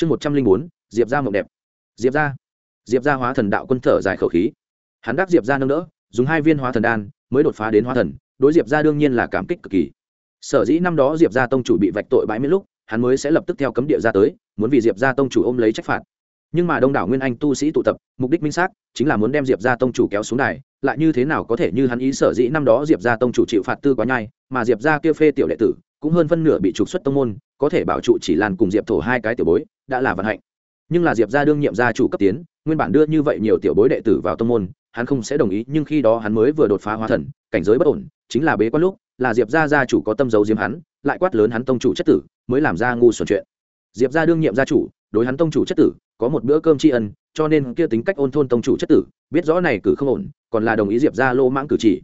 chương một trăm linh bốn, diệp ra mộng đẹp. Diệp ra. Diệp ra hóa thần đạo quân thở dài khẩu khí. Hắn đắc diệp ra nâng đỡ, dùng hai viên hóa thần đan mới đột phá đến hóa thần, đối diệp ra đương nhiên là cảm kích cực kỳ. Sở dĩ năm đó diệp ra tông chủ bị vạch tội bãi miễn lúc, hắn mới sẽ lập tức theo cấm địa ra tới, muốn vì diệp ra tông chủ ôm lấy trách phạt. Nhưng mà đông đảo nguyên anh tu sĩ tụ tập, mục đích minh xác chính là muốn đem diệp ra tông chủ kéo xuống đài, lại như thế nào có thể như hắn ý sở dĩ năm đó diệp ra tông chủ chịu phạt tư quá nhai, mà diệp ra kia phê tiểu đệ tử cũng hơn phân nửa bị trục xuất tông môn, có thể bảo trụ chỉ lan cùng diệp thổ hai cái tiểu bối, đã là vận hạnh. Nhưng là diệp gia đương nhiệm gia chủ cấp tiến, nguyên bản đưa như vậy nhiều tiểu bối đệ tử vào tông môn, hắn không sẽ đồng ý, nhưng khi đó hắn mới vừa đột phá hóa thần, cảnh giới bất ổn, chính là bế quan lúc, là diệp gia gia chủ có tâm giấu diếm hắn, lại quát lớn hắn tông chủ chất tử, mới làm ra ngu xuẩn chuyện. Diệp gia đương nhiệm gia chủ, đối hắn tông chủ chất tử, có một bữa cơm tri ân, cho nên kia tính cách ôn thôn tông chủ chất tử, biết rõ này cử không ổn, còn là đồng ý diệp gia lô mãng cử chỉ.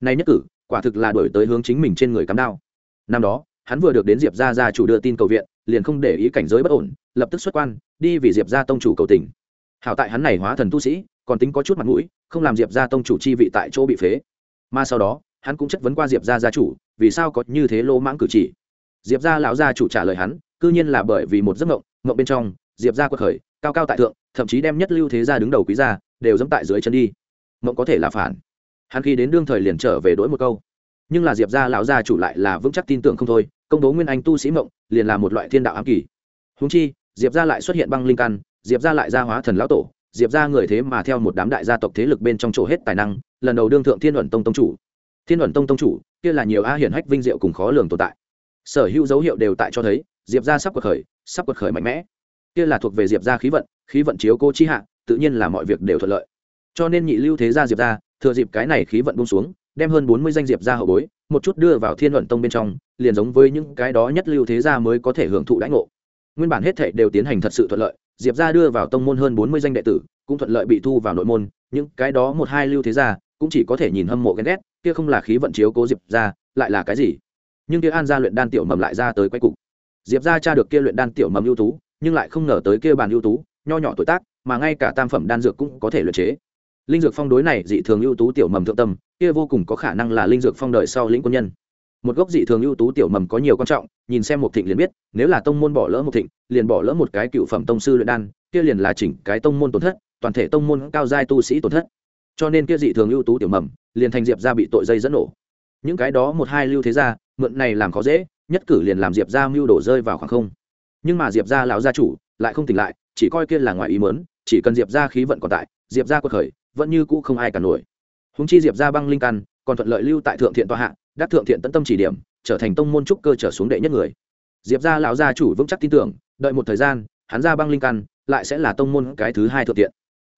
Nay nhất cử, quả thực là đổi tới hướng chính mình trên người cắm đao năm đó, hắn vừa được đến diệp gia gia chủ đưa tin cầu viện, liền không để ý cảnh giới bất ổn, lập tức xuất quan, đi vì diệp gia tông chủ cầu tình. Hảo tại hắn này hóa thần tu sĩ, còn tính có chút mặt mũi, không làm diệp gia tông chủ chi vị tại chỗ bị phế. Mà sau đó, hắn cũng chất vấn qua diệp gia gia chủ, vì sao có như thế lô mãng cử chỉ. Diệp gia lão gia chủ trả lời hắn, cư nhiên là bởi vì một giấc mộng mộng bên trong, diệp gia quật khởi, cao cao tại thượng, thậm chí đem nhất lưu thế gia đứng đầu quý gia, đều dẫm tại dưới chân đi. Mộng có thể là phản. Hắn khi đến đương thời liền trở về đổi một câu nhưng là diệp gia lão gia chủ lại là vững chắc tin tưởng không thôi, công bố nguyên anh tu sĩ mộng, liền là một loại thiên đạo ám kỳ. Húng chi, diệp gia lại xuất hiện băng linh căn, diệp gia lại gia hóa thần lão tổ, diệp gia người thế mà theo một đám đại gia tộc thế lực bên trong chỗ hết tài năng, lần đầu đương thượng thiên luận tông tông chủ. Thiên luận tông tông chủ, kia là nhiều a hiển hách vinh diệu cùng khó lường tồn tại. Sở hữu dấu hiệu đều tại cho thấy, diệp gia sắp quật khởi, sắp quật khởi mạnh mẽ. Kia là thuộc về diệp gia khí vận khí vận chiếu cô chi hạ, tự nhiên là mọi việc đều thuận lợi. Cho nên nhị lưu thế gia diệp gia, thừa dịp cái này khí vận bung xuống đem hơn bốn mươi danh diệp gia hậu bối, một chút đưa vào thiên luận tông bên trong, liền giống với những cái đó nhất lưu thế gia mới có thể hưởng thụ đãi ngộ. Nguyên bản hết thệ đều tiến hành thật sự thuận lợi, diệp gia đưa vào tông môn hơn bốn mươi danh đệ tử, cũng thuận lợi bị thu vào nội môn, những cái đó một hai lưu thế gia cũng chỉ có thể nhìn hâm mộ ghen ghét, kia không là khí vận chiếu cố diệp gia lại là cái gì? Nhưng kia an gia luyện đan tiểu mầm lại ra tới quay cục. Diệp gia cha được kia luyện đan tiểu mầm ưu tú, nhưng lại không ngờ tới kia bàn ưu tú, nho nhỏ tuổi tác, mà ngay cả tam phẩm đan dược cũng có thể luyện chế linh dược phong đối này, dị thường ưu tú tiểu mầm thượng tâm, kia vô cùng có khả năng là linh dược phong đời sau lĩnh quân nhân. Một gốc dị thường ưu tú tiểu mầm có nhiều quan trọng, nhìn xem một thịnh liền biết, nếu là tông môn bỏ lỡ một thịnh, liền bỏ lỡ một cái cựu phẩm tông sư luyện đan, kia liền là chỉnh cái tông môn tổn thất, toàn thể tông môn cao giai tu sĩ tổn thất. Cho nên kia dị thường ưu tú tiểu mầm, liền thành diệp ra bị tội dây dẫn nổ. Những cái đó một hai lưu thế gia, mượn này làm khó dễ, nhất cử liền làm diệp ra mưu đổ rơi vào khoảng không. Nhưng mà diệp ra lão gia chủ lại không tỉnh lại, chỉ coi kia là ngoài ý mớn chỉ cần diệp ra khí vận còn tại, diệp ra quật khởi vẫn như cũ không ai cả nổi. Húng chi diệp ra băng linh căn, còn thuận lợi lưu tại thượng thiện tòa hạ, đắc thượng thiện tận tâm chỉ điểm, trở thành tông môn trúc cơ trở xuống đệ nhất người. Diệp ra lão gia chủ vững chắc tin tưởng, đợi một thời gian, hắn ra băng linh căn, lại sẽ là tông môn cái thứ hai thượng thiện.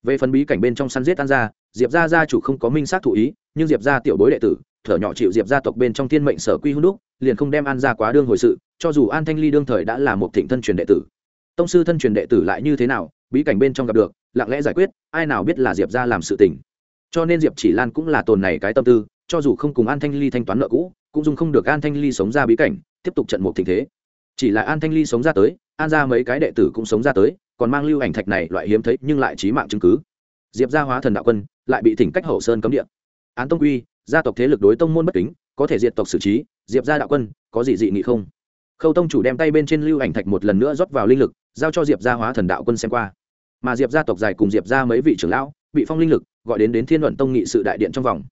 Về phần bí cảnh bên trong săn giết tan ra, diệp ra gia chủ không có minh sát thụ ý, nhưng diệp ra tiểu bối đệ tử, thở nhỏ chịu diệp gia tộc bên trong thiên mệnh sở quy hữu đúc, liền không đem an ra quá đương hồi sự, cho dù an thanh ly đương thời đã là một thịnh thân truyền đệ tử tông sư thân truyền đệ tử lại như thế nào, bí cảnh bên trong gặp được, lặng lẽ giải quyết, ai nào biết là diệp ra làm sự tình. Cho nên diệp chỉ lan cũng là tồn này cái tâm tư, cho dù không cùng an thanh ly thanh toán nợ cũ, cũng dùng không được an thanh ly sống ra bí cảnh, tiếp tục trận một tình thế. Chỉ là an thanh ly sống ra tới, an ra mấy cái đệ tử cũng sống ra tới, còn mang lưu ảnh thạch này loại hiếm thấy nhưng lại trí mạng chứng cứ. Diệp gia hóa thần đạo quân, lại bị thỉnh cách hậu sơn cấm địa. Án tông quy, gia tộc thế lực đối tông môn bất kính, có thể diệt tộc xử trí, diệp gia đạo quân, có gì dị nghị không? Khâu tông chủ đem tay bên trên lưu ảnh thạch một lần nữa rót vào linh lực giao cho diệp gia hóa thần đạo quân xem qua. Mà diệp gia tộc dài cùng diệp gia mấy vị trưởng lão, bị phong linh lực, gọi đến đến thiên luận tông nghị sự đại điện trong vòng.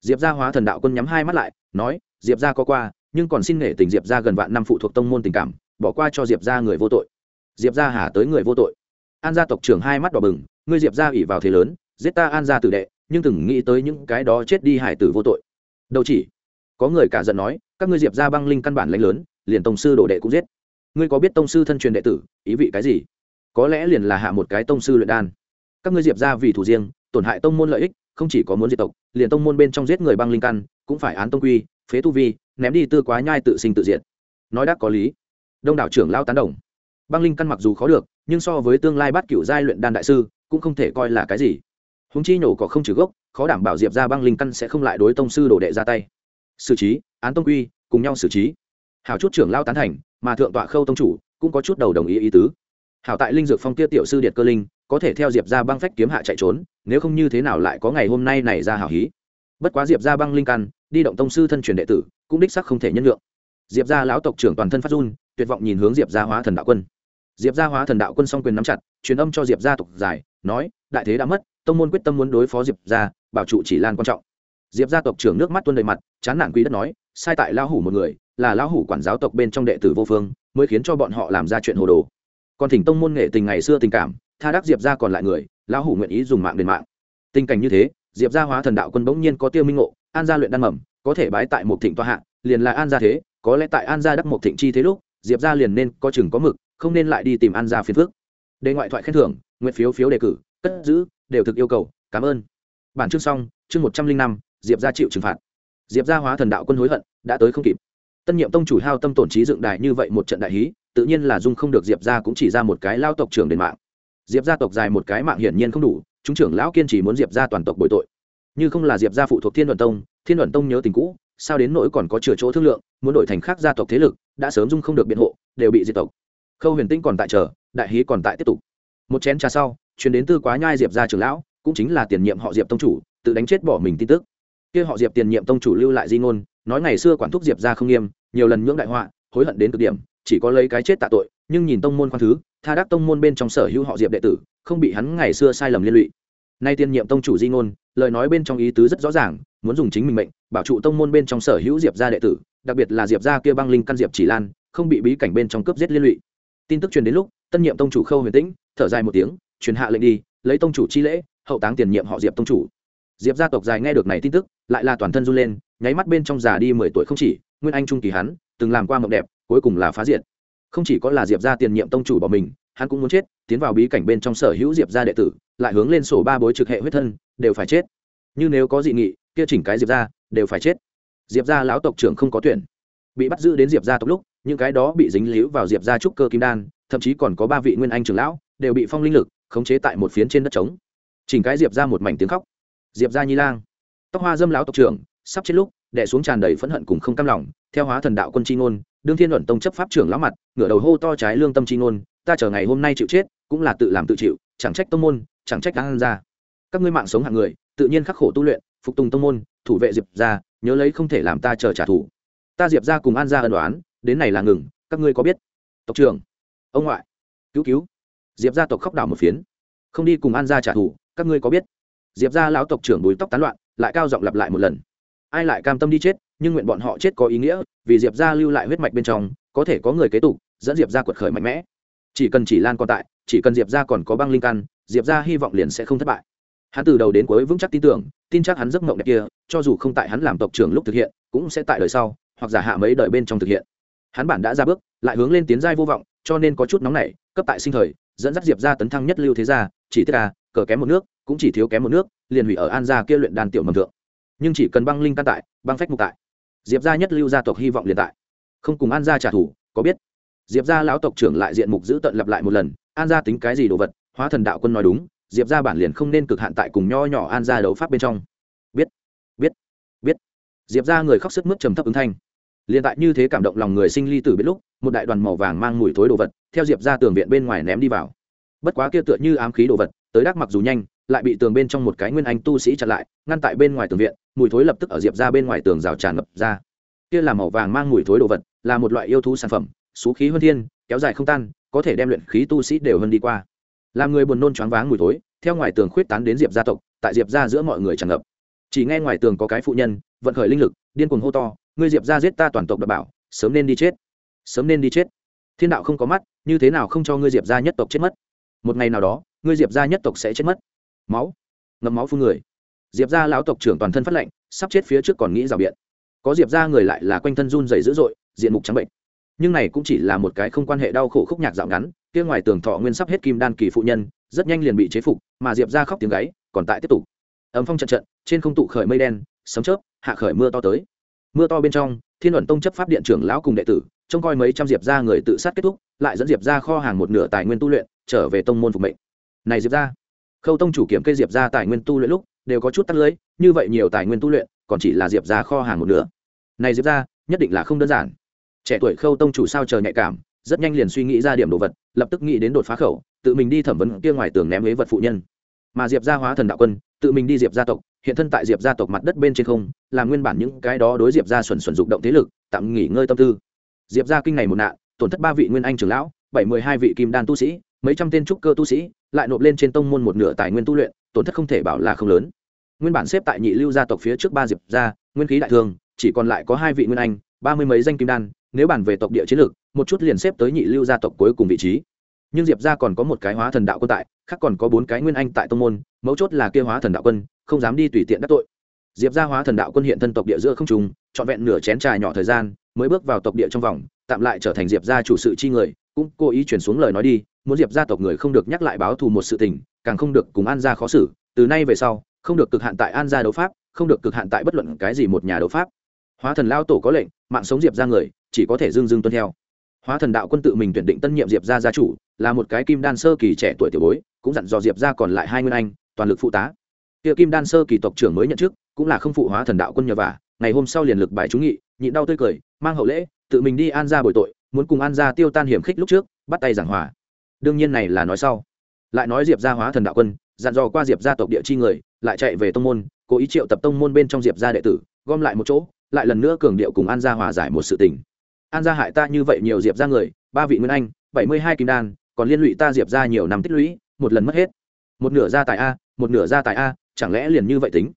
Diệp gia hóa thần đạo quân nhắm hai mắt lại, nói, diệp gia có qua, nhưng còn xin nể tình diệp gia gần vạn năm phụ thuộc tông môn tình cảm, bỏ qua cho diệp gia người vô tội. Diệp gia hà tới người vô tội. An gia tộc trưởng hai mắt đỏ bừng, ngươi diệp gia ủy vào thế lớn, giết ta an gia tử đệ, nhưng từng nghĩ tới những cái đó chết đi hải tử vô tội. Đâu chỉ, có người cả giận nói, các ngươi diệp gia băng linh căn bản lãnh lớn, liền tổng sư đồ đệ cũng giết ngươi có biết tông sư thân truyền đệ tử, ý vị cái gì? Có lẽ liền là hạ một cái tông sư luyện đan. Các ngươi diệp gia vì thủ riêng, tổn hại tông môn lợi ích, không chỉ có muốn diệt tộc, liền tông môn bên trong giết người băng linh căn, cũng phải án tông quy, phế tu vi, ném đi tư quá nhai tự sinh tự diệt. Nói đắc có lý. Đông đảo trưởng lao tán đồng. Băng linh căn mặc dù khó được, nhưng so với tương lai bắt cựu giai luyện đan đại sư, cũng không thể coi là cái gì. Húng chi nhổ có không trừ gốc, khó đảm bảo diệp ra băng linh căn sẽ không lại đối tông sư đổ đệ ra tay. Xử trí, án tông quy, cùng nhau xử trí hào chút trưởng lao tán thành, mà thượng tọa khâu tông chủ cũng có chút đầu đồng ý ý tứ. Hảo tại linh dược phong tiết tiểu sư điệt cơ linh, có thể theo diệp ra băng phách kiếm hạ chạy trốn, nếu không như thế nào lại có ngày hôm nay này ra hảo hí. Bất quá diệp ra băng linh căn, đi động tông sư thân truyền đệ tử, cũng đích sắc không thể nhân lượng diệp ra lão tộc trưởng toàn thân phát run, tuyệt vọng nhìn hướng diệp ra hóa thần đạo quân. Diệp gia hóa thần đạo quân song quyền nắm chặt, truyền âm cho diệp gia tộc giải, nói, đại thế đã mất, tông môn quyết tâm muốn đối phó diệp gia, bảo trụ chỉ lan quan trọng diệp gia tộc trưởng nước mắt tuôn đầy mặt, chán nản quý đất nói, sai tại lão hủ một người, là lão hủ quản giáo tộc bên trong đệ tử vô phương, mới khiến cho bọn họ làm ra chuyện hồ đồ. Còn thỉnh tông môn nghệ tình ngày xưa tình cảm, tha đắc diệp gia còn lại người, lão hủ nguyện ý dùng mạng đền mạng. Tình cảnh như thế, diệp gia hóa thần đạo quân bỗng nhiên có tiêu minh ngộ, an gia luyện đan mầm, có thể bái tại một thịnh toa hạ, liền là an gia thế, có lẽ tại an gia đắc một thịnh chi thế lúc, diệp gia liền nên có chừng có mực, không nên lại đi tìm an gia phiền phước đề ngoại thoại khen thưởng, nguyện phiếu phiếu đề cử, cất giữ, đều thực yêu cầu, cảm ơn. Bản chương xong, chương một trăm linh năm diệp gia chịu trừng phạt. Diệp gia hóa thần đạo quân hối hận, đã tới không kịp. Tân nhiệm tông chủ hao tâm tổn trí dựng đài như vậy một trận đại hí, tự nhiên là dung không được diệp gia cũng chỉ ra một cái lao tộc trưởng đền mạng. Diệp gia tộc dài một cái mạng hiển nhiên không đủ, chúng trưởng lão kiên trì muốn diệp gia toàn tộc bội tội. Như không là diệp gia phụ thuộc thiên đoàn tông, thiên đoàn tông nhớ tình cũ, sao đến nỗi còn có chừa chỗ thương lượng, muốn đổi thành khác gia tộc thế lực, đã sớm dung không được biện hộ, đều bị diệt tộc. Khâu huyền tinh còn tại chờ, đại hí còn tại tiếp tục. Một chén trà sau chuyến đến tư quá nhai diệp gia trưởng lão, cũng chính là tiền nhiệm họ diệp tông chủ, tự đánh chết bỏ mình tin tức kia họ diệp tiền nhiệm tông chủ lưu lại di ngôn, nói ngày xưa quản thúc diệp gia không nghiêm, nhiều lần nhưỡng đại họa, hối hận đến cực điểm, chỉ có lấy cái chết tạ tội, nhưng nhìn tông môn khoan thứ, tha đắc tông môn bên trong sở hữu họ diệp đệ tử, không bị hắn ngày xưa sai lầm liên lụy. Nay tiên nhiệm tông chủ di ngôn, lời nói bên trong ý tứ rất rõ ràng, muốn dùng chính mình mệnh, bảo trụ tông môn bên trong sở hữu diệp gia đệ tử, đặc biệt là diệp gia kia băng linh căn diệp chỉ lan, không bị bí cảnh bên trong cướp giết liên lụy. Tin tức truyền đến lúc, tân nhiệm tông chủ khâu huyền tĩnh, thở dài một tiếng, truyền hạ lệnh đi, lấy tông chủ chi lễ, hậu táng tiền nhiệm họ diệp tông chủ diệp gia tộc dài nghe được này tin tức, lại là toàn thân run lên, nháy mắt bên trong già đi mười tuổi không chỉ, nguyên anh trung kỳ hắn, từng làm qua mộng đẹp, cuối cùng là phá diệt. Không chỉ có là diệp gia tiền nhiệm tông chủ bỏ mình, hắn cũng muốn chết, tiến vào bí cảnh bên trong sở hữu diệp gia đệ tử, lại hướng lên sổ ba bối trực hệ huyết thân, đều phải chết. Như nếu có dị nghị, kia chỉnh cái diệp gia, đều phải chết. Diệp gia lão tộc trưởng không có tuyển. Bị bắt giữ đến diệp gia tộc lúc, những cái đó bị dính líu vào diệp gia trúc cơ kim đan, thậm chí còn có ba vị nguyên anh trưởng lão, đều bị phong linh lực, khống chế tại một phiến trên đất trống. Chỉnh cái diệp gia một mảnh tiếng khóc diệp gia nhi lang. Tóc hoa dâm lão tộc trưởng sắp chết lúc đẻ xuống tràn đầy phẫn hận cùng không cam lòng theo hóa thần đạo quân chi ngôn đương thiên luận tông chấp pháp trưởng lão mặt ngửa đầu hô to trái lương tâm chi ngôn ta chờ ngày hôm nay chịu chết cũng là tự làm tự chịu chẳng trách tông môn chẳng trách ăn ra các ngươi mạng sống hạng người tự nhiên khắc khổ tu luyện phục tùng tông môn thủ vệ diệp gia, nhớ lấy không thể làm ta chờ trả thù. Ta diệp gia cùng an gia ân đoán đến này là ngừng các ngươi có biết? Tộc trưởng ông ngoại cứu cứu. Diệp gia tộc khóc đảo một phiến. Không đi cùng an gia trả thù các ngươi có biết? Diệp gia lão tộc trưởng bùi tóc tán loạn, lại cao giọng lặp lại một lần. Ai lại cam tâm đi chết, nhưng nguyện bọn họ chết có ý nghĩa, vì diệp gia lưu lại huyết mạch bên trong, có thể có người kế tục, dẫn diệp gia quật khởi mạnh mẽ. Chỉ cần chỉ lan còn tại, chỉ cần diệp gia còn có băng linh căn, diệp gia hy vọng liền sẽ không thất bại. Hắn từ đầu đến cuối vững chắc tin tưởng, tin chắc hắn giấc mộng đẹp kia, cho dù không tại hắn làm tộc trưởng lúc thực hiện, cũng sẽ tại đời sau, hoặc giả hạ mấy đời bên trong thực hiện. Hắn bản đã ra bước, lại hướng lên tiến giai vô vọng, cho nên có chút nóng nảy, cấp tại sinh thời, dẫn dắt diệp ra tấn thăng nhất lưu thế gia, chỉ tiếc à cờ kém một nước, cũng chỉ thiếu kém một nước, liền hủy ở an gia kia luyện đan tiểu mầm thượng. Nhưng chỉ cần băng linh căn tại, băng phách mục tại. Diệp gia nhất lưu gia tộc hy vọng liền tại. Không cùng an gia trả thù, có biết? Diệp gia lão tộc trưởng lại diện mục giữ tận lặp lại một lần, an gia tính cái gì đồ vật, hóa thần đạo quân nói đúng, diệp gia bản liền không nên cực hạn tại cùng nho nhỏ an gia đấu pháp bên trong. Biết biết biết. Diệp gia người khóc sức mướt trầm thấp ứng thanh. Liền tại như thế cảm động lòng người sinh ly tử biết lúc, một đại đoàn màu vàng mang mùi thối đồ vật, theo diệp ra tường viện bên ngoài ném đi vào. Bất quá kia tựa như ám khí đồ vật tới đắc mặc dù nhanh, lại bị tường bên trong một cái nguyên anh tu sĩ chặn lại, ngăn tại bên ngoài tường viện, mùi thối lập tức ở diệp ra bên ngoài tường rào tràn ngập ra. Kia là màu vàng mang mùi thối đồ vật, là một loại yêu thú sản phẩm, xú khí huân thiên, kéo dài không tan, có thể đem luyện khí tu sĩ đều hơn đi qua. Làm người buồn nôn choáng váng mùi thối, theo ngoài tường khuyết tán đến diệp gia tộc, tại diệp ra giữa mọi người tràn ngập. Chỉ nghe ngoài tường có cái phụ nhân, vận khởi linh lực, điên cuồng hô to, ngươi diệp ra giết ta toàn tộc đ bảo, sớm nên đi chết, sớm nên đi chết. Thiên đạo không có mắt, như thế nào không cho ngươi diệp ra nhất tộc chết mất? Một ngày nào đó ngươi diệp gia nhất tộc sẽ chết mất. Máu. Ngầm máu phun người. Diệp gia lão tộc trưởng toàn thân phát lệnh sắp chết phía trước còn nghĩ rào biện. Có diệp gia người lại là quanh thân run dày dữ dội, diện mục trắng bệnh. Nhưng này cũng chỉ là một cái không quan hệ đau khổ khúc nhạc dạo ngắn, kia ngoài tường thọ nguyên sắp hết kim đan kỳ phụ nhân, rất nhanh liền bị chế phục, mà diệp ra khóc tiếng gáy, còn tại tiếp tục. Ấm phong trận trận, trên không tụ khởi mây đen, sấm chớp, hạ khởi mưa to tới. Mưa to bên trong, thiên luận tông chấp pháp điện trưởng lão cùng đệ tử, trông coi mấy trăm diệp ra người tự sát kết thúc, lại dẫn diệp ra kho hàng một nửa tài nguyên tu luyện, trở về tông môn phục mệnh này diệp ra. Khâu tông chủ kiểm kê diệp ra tài nguyên tu luyện lúc, đều có chút tắt lưới, như vậy nhiều tài nguyên tu luyện, còn chỉ là diệp ra kho hàng một nửa. Này diệp ra, nhất định là không đơn giản. Trẻ tuổi khâu tông chủ sao chờ nhạy cảm, rất nhanh liền suy nghĩ ra điểm đồ vật, lập tức nghĩ đến đột phá khẩu, tự mình đi thẩm vấn kia ngoài tường ném huế vật phụ nhân. Mà diệp ra hóa thần đạo quân, tự mình đi diệp gia tộc, hiện thân tại diệp gia tộc mặt đất bên trên không, là nguyên bản những cái đó đối diệp gia xuẩn xuẩn dục động thế lực, tạm nghỉ ngơi tâm tư. Diệp gia kinh này một nạn, tổn thất ba vị nguyên anh trưởng lão, bảy mươi hai vị kim đan tu sĩ mấy trăm tên trúc cơ tu sĩ lại nộp lên trên tông môn một nửa tài nguyên tu luyện, tổn thất không thể bảo là không lớn. Nguyên bản xếp tại nhị lưu gia tộc phía trước ba diệp gia, nguyên khí đại thương chỉ còn lại có hai vị nguyên anh, ba mươi mấy danh kim đan, nếu bản về tộc địa chiến lược, một chút liền xếp tới nhị lưu gia tộc cuối cùng vị trí. Nhưng diệp gia còn có một cái hóa thần đạo quân tại, khác còn có bốn cái nguyên anh tại tông môn, mấu chốt là kia hóa thần đạo quân, không dám đi tùy tiện đắc tội. Diệp gia hóa thần đạo quân hiện thân tộc địa giữa không trùng trọn vẹn nửa chén trà nhỏ thời gian, mới bước vào tộc địa trong vòng, tạm lại trở thành diệp gia chủ sự chi người cũng cố ý chuyển xuống lời nói đi, muốn diệp gia tộc người không được nhắc lại báo thù một sự tình, càng không được cùng an gia khó xử, từ nay về sau, không được cực hạn tại an gia đấu pháp, không được cực hạn tại bất luận cái gì một nhà đấu pháp. Hóa thần lao tổ có lệnh, mạng sống diệp ra người, chỉ có thể dương dương tuân theo. Hóa thần đạo quân tự mình tuyển định tân nhiệm diệp ra gia chủ, là một cái kim đan sơ kỳ trẻ tuổi tiểu bối, cũng dặn dò diệp ra còn lại hai nguyên anh, toàn lực phụ tá. Hiệu kim đan sơ kỳ tộc trưởng mới nhận chức, cũng là không phụ hóa thần đạo quân nhờ vả, ngày hôm sau liền lực bài trúng nghị, nhịn đau tươi cười, mang hậu lễ, tự mình đi an ra bồi tội muốn cùng an gia tiêu tan hiểm khích lúc trước, bắt tay giảng hòa. Đương nhiên này là nói sau. Lại nói diệp gia hóa thần đạo quân, dặn dò qua diệp gia tộc địa chi người, lại chạy về tông môn, cố ý triệu tập tông môn bên trong diệp gia đệ tử, gom lại một chỗ, lại lần nữa cường điệu cùng an gia hòa giải một sự tình. An gia hại ta như vậy nhiều diệp gia người, ba vị nguyên anh, bảy mươi hai kim đan, còn liên lụy ta diệp gia nhiều năm tích lũy, một lần mất hết. Một nửa gia tài a, một nửa gia tài a, chẳng lẽ liền như vậy tính?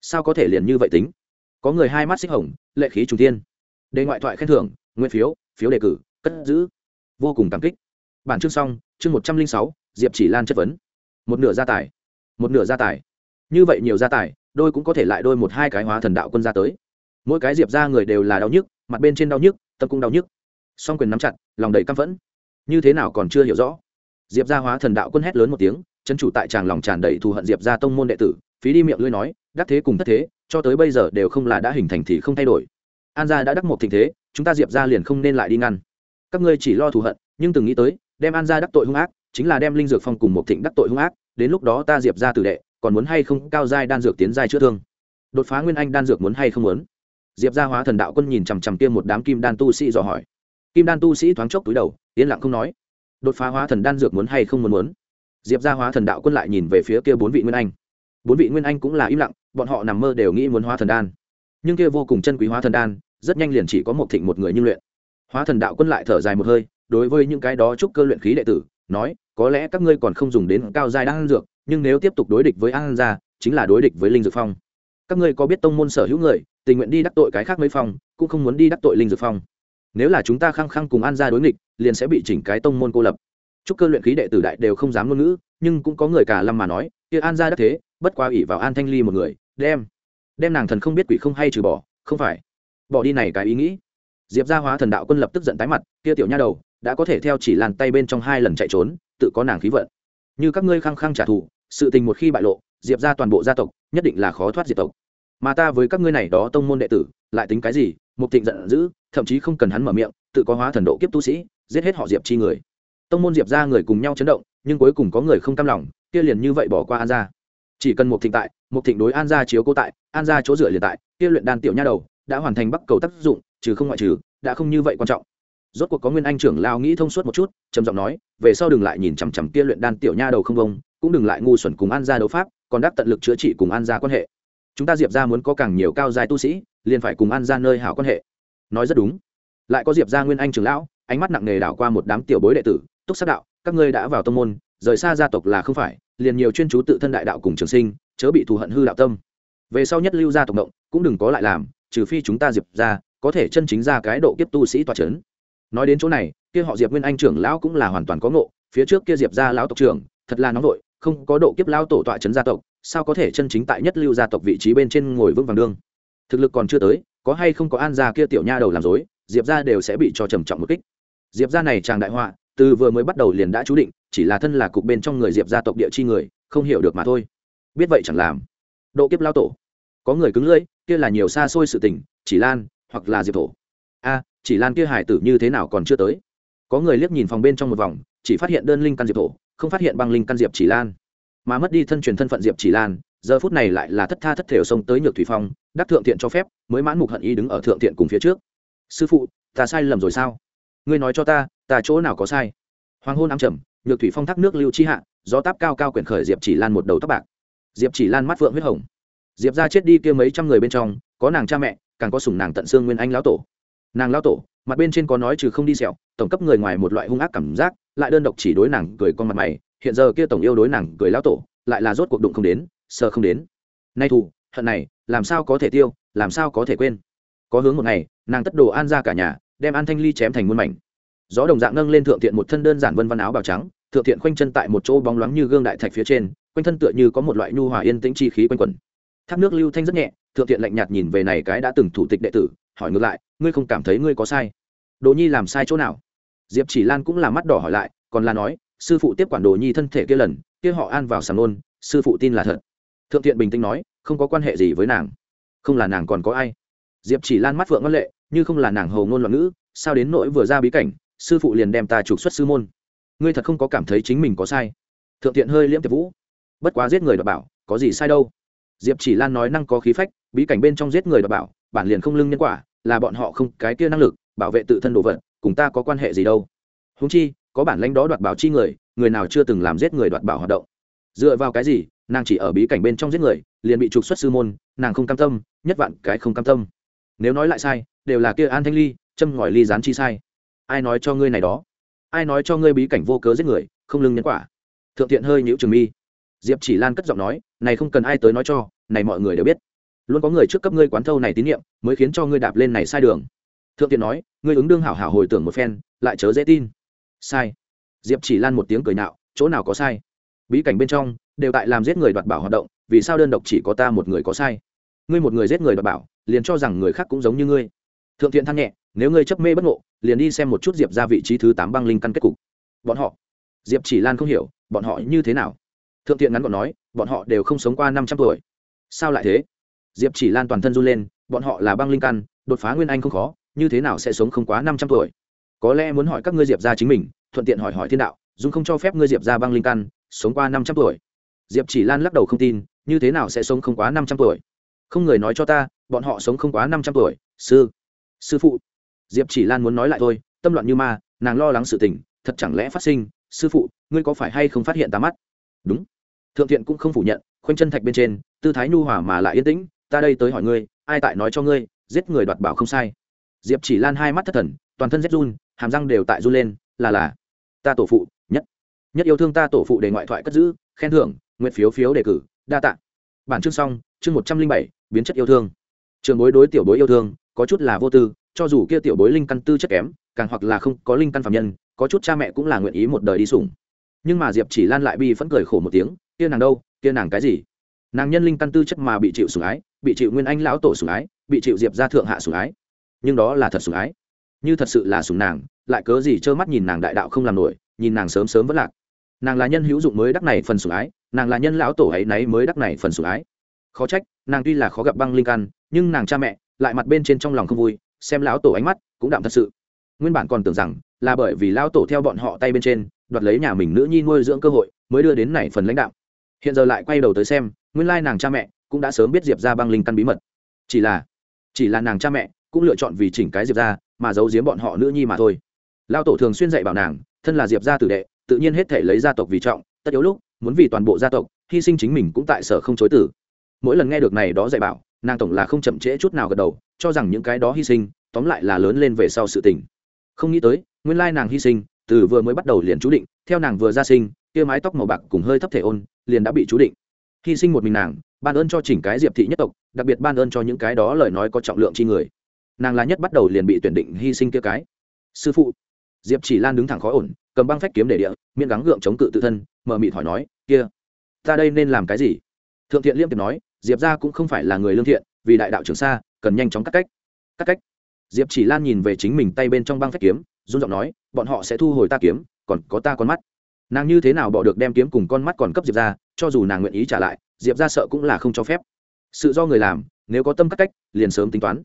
Sao có thể liền như vậy tính? Có người hai mắt xích hồng, lệ khí trung tiên đề ngoại thoại khen thưởng nguyên phiếu phiếu đề cử, cất giữ. Vô cùng cảm kích. Bản chương xong, chương một trăm linh sáu, diệp chỉ lan chất vấn. Một nửa gia tài. Một nửa gia tài. Như vậy nhiều gia tài, đôi cũng có thể lại đôi một hai cái hóa thần đạo quân ra tới. Mỗi cái diệp ra người đều là đau nhức, mặt bên trên đau nhức, tâm cũng đau nhức. Song quyền nắm chặt, lòng đầy căm phẫn. Như thế nào còn chưa hiểu rõ? Diệp ra hóa thần đạo quân hét lớn một tiếng, chân chủ tại tràng lòng tràn đầy thù hận diệp ra tông môn đệ tử, phí đi miệng lưỡi nói, đắc thế cùng thất thế, cho tới bây giờ đều không là đã hình thành thì không thay đổi an gia đã đắc một tình thế, chúng ta diệp ra liền không nên lại đi ngăn. Các ngươi chỉ lo thù hận, nhưng từng nghĩ tới, đem an gia đắc tội hung ác, chính là đem linh dược phong cùng một thịnh đắc tội hung ác, đến lúc đó ta diệp ra tử đệ, còn muốn hay không cao giai đan dược tiến giai chữa thương? Đột phá nguyên anh đan dược muốn hay không muốn? Diệp gia hóa thần đạo quân nhìn chằm chằm kia một đám kim đan tu sĩ dò hỏi. Kim đan tu sĩ thoáng chốc túi đầu, yên lặng không nói. Đột phá hóa thần đan dược muốn hay không muốn muốn? Diệp gia hóa thần đạo quân lại nhìn về phía kia bốn vị nguyên anh. Bốn vị nguyên anh cũng là im lặng, bọn họ nằm mơ đều nghĩ muốn hóa thần đan nhưng kia vô cùng chân quý hóa thần đan, rất nhanh liền chỉ có một thịnh một người như luyện. Hóa thần đạo quân lại thở dài một hơi, đối với những cái đó chúc cơ luyện khí đệ tử, nói, có lẽ các ngươi còn không dùng đến cao giai đan dược, nhưng nếu tiếp tục đối địch với an gia, chính là đối địch với linh dược phong. Các ngươi có biết tông môn sở hữu người, tình nguyện đi đắc tội cái khác mấy phong cũng không muốn đi đắc tội linh dược phong. Nếu là chúng ta khăng khăng cùng an gia đối nghịch, liền sẽ bị chỉnh cái tông môn cô lập. Chúc cơ luyện khí đệ tử đại đều không dám ngôn ngữ, nhưng cũng có người cả lâm mà nói, kia an gia đắc thế, bất qua ủy vào an thanh ly một người, đem đem nàng thần không biết quỷ không hay trừ bỏ, không phải. Bỏ đi này cái ý nghĩ. Diệp gia hóa thần đạo quân lập tức giận tái mặt, kia tiểu nha đầu, đã có thể theo chỉ làn tay bên trong hai lần chạy trốn, tự có nàng khí vận. Như các ngươi khăng khăng trả thù, sự tình một khi bại lộ, diệp ra toàn bộ gia tộc, nhất định là khó thoát diệp tộc. Mà ta với các ngươi này đó tông môn đệ tử, lại tính cái gì? Mục thịnh giận dữ, thậm chí không cần hắn mở miệng, tự có hóa thần độ kiếp tu sĩ, giết hết họ diệp chi người. Tông môn diệp ra người cùng nhau chấn động, nhưng cuối cùng có người không cam lòng, kia liền như vậy bỏ qua an ra chỉ cần một thịnh tại một thịnh đối an gia chiếu cố tại, an gia chỗ dựa liền tại, kia luyện đan tiểu nha đầu, đã hoàn thành bắc cầu tác dụng, trừ không ngoại trừ, đã không như vậy quan trọng. Rốt cuộc có nguyên anh trưởng lao nghĩ thông suốt một chút, trầm giọng nói, về sau đừng lại nhìn chằm chằm kia luyện đan tiểu nha đầu không bông, cũng đừng lại ngu xuẩn cùng an gia đấu pháp, còn đắc tận lực chữa trị cùng an gia quan hệ. Chúng ta diệp ra muốn có càng nhiều cao dài tu sĩ, liền phải cùng an gia nơi hảo quan hệ. Nói rất đúng. Lại có diệp ra nguyên anh trưởng lão, ánh mắt nặng nề đảo qua một đám tiểu bối đệ tử, túc sắc đạo, các ngươi đã vào tông môn rời xa gia tộc là không phải, liền nhiều chuyên chú tự thân đại đạo cùng trường sinh, chớ bị thù hận hư đạo tâm. Về sau nhất lưu gia tộc động, cũng đừng có lại làm, trừ phi chúng ta diệp ra có thể chân chính ra cái độ kiếp tu sĩ tòa c h ấ n nói đến chỗ này, kia họ diệp nguyên anh trưởng lão cũng là hoàn toàn có ngộ, phía trước kia diệp ra lão tộc trưởng, thật là nóng vội, không có độ kiếp lao tổ tọa c gia tộc, sao có thể chân chính tại nhất lưu gia tộc vị trí bên trên ngồi vững vàng đương? Thực lực còn chưa tới, có hay không có an gia kia tiểu nha đầu làm dối diệp ra đều sẽ bị cho trầm trọng một kích. Diệp ra này chàng đại họa, từ vừa mới bắt đầu liền đã chú định chỉ là thân là cục bên trong người diệp gia tộc địa chi người, không hiểu được mà thôi. Biết vậy chẳng làm. Độ kiếp lao tổ. Có người cứng lưỡi, kia là nhiều xa xôi sự tình, chỉ lan, hoặc là diệp thổ. A, chỉ lan kia hải tử như thế nào còn chưa tới? Có người liếc nhìn phòng bên trong một vòng, chỉ phát hiện đơn linh căn diệp thổ, không phát hiện băng linh căn diệp chỉ lan. Mà mất đi thân truyền thân phận diệp chỉ lan, giờ phút này lại là thất tha thất thểu xông tới nhược thủy phong, đắc thượng thiện cho phép, mới mãn mục hận ý đứng ở thượng thiện cùng phía trước. Sư phụ, ta sai lầm rồi sao? Ngươi nói cho ta ta chỗ nào có sai? Hoàng hôn ám trầm nhược thủy phong thác nước lưu chi hạ, gió táp cao cao quyển khởi diệp chỉ lan một đầu tóc bạc. Diệp chỉ lan mắt phượng huyết hồng. Diệp ra chết đi kia mấy trăm người bên trong, có nàng cha mẹ, càng có sủng nàng tận xương nguyên anh lão tổ. Nàng lão tổ, mặt bên trên có nói trừ không đi sẹo, tổng cấp người ngoài một loại hung ác cảm giác, lại đơn độc chỉ đối nàng cười con mặt mày, hiện giờ kia tổng yêu đối nàng cười lão tổ, lại là rốt cuộc đụng không đến sợ không đến. Nay thù, hận này, làm sao có thể tiêu, làm sao có thể quên. Có hướng một ngày, nàng tất đồ an ra cả nhà, đem an thanh ly chém thành muôn mảnh. Gió đồng dạng nâng lên thượng thiện một thân đơn giản vân văn áo bào trắng thượng thiện khoanh chân tại một chỗ bóng loáng như gương đại thạch phía trên, quanh thân tựa như có một loại nhu hòa yên tĩnh chi khí quanh quẩn. Thác nước lưu thanh rất nhẹ, thượng thiện lạnh nhạt nhìn về này cái đã từng thủ tịch đệ tử, hỏi ngược lại, ngươi không cảm thấy ngươi có sai? Đồ nhi làm sai chỗ nào? Diệp chỉ lan cũng là mắt đỏ hỏi lại, còn là nói, sư phụ tiếp quản đồ nhi thân thể kia lần, kia họ an vào sàm nôn, sư phụ tin là thật. Thượng thiện bình tĩnh nói, không có quan hệ gì với nàng. Không là nàng còn có ai? Diệp chỉ lan mắt phượng ngân lệ, như không là nàng hầu ngôn loạn ngữ, sao đến nỗi vừa ra bí cảnh, sư phụ liền đem ta trục xuất sư môn? Ngươi thật không có cảm thấy chính mình có sai. Thượng thiện hơi liễm tiệp vũ. Bất quá giết người đọc bảo, có gì sai đâu? Diệp chỉ lan nói năng có khí phách, bí cảnh bên trong giết người đọc bảo, bản liền không lưng nhân quả, là bọn họ không, cái kia năng lực, bảo vệ tự thân đồ vật, cùng ta có quan hệ gì đâu? Húng chi, có bản lãnh đó đoạt bảo chi người người nào chưa từng làm giết người đoạt bảo hoạt động? Dựa vào cái gì, nàng chỉ ở bí cảnh bên trong giết người, liền bị trục xuất sư môn, nàng không cam tâm, nhất vạn cái không cam tâm. Nếu nói lại sai, đều là kia an thanh ly, châm ngòi ly gián chi sai. Ai nói cho ngươi này đó? Ai nói cho ngươi bí cảnh vô cớ giết người, không lưng nhân quả. Thượng tiện hơi nhữ trường mi. Diệp chỉ lan cất giọng nói, này không cần ai tới nói cho, này mọi người đều biết. Luôn có người trước cấp ngươi quán thâu này tín nhiệm, mới khiến cho ngươi đạp lên này sai đường. Thượng tiện nói, ngươi ứng đương hảo hảo hồi tưởng một phen, lại chớ dễ tin. Sai. Diệp chỉ lan một tiếng cười nạo chỗ nào có sai? Bí cảnh bên trong, đều tại làm giết người đoạt bảo hoạt động, vì sao đơn độc chỉ có ta một người có sai? Ngươi một người giết người đoạt bảo, liền cho rằng người khác cũng giống như ngươi. Thượng thiện than nhẹ, nếu ngươi chấp mê bất ngộ liền đi xem một chút diệp ra vị trí thứ tám băng linh căn kết cục. Bọn họ, diệp chỉ lan không hiểu, bọn họ như thế nào? Thượng thiện ngắn gọn nói, bọn họ đều không sống qua năm trăm tuổi. Sao lại thế? Diệp chỉ lan toàn thân run lên, bọn họ là băng linh căn, đột phá nguyên anh không khó, như thế nào sẽ sống không quá năm trăm tuổi? Có lẽ muốn hỏi các ngươi diệp ra chính mình, thuận tiện hỏi hỏi thiên đạo dung không cho phép ngươi diệp ra băng linh căn, sống qua năm trăm tuổi. Diệp chỉ lan lắc đầu không tin, như thế nào sẽ sống không quá năm trăm tuổi? Không người nói cho ta, bọn họ sống không quá năm trăm tuổi, sư sư phụ diệp chỉ lan muốn nói lại thôi, tâm loạn như ma, nàng lo lắng sự tình, thật chẳng lẽ phát sinh? Sư phụ, ngươi có phải hay không phát hiện ta mắt? Đúng. Thượng thiện cũng không phủ nhận, khoanh chân thạch bên trên, tư thái nhu hòa mà lại yên tĩnh, ta đây tới hỏi ngươi, ai tại nói cho ngươi, giết người đoạt bảo không sai? Diệp chỉ lan hai mắt thất thần, toàn thân rét run, hàm răng đều tại run lên, là là, ta tổ phụ, nhất nhất yêu thương ta tổ phụ để ngoại thoại cất giữ, khen thưởng, nguyện phiếu phiếu đề cử, đa tạ. Bản chương xong, chương một trăm linh bảy, biến chất yêu thương. Trường bối đối tiểu bối yêu thương, có chút là vô tư cho dù kia tiểu bối linh căn tư chất kém, càng hoặc là không có linh căn phạm nhân, có chút cha mẹ cũng là nguyện ý một đời đi sủng. Nhưng mà diệp chỉ lan lại bi phẫn cười khổ một tiếng, kia nàng đâu, kia nàng cái gì? Nàng nhân linh căn tư chất mà bị chịu sủng ái, bị chịu nguyên anh lão tổ sủng ái, bị chịu diệp ra thượng hạ sủng ái. Nhưng đó là thật sủng ái. Như thật sự là sủng nàng, lại cớ gì trơ mắt nhìn nàng đại đạo không làm nổi, nhìn nàng sớm sớm vẫn lạc. Nàng là nhân hữu dụng mới đắc này phần sủng ái, nàng là nhân lão tổ ấy nấy mới đắc này phần sủng ái. Khó trách, nàng tuy là khó gặp băng linh căn, nhưng nàng cha mẹ, lại mặt bên trên trong lòng không vui xem lão tổ ánh mắt, cũng đạm thật sự. Nguyên bản còn tưởng rằng là bởi vì lão tổ theo bọn họ tay bên trên, đoạt lấy nhà mình nữ nhi nuôi dưỡng cơ hội, mới đưa đến này phần lãnh đạo hiện giờ lại quay đầu tới xem, nguyên lai nàng cha mẹ cũng đã sớm biết diệp ra băng linh căn bí mật. Chỉ là chỉ là nàng cha mẹ cũng lựa chọn vì chỉnh cái diệp ra mà giấu giếm bọn họ nữ nhi mà thôi. Lao tổ thường xuyên dạy bảo nàng, thân là diệp gia tử đệ, tự nhiên hết thể lấy gia tộc vì trọng, tất yếu lúc muốn vì toàn bộ gia tộc, hy sinh chính mình cũng tại sở không chối tử mỗi lần nghe được này đó dạy bảo nàng tổng là không chậm trễ chút nào gật đầu, cho rằng những cái đó hy sinh, tóm lại là lớn lên về sau sự tình. Không nghĩ tới, nguyên lai nàng hy sinh, từ vừa mới bắt đầu liền chú định, theo nàng vừa ra sinh, kia mái tóc màu bạc cùng hơi thấp thể ôn, liền đã bị chú định. Hy sinh một mình nàng, ban ơn cho chỉnh cái diệp thị nhất tộc, đặc biệt ban ơn cho những cái đó lời nói có trọng lượng chi người. Nàng là nhất bắt đầu liền bị tuyển định hy sinh kia cái. Sư phụ. Diệp chỉ lan đứng thẳng khó ổn, cầm băng phách kiếm để địa, miệng gắng gượng chống cự tự thân mờ mịt hỏi nói, kia, ta đây nên làm cái gì? Thượng thiện liêm tiệp nói diệp ra cũng không phải là người lương thiện, vì đại đạo trường sa, cần nhanh chóng cắt cách. Cắt cách. Diệp chỉ lan nhìn về chính mình tay bên trong băng phách kiếm, run giọng nói, bọn họ sẽ thu hồi ta kiếm, còn có ta con mắt. Nàng như thế nào bỏ được đem kiếm cùng con mắt còn cấp diệp ra cho dù nàng nguyện ý trả lại, diệp ra sợ cũng là không cho phép. Sự do người làm, nếu có tâm cắt cách, liền sớm tính toán.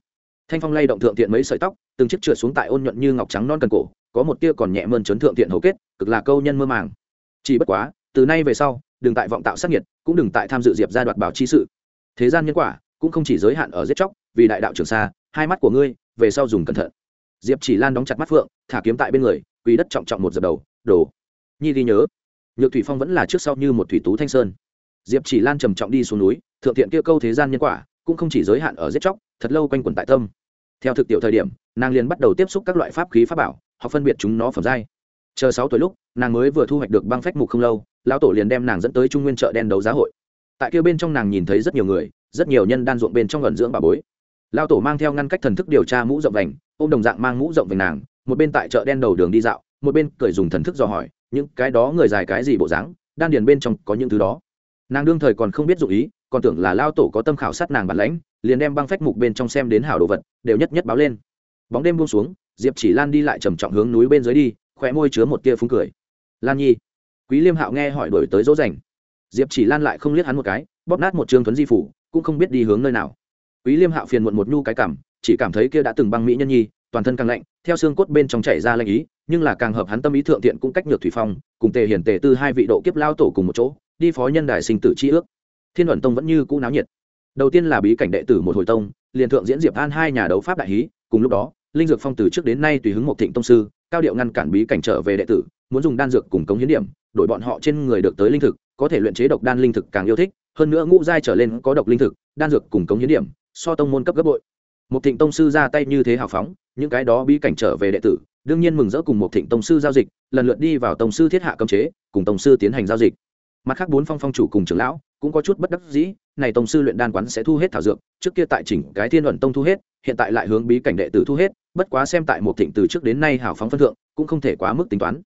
Thanh phong lay động thượng thiện mấy sợi tóc, từng chiếc trượt xuống tại ôn nhuận như ngọc trắng non cần cổ, có một tia còn nhẹ mơn trấn thượng thiện hầu kết, cực là câu nhân mơ màng. Chỉ bất quá, từ nay về sau, đừng tại vọng tạo sát nhiệt cũng đừng tại tham dự diệp gia đoạt bảo chi sự thế gian nhân quả cũng không chỉ giới hạn ở giết chóc, vì đại đạo trường xa, hai mắt của ngươi, về sau dùng cẩn thận. Diệp chỉ lan đóng chặt mắt phượng, thả kiếm tại bên người, quỳ đất trọng trọng một dập đầu đổ nhi ghi nhớ, nhược thủy phong vẫn là trước sau như một thủy tú thanh sơn. Diệp chỉ lan trầm trọng đi xuống núi, thượng thiện kia câu thế gian nhân quả cũng không chỉ giới hạn ở giết chóc, thật lâu quanh quẩn tại tâm. Theo thực tiểu thời điểm, nàng liền bắt đầu tiếp xúc các loại pháp khí pháp bảo họ phân biệt chúng nó phẩm giai. Chờ sáu tuổi lúc, nàng mới vừa thu hoạch được băng phách mục không lâu, lão tổ liền đem nàng dẫn tới trung nguyên chợ đen đấu giá hội tại kia bên trong nàng nhìn thấy rất nhiều người, rất nhiều nhân đan ruộng bên trong ẩn dưỡng bà bối. Lao tổ mang theo ngăn cách thần thức điều tra mũ rộng vành, ôm đồng dạng mang mũ rộng vành nàng, một bên tại chợ đen đầu đường đi dạo, một bên cười dùng thần thức dò hỏi, những cái đó người dài cái gì bộ dáng, đan điền bên trong có những thứ đó. Nàng đương thời còn không biết dụ ý, còn tưởng là lao tổ có tâm khảo sát nàng bản lãnh, liền đem băng phách mục bên trong xem đến hảo đồ vật, đều nhất nhất báo lên. Bóng đêm buông xuống, diệp chỉ lan đi lại trầm trọng hướng núi bên dưới đi khỏe môi chứa một tia phúng cười. Lan nhi, quý liêm hạo nghe hỏi đổi tới dỗ dành diệp chỉ lan lại không liếc hắn một cái, bóp nát một trương thuấn di phủ, cũng không biết đi hướng nơi nào. Quý liêm hạo phiền muộn một nhu cái cảm, chỉ cảm thấy kia đã từng băng mỹ nhân nhi, toàn thân càng lạnh, theo xương cốt bên trong chảy ra lạnh ý, nhưng là càng hợp hắn tâm ý thượng thiện cũng cách nhược thủy phong, cùng tề hiển tề tư hai vị độ kiếp lao tổ cùng một chỗ, đi phó nhân đài sinh tử chi ước. Thiên luận tông vẫn như cũ náo nhiệt. Đầu tiên là bí cảnh đệ tử một hồi tông, liền thượng diễn diệp an hai nhà đấu pháp đại hí, cùng lúc đó, linh dược phong từ trước đến nay tùy hứng một thịnh tông sư, cao điệu ngăn cản bí cảnh trở về đệ tử, muốn dùng đan dược cùng cống hiến điểm, đổi bọn họ trên người được tới linh thực có thể luyện chế độc đan linh thực càng yêu thích, hơn nữa ngũ giai trở lên có độc linh thực, đan dược cùng cống hiến điểm, so tông môn cấp gấp bội. Một thịnh tông sư ra tay như thế hào phóng, những cái đó bí cảnh trở về đệ tử, đương nhiên mừng rỡ cùng một thịnh tông sư giao dịch, lần lượt đi vào tông sư thiết hạ cấm chế, cùng tông sư tiến hành giao dịch. Mặt khác bốn phong phong chủ cùng trưởng lão cũng có chút bất đắc dĩ, này tông sư luyện đan quán sẽ thu hết thảo dược, trước kia tại chỉnh cái thiên luận tông thu hết, hiện tại lại hướng bí cảnh đệ tử thu hết, bất quá xem tại một thịnh từ trước đến nay hào phóng phân thượng, cũng không thể quá mức tính toán.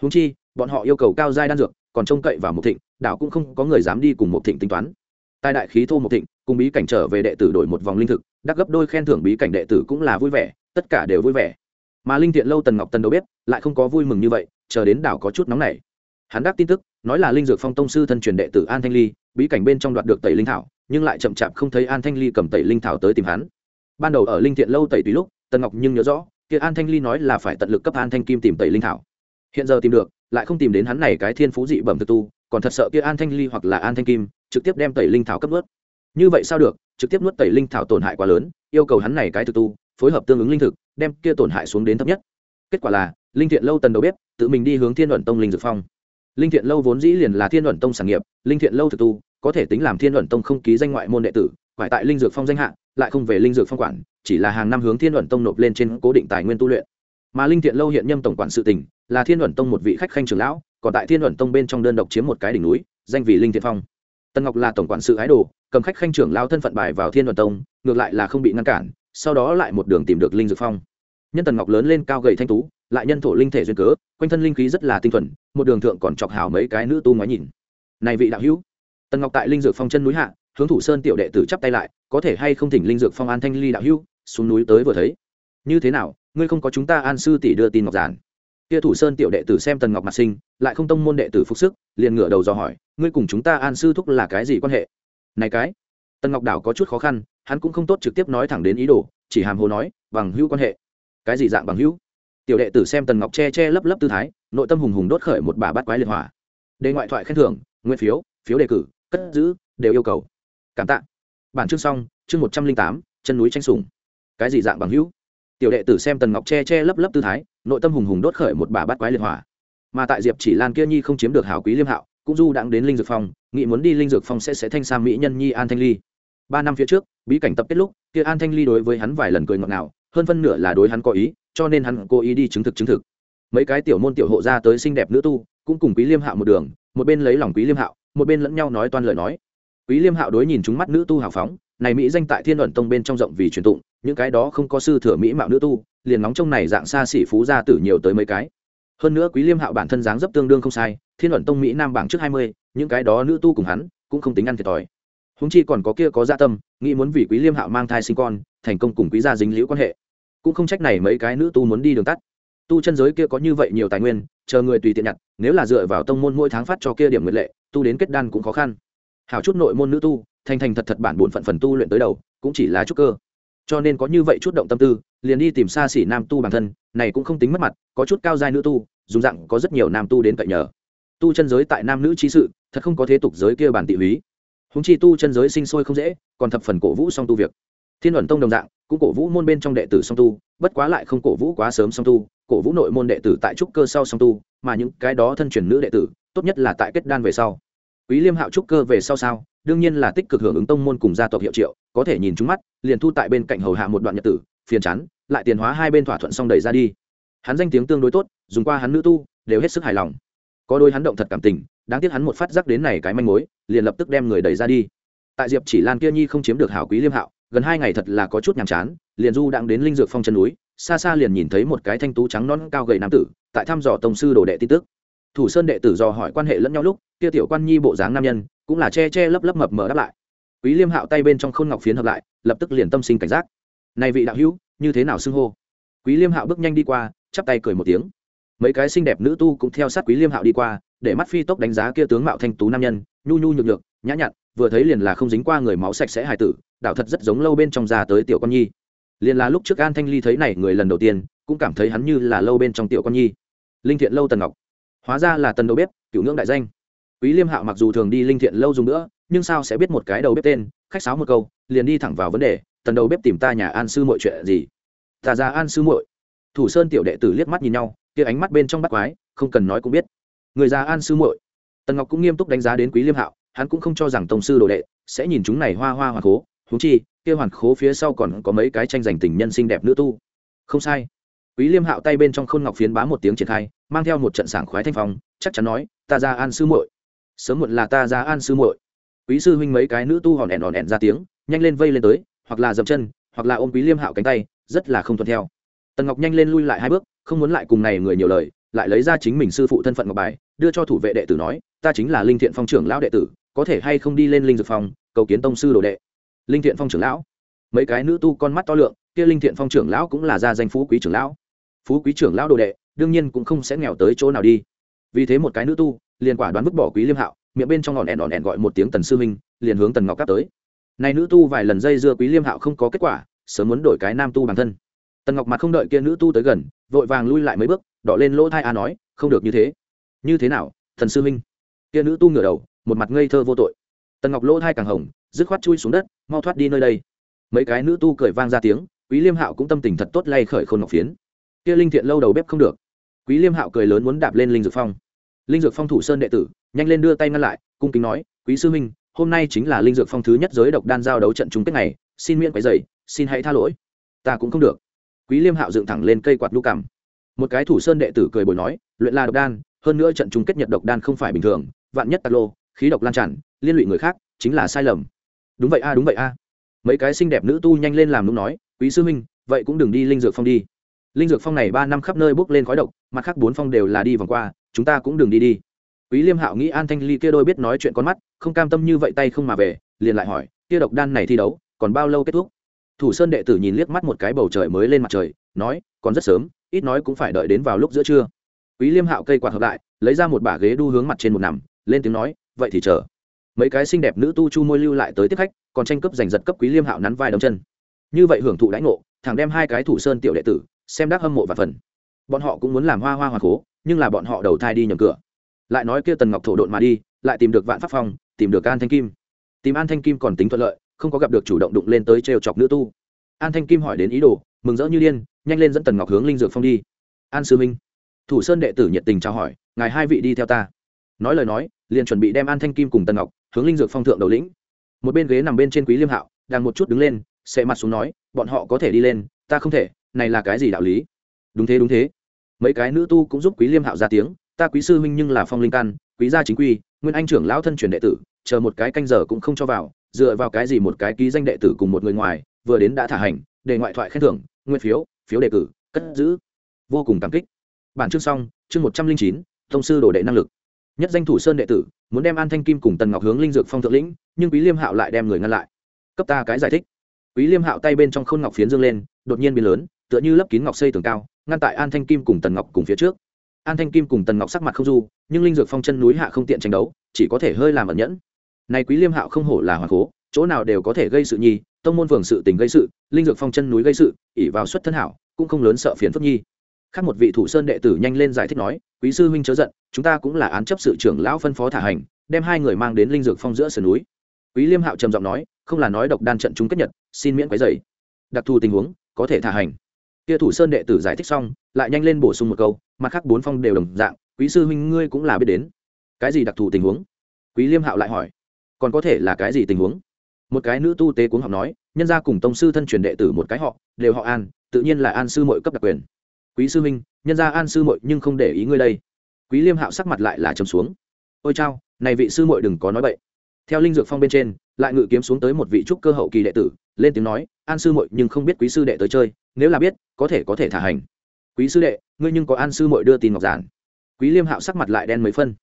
Huống chi bọn họ yêu cầu cao giai đan dược, còn trông cậy vào một thịnh, đảo cũng không có người dám đi cùng một thịnh tính toán. Tài đại khí thô một thịnh, cùng bí cảnh trở về đệ tử đổi một vòng linh thực, đắc gấp đôi khen thưởng bí cảnh đệ tử cũng là vui vẻ, tất cả đều vui vẻ. Mà linh thiện lâu tần ngọc tần đâu biết lại không có vui mừng như vậy, chờ đến đảo có chút nóng này hắn đắc tin tức, nói là linh dược phong tông sư thân truyền đệ tử an thanh ly, bí cảnh bên trong đoạt được tẩy linh thảo, nhưng lại chậm chạp không thấy an thanh ly cầm tẩy linh thảo tới tìm hắn. Ban đầu ở linh thiện lâu tẩy tùy lúc, tần ngọc nhưng nhớ rõ, kia an thanh ly nói là phải tận lực cấp an thanh kim tìm tẩy linh thảo. Hiện giờ tìm được lại không tìm đến hắn này cái thiên phú dị bẩm thực tu, còn thật sợ kia an thanh ly hoặc là an thanh kim trực tiếp đem tẩy linh thảo cấp nuốt. Như vậy sao được, trực tiếp nuốt tẩy linh thảo tổn hại quá lớn, yêu cầu hắn này cái thực tu phối hợp tương ứng linh thực, đem kia tổn hại xuống đến thấp nhất. Kết quả là, linh thiện lâu tần đầu bếp, tự mình đi hướng thiên luận tông linh dược phong. Linh thiện lâu vốn dĩ liền là thiên luận tông sản nghiệp, linh thiện lâu thực tu có thể tính làm thiên luận tông không ký danh ngoại môn đệ tử phải tại linh dược phong danh hạ, lại không về linh dược phong quản, chỉ là hàng năm hướng thiên luận tông nộp lên trên cố định tài nguyên tu luyện. Mà linh thiện lâu hiện nhâm tổng quản sự tỉnh là thiên luận tông một vị khách khanh trưởng lão còn tại thiên luận tông bên trong đơn độc chiếm một cái đỉnh núi danh vị linh thiện phong tân ngọc là tổng quản sự ái đồ cầm khách khanh trưởng lao thân phận bài vào thiên luận tông ngược lại là không bị ngăn cản sau đó lại một đường tìm được linh dược phong nhân tần ngọc lớn lên cao gầy thanh tú lại nhân thổ linh thể duyên cớ quanh thân linh khí rất là tinh thuần một đường thượng còn chọc hào mấy cái nữ tu ngoái nhìn này vị đạo hữu tần ngọc tại linh dược phong chân núi hạ hướng thủ sơn tiểu đệ tử chắp tay lại có thể hay không thỉnh linh dược phong an thanh ly đạo hữu xuống núi tới vừa thấy như thế nào ngươi không có chúng ta an sư tỷ đưa tin ngọc giản kia thủ sơn tiểu đệ tử xem tần ngọc mặt sinh, lại không tông môn đệ tử phục sức, liền ngửa đầu dò hỏi, ngươi cùng chúng ta an sư thúc là cái gì quan hệ? Này cái. Tần ngọc đảo có chút khó khăn, hắn cũng không tốt trực tiếp nói thẳng đến ý đồ, chỉ hàm hồ nói, bằng hữu quan hệ. Cái gì dạng bằng hữu? Tiểu đệ tử xem tần ngọc che che lấp lấp tư thái, nội tâm hùng hùng đốt khởi một bà bát quái liệt hỏa. Đề ngoại thoại khen thưởng, nguyên phiếu phiếu đề cử, cất giữ, đều yêu cầu. Cảm tạ. Bản chương xong, chương một trăm linh tám, chân núi tranh sùng cái gì dạng bằng hữu? Tiểu đệ tử xem tần ngọc che che lấp lấp tư thái, nội tâm hùng hùng đốt khởi một bà bát quái liệt hỏa. Mà tại diệp chỉ lan kia nhi không chiếm được hảo quý liêm hạo, cũng du đãng đến linh dược phong nghị muốn đi linh dược phong sẽ sẽ thanh sang mỹ nhân nhi an thanh ly. Ba năm phía trước, bí cảnh tập kết lúc, kia an thanh ly đối với hắn vài lần cười ngọt ngào, hơn phân nửa là đối hắn có ý, cho nên hắn cố ý đi chứng thực chứng thực. Mấy cái tiểu môn tiểu hộ ra tới xinh đẹp nữ tu, cũng cùng quý liêm hạo một đường, một bên lấy lòng quý liêm hạo, một bên lẫn nhau nói toan lời nói. Quý liêm hạo đối nhìn chúng mắt nữ tu hào phóng này mỹ danh tại thiên luận tông bên trong rộng vì truyền tụng, những cái đó không có sư thừa mỹ mạo nữ tu, liền nóng trong này dạng xa xỉ phú gia tử nhiều tới mấy cái. Hơn nữa quý liêm hạo bản thân dáng dấp tương đương không sai, thiên luận tông mỹ nam bảng trước hai mươi, những cái đó nữ tu cùng hắn, cũng không tính ăn thiệt thòi. Húng chi còn có kia có gia tâm, nghĩ muốn vì quý liêm hạo mang thai sinh con, thành công cùng quý gia dính liễu quan hệ. Cũng không trách này mấy cái nữ tu muốn đi đường tắt. Tu chân giới kia có như vậy nhiều tài nguyên, chờ người tùy tiện nhặt, nếu là dựa vào tông môn mỗi tháng phát cho kia điểm nguyệt lệ, tu đến kết đan cũng khó khăn. Hảo chút nội môn nữ tu thành thành thật thật bản bổn phận phần tu luyện tới đầu, cũng chỉ là chút cơ. Cho nên có như vậy chút động tâm tư, liền đi tìm xa xỉ nam tu bản thân, này cũng không tính mất mặt, có chút cao giai nữ tu, dùng dạng có rất nhiều nam tu đến cậy nhờ. Tu chân giới tại nam nữ trí sự, thật không có thế tục giới kia bản tị húy. Húng chi tu chân giới sinh sôi không dễ, còn thập phần cổ vũ song tu việc. Thiên luận tông đồng dạng, cũng cổ vũ môn bên trong đệ tử song tu, bất quá lại không cổ vũ quá sớm song tu, cổ vũ nội môn đệ tử tại trúc cơ sau song tu, mà những cái đó thân truyền nữ đệ tử, tốt nhất là tại kết đan về sau quý liêm hạo trúc cơ về sau sao? Đương nhiên là tích cực hưởng ứng tông môn cùng gia tộc hiệu triệu, có thể nhìn chúng mắt, liền thu tại bên cạnh hầu hạ một đoạn nhật tử, phiền chán, lại tiền hóa hai bên thỏa thuận xong đẩy ra đi. Hắn danh tiếng tương đối tốt, dùng qua hắn nữ tu, đều hết sức hài lòng. Có đôi hắn động thật cảm tình, đáng tiếc hắn một phát giác đến này cái manh mối, liền lập tức đem người đẩy ra đi. Tại diệp chỉ lan kia nhi không chiếm được hảo quý liêm hạo, gần hai ngày thật là có chút nhàm chán, liền du đang đến linh dược phong chân núi, xa xa liền nhìn thấy một cái thanh tú trắng non cao gầy nam tử, tại thăm dò tổng sư đồ đệ tin tức thủ sơn đệ tử dò hỏi quan hệ lẫn nhau lúc, kia tiểu quan nhi bộ dáng nam nhân, cũng là che che lấp lấp mập mờ đáp lại. Quý liêm hạo tay bên trong khôn ngọc phiến hợp lại, lập tức liền tâm sinh cảnh giác. Này vị đạo hữu, như thế nào xưng hô? Quý liêm hạo bước nhanh đi qua, chắp tay cười một tiếng. Mấy cái xinh đẹp nữ tu cũng theo sát quý liêm hạo đi qua, để mắt phi tốc đánh giá kia tướng mạo thanh tú nam nhân, nhu nhu nhược nhược, nhã nhặn, vừa thấy liền là không dính qua người máu sạch sẽ hài tử, đạo thật rất giống lâu bên trong già tới tiểu con nhi. Liền là lúc trước an thanh ly thấy này người lần đầu tiên, cũng cảm thấy hắn như là lâu bên trong tiểu con nhi. Linh thiện lâu tần ngọc hóa ra là tần đầu bếp, cựu ngưỡng đại danh. Quý liêm hạo mặc dù thường đi linh thiện lâu dùng nữa, nhưng sao sẽ biết một cái đầu bếp tên? Khách sáo một câu, liền đi thẳng vào vấn đề, tần đầu bếp tìm ta nhà an sư mọi chuyện gì? Ta ra an sư muội. Thủ sơn tiểu đệ tử liếc mắt nhìn nhau, kia ánh mắt bên trong bắt quái, không cần nói cũng biết. Người già an sư muội. Tần ngọc cũng nghiêm túc đánh giá đến quý liêm hạo, hắn cũng không cho rằng tổng sư đồ đệ sẽ nhìn chúng này hoa hoa hoàn khố. Huống chi, kia hoàn khố phía sau còn có mấy cái tranh giành tình nhân xinh đẹp nữ tu. Không sai quý liêm hạo tay bên trong khôn ngọc phiến bá một tiếng triển khai, mang theo một trận sảng khoái thanh phong, chắc chắn nói, ta ra an sư muội. Sớm muộn là ta ra an sư muội. Quý sư huynh mấy cái nữ tu hòn đèn hòn đèn ra tiếng, nhanh lên vây lên tới, hoặc là dậm chân, hoặc là ôm quý liêm hạo cánh tay, rất là không thuận theo. Tần ngọc nhanh lên lui lại hai bước, không muốn lại cùng này người nhiều lời, lại lấy ra chính mình sư phụ thân phận ngọc bài, đưa cho thủ vệ đệ tử nói, ta chính là linh thiện phong trưởng lão đệ tử, có thể hay không đi lên linh dược phòng cầu kiến tông sư đồ đệ. Linh thiện phong trưởng lão. Mấy cái nữ tu con mắt to lượng, kia linh thiện phong trưởng lão cũng là gia danh phú quý trưởng lão phú quý trưởng lão đồ đệ, đương nhiên cũng không sẽ nghèo tới chỗ nào đi. Vì thế một cái nữ tu, liền quả đoán vứt bỏ quý liêm hạo, miệng bên trong ngọn đèn đòn đèn gọi một tiếng tần sư minh, liền hướng tần ngọc cáp tới. Này nữ tu vài lần dây dưa quý liêm hạo không có kết quả, sớm muốn đổi cái nam tu bản thân. Tần ngọc mặt không đợi kia nữ tu tới gần, vội vàng lui lại mấy bước, đỏ lên lỗ thai a nói, không được như thế. Như thế nào thần sư minh? Kia nữ tu ngửa đầu, một mặt ngây thơ vô tội. Tần ngọc lỗ thai càng hồng, dứt khoát chui xuống đất, mau thoát đi nơi đây. Mấy cái nữ tu cười vang ra tiếng, quý liêm hạo cũng tâm tình thật tốt lay khởi khôn ngọc phiến kia linh thiện lâu đầu bếp không được. Quý liêm hạo cười lớn muốn đạp lên linh dược phong. Linh dược phong thủ sơn đệ tử, nhanh lên đưa tay ngăn lại, cung kính nói, quý sư huynh, hôm nay chính là linh dược phong thứ nhất giới độc đan giao đấu trận chung kết này xin miễn quấy dày xin hãy tha lỗi. Ta cũng không được. Quý liêm hạo dựng thẳng lên cây quạt đu cằm. Một cái thủ sơn đệ tử cười bồi nói, luyện là độc đan, hơn nữa trận chung kết nhật độc đan không phải bình thường, vạn nhất tạt lô, khí độc lan tràn, liên lụy người khác, chính là sai lầm. Đúng vậy a, đúng vậy a. Mấy cái xinh đẹp nữ tu nhanh lên làm đúng nói, quý sư huynh, vậy cũng đừng đi linh dược phong đi linh dược phong này ba năm khắp nơi bốc lên khói độc, mặt khác bốn phong đều là đi vòng qua, chúng ta cũng đừng đi đi. Quý liêm hạo nghĩ an thanh ly kia đôi biết nói chuyện con mắt, không cam tâm như vậy tay không mà về, liền lại hỏi, kia độc đan này thi đấu, còn bao lâu kết thúc? Thủ sơn đệ tử nhìn liếc mắt một cái bầu trời mới lên mặt trời, nói, còn rất sớm, ít nói cũng phải đợi đến vào lúc giữa trưa. Quý liêm hạo cây quạt hợp lại, lấy ra một bả ghế đu hướng mặt trên một nằm, lên tiếng nói, vậy thì chờ. Mấy cái xinh đẹp nữ tu chu môi lưu lại tới tiếp khách, còn tranh cướp giành giật cấp quý liêm hạo nắn vai đấm chân. Như vậy hưởng thụ đãi ngộ, thẳng đem hai cái thủ sơn tiểu đệ tử xem đắc hâm mộ và phần. Bọn họ cũng muốn làm hoa hoa hoa khố, nhưng là bọn họ đầu thai đi nhầm cửa. Lại nói kia tần ngọc thổ độn mà đi, lại tìm được vạn pháp phong, tìm được an thanh kim. Tìm an thanh kim còn tính thuận lợi, không có gặp được chủ động đụng lên tới trêu chọc nữ tu. An thanh kim hỏi đến ý đồ, mừng rỡ như điên, nhanh lên dẫn tần ngọc hướng linh dược phong đi. An sư minh, thủ sơn đệ tử nhiệt tình trao hỏi, ngài hai vị đi theo ta. Nói lời nói, liền chuẩn bị đem an thanh kim cùng tần ngọc hướng linh dược phong thượng đầu lĩnh. Một bên ghế nằm bên trên quý liêm hạo, đang một chút đứng lên sẽ mặt xuống nói, bọn họ có thể đi lên, ta không thể này là cái gì đạo lý? Đúng thế đúng thế. Mấy cái nữ tu cũng giúp quý liêm hạo ra tiếng, ta quý sư huynh nhưng là phong linh căn, quý gia chính quy, nguyên anh trưởng lão thân truyền đệ tử, chờ một cái canh giờ cũng không cho vào, dựa vào cái gì một cái ký danh đệ tử cùng một người ngoài, vừa đến đã thả hành, để ngoại thoại khen thưởng, nguyên phiếu phiếu đề cử, cất giữ. Vô cùng cảm kích. Bản chương xong, chương một trăm linh chín, thông sư đồ đệ năng lực. Nhất danh thủ sơn đệ tử, muốn đem an thanh kim cùng tần ngọc hướng linh dược phong thượng lĩnh, nhưng quý liêm hạo lại đem người ngăn lại. Cấp ta cái giải thích. Quý liêm hạo tay bên trong khôn ngọc phiến dương lên, đột nhiên biến lớn tựa như lấp kín ngọc xây tường cao, ngăn tại an thanh kim cùng tần ngọc cùng phía trước. An thanh kim cùng tần ngọc sắc mặt không du, nhưng linh dược phong chân núi hạ không tiện tranh đấu, chỉ có thể hơi làm ẩn nhẫn. Này quý liêm hạo không hổ là hoàng cố, chỗ nào đều có thể gây sự nhi, tông môn phường sự tình gây sự, linh dược phong chân núi gây sự ỉ vào xuất thân hảo, cũng không lớn sợ phiền phức nhi. Khác một vị thủ sơn đệ tử nhanh lên giải thích nói, quý sư huynh chớ giận, chúng ta cũng là án chấp sự trưởng lão phân phó thả hành, đem hai người mang đến linh dược phong giữa sườn núi. Quý liêm hạo trầm giọng nói, không là nói độc đan trận chúng kết nhật, xin miễn quấy dày đặc thù tình huống, có thể thả hành kia thủ sơn đệ tử giải thích xong, lại nhanh lên bổ sung một câu, mặt khác bốn phong đều đồng dạng, quý sư huynh ngươi cũng là biết đến. Cái gì đặc thù tình huống? Quý liêm hạo lại hỏi. Còn có thể là cái gì tình huống? Một cái nữ tu tế cuống học nói, nhân gia cùng tông sư thân truyền đệ tử một cái họ, đều họ an, tự nhiên là an sư mọi cấp đặc quyền. Quý sư huynh, nhân ra an sư muội nhưng không để ý ngươi đây. Quý liêm hạo sắc mặt lại là trầm xuống. Ôi chao, này vị sư muội đừng có nói bậy. Theo linh dược phong bên trên, lại ngự kiếm xuống tới một vị trúc cơ hậu kỳ đệ tử, lên tiếng nói an sư muội nhưng không biết quý sư đệ tới chơi, nếu là biết, có thể có thể thả hành. Quý sư đệ, ngươi nhưng có an sư muội đưa tin ngọc giản. Quý liêm hạo sắc mặt lại đen mấy phân.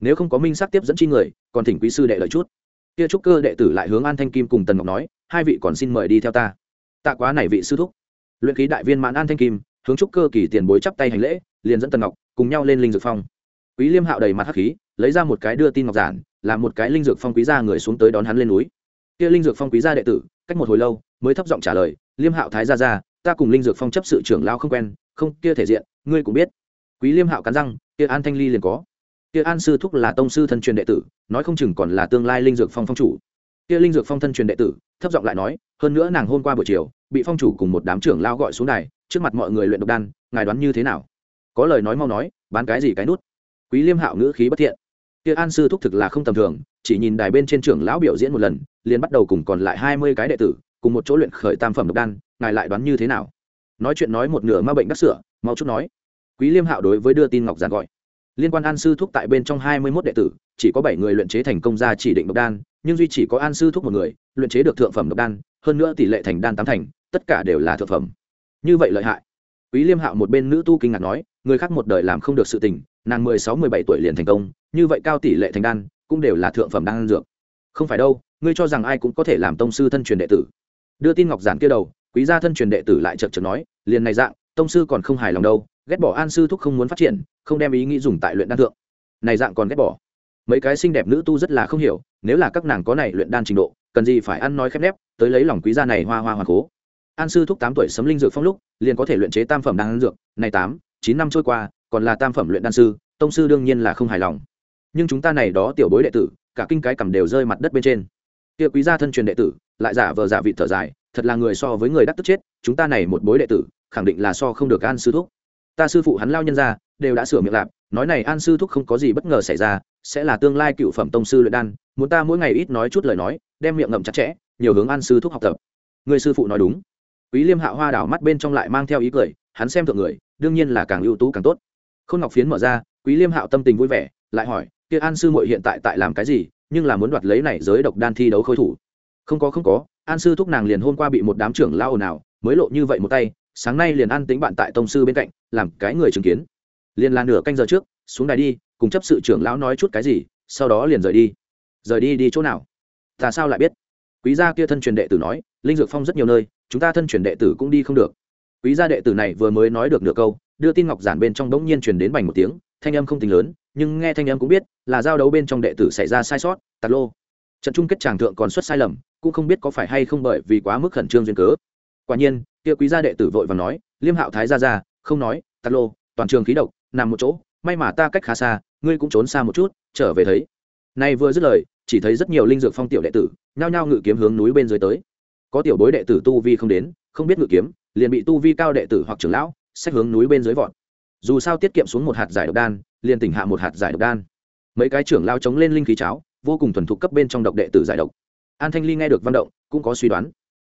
Nếu không có minh sắc tiếp dẫn chi người, còn thỉnh quý sư đệ lợi chút. Kia trúc cơ đệ tử lại hướng an thanh kim cùng tần ngọc nói, hai vị còn xin mời đi theo ta. Tạ quá này vị sư thúc. Luyện khí đại viên mãn an thanh kim, hướng trúc cơ kỳ tiền bối chắp tay hành lễ, liền dẫn tần ngọc cùng nhau lên linh dược phong. Quý liêm hạo đầy mặt hắc khí, lấy ra một cái đưa tin ngọc giản, làm một cái linh dược phong quý gia người xuống tới đón hắn lên núi. Kia linh dược phong quý gia đệ tử, cách một hồi lâu mới thấp giọng trả lời, liêm hạo thái ra ra ta cùng linh dược phong chấp sự trưởng lao không quen, không, kia thể diện, ngươi cũng biết. Quý liêm hạo cắn răng, kia an thanh ly liền có. Kia an sư thúc là tông sư thân truyền đệ tử, nói không chừng còn là tương lai linh dược phong phong chủ. Kia linh dược phong thân truyền đệ tử, thấp giọng lại nói, hơn nữa nàng hôm qua buổi chiều, bị phong chủ cùng một đám trưởng lao gọi xuống đài, trước mặt mọi người luyện độc đan, ngài đoán như thế nào? Có lời nói mau nói, bán cái gì cái nút? Quý liêm hạo ngữ khí bất thiện. Kia an sư thúc thực là không tầm thường, chỉ nhìn đài bên trên trưởng lão biểu diễn một lần, liền bắt đầu cùng còn lại hai mươi cái đệ tử cùng một chỗ luyện khởi tam phẩm độc đan, ngài lại đoán như thế nào? Nói chuyện nói một nửa ma bệnh đắc sửa, mau chút nói. Quý liêm hạo đối với đưa tin ngọc giản gọi. Liên quan an sư thúc tại bên trong hai mươi mốt đệ tử, chỉ có bảy người luyện chế thành công ra chỉ định độc đan, nhưng duy chỉ có an sư thúc một người, luyện chế được thượng phẩm độc đan, hơn nữa tỷ lệ thành đan tám thành, tất cả đều là thượng phẩm. Như vậy lợi hại. Quý liêm hạo một bên nữ tu kinh ngạc nói, người khác một đời làm không được sự tình, nàng mười sáu mười bảy tuổi liền thành công, như vậy cao tỷ lệ thành đan, cũng đều là thượng phẩm đan dược. Không phải đâu, ngươi cho rằng ai cũng có thể làm tông sư thân truyền đệ tử đưa tin ngọc giản kia đầu, quý gia thân truyền đệ tử lại chợt chợt nói, liền này dạng, tông sư còn không hài lòng đâu, ghét bỏ an sư thúc không muốn phát triển, không đem ý nghĩ dùng tại luyện đan thượng. Này dạng còn ghét bỏ. Mấy cái xinh đẹp nữ tu rất là không hiểu, nếu là các nàng có này luyện đan trình độ, cần gì phải ăn nói khép nép, tới lấy lòng quý gia này hoa hoa hoa cố. An sư thúc tám tuổi sấm linh dược phong lúc, liền có thể luyện chế tam phẩm đan dược, này tám, chín năm trôi qua, còn là tam phẩm luyện đan sư, tông sư đương nhiên là không hài lòng. Nhưng chúng ta này đó tiểu bối đệ tử, cả kinh cái cầm đều rơi mặt đất bên trên. Kia quý gia thân truyền đệ tử lại giả vờ giả vị thở dài, thật là người so với người đắc tức chết, chúng ta này một bối đệ tử, khẳng định là so không được an sư thúc. Ta sư phụ hắn lao nhân ra, đều đã sửa miệng lạp, nói này an sư thúc không có gì bất ngờ xảy ra, sẽ là tương lai cựu phẩm tông sư luyện đan, muốn ta mỗi ngày ít nói chút lời nói, đem miệng ngậm chặt chẽ, nhiều hướng an sư thúc học tập. Người sư phụ nói đúng. Quý liêm hạ hoa đảo mắt bên trong lại mang theo ý cười, hắn xem thượng người, đương nhiên là càng ưu tú càng tốt. Khôn ngọc phiến mở ra, quý liêm hạo tâm tình vui vẻ, lại hỏi, kia an sư muội hiện tại tại làm cái gì, nhưng là muốn đoạt lấy này giới độc đan thi đấu khôi thủ? Không có không có, an sư thúc nàng liền hôm qua bị một đám trưởng lao nào mới lộ như vậy một tay, sáng nay liền an tính bạn tại tông sư bên cạnh, làm cái người chứng kiến. Liền là nửa canh giờ trước, xuống đài đi, cùng chấp sự trưởng lão nói chút cái gì, sau đó liền rời đi. Rời đi đi chỗ nào? Ta sao lại biết? Quý gia kia thân truyền đệ tử nói, linh dược phong rất nhiều nơi, chúng ta thân truyền đệ tử cũng đi không được. Quý gia đệ tử này vừa mới nói được nửa câu, đưa tin ngọc giản bên trong đống nhiên truyền đến bành một tiếng, thanh âm không tính lớn, nhưng nghe thanh âm cũng biết, là giao đấu bên trong đệ tử xảy ra sai sót, tạt lô. Trận chung kết tràng thượng còn xuất sai lầm cũng không biết có phải hay không bởi vì quá mức khẩn trương duyên cớ. Quả nhiên, kia quý gia đệ tử vội và nói, liêm hạo thái ra ra không nói, tạt lô, toàn trường khí độc, nằm một chỗ, may mà ta cách khá xa, ngươi cũng trốn xa một chút, trở về thấy. Nay vừa dứt lời, chỉ thấy rất nhiều linh dược phong tiểu đệ tử, nhao nhao ngự kiếm hướng núi bên dưới tới. Có tiểu bối đệ tử tu vi không đến, không biết ngự kiếm, liền bị tu vi cao đệ tử hoặc trưởng lão xét hướng núi bên dưới vọt. Dù sao tiết kiệm xuống một hạt giải độc đan, liền tỉnh hạ một hạt giải độc đan. Mấy cái trưởng lao chống lên linh khí cháo, vô cùng thuần thục cấp bên trong độc đệ tử giải độc an thanh ly nghe được văn động, cũng có suy đoán.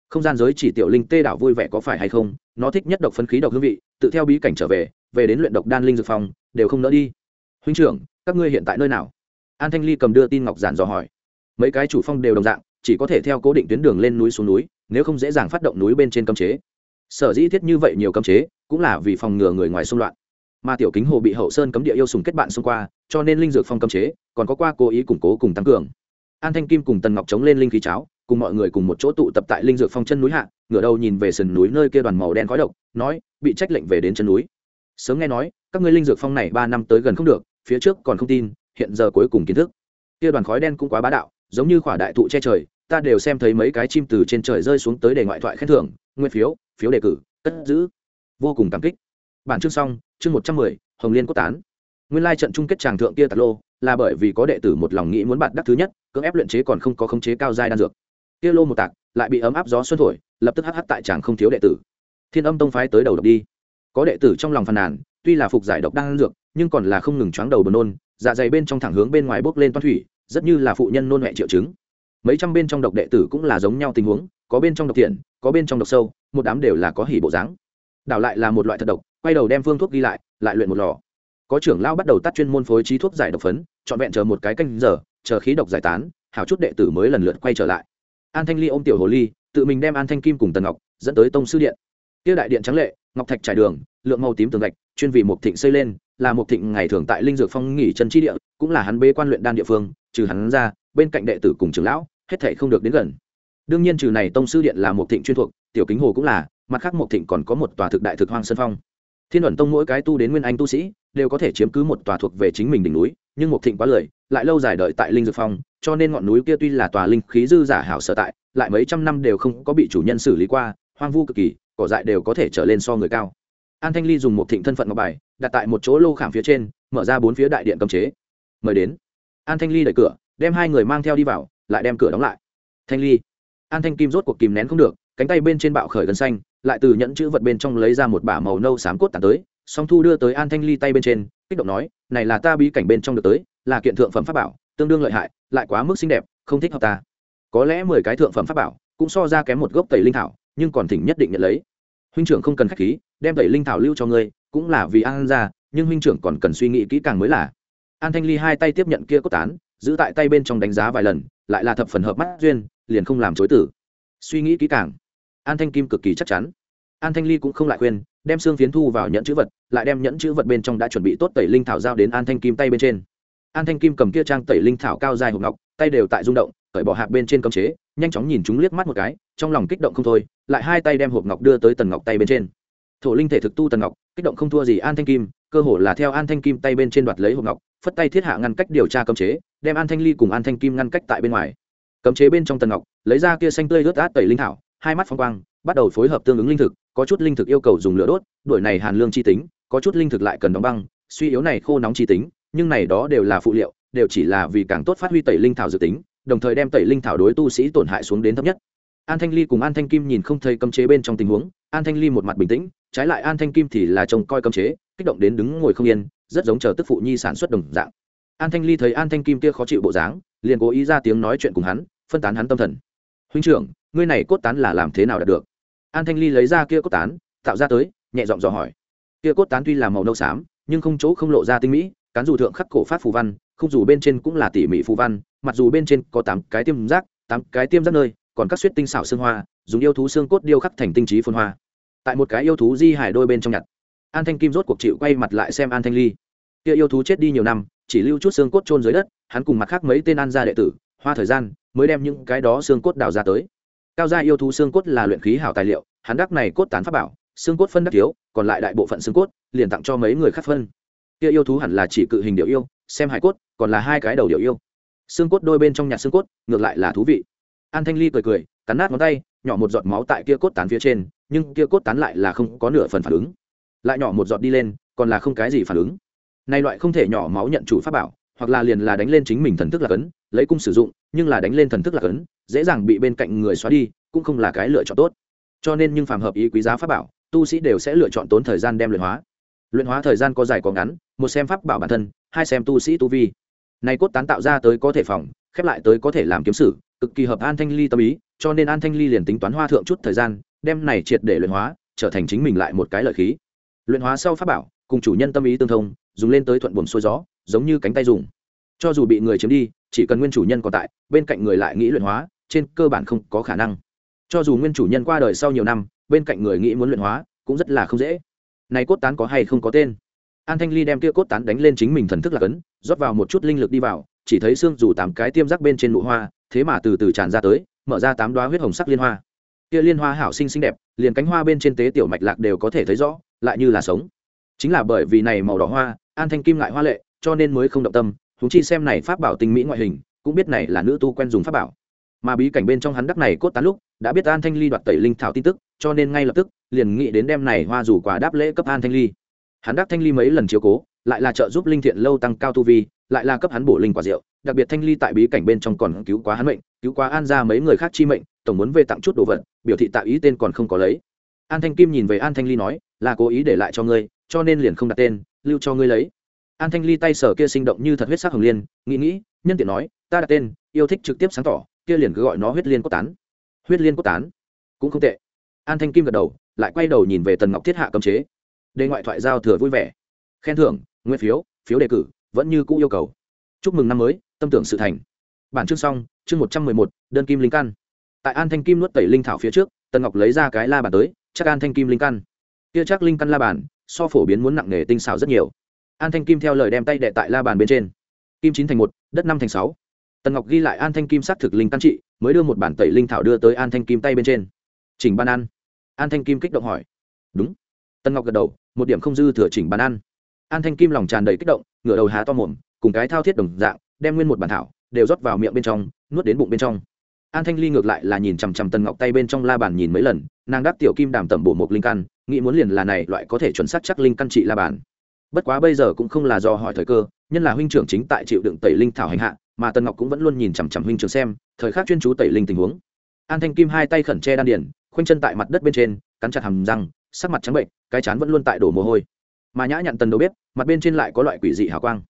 Không gian giới chỉ tiểu linh tê đảo vui vẻ có phải hay không, nó thích nhất độc phân khí độc hương vị, tự theo bí cảnh trở về về đến luyện độc đan linh dược phòng, đều không nỡ đi. Huynh trưởng, các ngươi hiện tại nơi nào? An thanh ly cầm đưa tin ngọc giản dò hỏi. Mấy cái chủ phong đều đồng dạng, chỉ có thể theo cố định tuyến đường lên núi xuống núi, nếu không dễ dàng phát động núi bên trên cấm chế. Sở dĩ thiết như vậy nhiều cấm chế, cũng là vì phòng ngừa người ngoài xung loạn. Mà tiểu kính hồ bị hậu sơn cấm địa yêu sùng kết bạn xung qua, cho nên linh dược phong cấm chế, còn có qua cố ý củng cố cùng tăng cường an thanh kim cùng tần ngọc chống lên linh khí cháo, cùng mọi người cùng một chỗ tụ tập tại linh dược phong chân núi hạ, ngửa đầu nhìn về sườn núi nơi kia đoàn màu đen khói độc, nói, bị trách lệnh về đến chân núi. Sớm nghe nói, các ngươi linh dược phong này ba năm tới gần không được, phía trước còn không tin, hiện giờ cuối cùng kiến thức. Kia đoàn khói đen cũng quá bá đạo, giống như khỏa đại thụ che trời, ta đều xem thấy mấy cái chim từ trên trời rơi xuống tới để ngoại thoại khen thưởng, nguyên phiếu phiếu đề cử, cất giữ. Vô cùng cảm kích. Bản chương xong, chương một trăm mười, hồng liên cốt tán. Nguyên lai trận chung kết tràng thượng kia tạt lô là bởi vì có đệ tử một lòng nghĩ muốn bạt đắc thứ nhất, cưỡng ép luyện chế còn không có khống chế cao giai đan dược. Kia lô một tạc, lại bị ấm áp gió xuân thổi, lập tức hh tại chàng không thiếu đệ tử. Thiên âm tông phái tới đầu độc đi. Có đệ tử trong lòng phàn nàn, tuy là phục giải độc đan dược, nhưng còn là không ngừng choáng đầu buồn nôn dạ dày bên trong thẳng hướng bên ngoài bốc lên toan thủy, rất như là phụ nhân nôn mẹ triệu chứng. Mấy trăm bên trong độc đệ tử cũng là giống nhau tình huống, có bên trong độc thiện, có bên trong độc sâu, một đám đều là có hỉ bộ dáng. Đảo lại là một loại thật độc, quay đầu đem phương thuốc ghi lại lại luyện một lò có trưởng lao bắt đầu tắt chuyên môn phối trí thuốc giải độc phấn, trọn vẹn chờ một cái canh giờ, chờ khí độc giải tán, hảo chút đệ tử mới lần lượt quay trở lại. An thanh ly ôm tiểu hồ ly, tự mình đem an thanh kim cùng tần ngọc dẫn tới tông sư điện. Tiêu đại điện trắng lệ, ngọc thạch trải đường, lượng màu tím tường gạch, chuyên vì một thịnh xây lên, là một thịnh ngày thường tại linh dược phong nghỉ chân chi địa, cũng là hắn bê quan luyện đan địa phương, trừ hắn ra, bên cạnh đệ tử cùng trưởng lão, hết thảy không được đến gần. Đương nhiên trừ này tông sư điện là một thịnh chuyên thuộc, tiểu kính hồ cũng là, mặt khác một thịnh còn có một tòa thực đại thực hoang sơn phong thiên ẩn tông mỗi cái tu đến nguyên anh tu sĩ, đều có thể chiếm cứ một tòa thuộc về chính mình đỉnh núi, nhưng một thịnh quá lười, lại lâu dài đợi tại linh dược phong, cho nên ngọn núi kia tuy là tòa linh khí dư giả hảo sở tại, lại mấy trăm năm đều không có bị chủ nhân xử lý qua, hoang vu cực kỳ, cỏ dại đều có thể trở lên so người cao. An thanh ly dùng một thịnh thân phận ngọc bài, đặt tại một chỗ lô khảm phía trên, mở ra bốn phía đại điện cấm chế. Mời đến. An thanh ly đẩy cửa, đem hai người mang theo đi vào, lại đem cửa đóng lại. Thanh ly. An thanh kim rốt cuộc kìm nén không được, cánh tay bên trên bạo khởi gần xanh lại từ nhẫn chữ vật bên trong lấy ra một bả màu nâu xám cốt tàn tới, song thu đưa tới an thanh ly tay bên trên, kích động nói, này là ta bí cảnh bên trong được tới, là kiện thượng phẩm pháp bảo, tương đương lợi hại, lại quá mức xinh đẹp, không thích hợp ta. Có lẽ mười cái thượng phẩm pháp bảo, cũng so ra kém một gốc tẩy linh thảo, nhưng còn thỉnh nhất định nhận lấy. Huynh trưởng không cần khách khí, đem tẩy linh thảo lưu cho ngươi, cũng là vì an ra nhưng huynh trưởng còn cần suy nghĩ kỹ càng mới là. An thanh ly hai tay tiếp nhận kia cốt tán, giữ tại tay bên trong đánh giá vài lần, lại là thập phần hợp mắt duyên, liền không làm chối tử suy nghĩ kỹ càng an thanh kim cực kỳ chắc chắn. An thanh ly cũng không lại khuyên, đem xương phiến thu vào nhẫn chữ vật, lại đem nhẫn chữ vật bên trong đã chuẩn bị tốt tẩy linh thảo giao đến an thanh kim tay bên trên. An thanh kim cầm kia trang tẩy linh thảo cao dài hộp ngọc, tay đều tại rung động, cởi bỏ hạc bên trên cấm chế, nhanh chóng nhìn chúng liếc mắt một cái, trong lòng kích động không thôi, lại hai tay đem hộp ngọc đưa tới tần ngọc tay bên trên. Thổ linh thể thực tu tần ngọc, kích động không thua gì an thanh kim, cơ hồ là theo an thanh kim tay bên trên đoạt lấy hộp ngọc, phất tay thiết hạ ngăn cách điều tra cấm chế, đem an thanh ly cùng an thanh kim ngăn cách tại bên ngoài. Cấm chế bên trong tần ngọc, lấy ra kia xanh tươi rớt át tẩy linh thảo hai mắt phong quang, bắt đầu phối hợp tương ứng linh thực, có chút linh thực yêu cầu dùng lửa đốt, đuổi này hàn lương chi tính, có chút linh thực lại cần đóng băng, suy yếu này khô nóng chi tính, nhưng này đó đều là phụ liệu, đều chỉ là vì càng tốt phát huy tẩy linh thảo dự tính, đồng thời đem tẩy linh thảo đối tu sĩ tổn hại xuống đến thấp nhất. An thanh ly cùng an thanh kim nhìn không thấy cấm chế bên trong tình huống, an thanh ly một mặt bình tĩnh, trái lại an thanh kim thì là trông coi cấm chế, kích động đến đứng ngồi không yên, rất giống chờ tức phụ nhi sản xuất đồng dạng. An thanh ly thấy an thanh kim kia khó chịu bộ dáng, liền cố ý ra tiếng nói chuyện cùng hắn, phân tán hắn tâm thần huynh trưởng, ngươi này cốt tán là làm thế nào đạt được? An thanh ly lấy ra kia cốt tán, tạo ra tới, nhẹ giọng dò hỏi. Kia cốt tán tuy là màu nâu xám, nhưng không chỗ không lộ ra tinh mỹ, cán dù thượng khắc cổ phát phù văn, không dù bên trên cũng là tỉ mỉ phù văn, mặc dù bên trên có tám cái tiêm rác tám cái tiêm rác nơi, còn các suýt tinh xảo xương hoa, dùng yêu thú xương cốt điêu khắc thành tinh trí phân hoa. Tại một cái yêu thú di hải đôi bên trong nhặt. An thanh kim rốt cuộc chịu quay mặt lại xem an thanh ly. Kia yêu thú chết đi nhiều năm, chỉ lưu chút xương cốt trôn dưới đất, hắn cùng mặt khác mấy tên an gia đệ tử hoa thời gian, mới đem những cái đó xương cốt đào ra tới. Cao gia yêu thú xương cốt là luyện khí hảo tài liệu, hắn đắc này cốt tán pháp bảo, xương cốt phân đắc thiếu, còn lại đại bộ phận xương cốt, liền tặng cho mấy người khác phân. Kia yêu thú hẳn là chỉ cự hình điệu yêu, xem hải cốt, còn là hai cái đầu điệu yêu. Xương cốt đôi bên trong nhặt xương cốt, ngược lại là thú vị. An thanh ly cười cười, cắn nát ngón tay, nhỏ một giọt máu tại kia cốt tán phía trên, nhưng kia cốt tán lại là không có nửa phần phản ứng. Lại nhỏ một giọt đi lên, còn là không cái gì phản ứng. Nay loại không thể nhỏ máu nhận chủ pháp bảo hoặc là liền là đánh lên chính mình thần thức là cấn, lấy cung sử dụng, nhưng là đánh lên thần thức là cấn, dễ dàng bị bên cạnh người xóa đi, cũng không là cái lựa chọn tốt. Cho nên nhưng phàm hợp ý quý giá pháp bảo, tu sĩ đều sẽ lựa chọn tốn thời gian đem luyện hóa. Luyện hóa thời gian có dài có ngắn, một xem pháp bảo bản thân, hai xem tu sĩ tu vi. Này cốt tán tạo ra tới có thể phòng, khép lại tới có thể làm kiếm sử, cực kỳ hợp an thanh ly tâm ý, cho nên an thanh ly liền tính toán hoa thượng chút thời gian, đem này triệt để luyện hóa, trở thành chính mình lại một cái lợi khí. Luyện hóa sau pháp bảo, cùng chủ nhân tâm ý tương thông dùng lên tới thuận buồm xuôi gió, giống như cánh tay dùng. Cho dù bị người chiếm đi, chỉ cần nguyên chủ nhân còn tại, bên cạnh người lại nghĩ luyện hóa, trên cơ bản không có khả năng. Cho dù nguyên chủ nhân qua đời sau nhiều năm, bên cạnh người nghĩ muốn luyện hóa, cũng rất là không dễ. Này cốt tán có hay không có tên? An thanh ly đem kia cốt tán đánh lên chính mình thần thức là cấn, rót vào một chút linh lực đi vào, chỉ thấy xương dù tám cái tiêm rắc bên trên nụ hoa, thế mà từ từ tràn ra tới, mở ra tám đoá huyết hồng sắc liên hoa. Kia liên hoa hảo xinh xinh đẹp, liền cánh hoa bên trên tế tiểu mạch lạc đều có thể thấy rõ, lại như là sống chính là bởi vì này màu đỏ hoa, an thanh kim ngại hoa lệ, cho nên mới không động tâm chúng chi xem này pháp bảo tinh mỹ ngoại hình, cũng biết này là nữ tu quen dùng pháp bảo. Mà bí cảnh bên trong hắn đắc này cốt tán lúc, đã biết an thanh ly đoạt tẩy linh thảo tin tức, cho nên ngay lập tức, liền nghĩ đến đem này hoa rủ quả đáp lễ cấp an thanh ly. Hắn đắc thanh ly mấy lần chiếu cố, lại là trợ giúp linh thiện lâu tăng cao tu vi, lại là cấp hắn bổ linh quả rượu, đặc biệt thanh ly tại bí cảnh bên trong còn cứu quá hắn mệnh, cứu quá an ra mấy người khác chi mệnh, tổng muốn về tặng chút đồ vật, biểu thị tạo ý tên còn không có lấy. An thanh kim nhìn về an thanh ly nói, là cố ý để lại cho ngươi cho nên liền không đặt tên, lưu cho ngươi lấy. An thanh ly tay sở kia sinh động như thật huyết sắc hồng liên, nghĩ nghĩ, nhân tiện nói, ta đặt tên, yêu thích trực tiếp sáng tỏ, kia liền cứ gọi nó huyết liên cốt tán. Huyết liên cốt tán? Cũng không tệ. An thanh kim gật đầu, lại quay đầu nhìn về tần ngọc thiết hạ cấm chế. Đề ngoại thoại giao thừa vui vẻ. Khen thưởng, nguyên phiếu phiếu đề cử, vẫn như cũ yêu cầu. Chúc mừng năm mới, tâm tưởng sự thành. Bản chương xong, chương một trăm mười một, đơn kim linh căn. Tại an thanh kim nuốt tẩy linh thảo phía trước, tần ngọc lấy ra cái la bàn tới, chắc an thanh kim linh căn. Kia chắc linh căn la bàn so phổ biến muốn nặng nề tinh xảo rất nhiều. An thanh kim theo lời đem tay đệ tại la bàn bên trên. Kim chín thành một, đất năm thành sáu. Tần ngọc ghi lại an thanh kim sát thực linh căn trị, mới đưa một bản tẩy linh thảo đưa tới an thanh kim tay bên trên. Chỉnh ban ăn. An thanh kim kích động hỏi. Đúng. Tần ngọc gật đầu, một điểm không dư thừa chỉnh ban ăn. An thanh kim lòng tràn đầy kích động, ngửa đầu há to mồm, cùng cái thao thiết đồng dạng, đem nguyên một bản thảo, đều rót vào miệng bên trong, nuốt đến bụng bên trong an thanh ly ngược lại là nhìn chằm chằm tần ngọc tay bên trong la bàn nhìn mấy lần, nàng đáp tiểu kim đàm tẩm bổ một linh căn, nghĩ muốn liền là này loại có thể chuẩn xác chắc linh căn trị la bàn. Bất quá bây giờ cũng không là do hỏi thời cơ, nhân là huynh trưởng chính tại chịu đựng tẩy linh thảo hành hạ, mà tần ngọc cũng vẫn luôn nhìn chằm chằm huynh trưởng xem, thời khắc chuyên chú tẩy linh tình huống. An thanh kim hai tay khẩn che đan điển khoanh chân tại mặt đất bên trên, cắn chặt hầm răng, sắc mặt trắng bệnh, cái chán vẫn luôn tại đổ mồ hôi. Mà nhã nhặn tần đầu bếp mặt bên trên lại có loại quỷ dị hào quang.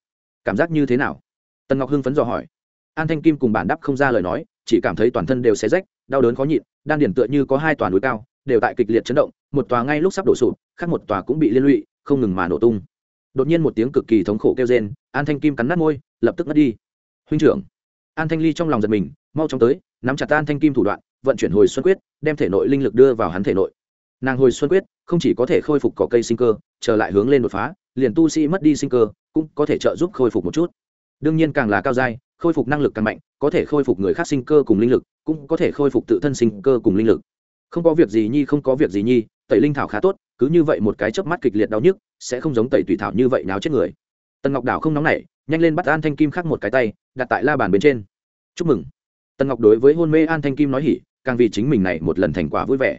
Cảm giác như thế nào? Tần ngọc hưng phấn dò hỏi. An thanh kim cùng bản đáp không ra lời nói chỉ cảm thấy toàn thân đều xé rách, đau đớn khó nhịn, đan điển tựa như có hai tòa núi cao, đều tại kịch liệt chấn động, một tòa ngay lúc sắp đổ sụp, khác một tòa cũng bị liên lụy, không ngừng mà nổ tung. Đột nhiên một tiếng cực kỳ thống khổ kêu rên, an thanh kim cắn nát môi, lập tức ngất đi. Huynh trưởng. An thanh ly trong lòng giật mình, mau chóng tới, nắm chặt an thanh kim thủ đoạn, vận chuyển hồi xuân quyết, đem thể nội linh lực đưa vào hắn thể nội. Nàng hồi xuân quyết, không chỉ có thể khôi phục cỏ cây sinh cơ, trở lại hướng lên đột phá, liền tu sĩ mất đi sinh cơ, cũng có thể trợ giúp khôi phục một chút đương nhiên càng là cao dai, khôi phục năng lực càng mạnh, có thể khôi phục người khác sinh cơ cùng linh lực, cũng có thể khôi phục tự thân sinh cơ cùng linh lực. Không có việc gì nhi, không có việc gì nhi, tẩy linh thảo khá tốt, cứ như vậy một cái chớp mắt kịch liệt đau nhức, sẽ không giống tẩy tùy thảo như vậy náo chết người. Tần ngọc đảo không nóng nảy, nhanh lên bắt an thanh kim khắc một cái tay, đặt tại la bàn bên trên. Chúc mừng. Tần ngọc đối với hôn mê an thanh kim nói hỉ, càng vì chính mình này một lần thành quả vui vẻ.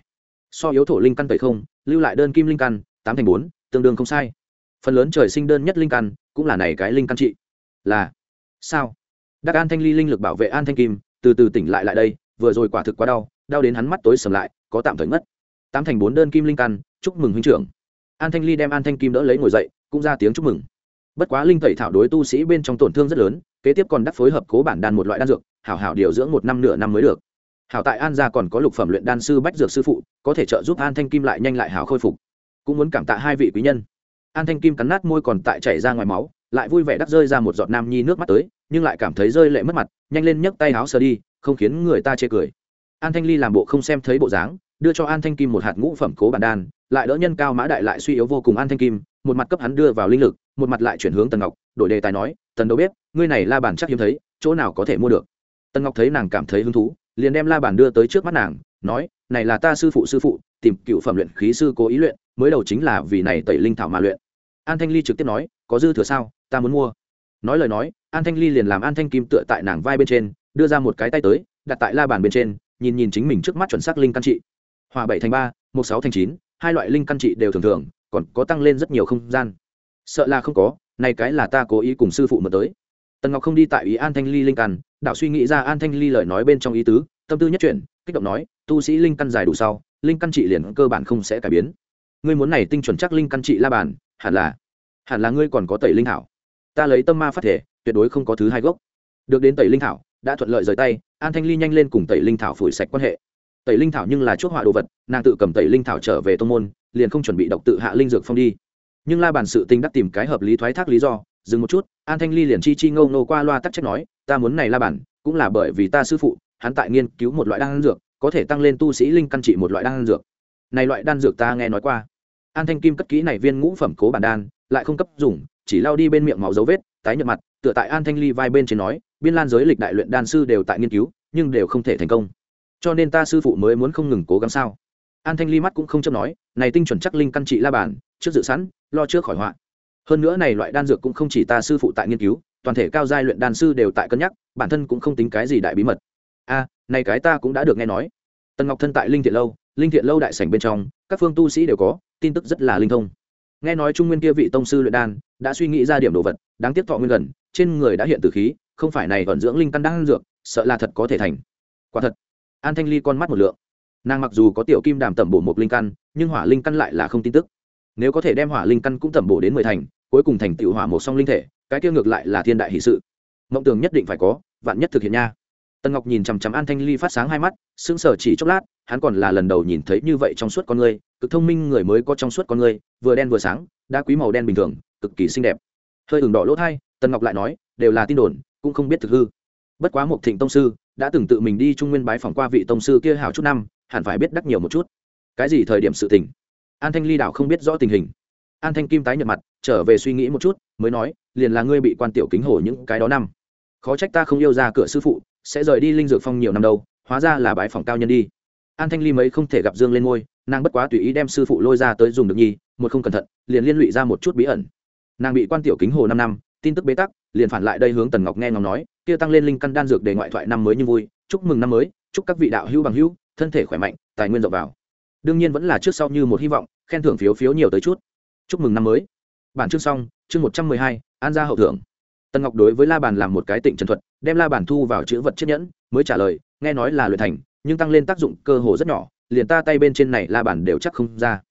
So yếu thổ linh căn tẩy không, lưu lại đơn kim linh căn, tám thành bốn, tương đương không sai. Phần lớn trời sinh đơn nhất linh căn, cũng là này cái linh căn trị là sao? Đắc an thanh ly linh lực bảo vệ an thanh kim, từ từ tỉnh lại lại đây, vừa rồi quả thực quá đau đau đến hắn mắt tối sầm lại, có tạm thời mất tám thành bốn đơn kim linh căn, chúc mừng huynh trưởng. An thanh ly đem an thanh kim đỡ lấy ngồi dậy, cũng ra tiếng chúc mừng. Bất quá linh tẩy thảo đối tu sĩ bên trong tổn thương rất lớn, kế tiếp còn đắc phối hợp cố bản đan một loại đan dược, hảo hảo điều dưỡng một năm nửa năm mới được. Hảo tại an gia còn có lục phẩm luyện đan sư bách dược sư phụ, có thể trợ giúp an thanh kim lại nhanh lại hảo khôi phục. Cũng muốn cảm tạ hai vị quý nhân. An thanh kim cắn nát môi còn tại chảy ra ngoài máu lại vui vẻ đắc rơi ra một giọt nam nhi nước mắt tới, nhưng lại cảm thấy rơi lệ mất mặt, nhanh lên nhấc tay áo sờ đi, không khiến người ta chê cười. An thanh ly làm bộ không xem thấy bộ dáng, đưa cho an thanh kim một hạt ngũ phẩm cố bản đan, lại đỡ nhân cao mã đại lại suy yếu vô cùng an thanh kim, một mặt cấp hắn đưa vào linh lực, một mặt lại chuyển hướng tần ngọc, đổi đề tài nói, tần đâu biết ngươi này la bản chắc hiếm thấy, chỗ nào có thể mua được? Tần ngọc thấy nàng cảm thấy hứng thú, liền đem la bản đưa tới trước mắt nàng, nói, này là ta sư phụ sư phụ, tìm cựu phẩm luyện khí sư cố ý luyện, mới đầu chính là vì này tẩy linh thảo mà luyện. An thanh ly trực tiếp nói có dư thừa sao, ta muốn mua. Nói lời nói, an thanh ly liền làm an thanh kim tựa tại nàng vai bên trên, đưa ra một cái tay tới, đặt tại la bàn bên trên, nhìn nhìn chính mình trước mắt chuẩn xác linh căn trị. Hòa bảy thành ba, một sáu thành chín, hai loại linh căn trị đều thường thường, còn có tăng lên rất nhiều không gian. Sợ là không có, này cái là ta cố ý cùng sư phụ mở tới. Tần ngọc không đi tại ý an thanh ly linh căn đạo suy nghĩ ra an thanh ly lời nói bên trong ý tứ, tâm tư nhất chuyển, kích động nói, tu sĩ linh căn dài đủ sau, linh căn trị liền cơ bản không sẽ cải biến. Ngươi muốn này tinh chuẩn chắc linh căn trị la bàn, hẳn là hẳn là ngươi còn có tẩy linh thảo. Ta lấy tâm ma phát thể, tuyệt đối không có thứ hai gốc. Được đến tẩy linh thảo, đã thuận lợi rời tay, an thanh ly nhanh lên cùng tẩy linh thảo phủi sạch quan hệ. Tẩy linh thảo nhưng là chuốc họa đồ vật, nàng tự cầm tẩy linh thảo trở về tô n g môn, liền không chuẩn bị độc tự hạ linh dược phong đi. Nhưng la bàn sự tinh đắc tìm cái hợp lý thoái thác lý do, dừng một chút, an thanh ly liền chi chi ngâu nô qua loa tắc trách nói, ta muốn này la bàn, cũng là bởi vì ta sư phụ, hắn tại nghiên cứu một loại đan dược, có thể tăng lên tu sĩ linh căn trị một loại đan dược. Này loại đan dược ta nghe nói qua. An thanh kim cất kỹ này viên ngũ phẩm cố bản đan lại không cấp dùng, chỉ lao đi bên miệng máu dấu vết, tái nhợt mặt, tựa tại an thanh ly vai bên trên nói, biên lan giới lịch đại luyện đan sư đều tại nghiên cứu, nhưng đều không thể thành công. Cho nên ta sư phụ mới muốn không ngừng cố gắng sao? An thanh ly mắt cũng không chấp nói, này tinh chuẩn chắc linh căn trị la bản trước dự sẵn, lo trước khỏi họa. Hơn nữa này loại đan dược cũng không chỉ ta sư phụ tại nghiên cứu, toàn thể cao giai luyện đan sư đều tại cân nhắc, bản thân cũng không tính cái gì đại bí mật. A, này cái ta cũng đã được nghe nói. Tần ngọc thân tại linh thiện lâu, linh thiện lâu đại sảnh bên trong, các phương tu sĩ đều có, tin tức rất là linh thông nghe nói trung nguyên kia vị tông sư luyện đan, đã suy nghĩ ra điểm đồ vật, đáng tiếc thọ nguyên gần, trên người đã hiện từ khí, không phải này ẩn dưỡng linh căn đang dược, sợ là thật có thể thành. Quả thật, an thanh ly con mắt một lượng. Nàng mặc dù có tiểu kim đàm tẩm bổ một linh căn, nhưng hỏa linh căn lại là không tin tức. Nếu có thể đem hỏa linh căn cũng tẩm bổ đến mười thành, cuối cùng thành tựu hỏa một song linh thể, cái tiêu ngược lại là thiên đại hỷ sự. Mộng tưởng nhất định phải có, vạn nhất thực hiện nha. Tần ngọc nhìn chằm chằm an thanh ly phát sáng hai mắt, sững sờ chỉ chốc lát, hắn còn là lần đầu nhìn thấy như vậy trong suốt con người cực thông minh người mới có trong suốt con người, vừa đen vừa sáng đã quý màu đen bình thường, cực kỳ xinh đẹp. Hơi ửng đỏ lỗ thai, tần ngọc lại nói, đều là tin đồn, cũng không biết thực hư. Bất quá một thịnh tông sư đã từng tự mình đi trung nguyên bái phỏng qua vị tông sư kia hảo chút năm, hẳn phải biết đắc nhiều một chút. Cái gì thời điểm sự tình? An thanh ly đảo không biết rõ tình hình. An thanh kim tái nhợt mặt, trở về suy nghĩ một chút, mới nói, liền là ngươi bị quan tiểu kính hổ những cái đó năm. Khó trách ta không yêu ra cửa sư phụ, sẽ rời đi linh dược phong nhiều năm đâu, hóa ra là bái phỏng cao nhân đi. An thanh ly mấy không thể gặp dương lên ngôi nàng bất quá tùy ý đem sư phụ lôi ra tới dùng được nhi, một không cẩn thận, liền liên lụy ra một chút bí ẩn. Nàng bị quan tiểu kính hồ năm năm, tin tức bế tắc, liền phản lại đây hướng tần ngọc nghe ngóng nói, kia tăng lên linh căn đan dược để ngoại thoại năm mới như vui, chúc mừng năm mới, chúc các vị đạo hữu bằng hữu, thân thể khỏe mạnh, tài nguyên rộng vào. Đương nhiên vẫn là trước sau như một hy vọng, khen thưởng phiếu phiếu nhiều tới chút. Chúc mừng năm mới. Bản chương xong, chương một trăm mười hai, an gia hậu thưởng. Tần ngọc đối với la bàn làm một cái tịnh trần thuật, đem la bàn thu vào chữ vật chiếc nhẫn, mới trả lời, nghe nói là luyện thành, nhưng tăng lên tác dụng cơ hồ rất nhỏ liền ta tay bên trên này la bản đều chắc không ra.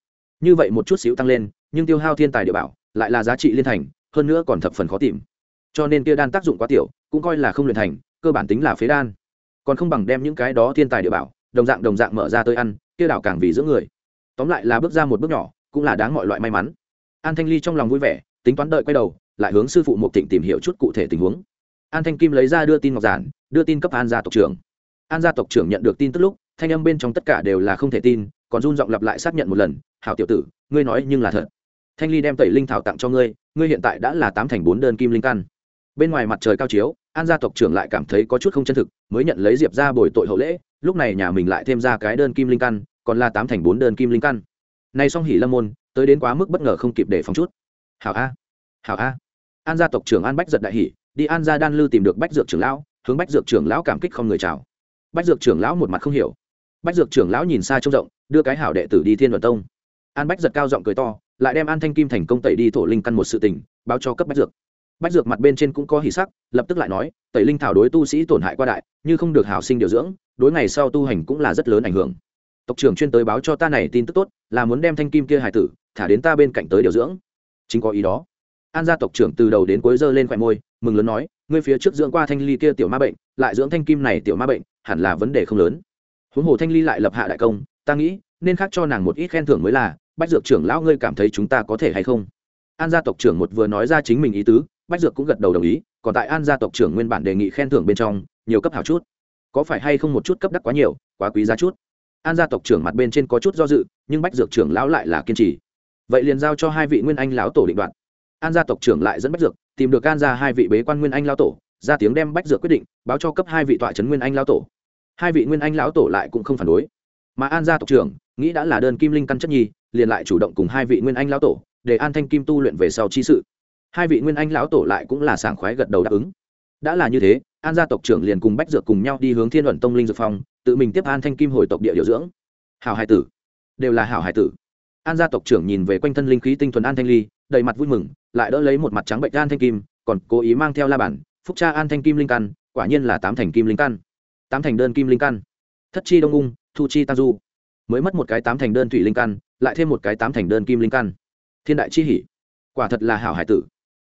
Như vậy một chút xíu tăng lên, nhưng tiêu hao thiên tài địa bảo lại là giá trị liên thành, hơn nữa còn thập phần khó tìm. Cho nên kia đan tác dụng quá tiểu, cũng coi là không luyện thành, cơ bản tính là phế đan. Còn không bằng đem những cái đó thiên tài địa bảo, đồng dạng đồng dạng mở ra tới ăn, kia đảo càng vì giữa người. Tóm lại là bước ra một bước nhỏ, cũng là đáng mọi loại may mắn. An thanh ly trong lòng vui vẻ, tính toán đợi quay đầu, lại hướng sư phụ mục thịnh tìm hiểu chút cụ thể tình huống. An thanh kim lấy ra đưa tin ngọc giản, đưa tin cấp an gia tộc trưởng. An gia tộc trưởng nhận được tin tức lúc thanh âm bên trong tất cả đều là không thể tin, còn run giọng lặp lại xác nhận một lần, hảo tiểu tử, ngươi nói nhưng là thật. Thanh ly đem tẩy linh thảo tặng cho ngươi ngươi hiện tại đã là tám thành bốn đơn kim linh căn. Bên ngoài mặt trời cao chiếu, an gia tộc trưởng lại cảm thấy có chút không chân thực, mới nhận lấy diệp ra bồi tội hậu lễ, lúc này nhà mình lại thêm ra cái đơn kim linh căn, còn là tám thành bốn đơn kim linh căn. Nay song hỉ lâm môn, tới đến quá mức bất ngờ không kịp để phòng chút. Hảo a hảo a. An gia tộc trưởng an bách giật đại hỉ, đi an gia đan lư tìm được bách dược trưởng lão, hướng bách dược trưởng lão cảm kích không người chào. Bách dược trưởng lão một mặt không hiểu bách dược trưởng lão nhìn xa trông rộng, đưa cái hảo đệ tử đi thiên luận tông. An bách giật cao giọng cười to, lại đem an thanh kim thành công tẩy đi thổ linh căn một sự tình, báo cho cấp bách dược. Bách dược mặt bên trên cũng có hỉ sắc, lập tức lại nói, tẩy linh thảo đối tu sĩ tổn hại qua đại, như không được hảo sinh điều dưỡng, đối ngày sau tu hành cũng là rất lớn ảnh hưởng. Tộc trưởng chuyên tới báo cho ta này tin tức tốt, là muốn đem thanh kim kia hải tử, thả đến ta bên cạnh tới điều dưỡng. Chính có ý đó. An gia tộc trưởng từ đầu đến cuối giơ lên khỏe môi, mừng lớn nói, ngươi phía trước dưỡng qua thanh ly kia tiểu ma bệnh, lại dưỡng thanh kim này tiểu ma bệnh, hẳn là vấn đề không lớn huống hồ thanh ly lại lập hạ đại công, ta nghĩ, nên khác cho nàng một ít khen thưởng mới là, bách dược trưởng lão ngươi cảm thấy chúng ta có thể hay không? An gia tộc trưởng một vừa nói ra chính mình ý tứ, bách dược cũng gật đầu đồng ý, còn tại an gia tộc trưởng nguyên bản đề nghị khen thưởng bên trong, nhiều cấp hảo chút. Có phải hay không một chút cấp đắc quá nhiều, quá quý giá chút? An gia tộc trưởng mặt bên trên có chút do dự, nhưng bách dược trưởng lão lại là kiên trì. Vậy liền giao cho hai vị nguyên anh lão tổ định đoạn an gia tộc trưởng lại dẫn bách dược, tìm được an gia hai vị bế quan nguyên anh lão tổ, ra tiếng đem bách dược quyết định, báo cho cấp hai vị tọa trấn nguyên anh lão tổ hai vị nguyên anh lão tổ lại cũng không phản đối. Mà an gia tộc trưởng, nghĩ đã là đơn kim linh căn chất nhi, liền lại chủ động cùng hai vị nguyên anh lão tổ, để an thanh kim tu luyện về sau chi sự. Hai vị nguyên anh lão tổ lại cũng là sảng khoái gật đầu đáp ứng. Đã là như thế, an gia tộc trưởng liền cùng bách dược cùng nhau đi hướng thiên luận tông linh dược phong, tự mình tiếp an thanh kim hồi tộc địa điều dưỡng. Hảo hải tử. Đều là hảo hải tử. An gia tộc trưởng nhìn về quanh thân linh khí tinh thuần an thanh ly, đầy mặt vui mừng, lại đỡ lấy một mặt trắng bệnh an thanh kim, còn cố ý mang theo la bản phúc cha an thanh kim linh căn, quả nhiên là tám thành kim linh căn tám thành đơn kim linh căn. Thất chi đông ung, thu chi tam du. Mới mất một cái tám thành đơn thủy linh căn, lại thêm một cái tám thành đơn kim linh căn. Thiên đại chi hỷ. Quả thật là hảo hải tử.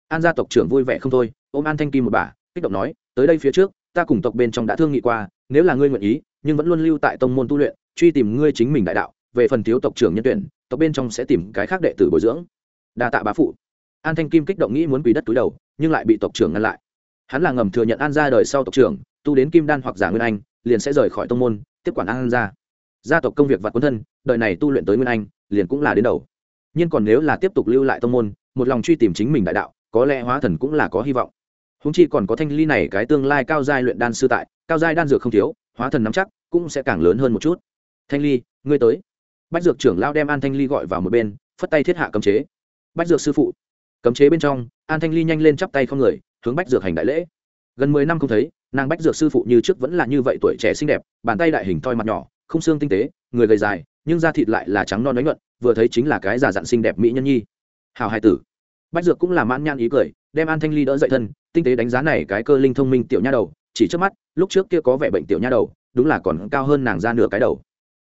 An gia tộc trưởng vui vẻ không thôi, ôm an thanh kim một bà, kích động nói, tới đây phía trước, ta cùng tộc bên trong đã thương nghị qua, nếu là ngươi nguyện ý, nhưng vẫn luôn lưu tại tông môn tu luyện, truy tìm ngươi chính mình đại đạo, về phần thiếu tộc trưởng nhân tuyển, tộc bên trong sẽ tìm cái khác đệ tử bồi dưỡng. Đa tạ bá phụ. An thanh kim kích động nghĩ muốn quỳ đất túi đầu, nhưng lại bị tộc trưởng ngăn lại. Hắn là ngầm thừa nhận an ra đời sau tộc trưởng tu đến kim đan hoặc giả nguyên anh, liền sẽ rời khỏi tông môn, tiếp quản an gia. Gia tộc công việc và quân thân, đời này tu luyện tới nguyên anh, liền cũng là đến đầu. Nhưng còn nếu là tiếp tục lưu lại tông môn, một lòng truy tìm chính mình đại đạo, có lẽ hóa thần cũng là có hy vọng. Húng chi còn có thanh ly này cái tương lai cao giai luyện đan sư tại, cao giai đan dược không thiếu, hóa thần nắm chắc cũng sẽ càng lớn hơn một chút. Thanh ly, ngươi tới. Bách dược trưởng lao đem an thanh ly gọi vào một bên, phất tay thiết hạ cấm chế. Bách dược sư phụ, cấm chế bên trong, an thanh ly nhanh lên chắp tay không người, hướng bách dược hành đại lễ. Gần mười năm không thấy nàng bách dược sư phụ như trước vẫn là như vậy tuổi trẻ xinh đẹp, bàn tay đại hình thoi mặt nhỏ, không xương tinh tế, người gầy dài, nhưng da thịt lại là trắng non đánh nhuận, vừa thấy chính là cái già dặn xinh đẹp mỹ nhân nhi. Hào hai tử. Bách dược cũng là mãn nhan ý cười, đem an thanh ly đỡ dậy thân, tinh tế đánh giá này cái cơ linh thông minh tiểu nha đầu, chỉ trước mắt, lúc trước kia có vẻ bệnh tiểu nha đầu, đúng là còn cao hơn nàng ra nửa cái đầu.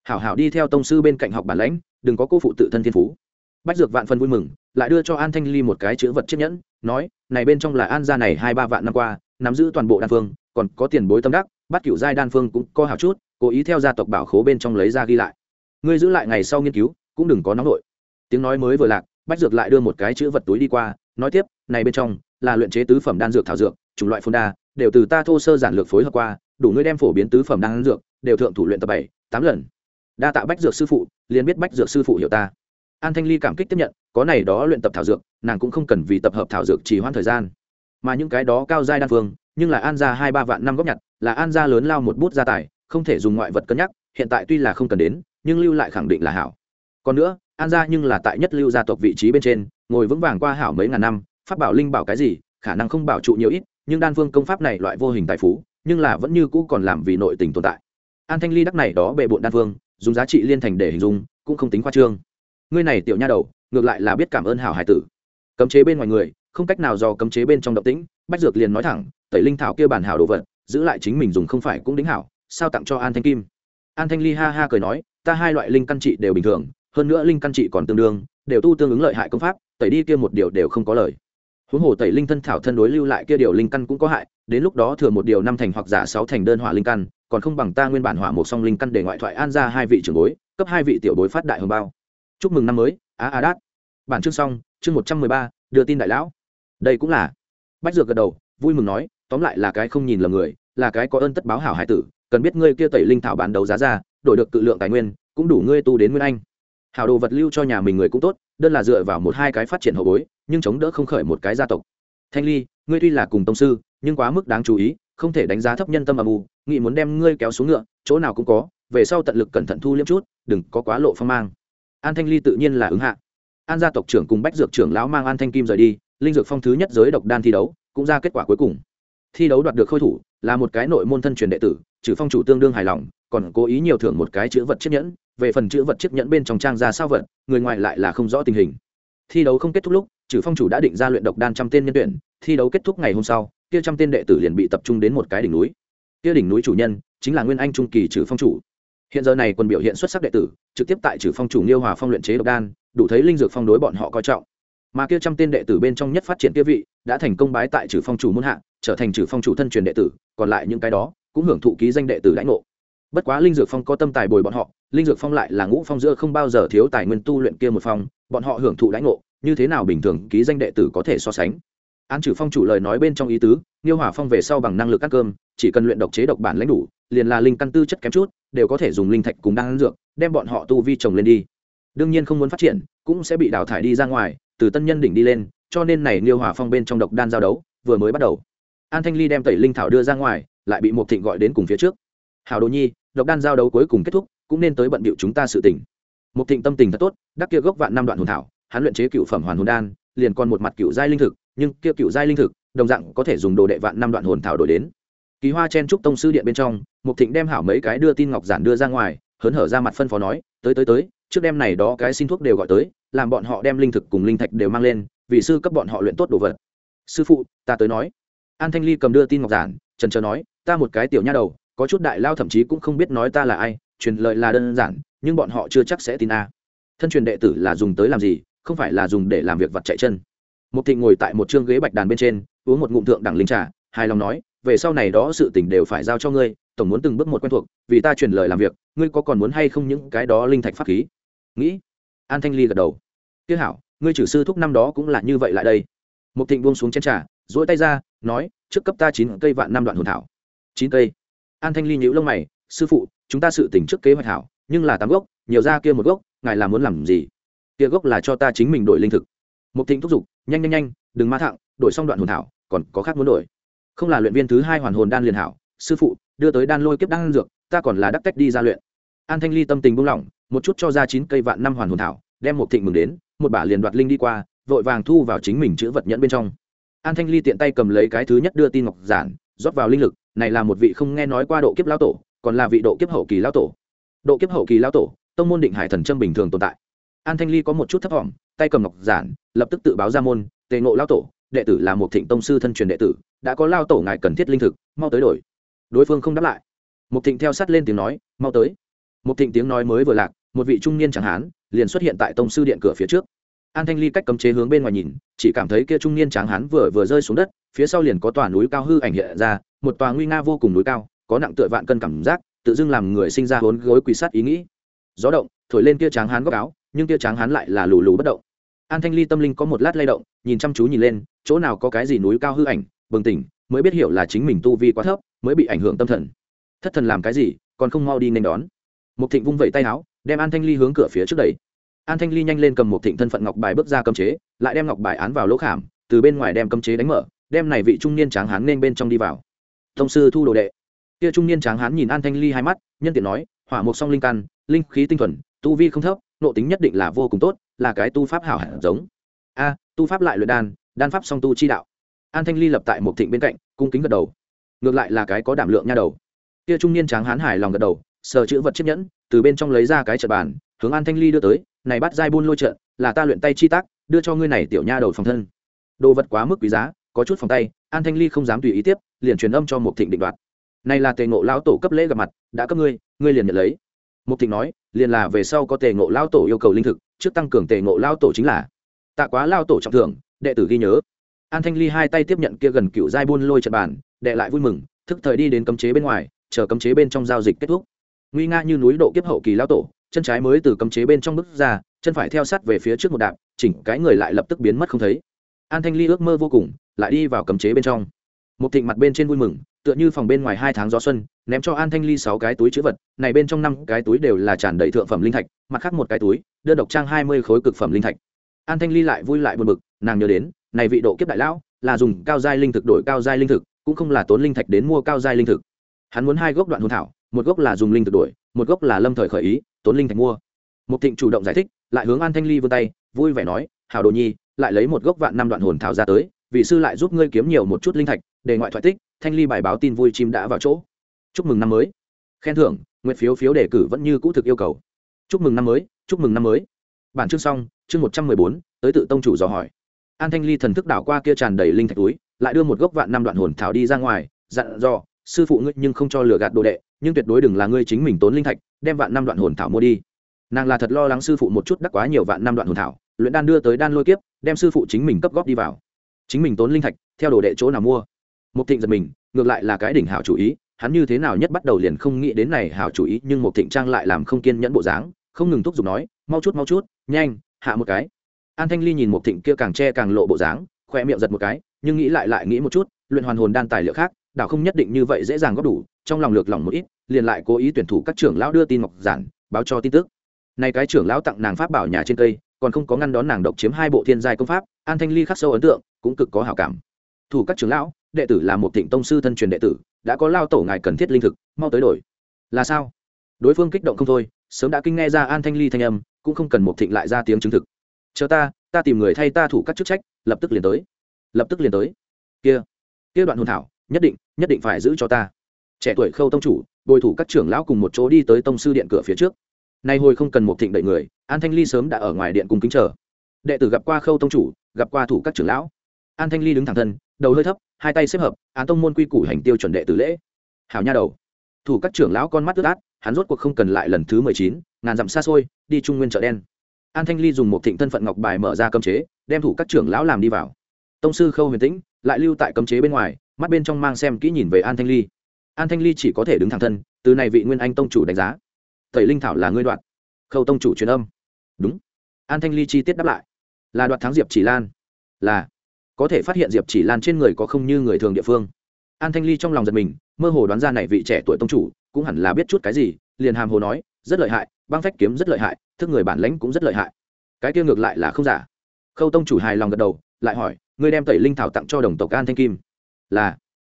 Hảo hảo đi theo tông sư bên cạnh học bản lãnh, đừng có cô phụ tự thân thiên phú. Bách dược vạn phân vui mừng, lại đưa cho an thanh ly một cái chữ vật chiếc nhẫn, nói, này bên trong là an gia này hai ba vạn năm qua, nắm giữ toàn bộ đan phương còn có tiền bối tâm đắc, bắt cựu giai đan phương cũng có hảo chút, cố ý theo gia tộc bảo khố bên trong lấy ra ghi lại. Ngươi giữ lại ngày sau nghiên cứu, cũng đừng có nóng nổi tiếng nói mới vừa lạc, bách dược lại đưa một cái chữ vật túi đi qua, nói tiếp, này bên trong, là luyện chế tứ phẩm đan dược thảo dược, chủng loại phong đa, đều từ ta thô sơ giản lược phối hợp qua, đủ ngươi đem phổ biến tứ phẩm đan dược, đều thượng thủ luyện tập bảy, tám lần. Đa tạ bách dược sư phụ, liền biết bách dược sư phụ hiểu ta. An thanh ly cảm kích tiếp nhận, có này đó luyện tập thảo dược, nàng cũng không cần vì tập hợp thảo dược chỉ hoãn thời gian mà những cái đó cao giai đan phương, nhưng là an ra hai ba vạn năm góp nhặt, là an ra lớn lao một bút gia tài, không thể dùng ngoại vật cân nhắc, hiện tại tuy là không cần đến, nhưng lưu lại khẳng định là hảo. Còn nữa, an ra nhưng là tại nhất lưu gia tộc vị trí bên trên, ngồi vững vàng qua hảo mấy ngàn năm, pháp bảo linh bảo cái gì, khả năng không bảo trụ nhiều ít, nhưng đan phương công pháp này loại vô hình tài phú, nhưng là vẫn như cũ còn làm vì nội tình tồn tại. An thanh ly đắc này đó bệ bộn đan phương, dùng giá trị liên thành để hình dung, cũng không tính khoa trương. Ngươi này tiểu nha đầu, ngược lại là biết cảm ơn hảo hải tử. Cấm chế bên ngoài người không cách nào do cấm chế bên trong động tĩnh, bách dược liền nói thẳng, tẩy linh thảo kia bản hảo đồ vật, giữ lại chính mình dùng không phải cũng đính hảo, sao tặng cho an thanh kim? An thanh ly ha ha cười nói, ta hai loại linh căn trị đều bình thường, hơn nữa linh căn trị còn tương đương, đều tu tương ứng lợi hại công pháp, tẩy đi kia một điều đều không có lời. Huống hồ tẩy linh thân thảo thân đối lưu lại kia điều linh căn cũng có hại, đến lúc đó thừa một điều năm thành hoặc giả sáu thành đơn hỏa linh căn, còn không bằng ta nguyên bản hỏa một song linh căn để ngoại thoại an ra hai vị trưởng bối, cấp hai vị tiểu bối phát đại hồng bao. Chúc mừng năm mới, á a đát. Bản chương xong, chương một trăm mười ba, đưa tin đại lão đây cũng là. Bách dược gật đầu, vui mừng nói, tóm lại là cái không nhìn lầm người, là cái có ơn tất báo hảo hải tử, cần biết ngươi kia tẩy linh thảo bán đấu giá ra, đổi được cự lượng tài nguyên, cũng đủ ngươi tu đến nguyên anh. Hảo đồ vật lưu cho nhà mình người cũng tốt, đơn là dựa vào một hai cái phát triển hậu bối, nhưng chống đỡ không khởi một cái gia tộc. Thanh ly, ngươi tuy là cùng tông sư, nhưng quá mức đáng chú ý, không thể đánh giá thấp nhân tâm âm u nghị muốn đem ngươi kéo xuống ngựa, chỗ nào cũng có, về sau tận lực cẩn thận thu liếm chút, đừng có quá lộ phong mang. An thanh ly tự nhiên là ứng hạ. An gia tộc trưởng cùng bách dược trưởng lão mang an thanh kim rời đi linh dược phong thứ nhất giới độc đan thi đấu, cũng ra kết quả cuối cùng. Thi đấu đoạt được khôi thủ, là một cái nội môn thân truyền đệ tử, trừ phong chủ tương đương hài lòng, còn cố ý nhiều thưởng một cái chữ vật chiếc nhẫn. Về phần chữ vật chiếc nhẫn bên trong trang ra sao vật, người ngoài lại là không rõ tình hình. Thi đấu không kết thúc lúc, trừ phong chủ đã định ra luyện độc đan trăm tên nhân tuyển, thi đấu kết thúc ngày hôm sau, kia trăm tên đệ tử liền bị tập trung đến một cái đỉnh núi. Kia đỉnh núi chủ nhân, chính là nguyên anh trung kỳ trừ phong chủ. Hiện giờ này quân biểu hiện xuất sắc đệ tử, trực tiếp tại trừ phong chủ liêu hòa phong luyện chế độc đan, đủ thấy linh dược phong đối bọn họ coi trọng mà kia trăm tên đệ tử bên trong nhất phát triển kia vị đã thành công bái tại trừ phong chủ muôn hạ, trở thành trừ phong chủ thân truyền đệ tử, còn lại những cái đó cũng hưởng thụ ký danh đệ tử lãnh ngộ. Bất quá linh dược phong có tâm tài bồi bọn họ, linh dược phong lại là ngũ phong giữa không bao giờ thiếu tài nguyên tu luyện kia một phong, bọn họ hưởng thụ lãnh ngộ, như thế nào bình thường ký danh đệ tử có thể so sánh? An trừ phong chủ lời nói bên trong ý tứ niêu hỏa phong về sau bằng năng lực ăn cơm, chỉ cần luyện độc chế độc bản lãnh đủ, liền là linh căn tư chất kém chút, đều có thể dùng linh thạch cùng đan dược, đem bọn họ tu vi trồng lên đi. Đương nhiên không muốn phát triển cũng sẽ bị đào thải đi ra ngoài, từ tân nhân đỉnh đi lên, cho nên này niêu hỏa phong bên trong độc đan giao đấu vừa mới bắt đầu. An thanh ly đem tẩy linh thảo đưa ra ngoài, lại bị một thịnh gọi đến cùng phía trước. Hào đồ nhi, độc đan giao đấu cuối cùng kết thúc, cũng nên tới bận bịu chúng ta sự tỉnh một thịnh tâm tình thật tốt, đắc kia gốc vạn năm đoạn hồn thảo, hắn luyện chế cựu phẩm hoàn hồn đan, liền còn một mặt cựu giai linh thực, nhưng kia cựu giai linh thực, đồng dạng có thể dùng đồ đệ vạn năm đoạn hồn thảo đổi đến. Kỳ hoa chen trúc tông sư điện bên trong mục thịnh đem hảo mấy cái đưa tin ngọc giản đưa ra ngoài, hớn hở ra mặt phân phó nói, tới tới tới trước đem này đó cái xin thuốc đều gọi tới, làm bọn họ đem linh thực cùng linh thạch đều mang lên, vì sư cấp bọn họ luyện tốt đồ vật. Sư phụ, ta tới nói. An thanh ly cầm đưa tin ngọc giản, trần trờ nói, ta một cái tiểu nha đầu, có chút đại lao thậm chí cũng không biết nói ta là ai, truyền lời là đơn giản, nhưng bọn họ chưa chắc sẽ tin a. Thân truyền đệ tử là dùng tới làm gì, không phải là dùng để làm việc vặt chạy chân. Một thịnh ngồi tại một chương ghế bạch đàn bên trên, uống một ngụm thượng đẳng linh trà, hài lòng nói, về sau này đó sự tình đều phải giao cho ngươi, tổng muốn từng bước một quen thuộc, vì ta truyền lời làm việc, ngươi có còn muốn hay không những cái đó linh thạch pháp khí? Nghĩ. An thanh ly gật đầu. Tiếc hảo, ngươi trừ sư thúc năm đó cũng là như vậy lại đây. Mục thịnh buông xuống chén trà dỗi tay ra, nói, trước cấp ta chín cây vạn năm đoạn hồn thảo. Chín cây. An thanh ly nhíu lông mày, sư phụ, chúng ta sự tỉnh trước kế hoạch hảo, nhưng là tám gốc, nhiều ra kia một gốc, ngài là muốn làm gì? Kia gốc là cho ta chính mình đổi linh thực. Mục thịnh thúc giục, nhanh nhanh nhanh, đừng ma thẳng, đổi xong đoạn hồn thảo, còn có khác muốn đổi. Không là luyện viên thứ hai hoàn hồn đan liền hảo, sư phụ, đưa tới đan lôi kiếp đan dược, ta còn là đắc cách đi ra luyện. An thanh ly tâm tình buông lỏng một chút cho ra chín cây vạn năm hoàn hồn thảo, đem một thịnh mừng đến, một bả liền đoạt linh đi qua, vội vàng thu vào chính mình chữ vật nhẫn bên trong. An thanh ly tiện tay cầm lấy cái thứ nhất đưa tin ngọc giản, rót vào linh lực, này là một vị không nghe nói qua độ kiếp lão tổ, còn là vị độ kiếp hậu kỳ lão tổ. Độ kiếp hậu kỳ lão tổ, tông môn định hải thần trâm bình thường tồn tại. An thanh ly có một chút thấp thỏm tay cầm ngọc giản, lập tức tự báo ra môn, tề ngộ lão tổ, đệ tử là một thịnh tông sư thân truyền đệ tử, đã có lao tổ ngài cần thiết linh thực, mau tới đổi. Đối phương không đáp lại. Một thịnh theo sát lên tiếng nói, mau tới một thịnh tiếng nói mới vừa lạc, một vị trung niên chẳng hán liền xuất hiện tại tông sư điện cửa phía trước. An thanh ly cách cấm chế hướng bên ngoài nhìn, chỉ cảm thấy kia trung niên tráng hán vừa vừa rơi xuống đất, phía sau liền có tòa núi cao hư ảnh hiện ra, một tòa nguy nga vô cùng núi cao, có nặng tựa vạn cân cảm giác, tự dưng làm người sinh ra hốn gối quỳ sát ý nghĩ. Gió động, thổi lên kia tráng hán góc áo, nhưng kia tráng hán lại là lù lù bất động. An thanh ly tâm linh có một lát lay động, nhìn chăm chú nhìn lên, chỗ nào có cái gì núi cao hư ảnh, bừng tỉnh, mới biết hiểu là chính mình tu vi quá thấp, mới bị ảnh hưởng tâm thần. Thất thần làm cái gì, còn không mau đi nên đón một thịnh vung vẩy tay áo, đem an thanh ly hướng cửa phía trước đẩy. an thanh ly nhanh lên cầm một thịnh thân phận ngọc bài bước ra cấm chế, lại đem ngọc bài án vào lỗ khảm, từ bên ngoài đem cấm chế đánh mở, đem này vị trung niên tráng hán nên bên trong đi vào. Thông sư thu đồ đệ. Kia trung niên tráng hán nhìn an thanh ly hai mắt, nhân tiện nói, hỏa mục song linh căn, linh khí tinh thuần, tu vi không thấp nộ tính nhất định là vô cùng tốt, là cái tu pháp hảo hẳn giống. A, tu pháp lại luyện đan đan pháp song tu chi đạo. An thanh ly lập tại một thịnh bên cạnh, cung kính gật đầu. Ngược lại là cái có đảm lượng nha đầu. Kia trung niên tráng hán hài lòng gật đầu sờ chữ vật chiếc nhẫn, từ bên trong lấy ra cái trận bàn, hướng an thanh ly đưa tới, này bắt dai buôn lôi trận, là ta luyện tay chi tác, đưa cho ngươi này tiểu nha đầu phòng thân. Đồ vật quá mức quý giá, có chút phòng tay, an thanh ly không dám tùy ý tiếp, liền truyền âm cho một thịnh định đoạt. Này là tề ngộ lão tổ cấp lễ gặp mặt, đã cấp ngươi ngươi liền nhận lấy. Một thịnh nói, liền là về sau có tề ngộ lão tổ yêu cầu linh thực, trước tăng cường tề ngộ lão tổ chính là. Tạ quá lao tổ trọng thưởng, đệ tử ghi nhớ. An thanh ly hai tay tiếp nhận kia gần cựu giai buôn lôi trận bàn, đệ lại vui mừng, thức thời đi đến cấm chế bên ngoài, chờ cấm chế bên trong giao dịch kết thúc nguy nga như núi độ kiếp hậu kỳ lão tổ, chân trái mới từ cấm chế bên trong bước ra, chân phải theo sát về phía trước một đạp, chỉnh cái người lại lập tức biến mất không thấy. An thanh ly ước mơ vô cùng, lại đi vào cấm chế bên trong. Một thịnh mặt bên trên vui mừng, tựa như phòng bên ngoài hai tháng gió xuân, ném cho an thanh ly sáu cái túi chữ vật, này bên trong năm cái túi đều là tràn đầy thượng phẩm linh thạch, mặt khác một cái túi đưa độc trang hai mươi khối cực phẩm linh thạch. An thanh ly lại vui lại buồn bực, nàng nhớ đến, này vị độ kiếp đại lão, là dùng cao giai linh thực đổi cao giai linh thực, cũng không là tốn linh thạch đến mua cao giai linh thực. Hắn muốn hai gốc đoạn hồn thảo một gốc là dùng linh thực đổi, một gốc là lâm thời khởi ý, tốn linh thạch mua. Mục thịnh chủ động giải thích, lại hướng an thanh ly vươn tay, vui vẻ nói hào đồ nhi, lại lấy một gốc vạn năm đoạn hồn thảo ra tới, vị sư lại giúp ngươi kiếm nhiều một chút linh thạch, để ngoại thoại tích, thanh ly bài báo tin vui chim đã vào chỗ. Chúc mừng năm mới. Khen thưởng nguyện phiếu phiếu đề cử vẫn như cũ thực yêu cầu. Chúc mừng năm mới, chúc mừng năm mới. Bản chương xong, chương một trăm mười bốn, tới tự tông chủ dò hỏi. An thanh ly thần thức đảo qua kia tràn đầy linh thạch túi, lại đưa một gốc vạn năm đoạn hồn thảo đi ra ngoài, dặn dò, sư phụ ngươi nhưng không cho lừa gạt đồ đệ nhưng tuyệt đối đừng là ngươi chính mình tốn linh thạch, đem vạn năm đoạn hồn thảo mua đi. Nàng là thật lo lắng sư phụ một chút đắc quá nhiều vạn năm đoạn hồn thảo, luyện đan đưa tới đan lôi kiếp, đem sư phụ chính mình cấp góp đi vào. Chính mình tốn linh thạch, theo đồ đệ chỗ nào mua? Một thịnh giật mình, ngược lại là cái đỉnh hảo chủ ý, hắn như thế nào nhất bắt đầu liền không nghĩ đến này hảo chủ ý, nhưng một thịnh trang lại làm không kiên nhẫn bộ dáng, không ngừng thúc giục nói, mau chút mau chút, nhanh, hạ một cái. An thanh ly nhìn một thịnh kia càng che càng lộ bộ dáng khoe miệng giật một cái, nhưng nghĩ lại lại nghĩ một chút, luyện hoàn hồn đan tài liệu khác, đảo không nhất định như vậy dễ dàng góp đủ trong lòng lược lòng một ít, liền lại cố ý tuyển thủ các trưởng lão đưa tin ngọc giản, báo cho tin tức. Này cái trưởng lão tặng nàng pháp bảo nhà trên cây, còn không có ngăn đón nàng độc chiếm hai bộ thiên giai công pháp, an thanh ly khắc sâu ấn tượng, cũng cực có hảo cảm. Thủ các trưởng lão, đệ tử là một thịnh tông sư thân truyền đệ tử, đã có lao tổ ngài cần thiết linh thực, mau tới đổi. Là sao? Đối phương kích động không thôi, sớm đã kinh nghe ra an thanh ly thanh âm, cũng không cần một thịnh lại ra tiếng chứng thực. Chờ ta ta tìm người thay ta thủ các chức trách, lập tức liền tới. Lập tức liền tới. Kia kia đoạn hồn thảo, nhất định nhất định phải giữ cho ta trẻ tuổi khâu tông chủ, bồi thủ các trưởng lão cùng một chỗ đi tới tông sư điện cửa phía trước. Nay hồi không cần một thịnh đợi người, an thanh ly sớm đã ở ngoài điện cùng kính chờ. Đệ tử gặp qua khâu tông chủ, gặp qua thủ các trưởng lão. An thanh ly đứng thẳng thân, đầu hơi thấp, hai tay xếp hợp, án tông môn quy củ hành tiêu chuẩn đệ tử lễ. Hảo nha đầu. Thủ các trưởng lão con mắt ướt át, hắn rốt cuộc không cần lại lần thứ mười chín, ngàn dặm xa xôi, đi trung nguyên chợ đen. An thanh ly dùng một thịnh thân phận ngọc bài mở ra cấm chế, đem thủ các trưởng lão làm đi vào. Tông sư khâu huyền tĩnh, lại lưu tại cấm chế bên ngoài, mắt bên trong mang xem kỹ nhìn về an thanh ly an thanh ly chỉ có thể đứng thẳng thân, từ này vị nguyên anh tông chủ đánh giá. Tẩy linh thảo là ngươi đoạn. Khâu tông chủ truyền âm. Đúng. An thanh ly chi tiết đáp lại. Là đoạt thắng diệp chỉ lan. Là. Có thể phát hiện diệp chỉ lan trên người có không như người thường địa phương. An thanh ly trong lòng giật mình, mơ hồ đoán ra này vị trẻ tuổi tông chủ, cũng hẳn là biết chút cái gì, liền hàm hồ nói, rất lợi hại, băng phách kiếm rất lợi hại, thức người bản lãnh cũng rất lợi hại. Cái kia ngược lại là không giả. Khâu tông chủ hài lòng gật đầu, lại hỏi, ngươi đem tẩy linh thảo tặng cho đồng tộc an thanh kim. Là.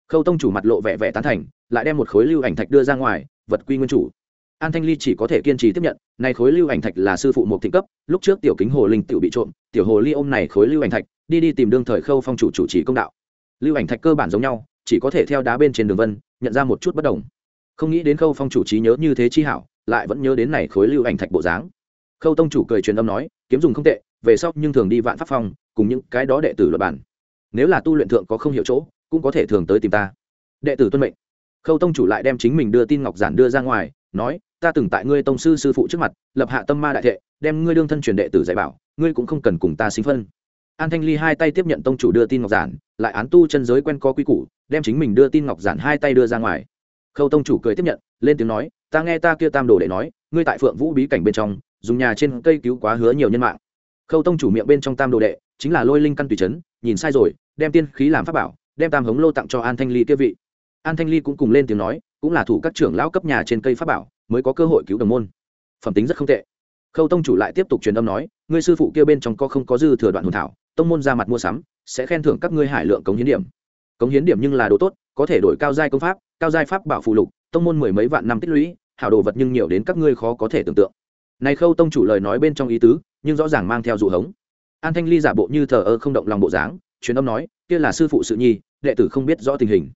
Khâu tông chủ mặt lộ vẻ vẻ tán thành lại đem một khối lưu ảnh thạch đưa ra ngoài, vật quy nguyên chủ. An thanh ly chỉ có thể kiên trì tiếp nhận, này khối lưu ảnh thạch là sư phụ một thịnh cấp, lúc trước tiểu kính hồ linh tiểu bị trộm, tiểu hồ ly ôm này khối lưu ảnh thạch, đi đi tìm đương thời khâu phong chủ chủ trì công đạo. Lưu ảnh thạch cơ bản giống nhau, chỉ có thể theo đá bên trên đường vân, nhận ra một chút bất đồng. Không nghĩ đến khâu phong chủ trí nhớ như thế chi hảo, lại vẫn nhớ đến này khối lưu ảnh thạch bộ dáng. Khâu tông chủ cười truyền âm nói, kiếm dùng không tệ, về sau nhưng thường đi vạn pháp phong, cùng những cái đó đệ tử luật bản. Nếu là tu luyện thượng có không hiểu chỗ, cũng có thể thường tới tìm ta. Đệ tử tuân mệnh khâu tông chủ lại đem chính mình đưa tin ngọc giản đưa ra ngoài, nói, ta từng tại ngươi tông sư sư phụ trước mặt, lập hạ tâm ma đại thệ, đem ngươi đương thân truyền đệ tử dạy bảo, ngươi cũng không cần cùng ta sinh phân. An thanh ly hai tay tiếp nhận tông chủ đưa tin ngọc giản, lại án tu chân giới quen có quy củ, đem chính mình đưa tin ngọc giản hai tay đưa ra ngoài. Khâu tông chủ cười tiếp nhận, lên tiếng nói, ta nghe ta kia tam đồ để nói, ngươi tại phượng vũ bí cảnh bên trong, dùng nhà trên cây cứu quá hứa nhiều nhân mạng. Khâu tông chủ miệng bên trong tam đồ đệ, chính là lôi linh căn tùy chấn, nhìn sai rồi, đem tiên khí làm pháp bảo, đem tam hống lô tặng cho an thanh ly kia vị an thanh ly cũng cùng lên tiếng nói, cũng là thủ các trưởng lão cấp nhà trên cây pháp bảo, mới có cơ hội cứu đồng môn. Phẩm tính rất không tệ. Khâu tông chủ lại tiếp tục truyền âm nói, ngươi sư phụ kia bên trong có không có dư thừa đoạn hồn thảo, tông môn ra mặt mua sắm, sẽ khen thưởng các ngươi hải lượng cống hiến điểm. Cống hiến điểm nhưng là đồ tốt, có thể đổi cao giai công pháp, cao giai pháp bảo phụ lục, tông môn mười mấy vạn năm tích lũy, hảo đồ vật nhưng nhiều đến các ngươi khó có thể tưởng tượng. Này khâu tông chủ lời nói bên trong ý tứ, nhưng rõ ràng mang theo dụ hống. An thanh ly giả bộ như thờ ơ không động lòng bộ dáng, truyền âm nói, kia là sư phụ sự nhi, đệ tử không biết rõ tình hình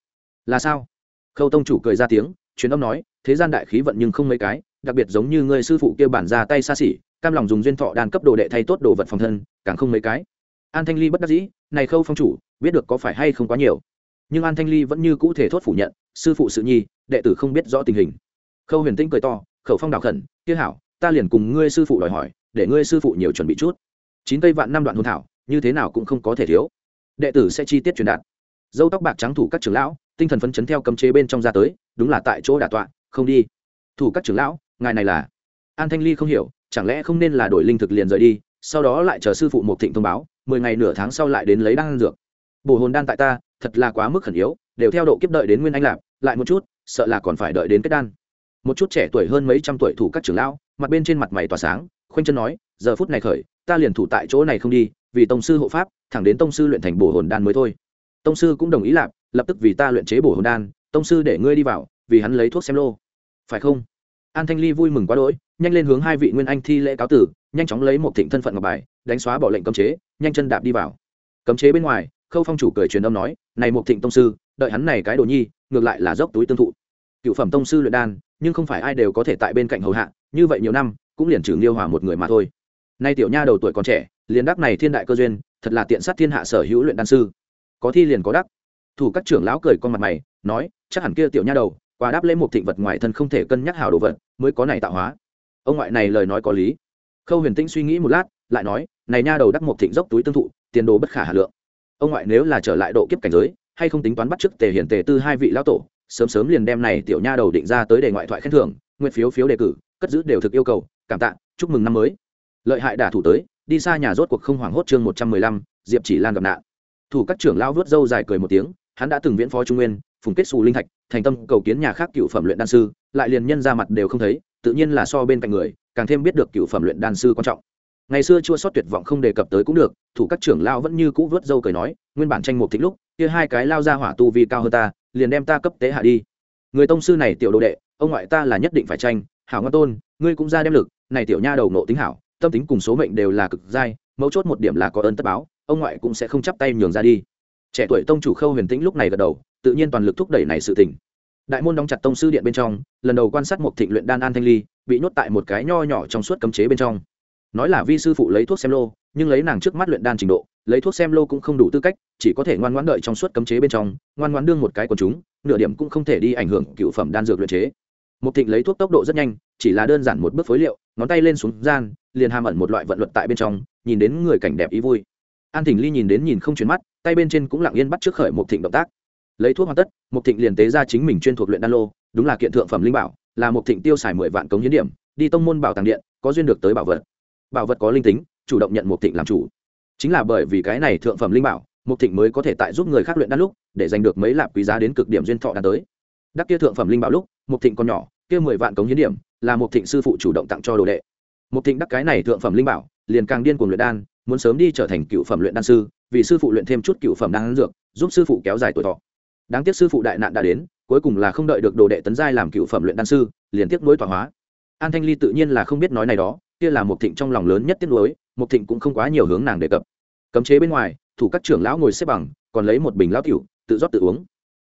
là sao? Khâu tông chủ cười ra tiếng, truyền âm nói, thế gian đại khí vận nhưng không mấy cái, đặc biệt giống như ngươi sư phụ kia bản ra tay xa xỉ, cam lòng dùng duyên thọ đàn cấp đồ đệ thay tốt đồ vật phòng thân, càng không mấy cái. An thanh ly bất đắc dĩ, này khâu phong chủ, biết được có phải hay không quá nhiều. Nhưng an thanh ly vẫn như cũ thể thốt phủ nhận, sư phụ sự nhi, đệ tử không biết rõ tình hình. Khâu huyền tĩnh cười to khẩu phong đào khẩn, kia hảo, ta liền cùng ngươi sư phụ đòi hỏi, để ngươi sư phụ nhiều chuẩn bị chút. Chín cây vạn năm đoạn hôn thảo, như thế nào cũng không có thể thiếu. Đệ tử sẽ chi tiết truyền đạt dâu tóc bạc trắng thủ các trưởng lão, tinh thần phấn chấn theo cấm chế bên trong ra tới, đúng là tại chỗ đả tọa, không đi. Thủ các trưởng lão, ngài này là? An thanh ly không hiểu, chẳng lẽ không nên là đổi linh thực liền rời đi, sau đó lại chờ sư phụ một thịnh thông báo, mười ngày nửa tháng sau lại đến lấy đan dược. Bổ hồn đan tại ta, thật là quá mức khẩn yếu, đều theo độ kiếp đợi đến nguyên anh lạp, lại một chút, sợ là còn phải đợi đến kết đan. Một chút trẻ tuổi hơn mấy trăm tuổi thủ các trưởng lão, mặt bên trên mặt mày tỏa sáng, khoanh chân nói, giờ phút này khởi, ta liền thủ tại chỗ này không đi, vì tông sư hộ pháp, thẳng đến tông sư luyện thành bổ hồn đan mới thôi tông sư cũng đồng ý lạp, lập tức vì ta luyện chế bổ hồn đan, tông sư để ngươi đi vào, vì hắn lấy thuốc xem lô. Phải không? An thanh ly vui mừng quá đỗi, nhanh lên hướng hai vị nguyên anh thi lễ cáo tử, nhanh chóng lấy một thịnh thân phận ngọc bài, đánh xóa bỏ lệnh cấm chế, nhanh chân đạp đi vào. Cấm chế bên ngoài, khâu phong chủ cười truyền âm nói, này một thịnh tông sư, đợi hắn này cái đồ nhi, ngược lại là dốc túi tương thụ. Cựu phẩm tông sư luyện đan, nhưng không phải ai đều có thể tại bên cạnh hầu hạ, như vậy nhiều năm, cũng liền trừ liêu hòa một người mà thôi. Nay tiểu nha đầu tuổi còn trẻ, liền đắc này thiên đại cơ duyên, thật là tiện sát thiên hạ sở hữu luyện đan sư có thi liền có đắc. Thủ các trưởng lão cười con mặt mày, nói, chắc hẳn kia tiểu nha đầu qua đáp lễ một thịnh vật ngoài thân không thể cân nhắc hảo đồ vật, mới có này tạo hóa. Ông ngoại này lời nói có lý. Khâu huyền tĩnh suy nghĩ một lát, lại nói, này nha đầu đắc một thịnh dốc túi tương thụ, tiền đồ bất khả hà lượng. Ông ngoại nếu là trở lại độ kiếp cảnh giới, hay không tính toán bắt chức tề hiển tề tư hai vị lão tổ, sớm sớm liền đem này tiểu nha đầu định ra tới đề ngoại thoại khen thưởng, nguyện phiếu phiếu đề cử, cất giữ đều thực yêu cầu, cảm tạ, chúc mừng năm mới. Lợi hại đả thủ tới, đi xa nhà rốt cuộc không hoảng hốt chương một trăm mười lăm, diệp chỉ lan gặp nạn thủ các trưởng lao vớt dâu dài cười một tiếng, hắn đã từng viễn phó trung nguyên, phùng kết xù linh thạch, thành tâm cầu kiến nhà khác cựu phẩm luyện đan sư, lại liền nhân ra mặt đều không thấy, tự nhiên là so bên cạnh người, càng thêm biết được cựu phẩm luyện đan sư quan trọng. Ngày xưa chua sót tuyệt vọng không đề cập tới cũng được, thủ các trưởng lao vẫn như cũ vớt dâu cười nói, nguyên bản tranh một thích lúc, kia hai cái lao ra hỏa tu vi cao hơn ta, liền đem ta cấp tế hạ đi. Người tông sư này tiểu đồ đệ, ông ngoại ta là nhất định phải tranh, hảo ngoan tôn, ngươi cũng ra đem lực, này tiểu nha đầu nộ tính hảo, tâm tính cùng số mệnh đều là cực dai mấu chốt một điểm là có ơn tất báo ông ngoại cũng sẽ không chắp tay nhường ra đi. Trẻ tuổi tông chủ khâu huyền tĩnh lúc này gật đầu, tự nhiên toàn lực thúc đẩy này sự tình. Đại môn đóng chặt tông sư điện bên trong, lần đầu quan sát một thịnh luyện đan an thanh ly, bị nhốt tại một cái nho nhỏ trong suốt cấm chế bên trong. Nói là vi sư phụ lấy thuốc xem lô, nhưng lấy nàng trước mắt luyện đan trình độ, lấy thuốc xem lô cũng không đủ tư cách, chỉ có thể ngoan ngoãn đợi trong suốt cấm chế bên trong, ngoan ngoãn đương một cái con chúng, nửa điểm cũng không thể đi ảnh hưởng cựu phẩm đan dược luyện chế. Một thịnh lấy thuốc tốc độ rất nhanh, chỉ là đơn giản một bước phối liệu, ngón tay lên xuống gian, liền hàm ẩn một loại vận luật tại bên trong, nhìn đến người cảnh đẹp ý vui an thỉnh ly nhìn đến nhìn không chuyển mắt, tay bên trên cũng lặng yên bắt trước khởi một thịnh động tác. Lấy thuốc hoàn tất một thịnh liền tế ra chính mình chuyên thuộc luyện đan lô, đúng là kiện thượng phẩm linh bảo, là một thịnh tiêu xài mười vạn cống hiến điểm, đi tông môn bảo tàng điện, có duyên được tới bảo vật. Bảo vật có linh tính, chủ động nhận một thịnh làm chủ. Chính là bởi vì cái này thượng phẩm linh bảo một thịnh mới có thể tại giúp người khác luyện đan lúc, để giành được mấy lạp quý giá đến cực điểm duyên thọ đan tới. Đắc kia thượng phẩm linh bảo lúc một thịnh còn nhỏ, kia mười vạn cống hiến điểm, là một thịnh sư phụ chủ động tặng cho đồ đệ. Một thịnh đắc cái này thượng phẩm linh bảo, liền càng điên cuồng luyện đan muốn sớm đi trở thành cựu phẩm luyện đan sư, vì sư phụ luyện thêm chút cựu phẩm đan dược, giúp sư phụ kéo dài tuổi thọ. Đáng tiếc sư phụ đại nạn đã đến, cuối cùng là không đợi được đồ đệ tấn giai làm cựu phẩm luyện đan sư, liền tiếc nối tọa hóa. An thanh ly tự nhiên là không biết nói này đó, kia là một thịnh trong lòng lớn nhất tiếc nuối một thịnh cũng không quá nhiều hướng nàng đề cập. Cấm chế bên ngoài, thủ các trưởng lão ngồi xếp bằng, còn lấy một bình lão tiểu, tự rót tự uống.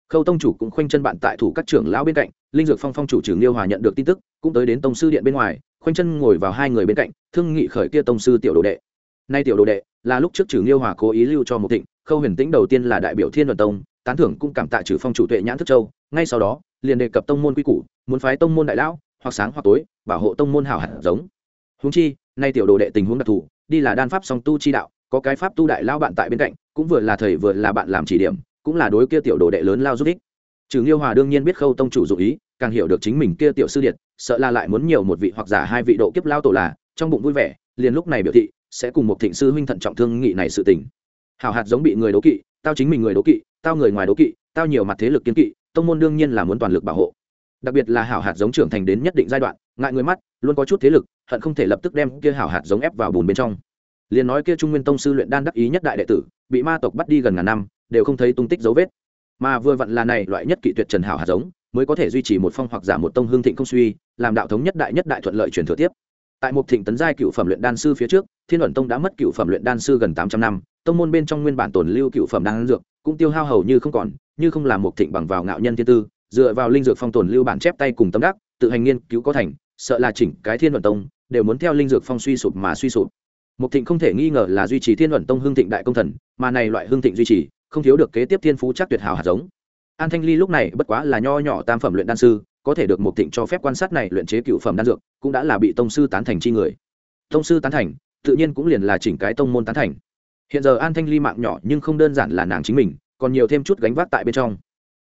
Khâu tông chủ cũng khoanh chân bạn tại thủ các trưởng lão bên cạnh, linh dược phong phong chủ trưởng liêu hòa nhận được tin tức, cũng tới đến tông sư điện bên ngoài, khoanh chân ngồi vào hai người bên cạnh, thương nghị khởi kia tông sư tiểu đồ đệ nay tiểu đồ đệ, là lúc trước trưởng liêu hòa cố ý lưu cho một thịnh, khâu huyền tĩnh đầu tiên là đại biểu thiên đoàn tông, tán thưởng cũng cảm tạ trừ phong chủ tuệ nhãn thức châu. Ngay sau đó, liền đề cập tông môn quy củ, muốn phái tông môn đại lão, hoặc sáng hoặc tối, bảo hộ tông môn hảo hẳn giống. Húng chi, nay tiểu đồ đệ tình huống đặc thù, đi là đan pháp song tu chi đạo, có cái pháp tu đại lao bạn tại bên cạnh, cũng vừa là thầy vừa là bạn làm chỉ điểm, cũng là đối kia tiểu đồ đệ lớn lao giúp ích. Trừ liêu hòa đương nhiên biết khâu tông chủ dụ ý, càng hiểu được chính mình kia tiểu sư điện sợ là lại muốn nhiều một vị hoặc giả hai vị độ kiếp lao tổ là, trong bụng vui vẻ, liền lúc này biểu thị sẽ cùng một thịnh sư huynh thận trọng thương nghị này sự tình. Hảo hạt giống bị người đố kỵ, tao chính mình người đố kỵ, tao người ngoài đố kỵ, tao nhiều mặt thế lực kiến kỵ, tông môn đương nhiên là muốn toàn lực bảo hộ. Đặc biệt là hảo hạt giống trưởng thành đến nhất định giai đoạn, ngại người mắt, luôn có chút thế lực, hận không thể lập tức đem kia hảo hạt giống ép vào bùn bên trong. Liền nói kia trung nguyên tông sư luyện đan đắc ý nhất đại đệ tử, bị ma tộc bắt đi gần ngàn năm, đều không thấy tung tích dấu vết. Mà vừa vặn là này loại nhất kỵ tuyệt trần hảo hạt giống, mới có thể duy trì một phong hoặc giả một tông hương thịnh không suy, làm đạo thống nhất đại nhất đại thuận lợi truyền thừa tiếp tại một thịnh tấn giai cựu phẩm luyện đan sư phía trước, thiên luận tông đã mất cựu phẩm luyện đan sư gần tám trăm năm, tông môn bên trong nguyên bản tồn lưu cựu phẩm đan dược, cũng tiêu hao hầu như không còn, như không làm một thịnh bằng vào ngạo nhân thiên tư, dựa vào linh dược phong tồn lưu bản chép tay cùng tâm đắc, tự hành nghiên cứu có thành, sợ là chỉnh cái thiên luận tông, đều muốn theo linh dược phong suy sụp mà suy sụp. Một thịnh không thể nghi ngờ là duy trì thiên luận tông hương thịnh đại công thần, mà này loại hương thịnh duy trì, không thiếu được kế tiếp thiên phú chắc tuyệt hảo hạt giống. An thanh ly lúc này bất quá là nho nhỏ tam phẩm luyện đan sư có thể được một thịnh cho phép quan sát này luyện chế cựu phẩm đan dược, cũng đã là bị tông sư tán thành chi người. Tông sư tán thành, tự nhiên cũng liền là chỉnh cái tông môn tán thành. Hiện giờ an thanh ly mạng nhỏ nhưng không đơn giản là nàng chính mình, còn nhiều thêm chút gánh vác tại bên trong.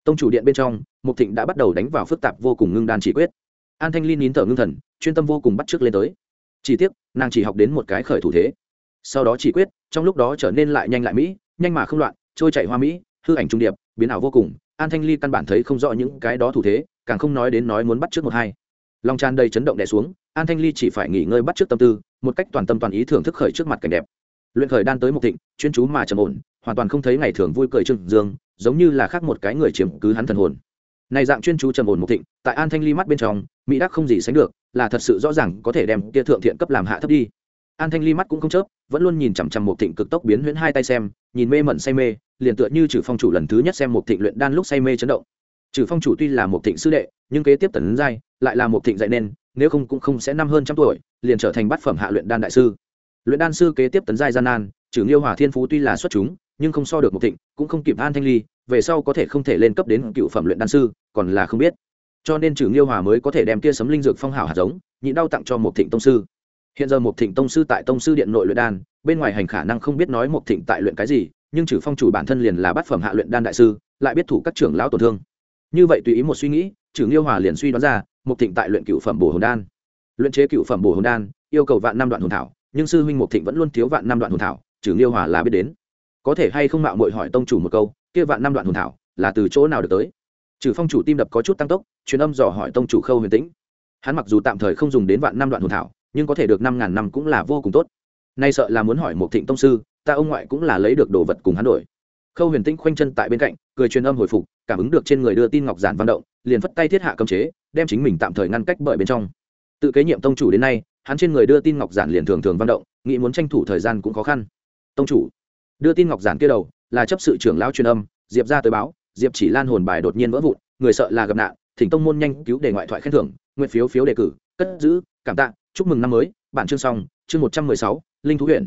Tông chủ điện bên trong, mục thịnh đã bắt đầu đánh vào phức tạp vô cùng ngưng đan chỉ quyết. An thanh ly nín thở ngưng thần, chuyên tâm vô cùng bắt trước lên tới. Chỉ tiếc, nàng chỉ học đến một cái khởi thủ thế. Sau đó chỉ quyết, trong lúc đó trở nên lại nhanh lại mỹ, nhanh mà không loạn, trôi chạy hoa mỹ, hư ảnh trung điệp, biến ảo vô cùng. An thanh ly căn bản thấy không rõ những cái đó thủ thế càng không nói đến nói muốn bắt trước một hai. Lòng tràn đầy chấn động đè xuống, an thanh ly chỉ phải nghỉ ngơi bắt trước tâm tư, một cách toàn tâm toàn ý thưởng thức khởi trước mặt cảnh đẹp. Luyện khởi đan tới một thịnh, chuyên chú mà trầm ổn, hoàn toàn không thấy ngày thường vui cười trưng dương, giống như là khác một cái người chiếm cứ hắn thần hồn. Này dạng chuyên chú trầm ổn một thịnh, tại an thanh ly mắt bên trong, mỹ đắc không gì sánh được, là thật sự rõ ràng có thể đem kia thượng thiện cấp làm hạ thấp đi. An thanh ly mắt cũng không chớp, vẫn luôn nhìn chằm chằm một thịnh cực tốc biến huyễn hai tay xem, nhìn mê mẩn say mê, liền tựa như trừ phong chủ lần thứ nhất xem một thịnh luyện đan lúc say mê chấn động trừ phong chủ tuy là một thịnh sư đệ, nhưng kế tiếp tần giai lại là một thịnh dạy nên, nếu không cũng không sẽ năm hơn trăm tuổi, liền trở thành bát phẩm hạ luyện đan đại sư. Luyện đan sư kế tiếp tấn giai gian nan, trừ liêu hòa thiên phú tuy là xuất chúng, nhưng không so được một thịnh, cũng không kịp an thanh ly, về sau có thể không thể lên cấp đến cựu phẩm luyện đan sư, còn là không biết. Cho nên trừ liêu hòa mới có thể đem kia sấm linh dược phong hảo hạt giống nhịn đau tặng cho một thịnh tông sư. Hiện giờ một thịnh tông sư tại tông sư điện nội luyện đan, bên ngoài hành khả năng không biết nói một thịnh tại luyện cái gì, nhưng trừ phong chủ bản thân liền là bát phẩm hạ luyện đan đại sư, lại biết thủ các trưởng lão tổn thương như vậy tùy ý một suy nghĩ trừ nghiêu hòa liền suy đoán ra, mục thịnh tại luyện cựu phẩm bổ hồn đan. Luyện chế cựu phẩm bổ hồn đan, yêu cầu vạn năm đoạn hồn thảo, nhưng sư huynh mục thịnh vẫn luôn thiếu vạn năm đoạn hồn thảo trừ nghiêu hòa là biết đến. Có thể hay không mạo muội hỏi tông chủ một câu, kia vạn năm đoạn hồn thảo là từ chỗ nào được tới? Trừ phong chủ tim đập có chút tăng tốc, truyền âm dò hỏi tông chủ khâu huyền tĩnh. Hắn mặc dù tạm thời không dùng đến vạn năm đoạn hồn thảo, nhưng có thể được năm ngàn năm cũng là vô cùng tốt. Nay sợ là muốn hỏi một thịnh tông sư, ta ông ngoại cũng là lấy được đồ vật cùng hắn đổi khâu huyền tĩnh khoanh chân tại bên cạnh, cười truyền âm hồi phục, cảm ứng được trên người đưa tin ngọc giản văn động, liền phất tay thiết hạ cấm chế, đem chính mình tạm thời ngăn cách bởi bên trong. Tự kế nhiệm tông chủ đến nay, hắn trên người đưa tin ngọc giản liền thường thường văn động, nghĩ muốn tranh thủ thời gian cũng khó khăn. Tông chủ, đưa tin ngọc giản kia đầu, là chấp sự trưởng lão truyền âm, diệp ra tới báo, diệp chỉ lan hồn bài đột nhiên vỡ vụn, người sợ là gặp nạn, thỉnh tông môn nhanh cứu để ngoại thoại khen thưởng, nguyện phiếu phiếu đề cử, cất giữ, cảm tạ, chúc mừng năm mới, bản chương xong, chương một trăm mười sáu, linh thú huyện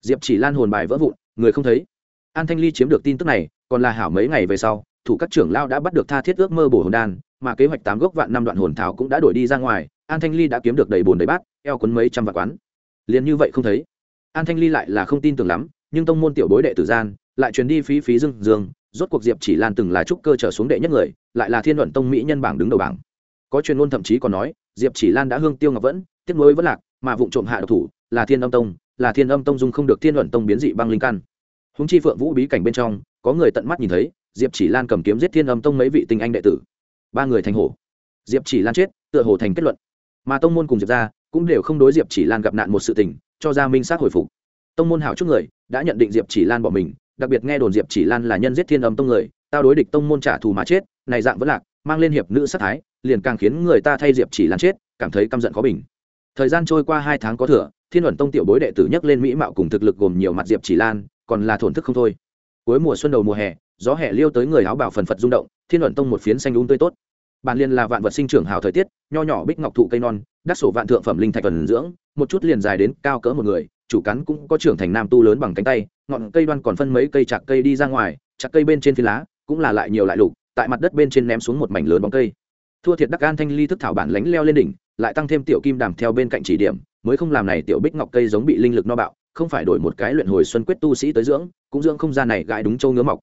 diệp chỉ lan hồn bài vỡ vụn, người không thấy an thanh ly chiếm được tin tức này, còn là hảo mấy ngày về sau, thủ các trưởng lao đã bắt được tha thiết ước mơ bổ hồn đan, mà kế hoạch tám gốc vạn năm đoạn hồn thảo cũng đã đổi đi ra ngoài, an thanh ly đã kiếm được đầy bồn đầy bát, eo quấn mấy trăm vạn quán. Liền như vậy không thấy. An thanh ly lại là không tin tưởng lắm, nhưng tông môn tiểu bối đệ tử gian, lại truyền đi phí phí dương dương, rốt cuộc diệp chỉ lan từng là trúc cơ trở xuống đệ nhất người, lại là thiên luận tông mỹ nhân bảng đứng đầu bảng. Có truyền ngôn thậm chí còn nói, diệp chỉ lan đã hương tiêu ngọc vẫn, tiếc nuối vẫn lạc, mà vụ trộm hạ độc thủ, là thiên âm tông, là thiên âm tông dung không được thiên luận tông biến dị băng linh căn húng chi phượng vũ bí cảnh bên trong, có người tận mắt nhìn thấy, diệp chỉ lan cầm kiếm giết thiên âm tông mấy vị tinh anh đệ tử. Ba người thành hổ. Diệp chỉ lan chết, tựa hồ thành kết luận. Mà tông môn cùng diệp ra cũng đều không đối diệp chỉ lan gặp nạn một sự tình, cho ra minh xác hồi phục. Tông môn hảo chút người, đã nhận định diệp chỉ lan bỏ mình, đặc biệt nghe đồn diệp chỉ lan là nhân giết thiên âm tông người, tao đối địch tông môn trả thù mà chết, này dạng vẫn lạc, mang lên hiệp nữ sát thái, liền càng khiến người ta thay diệp chỉ lan chết, cảm thấy căm giận khó bình. Thời gian trôi qua hai tháng có thừa, thiên luận tông tiểu bối đệ tử nhắc lên mỹ mạo cùng thực lực gồm nhiều mặt diệp chỉ lan còn là thổn thức không thôi. Cuối mùa xuân đầu mùa hè, gió hè liêu tới người áo bảo phần phật rung động, thiên luận tông một phiến xanh đúng tươi tốt. Bản liên là vạn vật sinh trưởng hào thời tiết, nho nhỏ bích ngọc thụ cây non, đắc sổ vạn thượng phẩm linh thạch vần dưỡng, một chút liền dài đến cao cỡ một người, chủ cắn cũng có trưởng thành nam tu lớn bằng cánh tay, ngọn cây đoan còn phân mấy cây chạc cây đi ra ngoài, chạc cây bên trên phi lá, cũng là lại nhiều lại lục, tại mặt đất bên trên ném xuống một mảnh lớn bóng cây. Thua thiệt đắc an thanh ly thức thảo bản lánh leo lên đỉnh, lại tăng thêm tiểu kim đàm theo bên cạnh chỉ điểm, mới không làm này tiểu bích ngọc cây giống bị linh lực no bạo không phải đổi một cái luyện hồi xuân quyết tu sĩ tới dưỡng, cũng dưỡng không gian này gãi đúng châu ngứa mọc.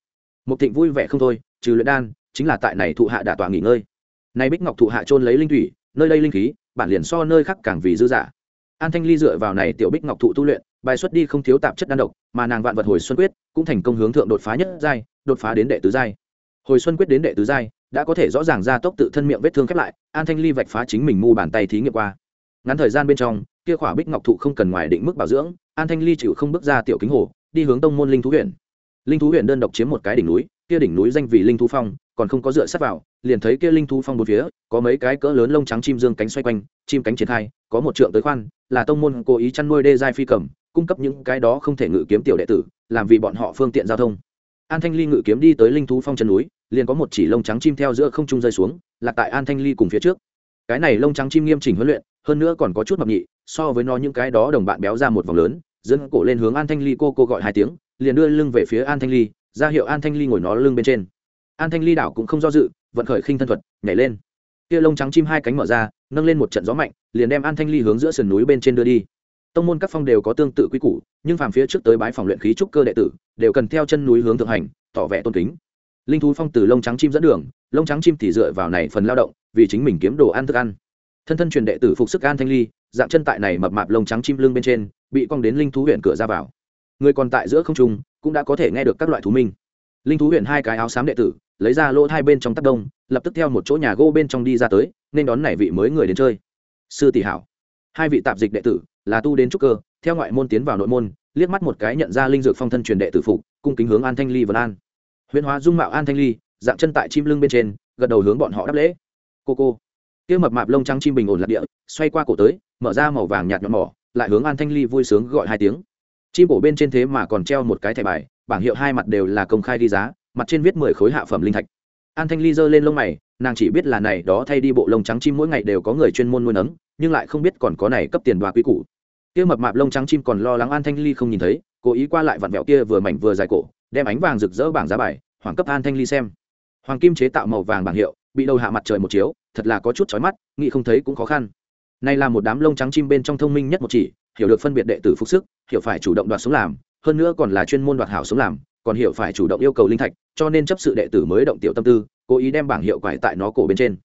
Một thịnh vui vẻ không thôi, trừ luyện đan, chính là tại này thụ hạ đả tòa nghỉ ngơi. Nay bích ngọc thụ hạ trôn lấy linh thủy, nơi đây linh khí, bản liền so nơi khác càng vì dư giả an thanh ly dựa vào này tiểu bích ngọc thụ tu luyện, bài xuất đi không thiếu tạp chất đan độc, mà nàng vạn vật hồi xuân quyết, cũng thành công hướng thượng đột phá nhất giai, đột phá đến đệ tứ giai. Hồi xuân quyết đến đệ tứ giai, đã có thể rõ ràng ra tốc tự thân miệng vết thương khép lại, an thanh ly vạch phá chính mình mu bàn tay thí nghiệm qua. Ngắn thời gian bên trong, kia khỏa bích ngọc thụ không cần ngoài định mức bảo dưỡng an thanh ly chịu không bước ra tiểu kính hồ, đi hướng tông môn linh thú huyện. Linh thú huyện đơn độc chiếm một cái đỉnh núi, kia đỉnh núi danh vì linh thú phong, còn không có dựa sát vào, liền thấy kia linh thú phong bốn phía, có mấy cái cỡ lớn lông trắng chim dương cánh xoay quanh, chim cánh triển khai, có một trượng tới khoan, là tông môn cố ý chăn nuôi đê giai phi cầm, cung cấp những cái đó không thể ngự kiếm tiểu đệ tử, làm vì bọn họ phương tiện giao thông. An thanh ly ngự kiếm đi tới linh thú phong chân núi, liền có một chỉ lông trắng chim theo giữa không trung rơi xuống, lạc tại an thanh ly cùng phía trước. Cái này lông trắng chim nghiêm chỉnh huấn luyện, hơn nữa còn có chút mập nhị, so với nó những cái đó đồng bạn béo ra một vòng lớn dẫn cổ lên hướng an thanh ly, cô cô gọi hai tiếng, liền đưa lưng về phía an thanh ly, ra hiệu an thanh ly ngồi nó lưng bên trên. An thanh ly đảo cũng không do dự, vận khởi khinh thân thuật, nhảy lên. Kia lông trắng chim hai cánh mở ra, nâng lên một trận gió mạnh, liền đem an thanh ly hướng giữa sườn núi bên trên đưa đi. Tông môn các phong đều có tương tự quy củ, nhưng phàm phía trước tới bái phòng luyện khí trúc cơ đệ tử, đều cần theo chân núi hướng thượng hành, tỏ vẻ tôn kính. Linh thú phong từ lông trắng chim dẫn đường, lông trắng chim thì dựa vào này phần lao động, vì chính mình kiếm đồ ăn thức ăn. Thân thân truyền đệ tử phục sức an thanh ly dạng chân tại này mập mạp lông trắng chim lưng bên trên, bị cong đến linh thú huyện cửa ra vào. Người còn tại giữa không trung cũng đã có thể nghe được các loại thú minh. Linh thú huyện hai cái áo xám đệ tử, lấy ra lỗ hai bên trong tắc đông, lập tức theo một chỗ nhà gỗ bên trong đi ra tới, nên đón nảy vị mới người đến chơi. Sư tỷ hảo. Hai vị tạp dịch đệ tử, là tu đến trúc cơ, theo ngoại môn tiến vào nội môn, liếc mắt một cái nhận ra linh dược phong thân truyền đệ tử phục, cung kính hướng an thanh ly vân an. Huyền hóa dung mạo an thanh ly, dạng chân tại chim lưng bên trên, gật đầu hướng bọn họ đáp lễ. Cô cô kia mập mạp lông trắng chim bình ổn lạc địa, xoay qua cổ tới, mở ra màu vàng nhạt nhọn mỏ, lại hướng an thanh ly vui sướng gọi hai tiếng. Chim cổ bên trên thế mà còn treo một cái thẻ bài, bảng hiệu hai mặt đều là công khai đi giá, mặt trên viết mười khối hạ phẩm linh thạch. An thanh ly giơ lên lông mày, nàng chỉ biết là này đó thay đi bộ lông trắng chim mỗi ngày đều có người chuyên môn nuôi nấng, nhưng lại không biết còn có này cấp tiền đoà quý cũ kia mập mạp lông trắng chim còn lo lắng an thanh ly không nhìn thấy, cố ý qua lại vặn vẹo kia vừa mảnh vừa dài cổ, đem ánh vàng rực rỡ bảng giá bài, hoàng cấp an thanh ly xem. Hoàng kim chế tạo màu vàng bảng hiệu bị đầu hạ mặt trời một chiếu, thật là có chút chói mắt, nghĩ không thấy cũng khó khăn. Nay là một đám lông trắng chim bên trong thông minh nhất một chỉ, hiểu được phân biệt đệ tử phục sức, hiểu phải chủ động đoạt sống làm, hơn nữa còn là chuyên môn đoạt hảo sống làm, còn hiểu phải chủ động yêu cầu linh thạch, cho nên chấp sự đệ tử mới động tiểu tâm tư, cố ý đem bảng hiệu quải tại nó cổ bên trên.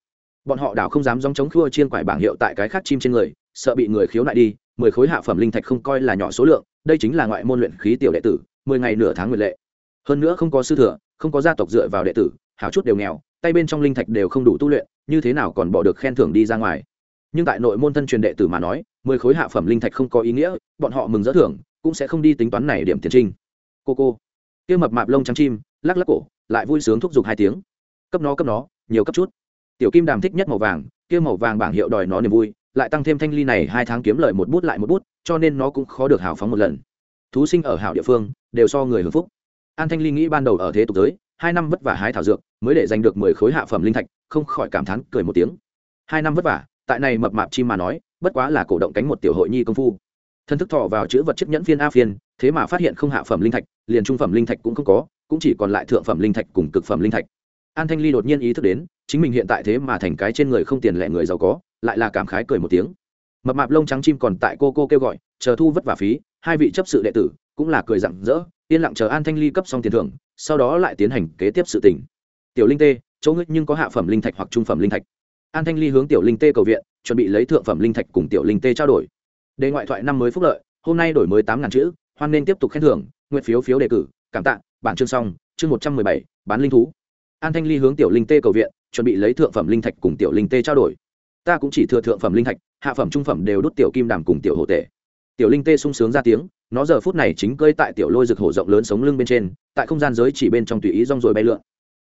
Bọn họ đảo không dám dòng chống khua chiên quải bảng hiệu tại cái khác chim trên người, sợ bị người khiếu nại đi, mười khối hạ phẩm linh thạch không coi là nhỏ số lượng, đây chính là ngoại môn luyện khí tiểu đệ tử, mười ngày nửa tháng nguyện lệ. Hơn nữa không có sư thừa, không có gia tộc dựa vào đệ tử, hảo chút đều nghèo tay bên trong linh thạch đều không đủ tu luyện, như thế nào còn bỏ được khen thưởng đi ra ngoài? Nhưng tại nội môn thân truyền đệ tử mà nói, mười khối hạ phẩm linh thạch không có ý nghĩa, bọn họ mừng dỡ thưởng, cũng sẽ không đi tính toán này điểm tiền trinh. Cô cô, kia mập mạp lông trắng chim, lắc lắc cổ, lại vui sướng thúc giục hai tiếng. Cấp nó cấp nó, nhiều cấp chút. Tiểu kim đàm thích nhất màu vàng, kia màu vàng bảng hiệu đòi nó niềm vui, lại tăng thêm thanh ly này hai tháng kiếm lời một bút lại một bút, cho nên nó cũng khó được hào phóng một lần. Thú sinh ở hảo địa phương, đều so người hưởng phúc. An thanh ly nghĩ ban đầu ở thế tục giới hai năm vất vả hái thảo dược, mới để giành được mười khối hạ phẩm linh thạch, không khỏi cảm thán cười một tiếng. Hai năm vất vả, tại này mập mạp chim mà nói, bất quá là cổ động cánh một tiểu hội nhi công phu. Thân thức thọ vào chữ vật chiếc nhẫn phiên a phiên, thế mà phát hiện không hạ phẩm linh thạch, liền trung phẩm linh thạch cũng không có, cũng chỉ còn lại thượng phẩm linh thạch cùng cực phẩm linh thạch. An thanh ly đột nhiên ý thức đến, chính mình hiện tại thế mà thành cái trên người không tiền lẻ người giàu có, lại là cảm khái cười một tiếng. Mập mạp lông trắng chim còn tại cô cô kêu gọi, chờ thu vất vả phí, hai vị chấp sự đệ tử cũng là cười rặng rỡ, yên lặng chờ an thanh ly cấp xong tiền thưởng sau đó lại tiến hành kế tiếp sự tình. Tiểu linh tê, chỗ ngươi nhưng có hạ phẩm linh thạch hoặc trung phẩm linh thạch. An thanh ly hướng tiểu linh tê cầu viện, chuẩn bị lấy thượng phẩm linh thạch cùng tiểu linh tê trao đổi. Đề ngoại thoại năm mới phúc lợi, hôm nay đổi mới tám ngàn chữ, hoan nên tiếp tục khen thưởng, nguyện phiếu phiếu đề cử, cảm tạ, bản chương xong, chương một trăm mười bảy, bán linh thú. An thanh ly hướng tiểu linh tê cầu viện, chuẩn bị lấy thượng phẩm linh thạch cùng tiểu linh tê trao đổi. Ta cũng chỉ thừa thượng phẩm linh thạch, hạ phẩm trung phẩm đều đốt tiểu kim đàm cùng tiểu hộ tể. Tiểu linh tê sung sướng ra tiếng nó giờ phút này chính cơi tại tiểu lôi rực hổ rộng lớn sống lưng bên trên, tại không gian giới chỉ bên trong tùy ý rong rồi bay lượn.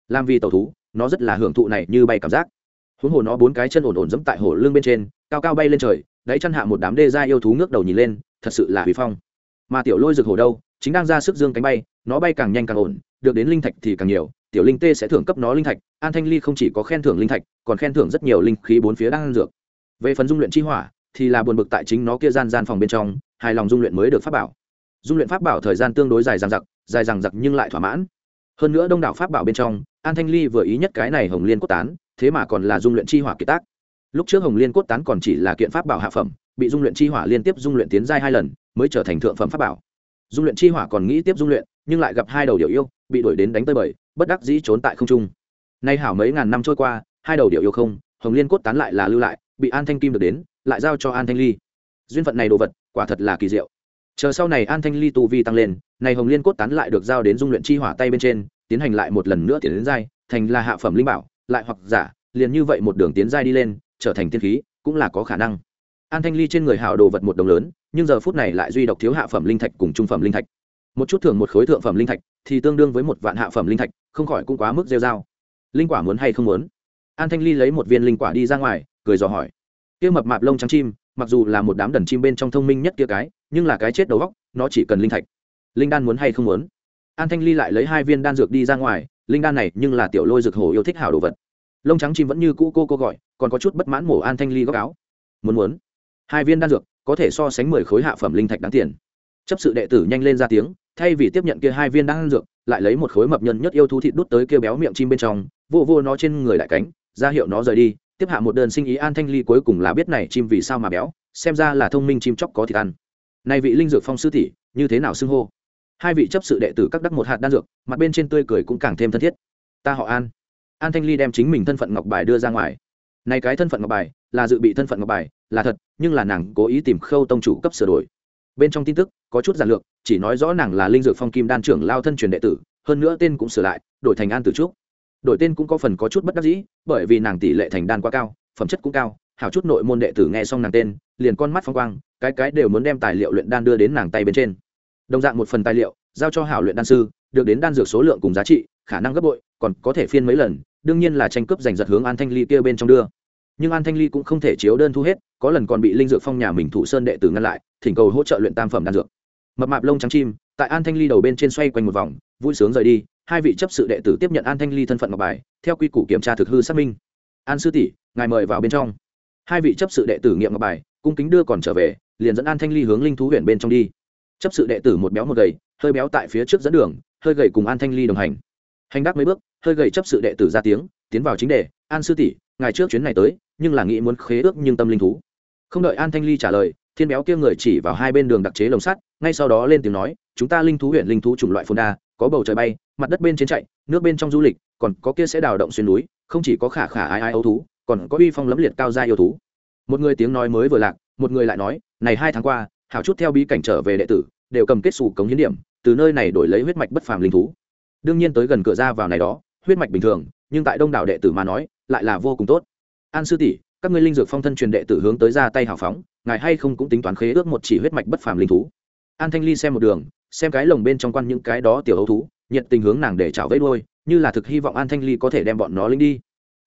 Làm vì tàu thú, nó rất là hưởng thụ này như bay cảm giác. Huống hồ nó bốn cái chân ổn ổn dẫm tại hổ lưng bên trên, cao cao bay lên trời, đáy chân hạ một đám đê ra yêu thú ngước đầu nhìn lên, thật sự là huy phong. Mà tiểu lôi rực hổ đâu, chính đang ra sức dương cánh bay, nó bay càng nhanh càng ổn, được đến linh thạch thì càng nhiều, tiểu linh tê sẽ thưởng cấp nó linh thạch, an thanh ly không chỉ có khen thưởng linh thạch, còn khen thưởng rất nhiều linh khí bốn phía đang dược. Về phần dung luyện chi hỏa, thì là buồn bực tại chính nó kia gian gian phòng bên trong, hài lòng dung luyện mới được phát bảo dung luyện pháp bảo thời gian tương đối dài dằng dặc, dài dằng dặc nhưng lại thỏa mãn. Hơn nữa đông đảo pháp bảo bên trong, an thanh ly vừa ý nhất cái này hồng liên cốt tán, thế mà còn là dung luyện chi hỏa kiệt tác. Lúc trước hồng liên cốt tán còn chỉ là kiện pháp bảo hạ phẩm, bị dung luyện chi hỏa liên tiếp dung luyện tiến giai hai lần, mới trở thành thượng phẩm pháp bảo. Dung luyện chi hỏa còn nghĩ tiếp dung luyện, nhưng lại gặp hai đầu điệu yêu, bị đuổi đến đánh tơi bời, bất đắc dĩ trốn tại không trung. Nay hảo mấy ngàn năm trôi qua, hai đầu điệu yêu không, hồng liên cốt tán lại là lưu lại, bị an thanh kim được đến, lại giao cho an thanh ly. Duyên phận này đồ vật, quả thật là kỳ diệu chờ sau này an thanh ly tu vi tăng lên, này hồng liên cốt tán lại được giao đến dung luyện chi hỏa tay bên trên, tiến hành lại một lần nữa tiến đến giai, thành là hạ phẩm linh bảo, lại hoặc giả, liền như vậy một đường tiến giai đi lên, trở thành tiên khí, cũng là có khả năng. An thanh ly trên người hào đồ vật một đồng lớn, nhưng giờ phút này lại duy độc thiếu hạ phẩm linh thạch cùng trung phẩm linh thạch. Một chút thường một khối thượng phẩm linh thạch, thì tương đương với một vạn hạ phẩm linh thạch, không khỏi cũng quá mức rêu dao linh quả muốn hay không muốn? An thanh ly lấy một viên linh quả đi ra ngoài, cười dò hỏi. Kia mập mạp lông trắng chim mặc dù là một đám đần chim bên trong thông minh nhất kia cái, nhưng là cái chết đầu góc nó chỉ cần linh thạch. Linh đan muốn hay không muốn? An thanh ly lại lấy hai viên đan dược đi ra ngoài, linh đan này nhưng là tiểu lôi dược hổ yêu thích hảo đồ vật. Lông trắng chim vẫn như cũ cô cô gọi, còn có chút bất mãn mổ an thanh ly góc áo. Muốn muốn. Hai viên đan dược, có thể so sánh mười khối hạ phẩm linh thạch đáng tiền. Chấp sự đệ tử nhanh lên ra tiếng, thay vì tiếp nhận kia hai viên đan dược, lại lấy một khối mập nhân nhất yêu thú thịt đút tới kia béo miệng chim bên trong, vô vô nó trên người đại cánh, ra hiệu nó rời đi tiếp hạ một đơn sinh ý an thanh ly cuối cùng là biết này chim vì sao mà béo, xem ra là thông minh chim chóc có thịt ăn. Này vị linh dược phong sư tỷ, như thế nào xưng hô? Hai vị chấp sự đệ tử các đắc một hạt đan dược, mặt bên trên tươi cười cũng càng thêm thân thiết. Ta họ an. An thanh ly đem chính mình thân phận ngọc bài đưa ra ngoài. Này cái thân phận ngọc bài, là dự bị thân phận ngọc bài, là thật, nhưng là nàng cố ý tìm khâu tông chủ cấp sửa đổi. Bên trong tin tức, có chút giản lược, chỉ nói rõ nàng là linh dược phong kim đan trưởng lao thân truyền đệ tử, hơn nữa tên cũng sửa lại, đổi thành an tử trúc đổi tên cũng có phần có chút bất đắc dĩ, bởi vì nàng tỷ lệ thành đan quá cao, phẩm chất cũng cao, hảo chút nội môn đệ tử nghe xong nàng tên, liền con mắt phong quang, cái cái đều muốn đem tài liệu luyện đan đưa đến nàng tay bên trên. Đồng dạng một phần tài liệu, giao cho hảo luyện đan sư, được đến đan dược số lượng cùng giá trị, khả năng gấp bội, còn có thể phiên mấy lần, đương nhiên là tranh cướp giành giật hướng an thanh ly kia bên trong đưa. Nhưng an thanh ly cũng không thể chiếu đơn thu hết, có lần còn bị linh dược phong nhà mình thủ sơn đệ tử ngăn lại, thỉnh cầu hỗ trợ luyện tam phẩm đan dược. Mập mạp lông trắng chim, tại an thanh ly đầu bên trên xoay quanh một vòng, vui sướng rời đi hai vị chấp sự đệ tử tiếp nhận an thanh ly thân phận ngọc bài, theo quy củ kiểm tra thực hư xác minh. An sư tỷ, ngài mời vào bên trong. Hai vị chấp sự đệ tử nghiệm ngọc bài, cung kính đưa còn trở về, liền dẫn an thanh ly hướng linh thú huyện bên trong đi. Chấp sự đệ tử một béo một gầy, hơi béo tại phía trước dẫn đường, hơi gầy cùng an thanh ly đồng hành. Hành đáp mấy bước, hơi gầy chấp sự đệ tử ra tiếng, tiến vào chính đề, an sư tỷ, ngài trước chuyến này tới, nhưng là nghĩ muốn khế ước nhưng tâm linh thú. Không đợi an thanh ly trả lời, thiên béo kia người chỉ vào hai bên đường đặc chế lồng sắt, ngay sau đó lên tiếng nói, chúng ta linh thú huyện linh thú chủng loại phồn đa có bầu trời bay, mặt đất bên trên chạy, nước bên trong du lịch, còn có kia sẽ đào động xuyên núi, không chỉ có khả khả ai ai ấu thú, còn có uy phong lẫm liệt cao gia yêu thú. Một người tiếng nói mới vừa lạc, một người lại nói, này hai tháng qua, hảo chút theo bí cảnh trở về đệ tử, đều cầm kết xù cống hiến điểm, từ nơi này đổi lấy huyết mạch bất phàm linh thú. Đương nhiên tới gần cửa ra vào này đó, huyết mạch bình thường, nhưng tại đông đảo đệ tử mà nói, lại là vô cùng tốt. An sư tỷ, các ngươi linh dược phong thân truyền đệ tử hướng tới ra tay hào phóng, ngài hay không cũng tính toán khế ước một chỉ huyết mạch bất phàm linh thú. An thanh ly xem một đường xem cái lồng bên trong quan những cái đó tiểu hấu thú, nhiệt tình hướng nàng để chảo vẫy đuôi như là thực hy vọng an thanh ly có thể đem bọn nó linh đi.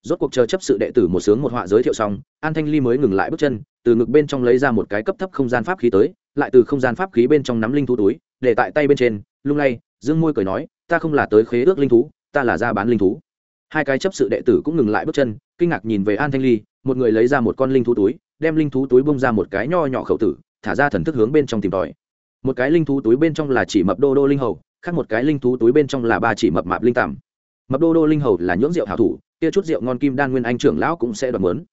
Rốt cuộc chờ chấp sự đệ tử một sướng một họa giới thiệu xong, an thanh ly mới ngừng lại bước chân, từ ngực bên trong lấy ra một cái cấp thấp không gian pháp khí tới, lại từ không gian pháp khí bên trong nắm linh thú túi, để tại tay bên trên, lung lay, dương môi cười nói, ta không là tới khế ước linh thú, ta là ra bán linh thú. Hai cái chấp sự đệ tử cũng ngừng lại bước chân, kinh ngạc nhìn về an thanh ly, một người lấy ra một con linh thú túi, đem linh thú túi bông ra một cái nho nhỏ khẩu tử, thả ra thần thức hướng bên trong tìm tòi một cái linh thú túi bên trong là chỉ mập đô đô linh hầu, khác một cái linh thú túi bên trong là ba chỉ mập mạp linh tằm. Mập đô đô linh hầu là nhưỡng rượu hảo thủ, kia chút rượu ngon kim đan nguyên anh trưởng lão cũng sẽ đoạt mớn.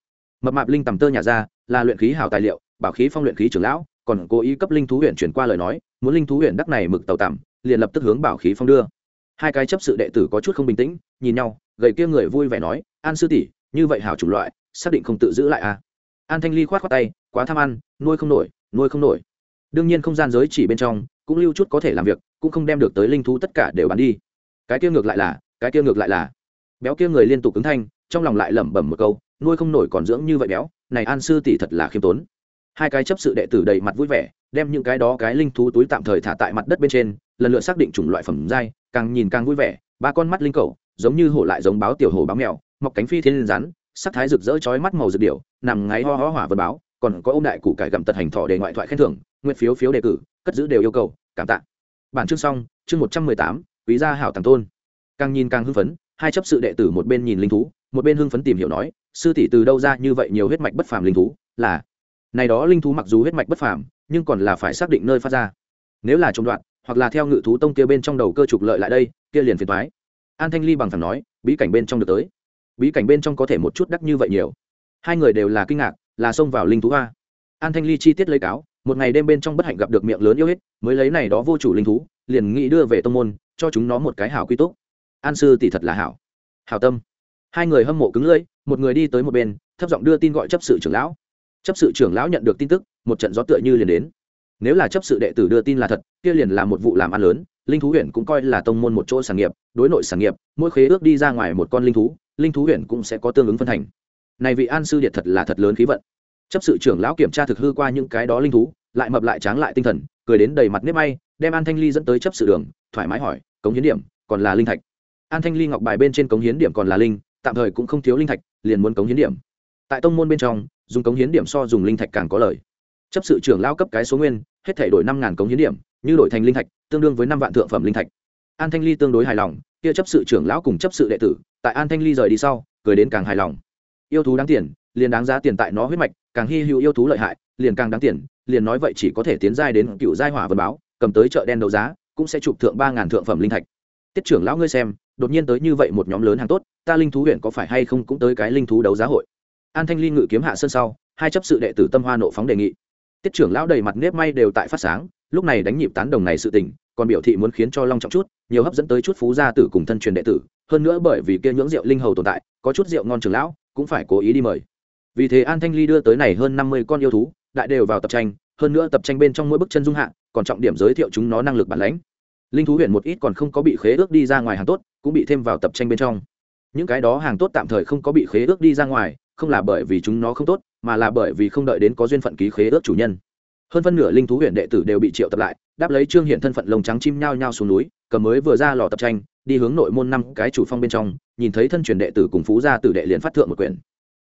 Mập mạp linh tằm tơ nhà ra, là luyện khí hảo tài liệu, bảo khí phong luyện khí trưởng lão, còn cố ý cấp linh thú huyện chuyển qua lời nói, muốn linh thú huyện đắc này mực tàu tằm, liền lập tức hướng bảo khí phong đưa. Hai cái chấp sự đệ tử có chút không bình tĩnh, nhìn nhau, gầy kia người vui vẻ nói, an sư tỷ, như vậy hảo chủng loại, xác định không tự giữ lại à? An thanh ly khoát khoát tay, quá tham ăn, nuôi không nổi, nuôi không nổi đương nhiên không gian giới chỉ bên trong, cũng lưu chút có thể làm việc, cũng không đem được tới linh thú tất cả đều bán đi. Cái kia ngược lại là, cái kia ngược lại là. Béo kia người liên tục cứng thanh, trong lòng lại lẩm bẩm một câu, nuôi không nổi còn dưỡng như vậy béo, này an sư tỷ thật là khiêm tốn. Hai cái chấp sự đệ tử đầy mặt vui vẻ, đem những cái đó cái linh thú túi tạm thời thả tại mặt đất bên trên, lần lượt xác định chủng loại phẩm giai, càng nhìn càng vui vẻ, ba con mắt linh cầu, giống như hổ lại giống báo tiểu hổ báo mèo, mọc cánh phi thiên rắn, sắc thái rực rỡ chói mắt màu rực điểu, nằm ngáy ho ho hỏa vân báo, còn có ông đại cụ cải gặm tật hành thọ để ngoại thoại khen thưởng nguyện phiếu phiếu đề cử, cất giữ đều yêu cầu, cảm tạ. Bản chương xong, chương một trăm mười tám, quý gia hảo tàng tôn. Càng nhìn càng hưng phấn, hai chấp sự đệ tử một bên nhìn linh thú, một bên hưng phấn tìm hiểu nói, sư tỷ từ đâu ra như vậy nhiều huyết mạch bất phàm linh thú? Là, này đó linh thú mặc dù huyết mạch bất phàm, nhưng còn là phải xác định nơi phát ra. Nếu là trồng đoạn, hoặc là theo ngự thú tông kia bên trong đầu cơ trục lợi lại đây, kia liền phiền thoái an thanh ly bằng thẳng nói, bí cảnh bên trong được tới. Bí cảnh bên trong có thể một chút đắc như vậy nhiều. Hai người đều là kinh ngạc, là xông vào linh thú hoa. An thanh ly chi tiết lấy cáo một ngày đêm bên trong bất hạnh gặp được miệng lớn yêu hết, mới lấy này đó vô chủ linh thú, liền nghĩ đưa về tông môn, cho chúng nó một cái hảo quy tốt an sư tỷ thật là hảo. Hảo tâm. Hai người hâm mộ cứng lưỡi, một người đi tới một bên, thấp giọng đưa tin gọi chấp sự trưởng lão. Chấp sự trưởng lão nhận được tin tức, một trận gió tựa như liền đến. Nếu là chấp sự đệ tử đưa tin là thật, kia liền là một vụ làm ăn lớn, linh thú huyện cũng coi là tông môn một chỗ sản nghiệp, đối nội sản nghiệp, mỗi khế ước đi ra ngoài một con linh thú linh thú huyện cũng sẽ có tương ứng phân thành. Này vị an sư điệt thật là thật lớn khí vận chấp sự trưởng lão kiểm tra thực hư qua những cái đó linh thú, lại mập lại tráng lại tinh thần, cười đến đầy mặt nếp may, đem an thanh ly dẫn tới chấp sự đường, thoải mái hỏi, cống hiến điểm, còn là linh thạch? An thanh ly ngọc bài bên trên cống hiến điểm còn là linh, tạm thời cũng không thiếu linh thạch, liền muốn cống hiến điểm. Tại tông môn bên trong, dùng cống hiến điểm so dùng linh thạch càng có lời chấp sự trưởng lao cấp cái số nguyên, hết thể đổi năm ngàn cống hiến điểm, như đổi thành linh thạch, tương đương với năm vạn thượng phẩm linh thạch. An thanh ly tương đối hài lòng, kia chấp sự trưởng lão cùng chấp sự đệ tử, tại an thanh ly rời đi sau, cười đến càng hài lòng. Yêu thú đáng tiền liền đáng giá tiền tại nó huyết mạch, càng hy hữu yêu thú lợi hại, liền càng đáng tiền, liền nói vậy chỉ có thể tiến giai đến cựu giai hỏa vân báo, cầm tới chợ đen đấu giá, cũng sẽ chụp thượng ba ngàn thượng phẩm linh thạch. Tiết trưởng lão ngươi xem, đột nhiên tới như vậy một nhóm lớn hàng tốt, ta linh thú huyện có phải hay không cũng tới cái linh thú đấu giá hội? An thanh ly ngự kiếm hạ sơn sau, hai chấp sự đệ tử tâm hoa nộ phóng đề nghị. Tiết trưởng lão đầy mặt nếp may đều tại phát sáng, lúc này đánh nhịp tán đồng này sự tình, còn biểu thị muốn khiến cho long trọng chút, nhiều hấp dẫn tới chút phú gia tử cùng thân truyền đệ tử, hơn nữa bởi vì kia nhưỡng rượu linh hầu tồn tại, có chút rượu ngon trưởng lão, cũng phải cố ý đi mời vì thế an thanh ly đưa tới này hơn năm mươi con yêu thú, đại đều vào tập tranh, hơn nữa tập tranh bên trong mỗi bức chân dung hạ, còn trọng điểm giới thiệu chúng nó năng lực bản lãnh. Linh thú huyện một ít còn không có bị khế ước đi ra ngoài hàng tốt, cũng bị thêm vào tập tranh bên trong. Những cái đó hàng tốt tạm thời không có bị khế ước đi ra ngoài, không là bởi vì chúng nó không tốt, mà là bởi vì không đợi đến có duyên phận ký khế ước chủ nhân. Hơn phân nửa linh thú huyện đệ tử đều bị triệu tập lại, đáp lấy trương hiện thân phận lồng trắng chim nhao nhao xuống núi, cầm mới vừa ra lò tập tranh, đi hướng nội môn năm cái chủ phong bên trong, nhìn thấy thân truyền đệ tử cùng phú gia tử đệ liền phát thượng một quyển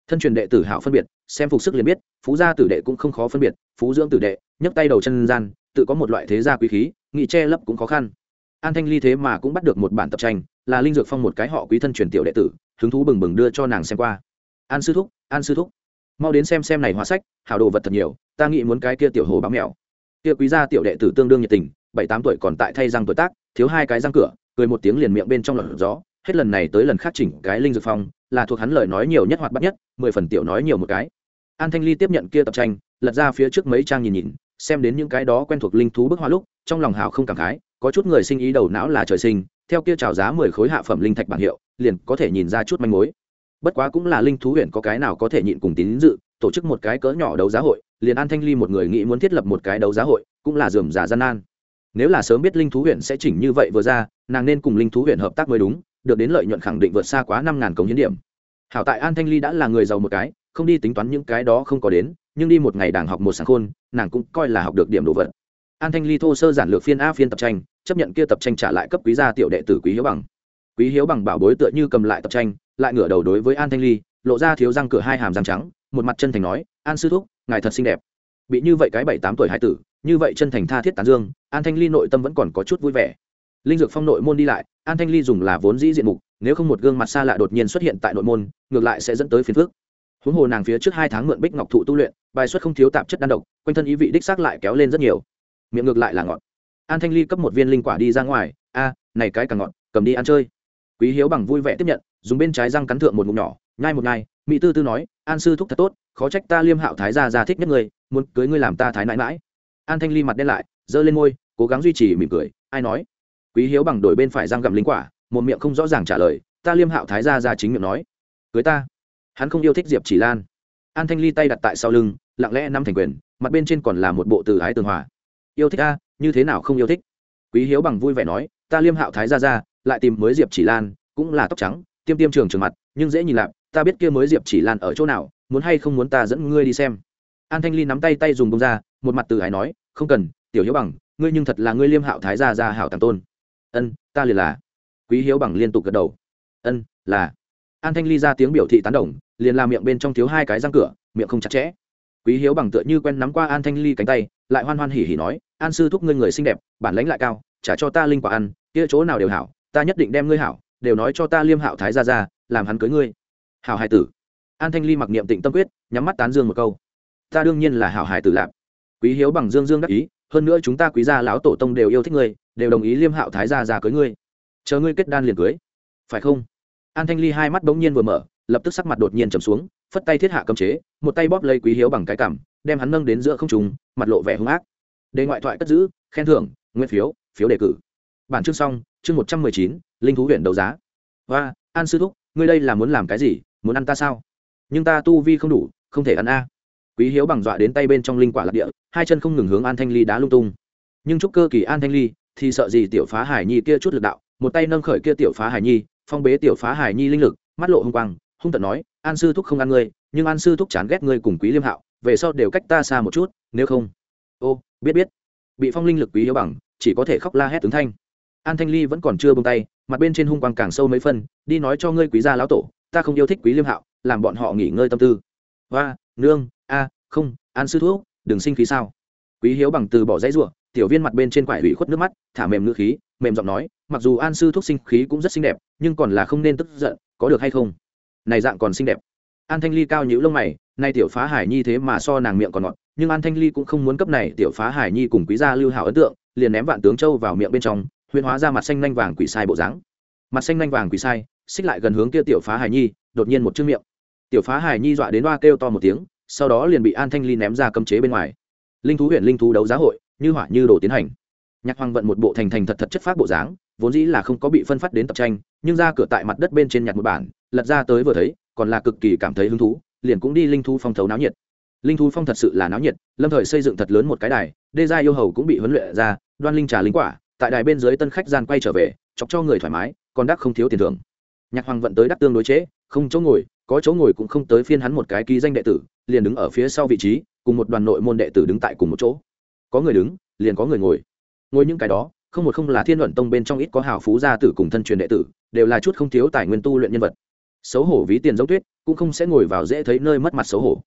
thân truyền đệ tử hảo phân biệt, xem phục sức liền biết, phú gia tử đệ cũng không khó phân biệt, phú dưỡng tử đệ, nhấc tay đầu chân gian, tự có một loại thế gia quý khí, nghị che lấp cũng khó khăn. An thanh ly thế mà cũng bắt được một bản tập tranh, là linh dược phong một cái họ quý thân truyền tiểu đệ tử, hứng thú bừng bừng đưa cho nàng xem qua. An sư thúc, an sư thúc, mau đến xem xem này hóa sách, hảo đồ vật thật nhiều, ta nghĩ muốn cái kia tiểu hồ bám mèo. Kia quý gia tiểu đệ tử tương đương nhiệt tình, bảy tám tuổi còn tại thay răng tuổi tác, thiếu hai cái răng cửa, cười một tiếng liền miệng bên trong lọt gió, hết lần này tới lần khác chỉnh cái linh dược phong là thuộc hắn lời nói nhiều nhất hoạt bắt nhất, mười phần tiểu nói nhiều một cái. An thanh ly tiếp nhận kia tập tranh, lật ra phía trước mấy trang nhìn nhìn, xem đến những cái đó quen thuộc linh thú bức hoa lúc, trong lòng hào không cảm khái, có chút người sinh ý đầu não là trời sinh, theo kia trào giá mười khối hạ phẩm linh thạch bảng hiệu, liền có thể nhìn ra chút manh mối. Bất quá cũng là linh thú huyện có cái nào có thể nhịn cùng tín dự, tổ chức một cái cỡ nhỏ đấu giá hội, liền an thanh ly một người nghĩ muốn thiết lập một cái đấu giá hội, cũng là dườm giả gian nan. Nếu là sớm biết linh thú huyện sẽ chỉnh như vậy vừa ra, nàng nên cùng linh thú huyện hợp tác mới đúng được đến lợi nhuận khẳng định vượt xa quá năm ngàn cống hiến điểm. Hảo tại an thanh ly đã là người giàu một cái, không đi tính toán những cái đó không có đến, nhưng đi một ngày đảng học một sáng khôn, nàng cũng coi là học được điểm đồ vật. An thanh ly thô sơ giản lược phiên a phiên tập tranh, chấp nhận kia tập tranh trả lại cấp quý gia tiểu đệ tử quý hiếu bằng. Quý hiếu bằng bảo bối tựa như cầm lại tập tranh, lại ngửa đầu đối với an thanh ly, lộ ra thiếu răng cửa hai hàm răng trắng, một mặt chân thành nói, an sư thúc, ngài thật xinh đẹp. Bị như vậy cái bảy tám tuổi hai tử, như vậy chân thành tha thiết tán dương, an thanh ly nội tâm vẫn còn có chút vui vẻ linh dược phong nội môn đi lại an thanh ly dùng là vốn dĩ diện mục nếu không một gương mặt xa lạ đột nhiên xuất hiện tại nội môn ngược lại sẽ dẫn tới phiền phước huống hồ nàng phía trước hai tháng mượn bích ngọc thụ tu luyện bài xuất không thiếu tạp chất đan độc quanh thân ý vị đích xác lại kéo lên rất nhiều. Miệng ngược lại là ngọt. An thanh ly cấp một viên linh quả đi ra ngoài a này cái càng ngọt cầm đi ăn chơi. Quý hiếu bằng vui vẻ tiếp nhận dùng bên trái răng cắn thượng một ngụm nhỏ nhai một ngày, mỹ tư tư nói an sư thúc thật tốt khó trách ta liêm hạo thái gia gia thích nhất người muốn cưới ngươi làm ta thái nãi mãi an thanh ly mặt đen lại giơ lên môi cố gắng duy trì mỉm cười ai nói? Quý hiếu bằng đổi bên phải răng gặm linh quả, một miệng không rõ ràng trả lời, ta liêm hạo thái gia gia chính miệng nói. Cưới ta. Hắn không yêu thích diệp chỉ lan. An thanh ly tay đặt tại sau lưng, lặng lẽ nắm thành quyền, mặt bên trên còn là một bộ từ ái tường hòa. Yêu thích ta như thế nào không yêu thích? Quý hiếu bằng vui vẻ nói, ta liêm hạo thái gia gia lại tìm mới diệp chỉ lan, cũng là tóc trắng, tiêm tiêm trường trường mặt, nhưng dễ nhìn lạp ta biết kia mới diệp chỉ lan ở chỗ nào, muốn hay không muốn ta dẫn ngươi đi xem. An thanh ly nắm tay tay dùng bông ra, một mặt từ ái nói, không cần, tiểu hiếu bằng, ngươi nhưng thật là ngươi liêm hạo thái gia gia hảo tàng tôn ân, ta liền là. Quý hiếu bằng liên tục gật đầu. Ân, là. An thanh ly ra tiếng biểu thị tán đồng, liền làm miệng bên trong thiếu hai cái răng cửa, miệng không chặt chẽ. Quý hiếu bằng tựa như quen nắm qua an thanh ly cánh tay, lại hoan hoan hỉ hỉ nói, an sư thúc ngươi người xinh đẹp, bản lãnh lại cao, trả cho ta linh quả ăn, kia chỗ nào đều hảo, ta nhất định đem ngươi hảo, đều nói cho ta liêm hạo thái ra ra làm hắn cưới ngươi. Hảo hải tử. An thanh ly mặc niệm tịnh tâm quyết, nhắm mắt tán dương một câu. Ta đương nhiên là hảo hải tử lạp. Quý hiếu bằng dương dương đắc ý, hơn nữa chúng ta quý gia lão tổ tông đều yêu thích ngươi đều đồng ý liêm hạo thái gia ra cưới ngươi. Chờ ngươi kết đan liền cưới. Phải không? An thanh ly hai mắt bỗng nhiên vừa mở, lập tức sắc mặt đột nhiên trầm xuống, phất tay thiết hạ cầm chế, một tay bóp lấy quý hiếu bằng cái cảm đem hắn nâng đến giữa không trùng mặt lộ vẻ hung ác. Đề ngoại thoại cất giữ, khen thưởng, nguyên phiếu phiếu đề cử. Bản chương xong, chương một trăm mười chín, linh thú huyện đấu giá. Và an sư thúc, ngươi đây là muốn làm cái gì? Muốn ăn ta sao? Nhưng ta tu vi không đủ, không thể ăn a. Quý hiếu bằng dọa đến tay bên trong linh quả lạc địa, hai chân không ngừng hướng an thanh ly đá lung tung. Nhưng chúc cơ kỳ an thanh ly thì sợ gì tiểu phá hải nhi kia chút lực đạo, một tay nâng khởi kia tiểu phá hải nhi, phong bế tiểu phá hải nhi linh lực, mắt lộ hung quang, hung tận nói, an sư thúc không ăn ngươi, nhưng an sư thúc chán ghét ngươi cùng quý liêm hạo, về sau đều cách ta xa một chút, nếu không ô, biết biết. Bị phong linh lực quý hiếu bằng, chỉ có thể khóc la hét tướng thanh. An thanh ly vẫn còn chưa bông tay, mặt bên trên hung quang càng sâu mấy phân, đi nói cho ngươi quý gia lão tổ, ta không yêu thích quý liêm hạo, làm bọn họ nghỉ ngơi tâm tư. Và nương, a, không, an sư thuốc đừng sinh khí sao? Quý hiếu bằng từ bỏ dãy ruộng tiểu viên mặt bên trên quải hủy khuất nước mắt, thả mềm ngữ khí, mềm giọng nói, mặc dù an sư thuốc sinh khí cũng rất xinh đẹp, nhưng còn là không nên tức giận, có được hay không? Này dạng còn xinh đẹp. An thanh ly cao nhữ lông mày, nay tiểu phá hải nhi thế mà so nàng miệng còn ngọt, nhưng an thanh ly cũng không muốn cấp này tiểu phá hải nhi cùng quý gia lưu hảo ấn tượng, liền ném vạn tướng châu vào miệng bên trong, huyền hóa ra mặt xanh nanh vàng quỷ sai bộ dáng. Mặt xanh nanh vàng quỷ sai, xích lại gần hướng kia tiểu phá hải nhi, đột nhiên một chữ miệng. Tiểu phá hải nhi dọa đến đoa kêu to một tiếng, sau đó liền bị an thanh ly ném ra cấm chế bên ngoài. Linh thú huyện linh thú đấu giá hội như hỏa như đồ tiến hành. Nhạc hoàng vận một bộ thành thành thật thật chất phát bộ dáng vốn dĩ là không có bị phân phát đến tập tranh nhưng ra cửa tại mặt đất bên trên nhặt một bản lật ra tới vừa thấy còn là cực kỳ cảm thấy hứng thú liền cũng đi linh thú phong thấu náo nhiệt. Linh thú phong thật sự là náo nhiệt lâm thời xây dựng thật lớn một cái đài đê gia yêu hầu cũng bị huấn luyện ra đoan linh trà linh quả tại đài bên dưới tân khách gian quay trở về chọc cho người thoải mái còn đắc không thiếu tiền thưởng. Nhạc hoàng vận tới đắc tương đối chế, không chỗ ngồi có chỗ ngồi cũng không tới phiên hắn một cái ký danh đệ tử liền đứng ở phía sau vị trí cùng một đoàn nội môn đệ tử đứng tại cùng một chỗ có người đứng, liền có người ngồi. Ngồi những cái đó, không một không là thiên luận tông bên trong ít có hào phú gia tử cùng thân truyền đệ tử, đều là chút không thiếu tài nguyên tu luyện nhân vật. Xấu hổ ví tiền giống tuyết, cũng không sẽ ngồi vào dễ thấy nơi mất mặt xấu hổ.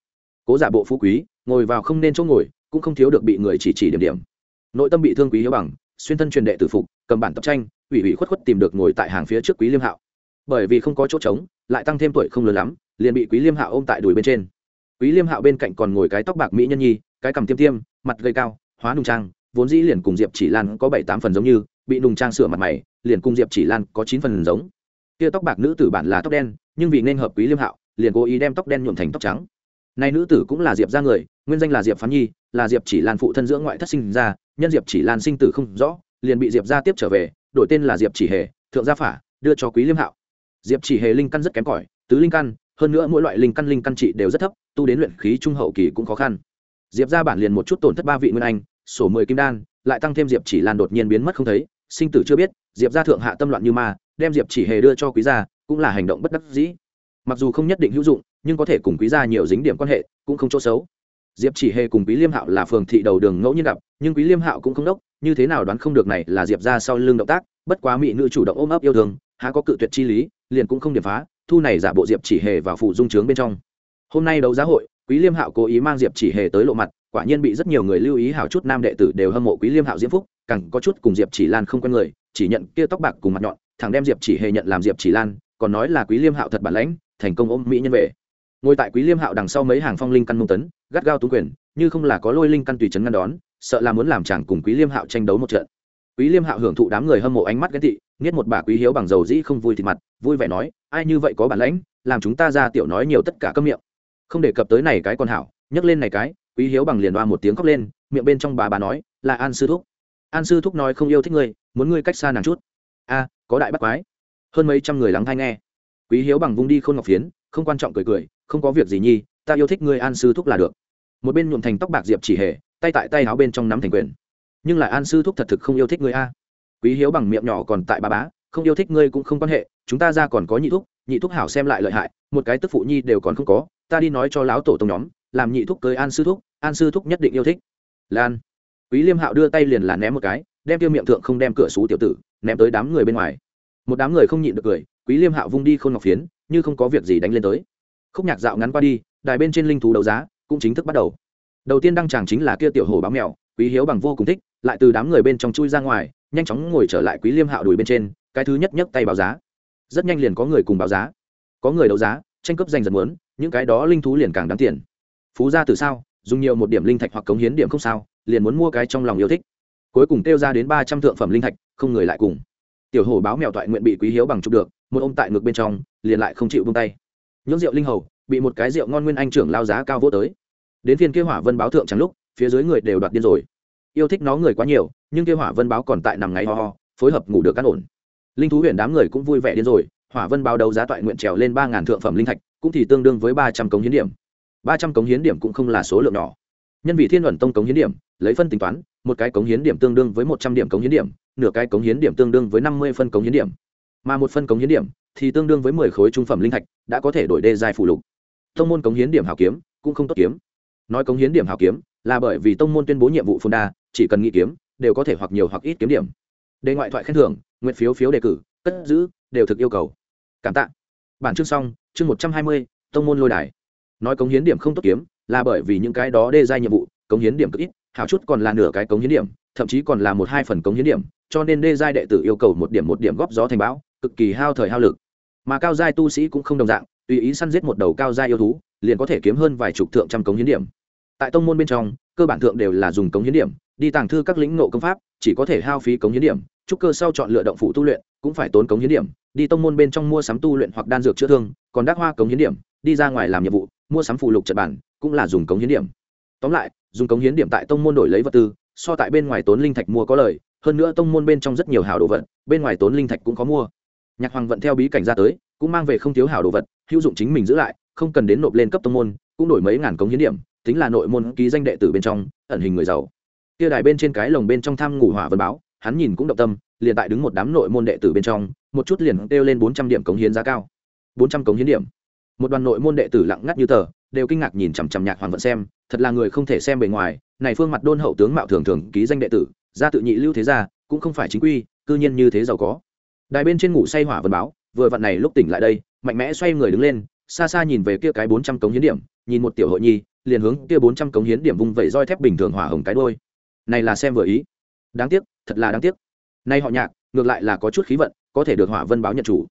Cố giả bộ phú quý, ngồi vào không nên chỗ ngồi, cũng không thiếu được bị người chỉ chỉ điểm điểm. Nội tâm bị thương quý hiếu bằng, xuyên thân truyền đệ tử phục, cầm bản tập tranh, ủy ủy khuất khuất tìm được ngồi tại hàng phía trước quý liêm hạo. Bởi vì không có chỗ trống, lại tăng thêm tuổi không lớn lắm, liền bị quý liêm hạo ôm tại đùi bên trên. Quý liêm hạo bên cạnh còn ngồi cái tóc bạc mỹ nhân nhi, cái cằm tiêm tiêm, mặt gây cao hóa nùng trang, vốn dĩ liền cùng diệp chỉ lan có bảy tám phần giống như, bị nùng trang sửa mặt mày, liền cùng diệp chỉ lan có chín phần giống. Kia tóc bạc nữ tử bản là tóc đen, nhưng vì nên hợp quý liêm hạo, liền cố ý đem tóc đen nhuộm thành tóc trắng. Nay nữ tử cũng là diệp ra người, nguyên danh là diệp phán nhi, là diệp chỉ lan phụ thân dưỡng ngoại thất sinh ra, nhân diệp chỉ lan sinh tử không rõ, liền bị diệp ra tiếp trở về, đổi tên là diệp chỉ hề, thượng gia phả, đưa cho quý liêm hạo. Diệp chỉ hề linh căn rất kém cỏi, tứ linh căn, hơn nữa mỗi loại linh căn linh căn trị đều rất thấp, tu đến luyện khí trung hậu kỳ cũng khó khăn. Diệp ra bản liền một chút tổn thất ba vị nguyên anh sổ mười kim đan, lại tăng thêm diệp chỉ lan đột nhiên biến mất không thấy, sinh tử chưa biết, diệp ra thượng hạ tâm loạn như ma, đem diệp chỉ hề đưa cho quý gia, cũng là hành động bất đắc dĩ. Mặc dù không nhất định hữu dụng, nhưng có thể cùng quý gia nhiều dính điểm quan hệ, cũng không chỗ xấu. Diệp chỉ hề cùng quý liêm hạo là phường thị đầu đường ngẫu nhiên gặp, nhưng quý liêm hạo cũng không đốc, như thế nào đoán không được này là diệp ra sau lưng động tác, bất quá mỹ nữ chủ động ôm ấp yêu thương, há có cự tuyệt chi lý, liền cũng không điểm phá, thu này giả bộ diệp chỉ hề vào phủ dung trướng bên trong. Hôm nay đấu giá hội, quý liêm hạo cố ý mang diệp chỉ hề tới lộ mặt quả nhiên bị rất nhiều người lưu ý hảo chút nam đệ tử đều hâm mộ quý liêm hạo diễm phúc, càng có chút cùng diệp chỉ lan không quen người, chỉ nhận kia tóc bạc cùng mặt nhọn thằng đem diệp chỉ hề nhận làm diệp chỉ lan, còn nói là quý liêm hạo thật bản lãnh, thành công ôm mỹ nhân về. Ngồi tại quý liêm hạo đằng sau mấy hàng phong linh căn mông tấn, gắt gao túng quyền, như không là có lôi linh căn tùy chấn ngăn đón, sợ là muốn làm chàng cùng quý liêm hạo tranh đấu một trận. Quý liêm hạo hưởng thụ đám người hâm mộ ánh mắt ghét tị, nghiết một bà quý hiếu bằng dầu dĩ không vui thì mặt, vui vẻ nói, ai như vậy có bản lãnh, làm chúng ta ra tiểu nói nhiều tất cả cơm miệng. Không đề cập tới này cái còn hảo nhấc lên này cái quý hiếu bằng liền đoa một tiếng khóc lên, miệng bên trong bà bà nói, là an sư thúc. An sư thúc nói không yêu thích ngươi, muốn ngươi cách xa nàng chút. A, có đại bác quái. Hơn mấy trăm người lắng thai nghe. Quý hiếu bằng vung đi khôn ngọc phiến, không quan trọng cười cười, không có việc gì nhi, ta yêu thích ngươi an sư thúc là được. Một bên nhuộm thành tóc bạc diệp chỉ hề, tay tại tay áo bên trong nắm thành quyền. Nhưng lại an sư thúc thật thực không yêu thích ngươi a. Quý hiếu bằng miệng nhỏ còn tại ba bá, không yêu thích ngươi cũng không quan hệ, chúng ta ra còn có nhị thúc nhị thúc hảo xem lại lợi hại, một cái tức phụ nhi đều còn không có, ta đi nói cho lão tổ tông nhóm làm nhị thúc cưới an sư thúc, an sư thúc nhất định yêu thích. Lan. Quý liêm hạo đưa tay liền là ném một cái, đem tiêu miệng thượng không đem cửa xú tiểu tử, ném tới đám người bên ngoài. Một đám người không nhịn được cười, quý liêm hạo vung đi khôn ngọc phiến, như không có việc gì đánh lên tới. Khúc nhạc dạo ngắn qua đi, đài bên trên linh thú đấu giá cũng chính thức bắt đầu. Đầu tiên đăng tràng chính là kia tiểu hồ báo mèo, quý hiếu bằng vô cùng thích, lại từ đám người bên trong chui ra ngoài, nhanh chóng ngồi trở lại quý liêm hạo đùi bên trên, cái thứ nhất nhấc tay báo giá. Rất nhanh liền có người cùng báo giá. Có người đấu giá, tranh cướp giành giật muốn, những cái đó linh thú liền càng đáng tiền phú gia từ sao, dùng nhiều một điểm linh thạch hoặc cống hiến điểm không sao, liền muốn mua cái trong lòng yêu thích. Cuối cùng kêu ra đến ba trăm thượng phẩm linh thạch, không người lại cùng. Tiểu hổ báo mèo toại nguyện bị quý hiếu bằng chụp được, một ông tại ngực bên trong, liền lại không chịu buông tay. Những rượu linh hầu, bị một cái rượu ngon nguyên anh trưởng lao giá cao vô tới. Đến phiên kia hỏa vân báo thượng chẳng lúc, phía dưới người đều đoạt điên rồi. Yêu thích nó người quá nhiều, nhưng kia hỏa vân báo còn tại nằm ngáy ho ho, phối hợp ngủ được cắt ổn. Linh thú huyền đám người cũng vui vẻ điên rồi, hỏa vân báo đấu giá toại nguyện trèo lên ba ngàn thượng phẩm linh thạch, cũng thì tương đương với ba trăm cống hiến điểm ba trăm cống hiến điểm cũng không là số lượng nhỏ. Nhân vị thiên luận tông cống hiến điểm, lấy phân tính toán, một cái cống hiến điểm tương đương với một trăm điểm cống hiến điểm, nửa cái cống hiến điểm tương đương với năm mươi phân cống hiến điểm. Mà một phân cống hiến điểm thì tương đương với mười khối trung phẩm linh thạch, đã có thể đổi đê giai phụ lục. Tông môn cống hiến điểm hảo kiếm cũng không tốt kiếm. Nói cống hiến điểm hảo kiếm là bởi vì tông môn tuyên bố nhiệm vụ phun đa, chỉ cần nghĩ kiếm đều có thể hoặc nhiều hoặc ít kiếm điểm. Đề ngoại thoại khen thưởng, nguyện phiếu phiếu đề cử, cất giữ đều thực yêu cầu. Cảm tạ. Bản chương xong, chương một trăm hai mươi, tông môn lôi đài nói cống hiến điểm không tốt kiếm, là bởi vì những cái đó đê giai nhiệm vụ, cống hiến điểm cực ít, hảo chút còn là nửa cái cống hiến điểm, thậm chí còn là một hai phần cống hiến điểm, cho nên đê giai đệ tử yêu cầu một điểm một điểm góp gió thành bão, cực kỳ hao thời hao lực. Mà cao giai tu sĩ cũng không đồng dạng, tùy ý săn giết một đầu cao giai yêu thú, liền có thể kiếm hơn vài chục thượng trăm cống hiến điểm. Tại tông môn bên trong, cơ bản thượng đều là dùng cống hiến điểm, đi tàng thư các lĩnh nộ công pháp, chỉ có thể hao phí cống hiến điểm trúc cơ sau chọn lựa động phụ tu luyện, cũng phải tốn cống hiến điểm, đi tông môn bên trong mua sắm tu luyện hoặc đan dược chữa thương, còn đắc hoa cống hiến điểm đi ra ngoài làm nhiệm vụ, mua sắm phụ lục trận bản, cũng là dùng cống hiến điểm. Tóm lại, dùng cống hiến điểm tại tông môn đổi lấy vật tư, so tại bên ngoài tốn linh thạch mua có lời, hơn nữa tông môn bên trong rất nhiều hảo đồ vật, bên ngoài tốn linh thạch cũng có mua. Nhạc hoàng vận theo bí cảnh ra tới, cũng mang về không thiếu hảo đồ vật, hữu dụng chính mình giữ lại, không cần đến nộp lên cấp tông môn, cũng đổi mấy ngàn cống hiến điểm, tính là nội môn ký danh đệ tử bên trong, ẩn hình người giàu. Kia đài bên trên cái lồng bên trong tham ngủ hỏa vân báo, hắn nhìn cũng động tâm, liền tại đứng một đám nội môn đệ tử bên trong, một chút liền kêu lên bốn trăm điểm cống hiến giá cao. Bốn trăm cống hiến điểm một đoàn nội môn đệ tử lặng ngắt như tờ, đều kinh ngạc nhìn chằm chằm nhạc hoàng vận xem, thật là người không thể xem bề ngoài, này phương mặt đôn hậu tướng mạo thường thường ký danh đệ tử, gia tự nhị lưu thế gia, cũng không phải chính quy, cư nhiên như thế giàu có. Đài bên trên ngủ say hỏa vân báo, vừa vặn này lúc tỉnh lại đây, mạnh mẽ xoay người đứng lên, xa xa nhìn về kia cái bốn trăm cống hiến điểm, nhìn một tiểu hội nhi, liền hướng kia bốn trăm cống hiến điểm vung vẩy roi thép bình thường hỏa hồng cái đôi này là xem vừa ý. Đáng tiếc, thật là đáng tiếc. Nay họ nhạc, ngược lại là có chút khí vận, có thể được hỏa vân báo nhận chủ.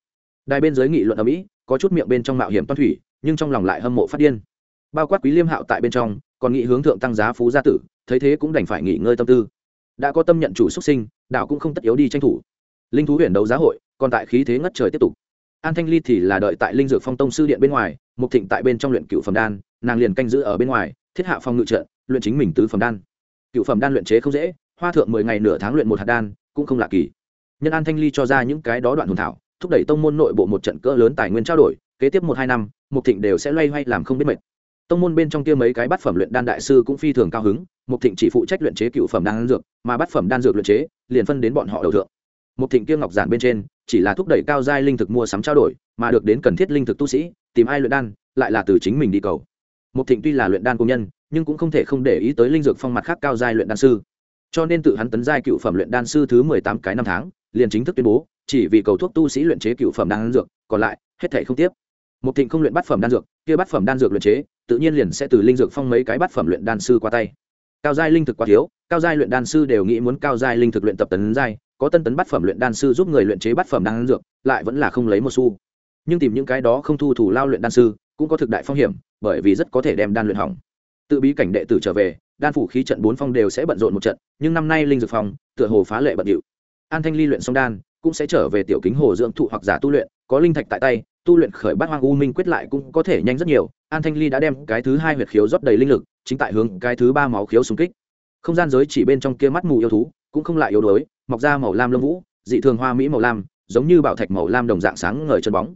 Đài bên giới nghị luận ở mỹ có chút miệng bên trong mạo hiểm toan thủy nhưng trong lòng lại hâm mộ phát điên. Bao quát quý liêm hạo tại bên trong còn nghị hướng thượng tăng giá phú gia tử thấy thế cũng đành phải nghỉ ngơi tâm tư. Đã có tâm nhận chủ xuất sinh đạo cũng không tất yếu đi tranh thủ. Linh thú huyền đấu giá hội còn tại khí thế ngất trời tiếp tục. An thanh ly thì là đợi tại linh dược phong tông sư điện bên ngoài mục thịnh tại bên trong luyện cựu phẩm đan nàng liền canh giữ ở bên ngoài thiết hạ phòng ngự trợ, luyện chính mình tứ phẩm đan. Cựu phẩm đan luyện chế không dễ hoa thượng mười ngày nửa tháng luyện một hạt đan cũng không lạ kỳ. Nhân an thanh ly cho ra những cái đó đoạn hồn thảo thúc đẩy tông môn nội bộ một trận cỡ lớn tài nguyên trao đổi, kế tiếp một hai năm, mục thịnh đều sẽ loay hoay làm không biết mệt. Tông môn bên trong kia mấy cái bát phẩm luyện đan đại sư cũng phi thường cao hứng, mục thịnh chỉ phụ trách luyện chế cựu phẩm đan dược, mà bát phẩm đan dược luyện chế, liền phân đến bọn họ đầu thượng. Mục thịnh kia ngọc giản bên trên, chỉ là thúc đẩy cao giai linh thực mua sắm trao đổi, mà được đến cần thiết linh thực tu sĩ, tìm ai luyện đan, lại là từ chính mình đi cầu. Mục thịnh tuy là luyện đan công nhân, nhưng cũng không thể không để ý tới linh dược phong mặt khác cao giai luyện đan sư. Cho nên tự hắn tấn giai cựu phẩm luyện đan sư thứ mười tám cái năm tháng, liền chính thức tuyên bố chỉ vì cầu thuốc tu sĩ luyện chế cựu phẩm đan dược, còn lại, hết thể không tiếp. Một thịnh không luyện bát phẩm đan dược, kia bát phẩm đan dược luyện chế, tự nhiên liền sẽ từ linh dược phong mấy cái bát phẩm luyện đan sư qua tay. Cao giai linh thực quá thiếu, cao giai luyện đan sư đều nghĩ muốn cao giai linh thực luyện tập tấn giai, có tân tấn bát phẩm luyện đan sư giúp người luyện chế bát phẩm đan dược, lại vẫn là không lấy một xu. Nhưng tìm những cái đó không thu thủ lao luyện đan sư, cũng có thực đại phong hiểm, bởi vì rất có thể đem đan luyện hỏng. Tự bí cảnh đệ tử trở về, đan phủ khí trận bốn phong đều sẽ bận rộn một trận, nhưng năm nay linh dược phong, tựa hồ phá lệ bận điệu. An thanh ly luyện xong đan cũng sẽ trở về tiểu kính hồ dưỡng thụ hoặc giả tu luyện, có linh thạch tại tay, tu luyện khởi bát hoang u minh quyết lại cũng có thể nhanh rất nhiều. An thanh ly đã đem cái thứ hai huyệt khiếu rót đầy linh lực, chính tại hướng cái thứ ba máu khiếu xung kích. Không gian giới chỉ bên trong kia mắt mù yêu thú, cũng không lại yếu đuối, mọc ra màu lam lông vũ, dị thường hoa mỹ màu lam, giống như bảo thạch màu lam đồng dạng sáng ngời chân bóng.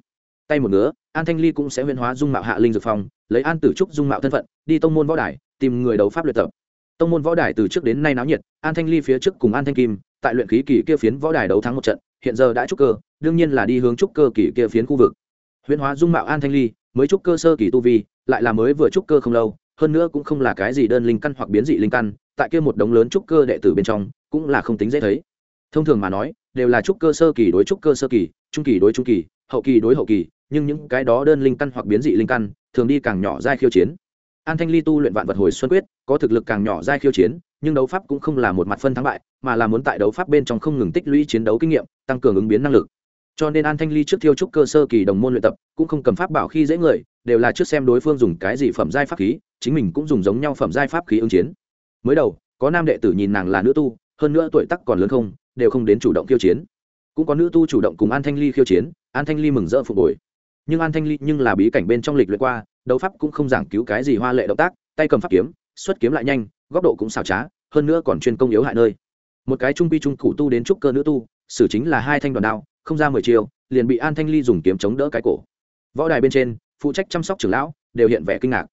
Tay một nữa an thanh ly cũng sẽ huyên hóa dung mạo hạ linh dược phong, lấy an tử trúc dung mạo thân phận, đi tông môn võ đài, tìm người đấu pháp luyện tập. Tông môn võ đài từ trước đến nay náo nhiệt, an thanh ly phía trước cùng an thanh kim, tại luyện khí kỳ kia phiến võ đài đấu thắng một trận hiện giờ đã trúc cơ, đương nhiên là đi hướng trúc cơ kỳ kia phiến khu vực. Huyễn hóa dung mạo an thanh ly, mới trúc cơ sơ kỳ tu vi, lại là mới vừa trúc cơ không lâu, hơn nữa cũng không là cái gì đơn linh căn hoặc biến dị linh căn, tại kia một đống lớn trúc cơ đệ tử bên trong, cũng là không tính dễ thấy. Thông thường mà nói, đều là trúc cơ sơ kỳ đối trúc cơ sơ kỳ, trung kỳ đối trung kỳ, hậu kỳ đối hậu kỳ, nhưng những cái đó đơn linh căn hoặc biến dị linh căn, thường đi càng nhỏ dai khiêu chiến. An thanh ly tu luyện vạn vật hồi xuân quyết, có thực lực càng nhỏ dai khiêu chiến nhưng đấu pháp cũng không là một mặt phân thắng bại, mà là muốn tại đấu pháp bên trong không ngừng tích lũy chiến đấu kinh nghiệm, tăng cường ứng biến năng lực. Cho nên an thanh ly trước thiêu trúc cơ sơ kỳ đồng môn luyện tập, cũng không cầm pháp bảo khi dễ người, đều là trước xem đối phương dùng cái gì phẩm giai pháp khí, chính mình cũng dùng giống nhau phẩm giai pháp khí ứng chiến. Mới đầu, có nam đệ tử nhìn nàng là nữ tu, hơn nữa tuổi tắc còn lớn không, đều không đến chủ động khiêu chiến. Cũng có nữ tu chủ động cùng an thanh ly khiêu chiến, an thanh ly mừng rỡ phục hồi. Nhưng an thanh ly nhưng là bí cảnh bên trong lịch luyện qua, đấu pháp cũng không giảng cứu cái gì hoa lệ động tác, tay cầm pháp kiếm, xuất kiếm lại nhanh góc độ cũng xảo trá, hơn nữa còn chuyên công yếu hại nơi. Một cái trung pi trung cụ tu đến trúc cơ nữ tu, xử chính là hai thanh đoàn đao, không ra mười chiều liền bị an thanh ly dùng kiếm chống đỡ cái cổ. Võ đài bên trên, phụ trách chăm sóc trưởng lão, đều hiện vẻ kinh ngạc.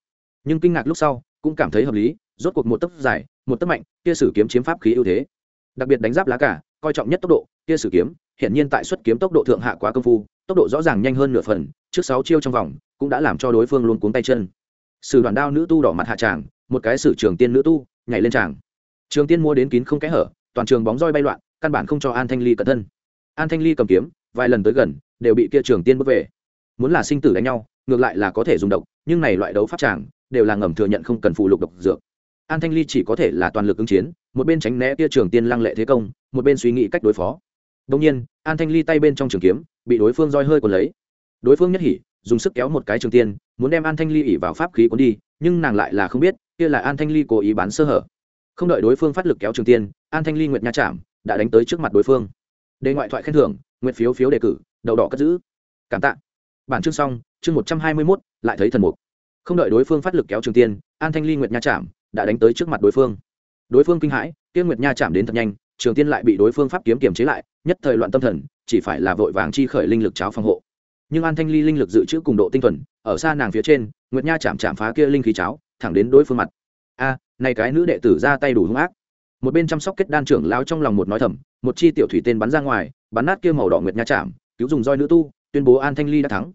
Nhưng kinh ngạc lúc sau, cũng cảm thấy hợp lý, rốt cuộc một tấc dài, một tấc mạnh, kia sử kiếm chiếm pháp khí ưu thế. Đặc biệt đánh giáp lá cả, coi trọng nhất tốc độ, kia sử kiếm hiện nhiên tại xuất kiếm tốc độ thượng hạ quá công phu, tốc độ rõ ràng nhanh hơn nửa phần, trước sáu chiêu trong vòng, cũng đã làm cho đối phương luôn cuống tay chân sử đoàn đao nữ tu đỏ mặt hạ tràng, một cái sử trường tiên nữ tu, nhảy lên tràng. Trường tiên mua đến kín không kẽ hở, toàn trường bóng roi bay loạn, căn bản không cho an thanh ly cẩn thân. An thanh ly cầm kiếm, vài lần tới gần, đều bị kia trường tiên bước về. Muốn là sinh tử đánh nhau, ngược lại là có thể dùng độc, nhưng này loại đấu pháp tràng, đều là ngầm thừa nhận không cần phụ lục độc dược. An thanh ly chỉ có thể là toàn lực ứng chiến, một bên tránh né kia trường tiên lăng lệ thế công, một bên suy nghĩ cách đối phó. Đông nhiên, an thanh ly tay bên trong trường kiếm, bị đối phương roi hơi còn lấy. Đối phương nhất hỉ, dùng sức kéo một cái trường tiên muốn đem an thanh ly ỉ vào pháp khí cuốn đi, nhưng nàng lại là không biết, kia là an thanh ly cố ý bán sơ hở. Không đợi đối phương phát lực kéo trường tiên, an thanh ly nguyệt nha chạm đã đánh tới trước mặt đối phương. Đề ngoại thoại khen thưởng nguyện phiếu phiếu đề cử, đầu đỏ cất giữ. Cảm tạ. Bản chương xong, chương một trăm hai mươi mốt, lại thấy thần mục. Không đợi đối phương phát lực kéo trường tiên, an thanh ly nguyệt nha chạm đã đánh tới trước mặt đối phương. Đối phương kinh hãi, kia nguyệt nha chạm đến thật nhanh, trường tiên lại bị đối phương pháp kiếm kiềm chế lại, nhất thời loạn tâm thần, chỉ phải là vội vàng chi khởi linh lực cháo phòng hộ nhưng an thanh ly linh lực dự trữ cùng độ tinh thuần, ở xa nàng phía trên, nguyệt nha chạm chạm phá kia linh khí cháo, thẳng đến đối phương mặt. A, này cái nữ đệ tử ra tay đủ hung ác. Một bên chăm sóc kết đan trưởng lao trong lòng một nói thầm, một chi tiểu thủy tên bắn ra ngoài, bắn nát kia màu đỏ nguyệt nha chạm, cứu dùng roi nữ tu, tuyên bố an thanh ly đã thắng.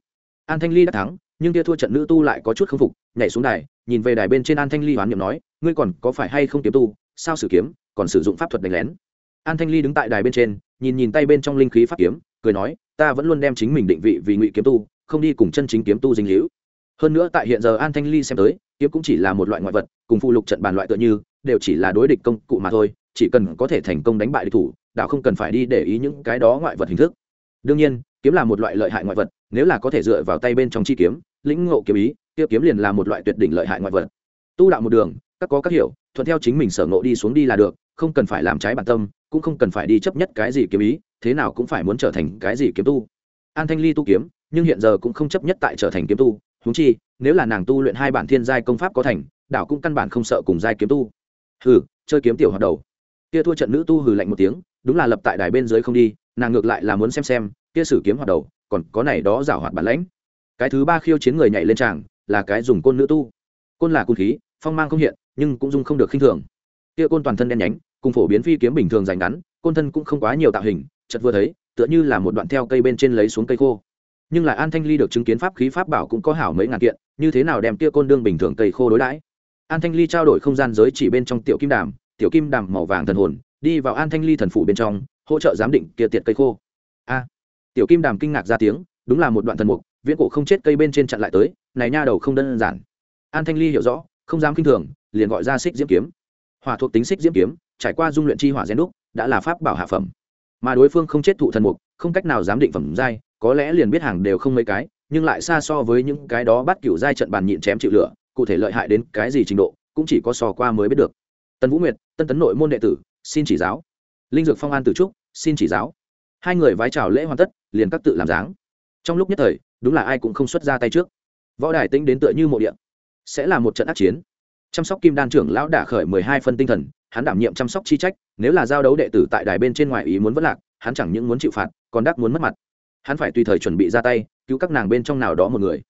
An thanh ly đã thắng, nhưng kia thua trận nữ tu lại có chút k phục, nhảy xuống đài, nhìn về đài bên trên an thanh ly hoán niệm nói, ngươi còn có phải hay không kiếm tu? Sao sử kiếm, còn sử dụng pháp thuật đánh lén? An thanh ly đứng tại đài bên trên, nhìn nhìn tay bên trong linh khí pháp kiếm, cười nói ta vẫn luôn đem chính mình định vị vì ngụy kiếm tu, không đi cùng chân chính kiếm tu dinh hữu hơn nữa tại hiện giờ an thanh ly xem tới, kiếm cũng chỉ là một loại ngoại vật, cùng phụ lục trận bàn loại tựa như, đều chỉ là đối địch công cụ mà thôi, chỉ cần có thể thành công đánh bại địch thủ đạo không cần phải đi để ý những cái đó ngoại vật hình thức. Đương nhiên, kiếm là một loại lợi hại ngoại vật, nếu là có thể dựa vào tay bên trong chi kiếm, lĩnh ngộ kiếm ý tiêu kiếm liền là một loại tuyệt đỉnh lợi hại ngoại vật. Tu đạo một đường, các có các hiểu, thuận theo chính mình sở ngộ đi xuống đi là được, không cần phải làm trái bản tâm cũng không cần phải đi chấp nhất cái gì kiếm ý, thế nào cũng phải muốn trở thành cái gì kiếm tu. An thanh ly tu kiếm, nhưng hiện giờ cũng không chấp nhất tại trở thành kiếm tu. Húng chi, nếu là nàng tu luyện hai bản thiên giai công pháp có thành, đảo cũng căn bản không sợ cùng giai kiếm tu. Hừ, chơi kiếm tiểu hoạt đầu. Kia thua trận nữ tu hừ lạnh một tiếng, đúng là lập tại đài bên dưới không đi, nàng ngược lại là muốn xem xem, kia sử kiếm hoạt đầu, còn có này đó giảo hoạt bản lãnh. Cái thứ ba khiêu chiến người nhảy lên tràng, là cái dùng côn nữ tu. Côn là côn khí, phong mang không hiện, nhưng cũng dung không được khinh thường. Kia côn toàn thân đen nhánh cùng phổ biến phi kiếm bình thường dành ngắn, côn thân cũng không quá nhiều tạo hình chật vừa thấy, tựa như là một đoạn theo cây bên trên lấy xuống cây khô. Nhưng lại an thanh ly được chứng kiến pháp khí pháp bảo cũng có hảo mấy ngàn kiện, như thế nào đem kia côn đương bình thường cây khô đối đãi? An thanh ly trao đổi không gian giới chỉ bên trong tiểu kim đàm, tiểu kim đàm màu vàng thần hồn, đi vào an thanh ly thần phủ bên trong, hỗ trợ giám định kia tiệt cây khô. A! Tiểu kim đàm kinh ngạc ra tiếng, đúng là một đoạn thần mục, viễn cổ không chết cây bên trên chặn lại tới, này nha đầu không đơn giản. An thanh ly hiểu rõ, không dám kinh thường, liền gọi ra xích diễm kiếm. Hỏa thuộc tính xích diễm kiếm trải qua dung luyện chi hỏa gen đúc, đã là pháp bảo hạ phẩm. Mà đối phương không chết thụ thần mục, không cách nào giám định phẩm giai, có lẽ liền biết hàng đều không mấy cái, nhưng lại xa so với những cái đó bắt cựu giai trận bàn nhịn chém chịu lửa, cụ thể lợi hại đến cái gì trình độ, cũng chỉ có sò qua mới biết được. Tân vũ nguyệt, tân tấn nội môn đệ tử, xin chỉ giáo. Linh dược phong an tử trúc, xin chỉ giáo. Hai người vái chào lễ hoàn tất, liền các tự làm dáng. Trong lúc nhất thời, đúng là ai cũng không xuất ra tay trước. Võ đài tính đến tựa như mộ điện sẽ là một trận ác chiến. Chăm sóc kim đan trưởng lão đả khởi mười hai phân tinh thần hắn đảm nhiệm chăm sóc chi trách, nếu là giao đấu đệ tử tại đài bên trên ngoài ý muốn vất lạc, hắn chẳng những muốn chịu phạt, còn đắc muốn mất mặt. Hắn phải tùy thời chuẩn bị ra tay, cứu các nàng bên trong nào đó một người.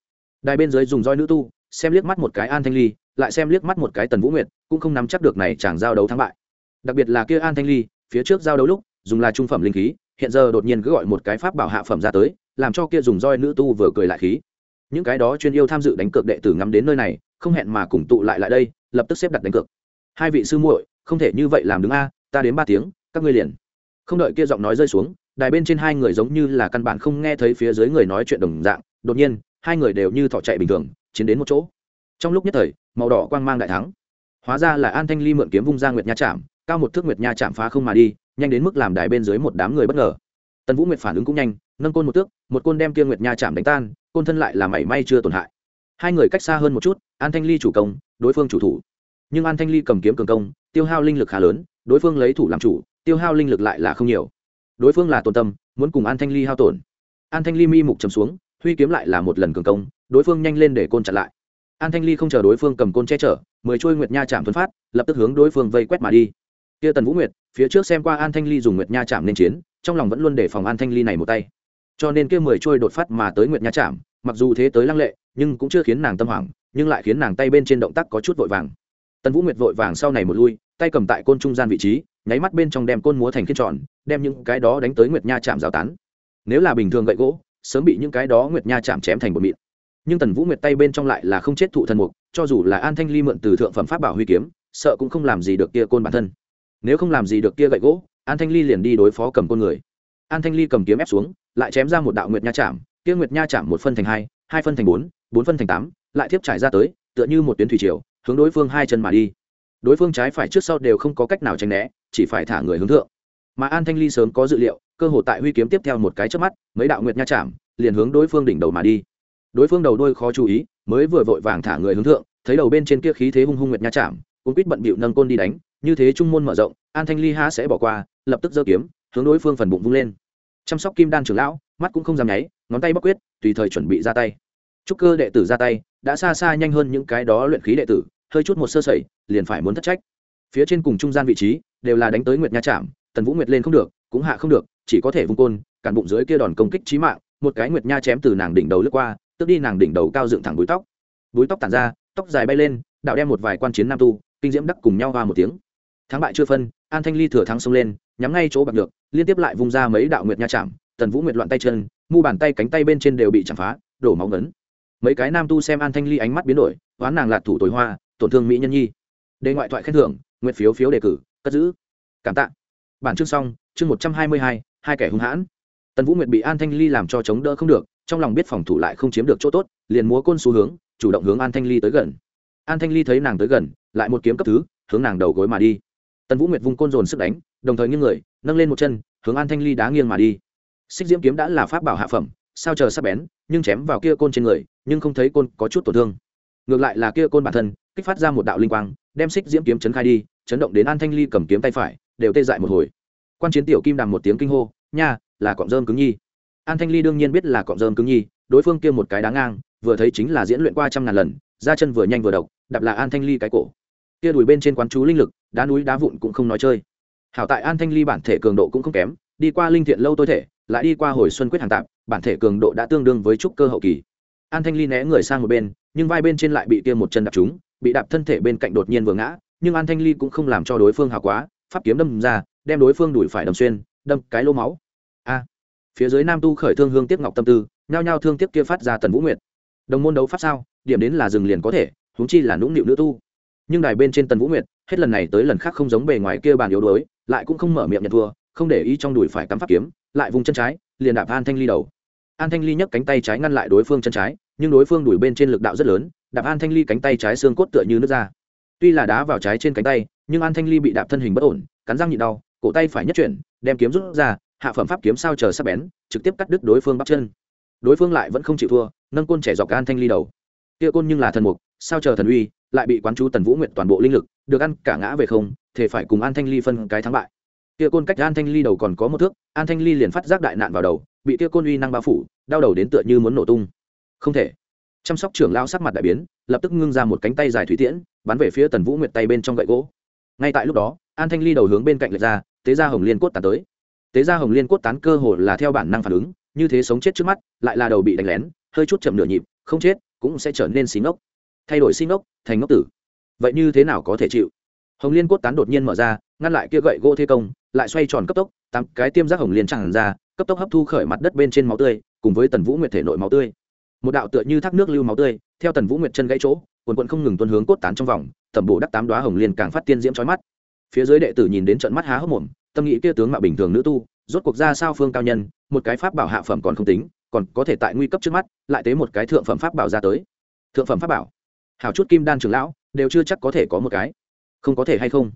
Đài bên dưới dùng roi nữ tu, xem liếc mắt một cái an thanh ly, lại xem liếc mắt một cái tần vũ nguyệt, cũng không nắm chắc được này chẳng giao đấu thắng bại. Đặc biệt là kia an thanh ly, phía trước giao đấu lúc, dùng là trung phẩm linh khí, hiện giờ đột nhiên cứ gọi một cái pháp bảo hạ phẩm ra tới, làm cho kia dùng roi nữ tu vừa cười lại khí. Những cái đó chuyên yêu tham dự đánh cược đệ tử ngắm đến nơi này, không hẹn mà cùng tụ lại lại đây, lập tức xếp đặt đánh cược. Hai vị sư muội không thể như vậy làm đứng a, ta đến ba tiếng, các ngươi liền. Không đợi kia giọng nói rơi xuống, đài bên trên hai người giống như là căn bản không nghe thấy phía dưới người nói chuyện đồng dạng, đột nhiên, hai người đều như thọ chạy bình thường, chiến đến một chỗ. Trong lúc nhất thời, màu đỏ quang mang đại thắng. Hóa ra là an thanh ly mượn kiếm vung ra nguyệt nha chạm cao một thước nguyệt nha chạm phá không mà đi, nhanh đến mức làm đài bên dưới một đám người bất ngờ. Tần vũ nguyệt phản ứng cũng nhanh, nâng côn một tước một côn đem kia nguyệt nha chạm đánh tan, côn thân lại là mảy may chưa tổn hại. Hai người cách xa hơn một chút, an thanh ly chủ công, đối phương chủ thủ. Nhưng an thanh ly cầm kiếm cường công tiêu hao linh lực khá lớn, đối phương lấy thủ làm chủ, tiêu hao linh lực lại là không nhiều. Đối phương là tồn tâm, muốn cùng an thanh ly hao tổn. An thanh ly mi mục chầm xuống, huy kiếm lại là một lần cường công, đối phương nhanh lên để côn chặn lại. An thanh ly không chờ đối phương cầm côn che chở, mười trôi nguyệt nha chạm thuấn phát, lập tức hướng đối phương vây quét mà đi. Kia tần vũ nguyệt, phía trước xem qua an thanh ly dùng nguyệt nha chạm nên chiến, trong lòng vẫn luôn để phòng an thanh ly này một tay. Cho nên kia mười trôi đột phát mà tới nguyệt nha chạm, mặc dù thế tới lăng lệ, nhưng cũng chưa khiến nàng tâm hoảng, nhưng lại khiến nàng tay bên trên động tác có chút vội vàng tần vũ nguyệt vội vàng sau này một lui, tay cầm tại côn trung gian vị trí, nháy mắt bên trong đem côn múa thành khiên tròn, đem những cái đó đánh tới nguyệt nha chạm rào tán. Nếu là bình thường gậy gỗ, sớm bị những cái đó nguyệt nha chạm chém thành bột mịn. Nhưng tần vũ nguyệt tay bên trong lại là không chết thụ thần mục, cho dù là an thanh ly mượn từ thượng phẩm pháp bảo huy kiếm, sợ cũng không làm gì được kia côn bản thân. Nếu không làm gì được kia gậy gỗ, an thanh ly liền đi đối phó cầm côn người. An thanh ly cầm kiếm ép xuống, lại chém ra một đạo nguyệt nha chạm kia nguyệt nha chạm một phân thành hai hai phân thành bốn bốn phân thành tám, lại tiếp trải ra tới, tựa như một tuyến thủy triều hướng đối phương hai chân mà đi. Đối phương trái phải trước sau đều không có cách nào tránh né, chỉ phải thả người hướng thượng. Mà an thanh ly sớm có dự liệu, cơ hội tại huy kiếm tiếp theo một cái trước mắt, mấy đạo nguyệt nha chạm, liền hướng đối phương đỉnh đầu mà đi. Đối phương đầu đôi khó chú ý, mới vừa vội vàng thả người hướng thượng, thấy đầu bên trên kia khí thế hung hung nguyệt nha chạm cũng quýt bận bịu nâng côn đi đánh, như thế trung môn mở rộng, an thanh ly há sẽ bỏ qua, lập tức giơ kiếm, hướng đối phương phần bụng vung lên. Chăm sóc kim đan trưởng lão, mắt cũng không dám nháy, ngón tay bóc quyết, tùy thời chuẩn bị ra tay trúc cơ đệ tử ra tay, đã xa xa nhanh hơn những cái đó luyện khí đệ tử, hơi chút một sơ sẩy, liền phải muốn thất trách. Phía trên cùng trung gian vị trí, đều là đánh tới nguyệt nha chạm tần vũ nguyệt lên không được, cũng hạ không được, chỉ có thể vung côn, cản bụng dưới kia đòn công kích trí mạng, một cái nguyệt nha chém từ nàng đỉnh đầu lướt qua, tước đi nàng đỉnh đầu cao dựng thẳng búi tóc. Búi tóc tản ra, tóc dài bay lên, đạo đem một vài quan chiến nam tu, kinh diễm đắc cùng nhau hoa một tiếng. Thắng bại chưa phân, an thanh ly thừa thắng xông lên, nhắm ngay chỗ bạc được, liên tiếp lại vung ra mấy đạo nguyệt nha chạm tần vũ nguyệt loạn tay chân, mu bàn tay cánh tay bên trên đều bị chạm phá, đổ máu ngấn mấy cái nam tu xem an thanh ly ánh mắt biến đổi, oán nàng lạc thủ tối hoa, tổn thương mỹ nhân nhi. Đề ngoại thoại khen thưởng, nguyện phiếu phiếu đề cử, cất giữ. Cảm tạ. Bản chương xong, chương một trăm hai mươi hai hai kẻ hung hãn. Tần vũ nguyệt bị an thanh ly làm cho chống đỡ không được, trong lòng biết phòng thủ lại không chiếm được chỗ tốt, liền múa côn xu hướng, chủ động hướng an thanh ly tới gần. An thanh ly thấy nàng tới gần, lại một kiếm cấp thứ, hướng nàng đầu gối mà đi. Tần vũ nguyệt vung côn dồn sức đánh, đồng thời nghiêng người, nâng lên một chân, hướng an thanh ly đá nghiêng mà đi. Xích diễm kiếm đã là pháp bảo hạ phẩm, sao chờ sắp bén nhưng chém vào kia côn trên người, nhưng không thấy côn có chút tổn thương. Ngược lại là kia côn bản thân, kích phát ra một đạo linh quang, đem xích diễm kiếm chấn khai đi, chấn động đến an thanh ly cầm kiếm tay phải, đều tê dại một hồi. Quan chiến tiểu kim đàm một tiếng kinh hô, nha, là cọng rơm cứng nhi. An thanh ly đương nhiên biết là cọng rơm cứng nhi, đối phương kia một cái đáng ngang, vừa thấy chính là diễn luyện qua trăm ngàn lần, ra chân vừa nhanh vừa độc, đạp là an thanh ly cái cổ. Kia đùi bên trên quán chú linh lực, đá núi đá vụn cũng không nói chơi. Hảo tại an thanh ly bản thể cường độ cũng không kém, đi qua linh thiện lâu tôi thể lại đi qua hồi xuân quyết hàng tạp, bản thể cường độ đã tương đương với trúc cơ hậu kỳ. An thanh ly né người sang một bên, nhưng vai bên trên lại bị tiêm một chân đạp trúng, bị đạp thân thể bên cạnh đột nhiên vừa ngã, nhưng an thanh ly cũng không làm cho đối phương hào quá, pháp kiếm đâm ra, đem đối phương đuổi phải đâm xuyên, đâm cái lô máu. A! Phía dưới nam tu khởi thương hương tiếp ngọc tâm tư, nhao nhao thương tiếp kia phát ra tần vũ nguyệt. Đồng môn đấu pháp sao? Điểm đến là dừng liền có thể, huống chi là nũng nịu nữ tu. Nhưng đài bên trên tần vũ nguyệt, hết lần này tới lần khác không giống bề ngoài kia bàn yếu đuối, lại cũng không mở miệng nhận thua, không để ý trong đùi phải cắm pháp kiếm lại vùng chân trái, liền đạp an thanh ly đầu. An thanh ly nhấc cánh tay trái ngăn lại đối phương chân trái, nhưng đối phương đuổi bên trên lực đạo rất lớn, đạp an thanh ly cánh tay trái xương cốt tựa như nước ra tuy là đá vào trái trên cánh tay, nhưng an thanh ly bị đạp thân hình bất ổn, cắn răng nhịn đau, cổ tay phải nhất chuyển, đem kiếm rút ra, hạ phẩm pháp kiếm sao chờ sắp bén, trực tiếp cắt đứt đối phương bắp chân. Đối phương lại vẫn không chịu thua, nâng côn trẻ dọc an thanh ly đầu. Kia côn nhưng là thần mục, sao chờ thần uy, lại bị quán chú tần vũ nguyện toàn bộ linh lực, được ăn cả ngã về không, thể phải cùng an thanh ly phân cái thắng bại kia côn cách an thanh ly đầu còn có một thước, an thanh ly liền phát giác đại nạn vào đầu, bị kia côn uy năng bao phủ, đau đầu đến tựa như muốn nổ tung. Không thể. Chăm sóc trưởng lao sắc mặt đại biến, lập tức ngưng ra một cánh tay dài thủy tiễn, bắn về phía tần vũ nguyệt tay bên trong gậy gỗ. Ngay tại lúc đó, an thanh ly đầu hướng bên cạnh lệch ra, tế ra hồng liên cốt tán tới. Tế ra hồng liên cốt tán cơ hồ là theo bản năng phản ứng, như thế sống chết trước mắt, lại là đầu bị đánh lén, hơi chút chậm nửa nhịp, không chết, cũng sẽ trở nên xí ngốc. Thay đổi xí ngốc, thành ngốc tử. Vậy như thế nào có thể chịu? Hồng liên cốt tán đột nhiên mở ra, ngăn lại kia gậy gỗ thế công lại xoay tròn cấp tốc, tám cái tiêm giác hồng liên tràn ra, cấp tốc hấp thu khởi mặt đất bên trên máu tươi, cùng với tần vũ nguyệt thể nội máu tươi. Một đạo tựa như thác nước lưu máu tươi, theo tần vũ nguyệt chân gãy chỗ, quần quận không ngừng tuân hướng cốt tán trong vòng, thẩm bổ đắc tám đoá hồng liên càng phát tiên diễm trói mắt. Phía dưới đệ tử nhìn đến trận mắt há hốc mồm, tâm nghĩ kia tướng mạo bình thường nữ tu, rốt cuộc ra sao phương cao nhân, một cái pháp bảo hạ phẩm còn không tính, còn có thể tại nguy cấp trước mắt, lại tế một cái thượng phẩm pháp bảo ra tới. Thượng phẩm pháp bảo? Hào chút kim đan trưởng lão, đều chưa chắc có thể có một cái. Không có thể hay không?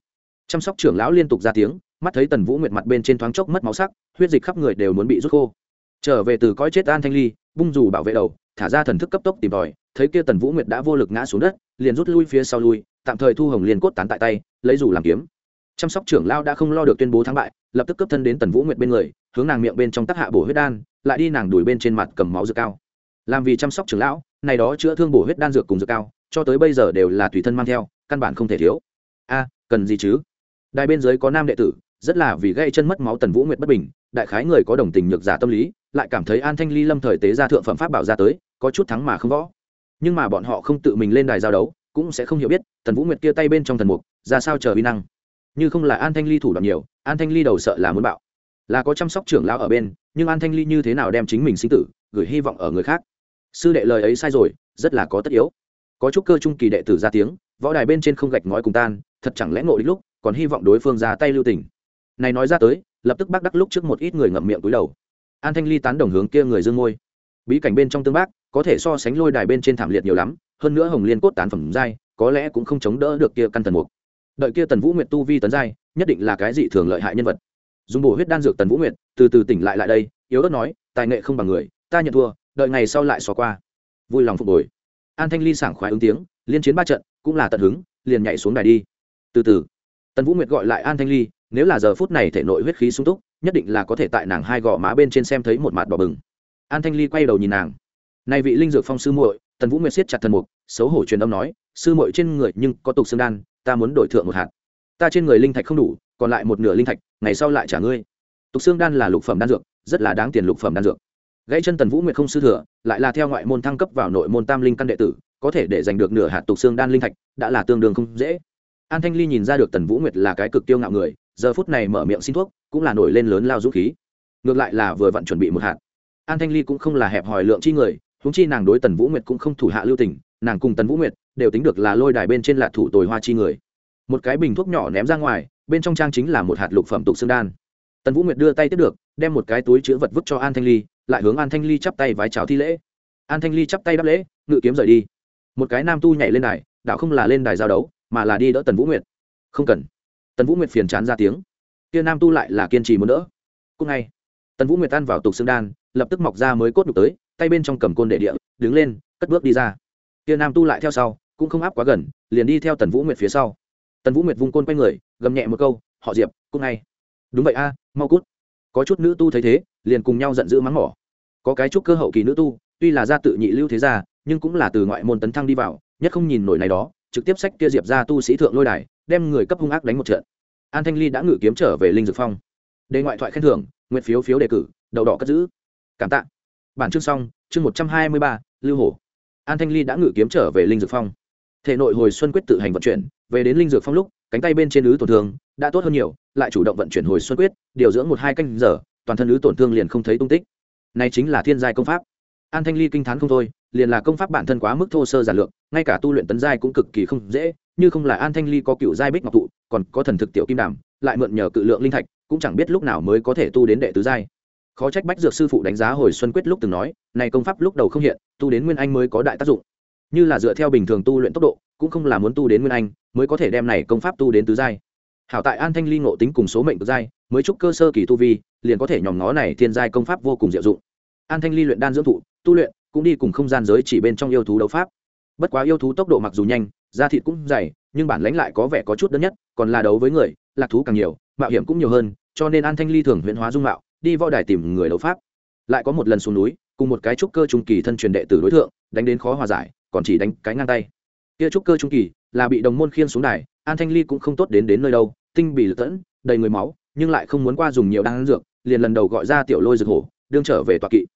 Chăm sóc trưởng lão liên tục ra tiếng mắt thấy tần vũ nguyệt mặt bên trên thoáng chốc mất máu sắc, huyết dịch khắp người đều muốn bị rút khô. Trở về từ cõi chết an thanh ly, bung dù bảo vệ đầu, thả ra thần thức cấp tốc tìm tòi, thấy kia tần vũ nguyệt đã vô lực ngã xuống đất, liền rút lui phía sau lui, tạm thời thu hồng liền cốt tán tại tay, lấy dù làm kiếm. Chăm sóc trưởng lao đã không lo được tuyên bố thắng bại, lập tức cấp thân đến tần vũ nguyệt bên người, hướng nàng miệng bên trong tác hạ bổ huyết đan, lại đi nàng đuổi bên trên mặt cầm máu dược cao. Làm vì chăm sóc trưởng lão, này đó chữa thương bổ huyết đan dược cùng dược cao, cho tới bây giờ đều là tùy thân mang theo, căn bản không thể thiếu. A, cần gì chứ? Đài bên dưới có nam đệ tử rất là vì gây chân mất máu tần vũ nguyệt bất bình, đại khái người có đồng tình nhược giả tâm lý, lại cảm thấy an thanh ly lâm thời tế ra thượng phẩm pháp bảo ra tới, có chút thắng mà không võ. Nhưng mà bọn họ không tự mình lên đài giao đấu, cũng sẽ không hiểu biết, tần vũ nguyệt kia tay bên trong thần mục, ra sao chờ vi năng? Như không là an thanh ly thủ đoạn nhiều, an thanh ly đầu sợ là muốn bạo. Là có chăm sóc trưởng lão ở bên, nhưng an thanh ly như thế nào đem chính mình sinh tử, gửi hy vọng ở người khác? Sư đệ lời ấy sai rồi, rất là có tất yếu. Có chút cơ trung kỳ đệ tử ra tiếng, võ đài bên trên không gạch ngói cùng tan, thật chẳng lẽ ngộ đích lúc, còn hy vọng đối phương ra tay lưu tình? Này nói ra tới, lập tức bác đắc lúc trước một ít người ngậm miệng túi đầu. An thanh ly tán đồng hướng kia người dương môi. Bí cảnh bên trong tương bác, có thể so sánh lôi đài bên trên thảm liệt nhiều lắm, hơn nữa hồng liên cốt tán phẩm giai, có lẽ cũng không chống đỡ được kia căn thần mục. Đợi kia tần vũ nguyệt tu vi tấn giai, nhất định là cái gì thường lợi hại nhân vật. Dùng bổ huyết đan dược tần vũ nguyệt, từ từ tỉnh lại lại đây, yếu ớt nói, tài nghệ không bằng người, ta nhận thua, đợi ngày sau lại xóa qua. Vui lòng phục hồi. An thanh ly sảng khoái ứng tiếng, liên chiến ba trận, cũng là tận hứng, liền nhảy xuống đài đi. Từ từ. Tần vũ nguyệt gọi lại an thanh ly nếu là giờ phút này thể nội huyết khí sung túc, nhất định là có thể tại nàng hai gò má bên trên xem thấy một mặt đỏ bừng. An thanh ly quay đầu nhìn nàng. Nay vị linh dược phong sư muội, tần vũ nguyệt siết chặt thần mục, xấu hổ truyền âm nói, sư muội trên người nhưng có tục xương đan, ta muốn đổi thượng một hạt. Ta trên người linh thạch không đủ, còn lại một nửa linh thạch, ngày sau lại trả ngươi. Tục xương đan là lục phẩm đan dược, rất là đáng tiền lục phẩm đan dược. Gãy chân tần vũ nguyệt không sư thừa, lại là theo ngoại môn thăng cấp vào nội môn tam linh căn đệ tử, có thể để giành được nửa hạt tục xương đan linh thạch, đã là tương đương không dễ. An thanh ly nhìn ra được tần vũ nguyệt là cái cực tiêu ngạo người giờ phút này mở miệng xin thuốc, cũng là nổi lên lớn lao dũng khí. Ngược lại là vừa vặn chuẩn bị một hạt. An thanh ly cũng không là hẹp hòi lượng chi người húng chi nàng đối tần vũ nguyệt cũng không thủ hạ lưu tình, nàng cùng tần vũ nguyệt đều tính được là lôi đài bên trên lạc thủ tồi hoa chi người. Một cái bình thuốc nhỏ ném ra ngoài, bên trong trang chính là một hạt lục phẩm tục xương đan. Tần vũ nguyệt đưa tay tiếp được, đem một cái túi chữ vật vứt cho an thanh ly, lại hướng an thanh ly chắp tay vái chào thi lễ. An thanh ly chắp tay đáp lễ, ngự kiếm rời đi. Một cái nam tu nhảy lên đài đạo không là lên đài giao đấu, mà là đi đỡ tần vũ nguyệt. Không cần tần vũ nguyệt phiền chán ra tiếng kia nam tu lại là kiên trì muốn đỡ cũng ngay tần vũ nguyệt tan vào tục xương đan lập tức mọc ra mới cốt đục tới tay bên trong cầm côn đệ địa đứng lên cất bước đi ra kia nam tu lại theo sau cũng không áp quá gần liền đi theo tần vũ nguyệt phía sau tần vũ nguyệt vung côn quay người gầm nhẹ một câu họ diệp cũng ngay đúng vậy a mau cút có chút nữ tu thấy thế liền cùng nhau giận dữ mắng mỏ có cái chút cơ hậu kỳ nữ tu tuy là gia tự nhị lưu thế gia nhưng cũng là từ ngoại môn tấn thăng đi vào nhất không nhìn nổi này đó trực tiếp sách kia diệp ra tu sĩ thượng lôi đài, đem người cấp hung ác đánh một trận. An thanh ly đã ngự kiếm trở về linh dược phong. Đề ngoại thoại khen thưởng nguyện phiếu phiếu đề cử đậu đỏ cất giữ. Cảm tạ. Bản chương xong, chương một trăm hai mươi ba, lưu hổ. An thanh ly đã ngự kiếm trở về linh dược phong. Thể nội hồi xuân quyết tự hành vận chuyển, về đến linh dược phong lúc, cánh tay bên trên ứ tổn thương đã tốt hơn nhiều, lại chủ động vận chuyển hồi xuân quyết, điều dưỡng một hai canh giờ, toàn thân ứ tổn thương liền không thấy tung tích. Này chính là thiên giai công pháp. An thanh ly kinh t h á n không thôi, liền là công pháp bản thân quá mức thô sơ giản lược ngay cả tu luyện tấn giai cũng cực kỳ không dễ, như không là an thanh ly có cựu giai bích ngọc thụ, còn có thần thực tiểu kim đàm, lại mượn nhờ cự lượng linh thạch, cũng chẳng biết lúc nào mới có thể tu đến đệ tứ giai. Khó trách bách dược sư phụ đánh giá hồi xuân quyết lúc từng nói, này công pháp lúc đầu không hiện, tu đến nguyên anh mới có đại tác dụng. Như là dựa theo bình thường tu luyện tốc độ, cũng không là muốn tu đến nguyên anh, mới có thể đem này công pháp tu đến tứ giai. Hảo tại an thanh ly ngộ tính cùng số mệnh cực giai, mới chúc cơ sơ kỳ tu vi, liền có thể nhòm ngó này thiên giai công pháp vô cùng diệu dụng. An thanh ly luyện đan dưỡng thụ, tu luyện, cũng đi cùng không gian giới chỉ bên trong yêu thú đấu pháp bất quá yêu thú tốc độ mặc dù nhanh, da thịt cũng dày, nhưng bản lãnh lại có vẻ có chút đơn nhất, còn là đấu với người, lạc thú càng nhiều, mạo hiểm cũng nhiều hơn, cho nên an thanh ly thường huyện hóa dung mạo, đi võ đài tìm người đấu pháp. Lại có một lần xuống núi, cùng một cái trúc cơ trung kỳ thân truyền đệ tử đối tượng đánh đến khó hòa giải, còn chỉ đánh cái ngang tay. Kia trúc cơ trung kỳ là bị đồng môn khiên xuống đài, an thanh ly cũng không tốt đến đến nơi đâu, tinh bị lật tẫn, đầy người máu, nhưng lại không muốn qua dùng nhiều đan dược, liền lần đầu gọi ra tiểu lôi dược hổ, đương trở về tọa kỵ.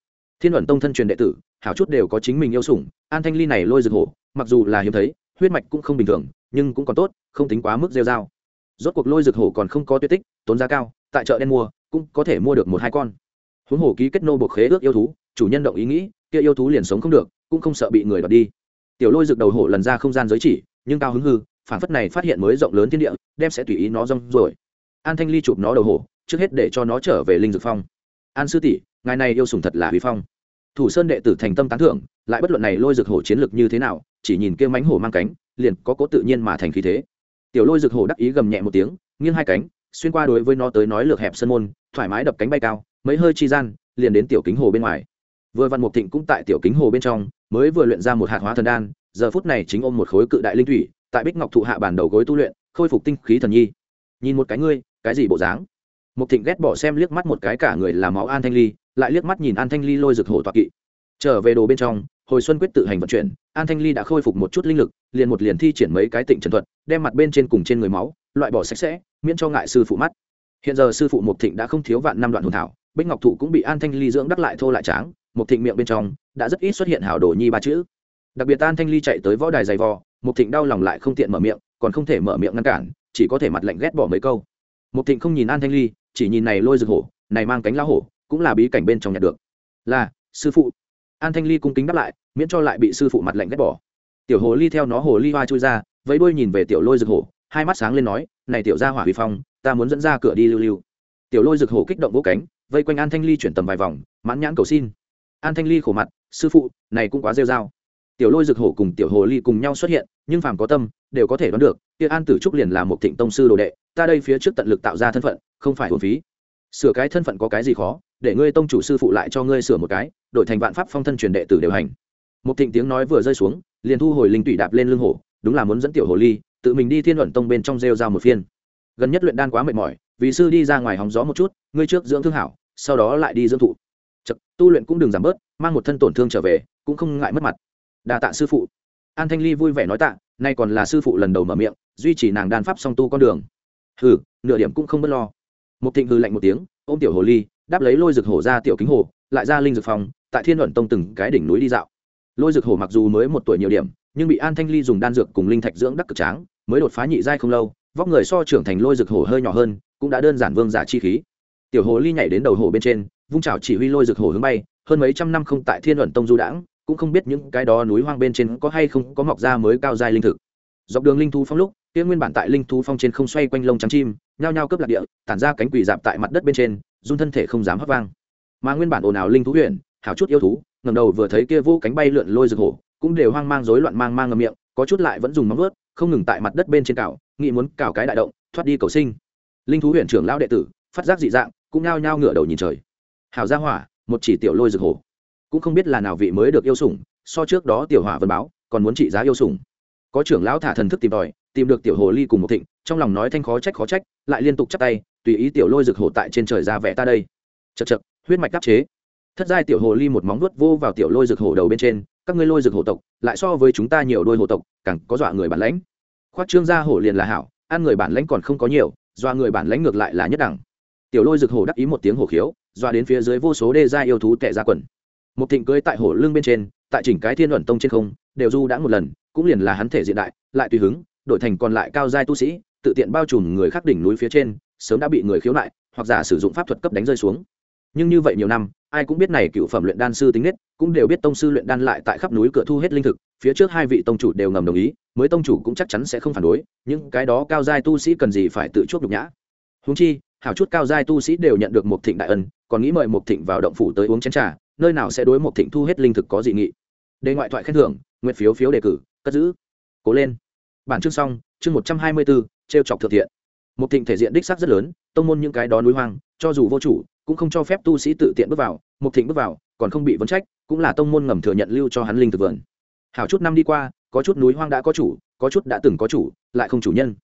Thiên luận tông thân truyền đệ tử hảo chút đều có chính mình yêu sủng, an thanh ly này lôi rực hổ, mặc dù là hiếm thấy, huyết mạch cũng không bình thường, nhưng cũng còn tốt, không tính quá mức rêu dao rốt cuộc lôi rực hổ còn không có tuyết tích, tốn giá cao, tại chợ đen mua, cũng có thể mua được một hai con. Huống hồ ký kết nô buộc khế ước yêu thú, chủ nhân động ý nghĩ, kia yêu thú liền sống không được, cũng không sợ bị người đoạt đi. Tiểu lôi rực đầu hổ lần ra không gian giới chỉ, nhưng cao hứng hư, phản phất này phát hiện mới rộng lớn thiên địa, đem sẽ tùy ý nó rong rồi an thanh ly chụp nó đầu hổ, trước hết để cho nó trở về linh dược phong. An sư tỷ, ngài này yêu sùng thật là huy phong thủ sơn đệ tử thành tâm tán thưởng, lại bất luận này lôi rực hổ chiến lược như thế nào, chỉ nhìn kia mánh hổ mang cánh, liền có cố tự nhiên mà thành khí thế. Tiểu lôi rực hổ đắc ý gầm nhẹ một tiếng, nghiêng hai cánh, xuyên qua đối với nó tới nói lược hẹp sân môn, thoải mái đập cánh bay cao, mấy hơi chi gian, liền đến tiểu kính hồ bên ngoài. Vừa văn mục thịnh cũng tại tiểu kính hồ bên trong, mới vừa luyện ra một hạt hóa thần đan, giờ phút này chính ôm một khối cự đại linh thủy, tại bích ngọc thụ hạ bản đầu gối tu luyện, khôi phục tinh khí thần nhi. Nhìn một cái ngươi, cái gì bộ dáng? Mục thịnh ghét bỏ xem liếc mắt một cái cả người làm máu an thanh ly lại liếc mắt nhìn an thanh ly lôi rực hổ toạc kỵ. Trở về đồ bên trong, hồi xuân quyết tự hành vận chuyển, an thanh ly đã khôi phục một chút linh lực, liền một liền thi triển mấy cái tịnh trần thuật, đem mặt bên trên cùng trên người máu, loại bỏ sạch sẽ, miễn cho ngại sư phụ mắt. Hiện giờ sư phụ mục thịnh đã không thiếu vạn năm đoạn hồn thảo, bích ngọc thụ cũng bị an thanh ly dưỡng đắc lại thô lại tráng mục thịnh miệng bên trong đã rất ít xuất hiện hảo đồ nhi ba chữ. Đặc biệt an thanh ly chạy tới võ đài giày vò một thịnh đau lòng lại không tiện mở miệng, còn không thể mở miệng ngăn cản, chỉ có thể mặt lạnh ghét bỏ mấy câu. Một thịnh không nhìn an thanh ly, chỉ nhìn này lôi rực hổ, này mang cánh lá hổ cũng là bí cảnh bên trong nhặt được. Là, sư phụ. An thanh ly cung kính đáp lại, miễn cho lại bị sư phụ mặt lạnh ghét bỏ. Tiểu hồ ly theo nó hồ ly hoa chui ra, vẫy đuôi nhìn về tiểu lôi rực hổ, hai mắt sáng lên nói, này tiểu gia hỏa huy phong, ta muốn dẫn ra cửa đi lưu lưu. Tiểu lôi rực hổ kích động vỗ cánh, vây quanh an thanh ly chuyển tầm vài vòng, mãn nhãn cầu xin. An thanh ly khổ mặt, sư phụ, này cũng quá rêu r tiểu lôi rực hổ cùng tiểu hồ ly cùng nhau xuất hiện, nhưng phàm có tâm, đều có thể đoán được, kia an tử trúc liền là một thịnh tông sư đồ đệ, ta đây phía trước tận lực tạo ra thân phận, không phải hồn phí. Sửa cái thân phận có cái gì khó? Để ngươi tông chủ sư phụ lại cho ngươi sửa một cái đổi thành vạn pháp phong thân truyền đệ tử đều hành. Một thịnh tiếng nói vừa rơi xuống liền thu hồi linh tụy đạp lên lưng hổ đúng là muốn dẫn tiểu hồ ly tự mình đi thiên luận tông bên trong rêu ra một phiên. Gần nhất luyện đan quá mệt mỏi vì sư đi ra ngoài hóng gió một chút ngươi trước dưỡng thương hảo sau đó lại đi dưỡng thụ. Chật, tu luyện cũng đừng giảm bớt mang một thân tổn thương trở về cũng không ngại mất mặt. Đà tạ sư phụ. An thanh ly vui vẻ nói tạ nay còn là sư phụ lần đầu mở miệng duy trì nàng đan pháp song tu con đường. Hừ nửa điểm cũng không bớt lo. Một thịnh hư lạnh một tiếng ôm tiểu hồ ly đáp lấy lôi rực hổ ra tiểu kính hồ, lại ra linh dược phòng, tại thiên luận tông từng cái đỉnh núi đi dạo. Lôi rực hổ mặc dù mới một tuổi nhiều điểm, nhưng bị an thanh ly dùng đan dược cùng linh thạch dưỡng đắc cực tráng, mới đột phá nhị giai không lâu, vóc người so trưởng thành lôi rực hổ hơi nhỏ hơn, cũng đã đơn giản vương giả chi khí. Tiểu hồ ly nhảy đến đầu hồ bên trên, vung trào chỉ huy lôi rực hổ hướng bay, hơn mấy trăm năm không tại thiên luận tông du đãng, cũng không biết những cái đó núi hoang bên trên có hay không có mọc ra mới cao giai linh thực. Dọc đường linh thú phong lúc, kia nguyên bản tại linh thú phong trên không xoay quanh lông trắng chim, nhao nhao cướp lạc địa, tản ra cánh quỷ dạp tại mặt đất bên trên run thân thể không dám hấp vang. Mà nguyên bản ồn ào linh thú huyện, hảo chút yêu thú ngầm đầu vừa thấy kia vô cánh bay lượn lôi rực hổ, cũng đều hoang mang rối loạn mang mang ngầm miệng, có chút lại vẫn dùng móng vớt không ngừng tại mặt đất bên trên cào, nghĩ muốn cào cái đại động, thoát đi cầu sinh. Linh thú huyện trưởng lão đệ tử, phát giác dị dạng, cũng ngao nhao ngửa đầu nhìn trời. Hảo gia hỏa, một chỉ tiểu lôi rực hổ. Cũng không biết là nào vị mới được yêu sủng, so trước đó tiểu hỏa vân báo, còn muốn trị giá yêu sủng. Có trưởng lão thả thần thức tìm tòi, tìm được tiểu hồ ly cùng một thịnh trong lòng nói thanh khó trách khó trách, lại liên tục chắp tay, tùy ý tiểu lôi rực hổ tại trên trời ra vẽ ta đây. Chật chật huyết mạch đáp chế. Thất giai tiểu hồ ly một móng vuốt vô vào tiểu lôi rực hổ đầu bên trên, các ngươi lôi rực hổ tộc, lại so với chúng ta nhiều đôi hổ tộc, càng có dọa người bản lãnh. Khoát trương gia hổ liền là hảo, ăn người bản lãnh còn không có nhiều, dọa người bản lãnh ngược lại là nhất đẳng. Tiểu lôi rực hổ đắc ý một tiếng hổ khiếu, dọa đến phía dưới vô số đê gia yêu thú tệ ra quần. Một thịnh cưới tại hổ lưng bên trên, tại chỉnh cái thiên luận tông trên không, đều du đã một lần, cũng liền là hắn thể diện đại, lại tùy hứng, đổi thành còn lại cao giai tu sĩ tự tiện bao trùm người khác đỉnh núi phía trên, sớm đã bị người khiếu nại, hoặc giả sử dụng pháp thuật cấp đánh rơi xuống. Nhưng như vậy nhiều năm, ai cũng biết này cựu phẩm luyện đan sư tính nết, cũng đều biết tông sư luyện đan lại tại khắp núi cửa thu hết linh thực, phía trước hai vị tông chủ đều ngầm đồng ý, mới tông chủ cũng chắc chắn sẽ không phản đối, những cái đó cao giai tu sĩ cần gì phải tự chuốc nhục nhã. Húng chi, hảo chút cao giai tu sĩ đều nhận được một thịnh đại ân, còn nghĩ mời một thịnh vào động phủ tới uống chén trà, nơi nào sẽ đối một thịnh thu hết linh thực có dị nghị. Đề ngoại thoại khen thưởng nguyện phiếu phiếu đề cử, cất giữ. Cố lên. Bản chương xong, chương một trăm hai mươi bốn trêu chọc thượng thiện. Một thịnh thể diện đích xác rất lớn, tông môn những cái đó núi hoang, cho dù vô chủ, cũng không cho phép tu sĩ tự tiện bước vào, một thịnh bước vào, còn không bị vấn trách, cũng là tông môn ngầm thừa nhận lưu cho hắn linh thực vườn. Hảo chút năm đi qua, có chút núi hoang đã có chủ, có chút đã từng có chủ, lại không chủ nhân.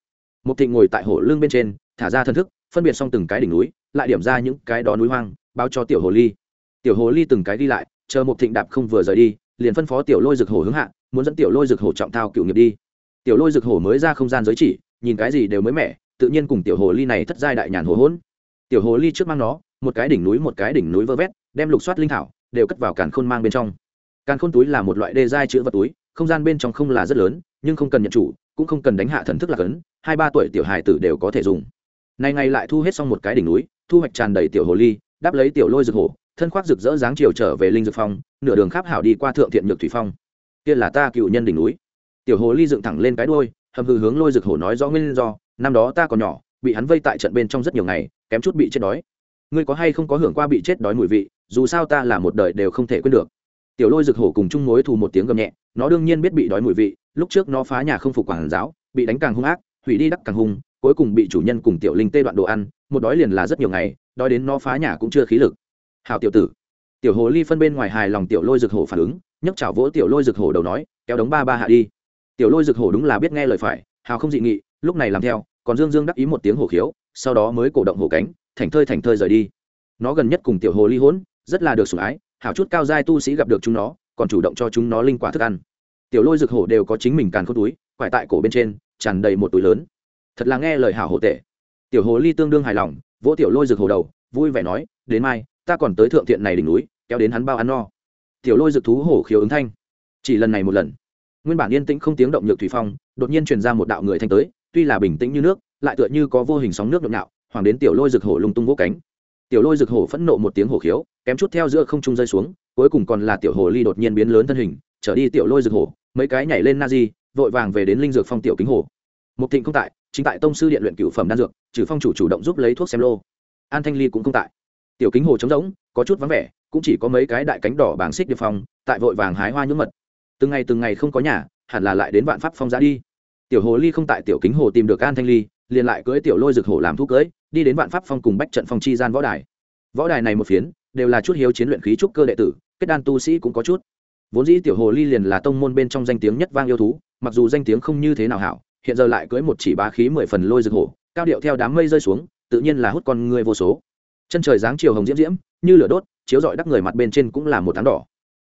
Một thịnh ngồi tại hồ lưng bên trên, thả ra thân thức, phân biệt xong từng cái đỉnh núi, lại điểm ra những cái đó núi hoang, báo cho tiểu hồ ly. Tiểu hồ ly từng cái đi lại, chờ một thịnh đạp không vừa rời đi, liền phân phó tiểu lôi rực hồ hướng hạ, muốn dẫn tiểu lôi rực hồ trọng thao cựu nghiệp đi. Tiểu lôi rực hồ mới ra không gian giới chỉ nhìn cái gì đều mới mẻ, tự nhiên cùng tiểu hồ ly này thất giai đại nhàn hồ hỗn tiểu hồ ly trước mang nó, một cái đỉnh núi một cái đỉnh núi vơ vét, đem lục soát linh thảo, đều cất vào càn khôn mang bên trong. Càn khôn túi là một loại đê giai chữ vật túi, không gian bên trong không là rất lớn, nhưng không cần nhận chủ, cũng không cần đánh hạ thần thức là cấn, hai ba tuổi tiểu hài tử đều có thể dùng. Nay ngày lại thu hết xong một cái đỉnh núi, thu hoạch tràn đầy tiểu hồ ly, đáp lấy tiểu lôi rực hổ, thân khoác rực rỡ dáng chiều trở về linh dược phong, nửa đường khắp hảo đi qua thượng thiện nhược thủy phong. Kia là ta cựu nhân đỉnh núi. Tiểu hồ ly dựng thẳng lên cái đôi hầm hư hướng lôi rực hổ nói rõ nguyên do, năm đó ta còn nhỏ, bị hắn vây tại trận bên trong rất nhiều ngày, kém chút bị chết đói. Ngươi có hay không có hưởng qua bị chết đói mùi vị, dù sao ta là một đời đều không thể quên được. Tiểu lôi rực hổ cùng chung mối thù một tiếng gầm nhẹ, nó đương nhiên biết bị đói mùi vị, lúc trước nó phá nhà không phục quản giáo, bị đánh càng hung ác, hủy đi đắc càng hung, cuối cùng bị chủ nhân cùng tiểu linh tê đoạn đồ ăn, một đói liền là rất nhiều ngày, đói đến nó phá nhà cũng chưa khí lực. Hào tiểu tử. Tiểu hồ ly phân bên ngoài hài lòng tiểu lôi rực hổ phản ứng, nhấc chảo vỗ tiểu lôi rực hổ đầu nói, kéo đống ba ba hạ đi tiểu lôi rực hổ đúng là biết nghe lời phải, hào không dị nghị, lúc này làm theo, còn dương dương đắc ý một tiếng hổ khiếu, sau đó mới cổ động hổ cánh, thành thơi thành thơi rời đi. Nó gần nhất cùng tiểu hồ ly hỗn, rất là được sủng ái, hảo chút cao giai tu sĩ gặp được chúng nó, còn chủ động cho chúng nó linh quả thức ăn. Tiểu lôi rực hổ đều có chính mình càn khôn túi, quải tại cổ bên trên, tràn đầy một túi lớn. Thật là nghe lời hảo hổ tệ. Tiểu hồ ly tương đương hài lòng, vỗ tiểu lôi rực hổ đầu, vui vẻ nói, đến mai, ta còn tới thượng thiện này đỉnh núi, kéo đến hắn bao ăn no. Tiểu lôi rực thú hổ khiếu ứng thanh. Chỉ lần này một lần nguyên bản yên tĩnh không tiếng động nhược thủy phong, đột nhiên truyền ra một đạo người thanh tới, tuy là bình tĩnh như nước, lại tựa như có vô hình sóng nước nhộn nhạo, hoàng đến tiểu lôi rực hổ lung tung vỗ cánh. Tiểu lôi rực hổ phẫn nộ một tiếng hổ khiếu, kém chút theo giữa không trung rơi xuống, cuối cùng còn là tiểu hồ ly đột nhiên biến lớn thân hình, trở đi tiểu lôi rực hổ, mấy cái nhảy lên na di vội vàng về đến linh dược phong tiểu kính hồ mục thịnh không tại, chính tại tông sư điện luyện cửu phẩm đan dược, trừ phong chủ chủ động giúp lấy thuốc xem lô. An thanh ly cũng không tại. Tiểu kính hồ trống rỗng, có chút vắng vẻ, cũng chỉ có mấy cái đại cánh đỏ bảng xích điệp phong, tại vội vàng hái hoa nhũ mật từng ngày từng ngày không có nhà, hẳn là lại đến vạn pháp phong giã đi. Tiểu hồ ly không tại tiểu kính hồ tìm được an thanh ly, liền lại cưới tiểu lôi rực hồ làm thuốc cưới đi đến vạn pháp phong cùng bách trận phong chi gian võ đài. Võ đài này một phiến, đều là chút hiếu chiến luyện khí trúc cơ đệ tử, kết đan tu sĩ cũng có chút. Vốn dĩ tiểu hồ ly liền là tông môn bên trong danh tiếng nhất vang yêu thú, mặc dù danh tiếng không như thế nào hảo, hiện giờ lại cưới một chỉ bá khí mười phần lôi rực hổ, cao điệu theo đám mây rơi xuống, tự nhiên là hút con người vô số. Chân trời dáng chiều hồng diễm diễm, như lửa đốt, chiếu rọi đắp người mặt bên trên cũng là một tháng đỏ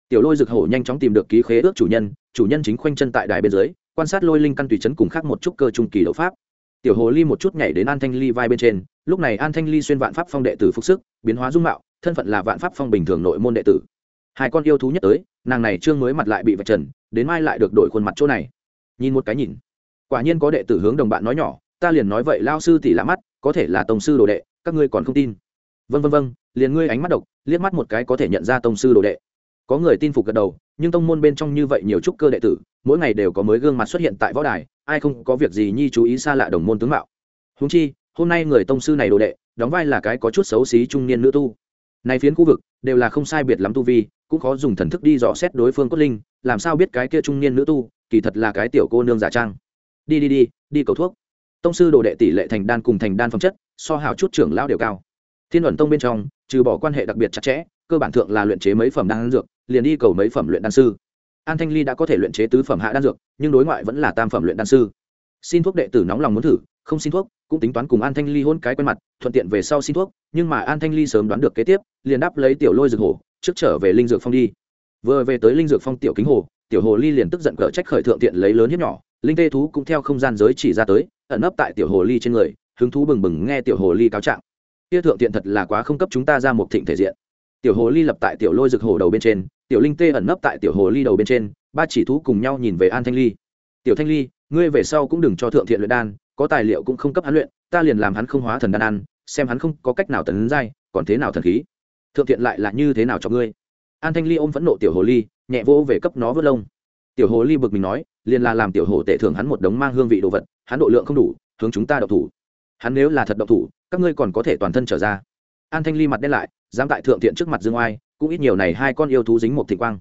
tiểu lôi rực hổ nhanh chóng tìm được ký khế ước chủ nhân chủ nhân chính khoanh chân tại đài bên dưới, quan sát lôi linh căn tùy chấn cùng khác một chút cơ trung kỳ đấu pháp. Tiểu hồ ly một chút nhảy đến an thanh ly vai bên trên, lúc này an thanh ly xuyên vạn pháp phong đệ tử phục sức, biến hóa dung mạo, thân phận là vạn pháp phong bình thường nội môn đệ tử. Hai con yêu thú nhất tới, nàng này trương mới mặt lại bị vạch trần, đến mai lại được đổi khuôn mặt chỗ này. Nhìn một cái nhìn. Quả nhiên có đệ tử hướng đồng bạn nói nhỏ, ta liền nói vậy, lao sư tỷ lạ mắt, có thể là tổng sư đồ đệ, các ngươi còn không tin. Vân vân vân liền ngươi ánh mắt độc, liếc mắt một cái có thể nhận ra tổng sư đồ đệ có người tin phục gật đầu, nhưng tông môn bên trong như vậy nhiều trúc cơ đệ tử, mỗi ngày đều có mới gương mặt xuất hiện tại võ đài, ai không có việc gì nhi chú ý xa lạ đồng môn tướng mạo. Húng chi, hôm nay người tông sư này đồ đệ, đóng vai là cái có chút xấu xí trung niên nữ tu. Này phiến khu vực, đều là không sai biệt lắm tu vi, cũng khó dùng thần thức đi dò xét đối phương cốt linh, làm sao biết cái kia trung niên nữ tu, kỳ thật là cái tiểu cô nương giả trang. Đi đi đi đi cầu thuốc. Tông sư đồ đệ tỷ lệ thành đan cùng thành đan phẩm chất, so hào chút trưởng lao đều cao. Thiên luận tông bên trong, trừ bỏ quan hệ đặc biệt chặt chẽ, cơ bản thượng là luyện chế mấy phẩm đan dược liền đi cầu mấy phẩm luyện đan sư. An thanh ly đã có thể luyện chế tứ phẩm hạ đan dược, nhưng đối ngoại vẫn là tam phẩm luyện đan sư. Xin thuốc đệ tử nóng lòng muốn thử, không xin thuốc, cũng tính toán cùng an thanh ly hôn cái quen mặt, thuận tiện về sau xin thuốc, nhưng mà an thanh ly sớm đoán được kế tiếp, liền đáp lấy tiểu lôi dược hồ, trước trở về linh dược phong đi. Vừa về tới linh dược phong tiểu kính hồ, tiểu hồ ly liền tức giận cỡ trách khởi thượng tiện lấy lớn hiếp nhỏ, linh tê thú cũng theo không gian giới chỉ ra tới, ẩn nấp tại tiểu hồ ly trên người, hứng thú bừng bừng nghe tiểu hồ ly cáo trạng. Kia thượng tiện thật là quá không cấp chúng ta ra một thịnh thể diện. Tiểu hồ ly lập tại tiểu lôi rực hồ đầu bên trên tiểu linh tê ẩn nấp tại tiểu hồ ly đầu bên trên, ba chỉ thú cùng nhau nhìn về an thanh ly. Tiểu thanh ly, ngươi về sau cũng đừng cho thượng thiện luyện đan, có tài liệu cũng không cấp hắn luyện, ta liền làm hắn không hóa thần đan ăn, xem hắn không có cách nào tấn dai còn thế nào thần khí. Thượng thiện lại là như thế nào cho ngươi? An thanh ly ôm phẫn nộ tiểu hồ ly, nhẹ vỗ về cấp nó vớt lông. Tiểu hồ ly bực mình nói, liền là làm tiểu hồ tệ thưởng hắn một đống mang hương vị đồ vật, hắn độ lượng không đủ, hướng chúng ta độc thủ. Hắn nếu là thật độc thủ, các ngươi còn có thể toàn thân trở ra. An thanh ly mặt đen lại, dám tại thượng thiện trước mặt dương oai cũng ít nhiều này hai con yêu thú dính một thịnh quang.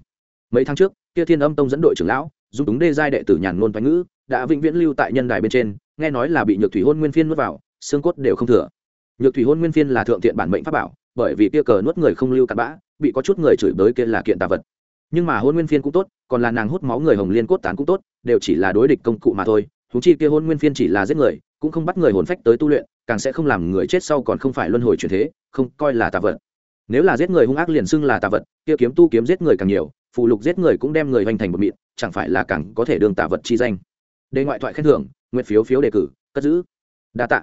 Mấy tháng trước, kia thiên âm tông dẫn đội trưởng lão, dùng đúng đê giai đệ tử nhàn ngôn toán ngữ, đã vĩnh viễn lưu tại nhân đài bên trên, nghe nói là bị nhược thủy hôn nguyên phiên nuốt vào, xương cốt đều không thừa. Nhược thủy hôn nguyên phiên là thượng thiện bản mệnh pháp bảo, bởi vì kia cờ nuốt người không lưu cặn bã, bị có chút người chửi bới kia là kiện tà vật. Nhưng mà hôn nguyên phiên cũng tốt, còn là nàng hút máu người hồng liên cốt tán cũng tốt, đều chỉ là đối địch công cụ mà thôi thú chi kia hôn nguyên phiên chỉ là giết người, cũng không bắt người hồn phách tới tu luyện, càng sẽ không làm người chết sau còn không phải luân hồi chuyển thế, không coi là tà vật nếu là giết người hung ác liền xưng là tà vật kia kiếm tu kiếm giết người càng nhiều phụ lục giết người cũng đem người hoành thành một mịn chẳng phải là càng có thể đương tà vật chi danh. Đề ngoại thoại khen thưởng nguyện phiếu phiếu đề cử cất giữ. Đa tạ.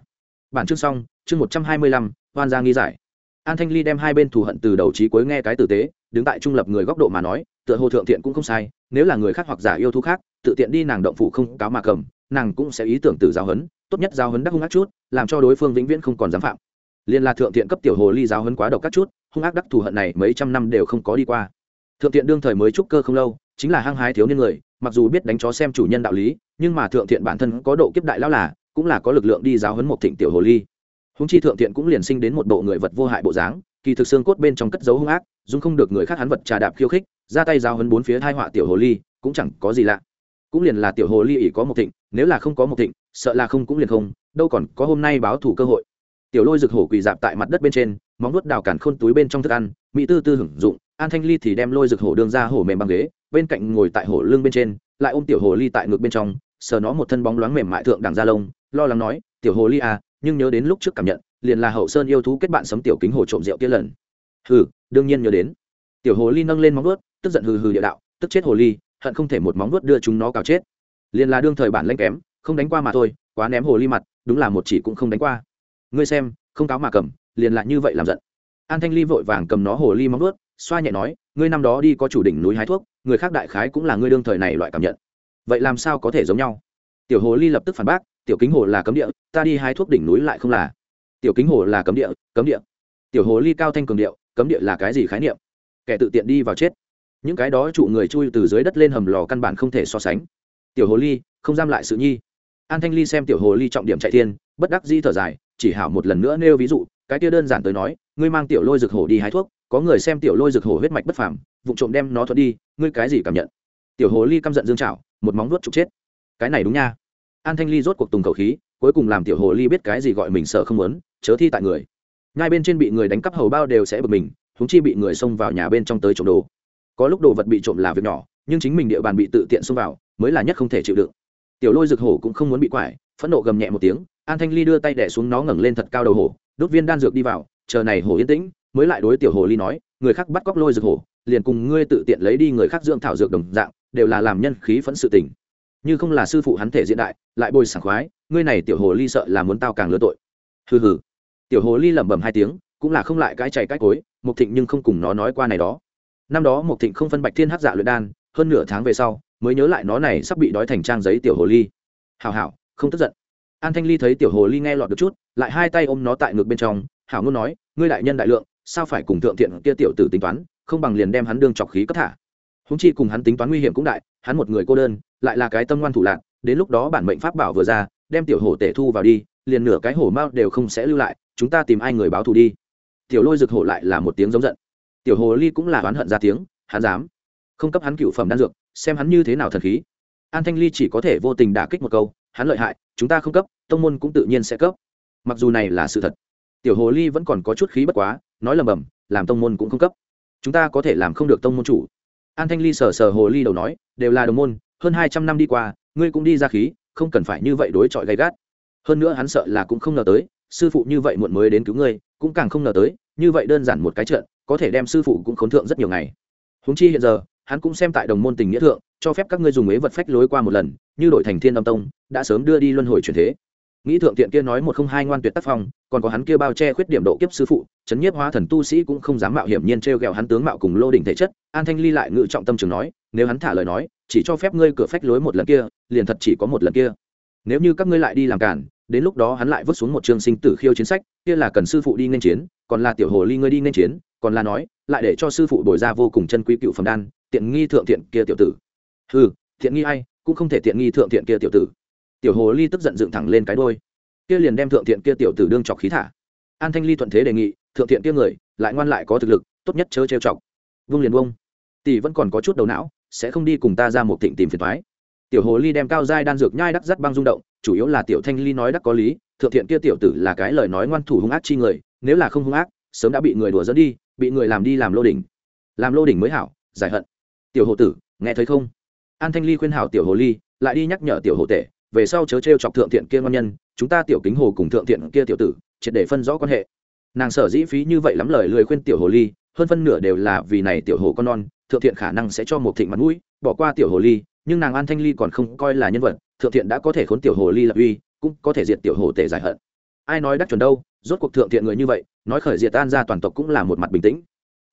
Bản chương xong chương một trăm hai mươi lăm hoan gia nghi giải. An thanh ly đem hai bên thù hận từ đầu trí cuối nghe cái tử tế đứng tại trung lập người góc độ mà nói tựa hồ thượng thiện cũng không sai nếu là người khác hoặc giả yêu thú khác tự tiện đi nàng động phủ không cáo mà cầm nàng cũng sẽ ý tưởng từ giáo hấn, tốt nhất giáo hấn đắc hung ác chút làm cho đối phương vĩnh viễn không còn dám phạm. Liên là thượng thiện cấp tiểu hồ ly giáo hấn quá độc các chút hung ác đắc thù hận này mấy trăm năm đều không có đi qua. Thượng thiện đương thời mới trúc cơ không lâu, chính là hăng hái thiếu niên người, mặc dù biết đánh chó xem chủ nhân đạo lý, nhưng mà thượng thiện bản thân có độ kiếp đại lão là, cũng là có lực lượng đi giáo huấn một thịnh tiểu hồ ly. Húng chi thượng thiện cũng liền sinh đến một bộ người vật vô hại bộ dáng, kỳ thực xương cốt bên trong cất dấu hung ác dung không được người khác hắn vật trà đạp khiêu khích, ra tay giáo huấn bốn phía hai họa tiểu hồ ly, cũng chẳng có gì lạ. Cũng liền là tiểu hồ ly ỉ có một thịnh, nếu là không có một thịnh, sợ là không cũng liền không, đâu còn có hôm nay báo thủ cơ hội. Tiểu lôi rực hổ quỳ dạp tại mặt đất bên trên móng nuốt đào cản khôn túi bên trong thức ăn, mỹ tư tư hưởng dụng, an thanh ly thì đem lôi rực hổ đường ra hổ mềm băng ghế, bên cạnh ngồi tại hổ lưng bên trên, lại ôm tiểu hồ ly tại ngực bên trong, sờ nó một thân bóng loáng mềm mại thượng đẳng da lông, lo lắng nói, tiểu hồ ly à nhưng nhớ đến lúc trước cảm nhận, liền là hậu sơn yêu thú kết bạn sấm tiểu kính hồ trộm rượu kia lần. Hừ, đương nhiên nhớ đến. Tiểu hồ ly nâng lên móng vuốt, tức giận hừ hừ địa đạo, tức chết hồ ly, hận không thể một móng vuốt đưa chúng nó cào chết. Liền là đương thời bản lanh kém, không đánh qua mà thôi, quá ném hồ ly mặt, đúng là một chỉ cũng không đánh qua. Ngươi xem, không cáo mà cầm liền lại như vậy làm giận. An thanh ly vội vàng cầm nó hồ ly móng vuốt, xoa nhẹ nói, ngươi năm đó đi có chủ đỉnh núi hái thuốc, người khác đại khái cũng là ngươi đương thời này loại cảm nhận. Vậy làm sao có thể giống nhau? Tiểu hồ ly lập tức phản bác, tiểu kính hồ là cấm địa, ta đi hái thuốc đỉnh núi lại không là. Tiểu kính hồ là cấm địa cấm địa. Tiểu hồ ly cao thanh cường điệu, cấm địa là cái gì khái niệm? Kẻ tự tiện đi vào chết. Những cái đó trụ người chui từ dưới đất lên hầm lò căn bản không thể so sánh. Tiểu hồ ly, không giam lại sự nhi. An thanh ly xem tiểu hồ ly trọng điểm chạy thiên, bất đắc di thở dài chỉ hảo một lần nữa nêu ví dụ, cái kia đơn giản tới nói, ngươi mang tiểu lôi rực hổ đi hái thuốc, có người xem tiểu lôi rực hổ huyết mạch bất phàm vụ trộm đem nó thuận đi, ngươi cái gì cảm nhận? Tiểu hồ ly căm giận dương trảo, một móng vuốt trục chết. Cái này đúng nha. An thanh ly rốt cuộc tùng khẩu khí, cuối cùng làm tiểu hồ ly biết cái gì gọi mình sợ không muốn, chớ thi tại người. Ngay bên trên bị người đánh cắp hầu bao đều sẽ bực mình thúng chi bị người xông vào nhà bên trong tới trộm đồ. Có lúc đồ vật bị trộm là việc nhỏ, nhưng chính mình địa bàn bị tự tiện xông vào, mới là nhất không thể chịu đựng. Tiểu lôi rực hổ cũng không muốn bị quải, phẫn nộ gầm nhẹ một tiếng an thanh ly đưa tay đẻ xuống nó ngẩng lên thật cao đầu hổ, đốt viên đan dược đi vào, chờ này hổ yên tĩnh, mới lại đối tiểu hồ ly nói, người khác bắt cóc lôi dược hổ, liền cùng ngươi tự tiện lấy đi người khác dưỡng thảo dược đồng dạng, đều là làm nhân khí phẫn sự tình. Như không là sư phụ hắn thể diện đại, lại bồi sảng khoái, ngươi này tiểu hồ ly sợ là muốn tao càng lứa tội. Hừ hừ. Tiểu hồ ly lẩm bẩm hai tiếng, cũng là không lại cái chảy cái cối mục thịnh nhưng không cùng nó nói qua này đó. Năm đó mục thịnh không phân bạch thiên hắc dạ luyện đan, hơn nửa tháng về sau, mới nhớ lại nó này sắp bị đói thành trang giấy tiểu hồ ly. Hảo hảo, không tức giận an thanh ly thấy tiểu hồ ly nghe lọt được chút, lại hai tay ôm nó tại ngực bên trong, hảo ngôn nói, ngươi đại nhân đại lượng, sao phải cùng thượng thiện kia tiểu tử tính toán, không bằng liền đem hắn đương trọc khí cất thả. Húng chi cùng hắn tính toán nguy hiểm cũng đại, hắn một người cô đơn, lại là cái tâm ngoan thủ lạc đến lúc đó bản mệnh pháp bảo vừa ra, đem tiểu hổ tể thu vào đi, liền nửa cái hổ mao đều không sẽ lưu lại, chúng ta tìm ai người báo thù đi. Tiểu lôi rực hổ lại là một tiếng giống giận. Tiểu hồ ly cũng là oán hận ra tiếng, hắn dám không cấp hắn cựu phẩm đan dược, xem hắn như thế nào thần khí. An thanh ly chỉ có thể vô tình đả kích một câu hắn lợi hại chúng ta không cấp tông môn cũng tự nhiên sẽ cấp. Mặc dù này là sự thật tiểu hồ ly vẫn còn có chút khí bất quá nói lầm bầm làm tông môn cũng không cấp. Chúng ta có thể làm không được tông môn chủ. An thanh ly sờ sờ hồ ly đầu nói đều là đồng môn hơn hai trăm năm đi qua ngươi cũng đi ra khí không cần phải như vậy đối chọi gay gắt. Hơn nữa hắn sợ là cũng không ngờ tới sư phụ như vậy muộn mới đến cứu ngươi cũng càng không ngờ tới như vậy đơn giản một cái chuyện, có thể đem sư phụ cũng khốn thượng rất nhiều ngày. Huống chi hiện giờ hắn cũng xem tại đồng môn tình nghĩa thượng cho phép các ngươi dùng ế vật phách lối qua một lần, như đội thành thiên âm tông, đã sớm đưa đi luân hồi truyền thế. Nghĩ thượng tiện kia nói một không hai ngoan tuyệt tác phong, còn có hắn kia bao che khuyết điểm độ kiếp sư phụ, chấn nhiếp hóa thần tu sĩ cũng không dám mạo hiểm nhiên t r e o g ẹ o hắn tướng mạo cùng lô đỉnh thể chất. An thanh ly lại ngự trọng tâm trường nói, nếu hắn thả lời nói, chỉ cho phép ngươi cửa phách lối một lần kia, liền thật chỉ có một lần kia. Nếu như các ngươi lại đi làm cản đến lúc đó hắn lại vứt xuống một chương sinh tử khiêu chiến sách, kia là cần sư phụ đi nên chiến, còn là tiểu hồ ly ngươi đi nên chiến, còn là nói, lại để cho sư phụ bồi ra vô cùng chân quý cựu phẩm đan, tiện nghi thượng thiện kia tiểu tử ừ thiện nghi ai, cũng không thể tiện nghi thượng thiện kia tiểu tử. Tiểu hồ ly tức giận dựng thẳng lên cái đôi kia liền đem thượng thiện kia tiểu tử đương chọc khí thả. An thanh ly thuận thế đề nghị, thượng thiện kia người, lại ngoan lại có thực lực, tốt nhất chớ trêu chọc. Vung liền vung. Tỷ vẫn còn có chút đầu não, sẽ không đi cùng ta ra một thịnh tìm phiền thoái tiểu hồ ly đem cao giai đan dược nhai đắc rất băng rung động, chủ yếu là tiểu thanh ly nói đắc có lý, thượng thiện kia tiểu tử là cái lời nói ngoan thủ hung ác chi người, nếu là không hung ác, sớm đã bị người đùa dẫn đi, bị người làm đi làm lô đỉnh. Làm lô đỉnh mới hảo, giải hận. Tiểu hồ tử, nghe thấy không? An thanh ly khuyên hảo tiểu hồ ly, lại đi nhắc nhở tiểu hồ tể, về sau chớ t chọc thượng thiện kia ngon nhân, chúng ta tiểu kính hồ cùng thượng thiện kia tiểu tử, triệt để phân rõ quan hệ. Nàng sở dĩ phí như vậy lắm lời lười khuyên tiểu hồ ly, hơn phân nửa đều là vì này tiểu hồ con non, thượng thiện khả năng sẽ cho một thịnh mặt mũi, bỏ qua tiểu hồ ly, nhưng nàng an thanh ly còn không coi là nhân vật, thượng thiện đã có thể khốn tiểu hồ ly lập uy, cũng có thể diệt tiểu hồ tể giải hận. Ai nói đắc chuẩn đâu, rốt cuộc thượng thiện người như vậy, nói khởi diệt tan ra toàn tộc cũng là một mặt bình tĩnh.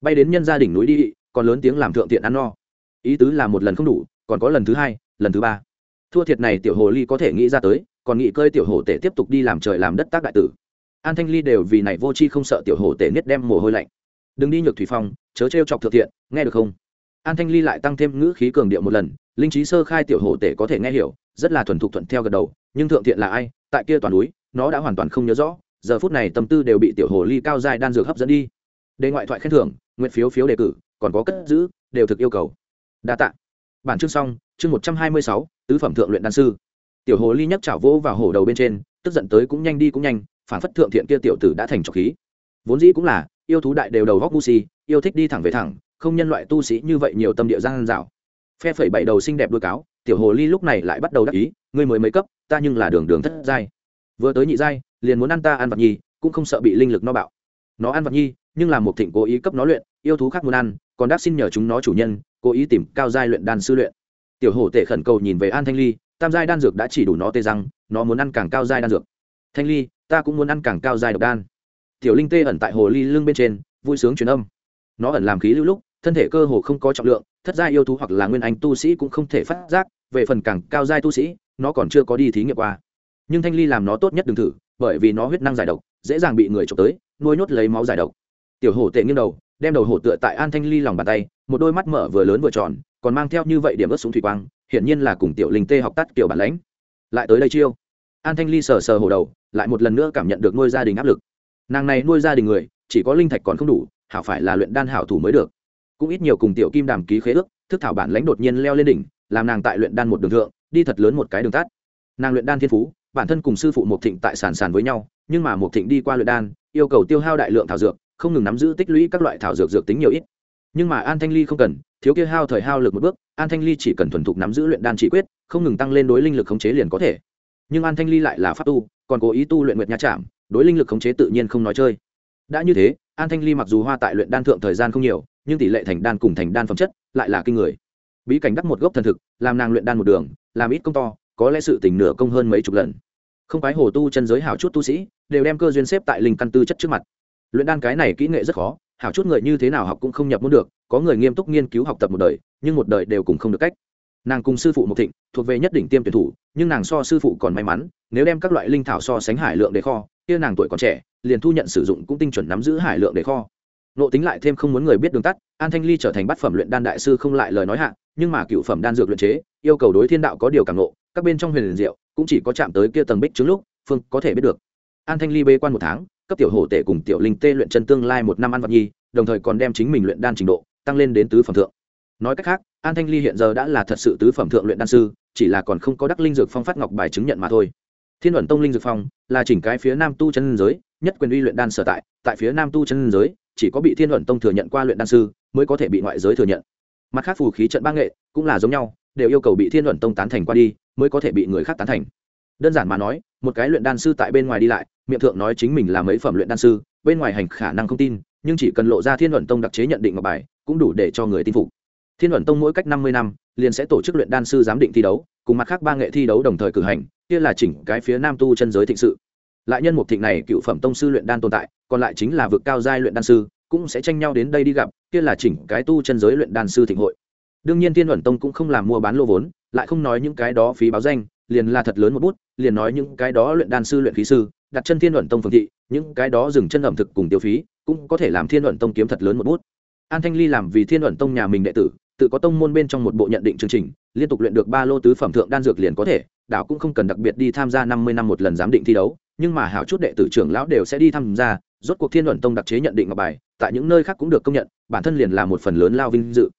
Bay đến nhân gia đình núi đi, còn lớn tiếng làm thượng thiện ăn no. Ý tứ là một lần không đủ còn có lần thứ hai, lần thứ ba. Thua thiệt này tiểu hồ ly có thể nghĩ ra tới, còn nghĩ cơi tiểu hồ tể tiếp tục đi làm trời làm đất tác đại tử. An thanh ly đều vì này vô chi không sợ tiểu hồ tể niết đem mồ hôi lạnh. Đừng đi nhược thủy phong, chớ t chọc thượng thiện, nghe được không? An thanh ly lại tăng thêm ngữ khí cường điệu một lần, linh trí sơ khai tiểu hồ tể có thể nghe hiểu, rất là thuần thục thuận theo gật đầu, nhưng thượng thiện là ai? Tại kia toàn núi, nó đã hoàn toàn không nhớ rõ, giờ phút này tâm tư đều bị tiểu hồ ly cao dài đan dược hấp dẫn đi. Đề ngoại thoại khen thưởng, nguyện phiếu phiếu đề cử, còn có cất giữ, đều thực yêu cầu. Đa tạ bản chương xong, chương một trăm hai mươi sáu, tứ phẩm thượng luyện đan sư. Tiểu hồ ly nhấc chảo vỗ vào hổ đầu bên trên, tức giận tới cũng nhanh đi cũng nhanh, phản phất thượng thiện kia tiểu tử đã thành trọc khí. Vốn dĩ cũng là, yêu thú đại đều đầu góc ngu si, yêu thích đi thẳng về thẳng, không nhân loại tu sĩ như vậy nhiều tâm địa giang dạo. Phe phẩy bảy đầu xinh đẹp đôi cáo, tiểu hồ ly lúc này lại bắt đầu đắc ý, ngươi mới mấy cấp, ta nhưng là đường đường thất giai. Vừa tới nhị giai, liền muốn ăn ta ăn vật nhi, cũng không sợ bị linh lực no bạo. Nó ăn vật nhi, nhưng là một thịnh cố ý cấp nó luyện yêu thú khác muốn ăn, còn đắc xin nhờ chúng nó chủ nhân, cố ý tìm cao giai luyện đan sư luyện. Tiểu hổ tể khẩn cầu nhìn về an thanh ly, tam giai đan dược đã chỉ đủ nó tê răng, nó muốn ăn càng cao giai đan dược. Thanh ly, ta cũng muốn ăn càng cao giai độc đan. Tiểu linh tê ẩn tại hồ ly lưng bên trên, vui sướng truyền âm. Nó ẩn làm khí lưu lúc, thân thể cơ hồ không có trọng lượng, thất giai yêu thú hoặc là nguyên anh tu sĩ cũng không thể phát giác, về phần càng cao giai tu sĩ, nó còn chưa có đi thí nghiệm qua. Nhưng thanh ly làm nó tốt nhất đừng thử, bởi vì nó huyết năng giải độc, dễ dàng bị người trộm tới, nuôi nhốt lấy máu giải độc. Tiểu hổ tệ nghiêng đầu đem đầu hổ tựa tại an thanh ly lòng bàn tay, một đôi mắt mở vừa lớn vừa tròn, còn mang theo như vậy điểm ớt súng thủy quang, hiển nhiên là cùng tiểu linh tê học tắt kiểu bản lãnh. Lại tới đây chiêu. An thanh ly sờ sờ hổ đầu, lại một lần nữa cảm nhận được nuôi gia đình áp lực. Nàng này nuôi gia đình người, chỉ có linh thạch còn không đủ, hảo phải là luyện đan hảo thủ mới được. Cũng ít nhiều cùng tiểu kim đàm ký khế ước, thức thảo bản lãnh đột nhiên leo lên đỉnh, làm nàng tại luyện đan một đường thượng, đi thật lớn một cái đường tắt. Nàng luyện đan thiên phú, bản thân cùng sư phụ một thịnh tại sàn sàn với nhau, nhưng mà một thịnh đi qua luyện đan, yêu cầu tiêu hao đại lượng thảo dược không ngừng nắm giữ tích lũy các loại thảo dược dược tính nhiều ít. Nhưng mà an thanh ly không cần, thiếu kia hao thời hao lực một bước, an thanh ly chỉ cần thuần thục nắm giữ luyện đan chỉ quyết, không ngừng tăng lên đối linh lực khống chế liền có thể. Nhưng an thanh ly lại là pháp tu, còn cố ý tu luyện nguyệt nha chạm đối linh lực khống chế tự nhiên không nói chơi. Đã như thế, an thanh ly mặc dù hoa tại luyện đan thượng thời gian không nhiều, nhưng tỷ lệ thành đan cùng thành đan phẩm chất lại là kinh người. Bí cảnh đắc một gốc thần thực, làm nàng luyện đan một đường, làm ít công to, có lẽ sự tình nửa công hơn mấy chục lần. Không phải hồ tu chân giới hảo chút tu sĩ, đều đem cơ duyên xếp tại linh căn tư chất trước mặt luyện đan cái này kỹ nghệ rất khó, hảo chút người như thế nào học cũng không nhập muốn được, có người nghiêm túc nghiên cứu học tập một đời, nhưng một đời đều cùng không được cách. Nàng cùng sư phụ một thịnh, thuộc về nhất đỉnh tiêm tuyển thủ, nhưng nàng so sư phụ còn may mắn, nếu đem các loại linh thảo so sánh hải lượng để kho, kia nàng tuổi còn trẻ, liền thu nhận sử dụng cũng tinh chuẩn nắm giữ hải lượng để kho. Nộ tính lại thêm không muốn người biết đường tắt, an thanh ly trở thành bát phẩm luyện đan đại sư không lại lời nói hạ, nhưng mà cựu phẩm đan dược luyện chế, yêu cầu đối thiên đạo có điều cảm nộ các bên trong huyền liền diệu, cũng chỉ có chạm tới kia tầng bích trước lúc, phương có thể biết được. An thanh ly bê quan một tháng cấp tiểu hổ tể cùng tiểu linh tê luyện chân tương lai một năm ăn vật nhi, đồng thời còn đem chính mình luyện đan trình độ tăng lên đến tứ phẩm thượng. Nói cách khác, an thanh ly hiện giờ đã là thật sự tứ phẩm thượng luyện đan sư, chỉ là còn không có đắc linh dược phong phát ngọc bài chứng nhận mà thôi. Thiên luận tông linh dược phong là chỉnh cái phía nam tu chân giới, nhất quyền uy luyện đan sở tại tại phía nam tu chân giới, chỉ có bị thiên luận tông thừa nhận qua luyện đan sư mới có thể bị ngoại giới thừa nhận. Mặt khác phù khí trận ba nghệ cũng là giống nhau, đều yêu cầu bị thiên luận tông tán thành qua đi mới có thể bị người khác tán thành đơn giản mà nói, một cái luyện đan sư tại bên ngoài đi lại, miệng thượng nói chính mình là mấy phẩm luyện đan sư, bên ngoài hành khả năng không tin, nhưng chỉ cần lộ ra thiên luận tông đặc chế nhận định ngọc bài, cũng đủ để cho người tin phục. Thiên luận tông mỗi cách năm mươi năm, liền sẽ tổ chức luyện đan sư giám định thi đấu, cùng mặt khác ba nghệ thi đấu đồng thời cử hành, kia là chỉnh cái phía nam tu chân giới thịnh sự. Lại nhân mục thịnh này cựu phẩm tông sư luyện đan tồn tại, còn lại chính là vực cao giai luyện đan sư, cũng sẽ tranh nhau đến đây đi gặp, kia là chỉnh cái tu chân giới luyện đan sư thịnh hội. Đương nhiên thiên luận tông cũng không làm mua bán lô vốn, lại không nói những cái đó phí báo danh, liền là thật lớn một bút liền nói những cái đó luyện đan sư, luyện khí sư, đặt chân thiên luận tông phương thị, những cái đó dừng chân ẩm thực cùng tiêu phí, cũng có thể làm thiên luận tông kiếm thật lớn một bút. An thanh ly làm vì thiên luận tông nhà mình đệ tử, tự có tông môn bên trong một bộ nhận định chương trình, liên tục luyện được ba lô tứ phẩm thượng đan dược liền có thể, đảo cũng không cần đặc biệt đi tham gia năm mươi năm một lần giám định thi đấu, nhưng mà hảo chút đệ tử trưởng lão đều sẽ đi tham gia, rốt cuộc thiên luận tông đặc chế nhận định ngọc bài, tại những nơi khác cũng được công nhận, bản thân liền là một phần lớn lao vinh dự.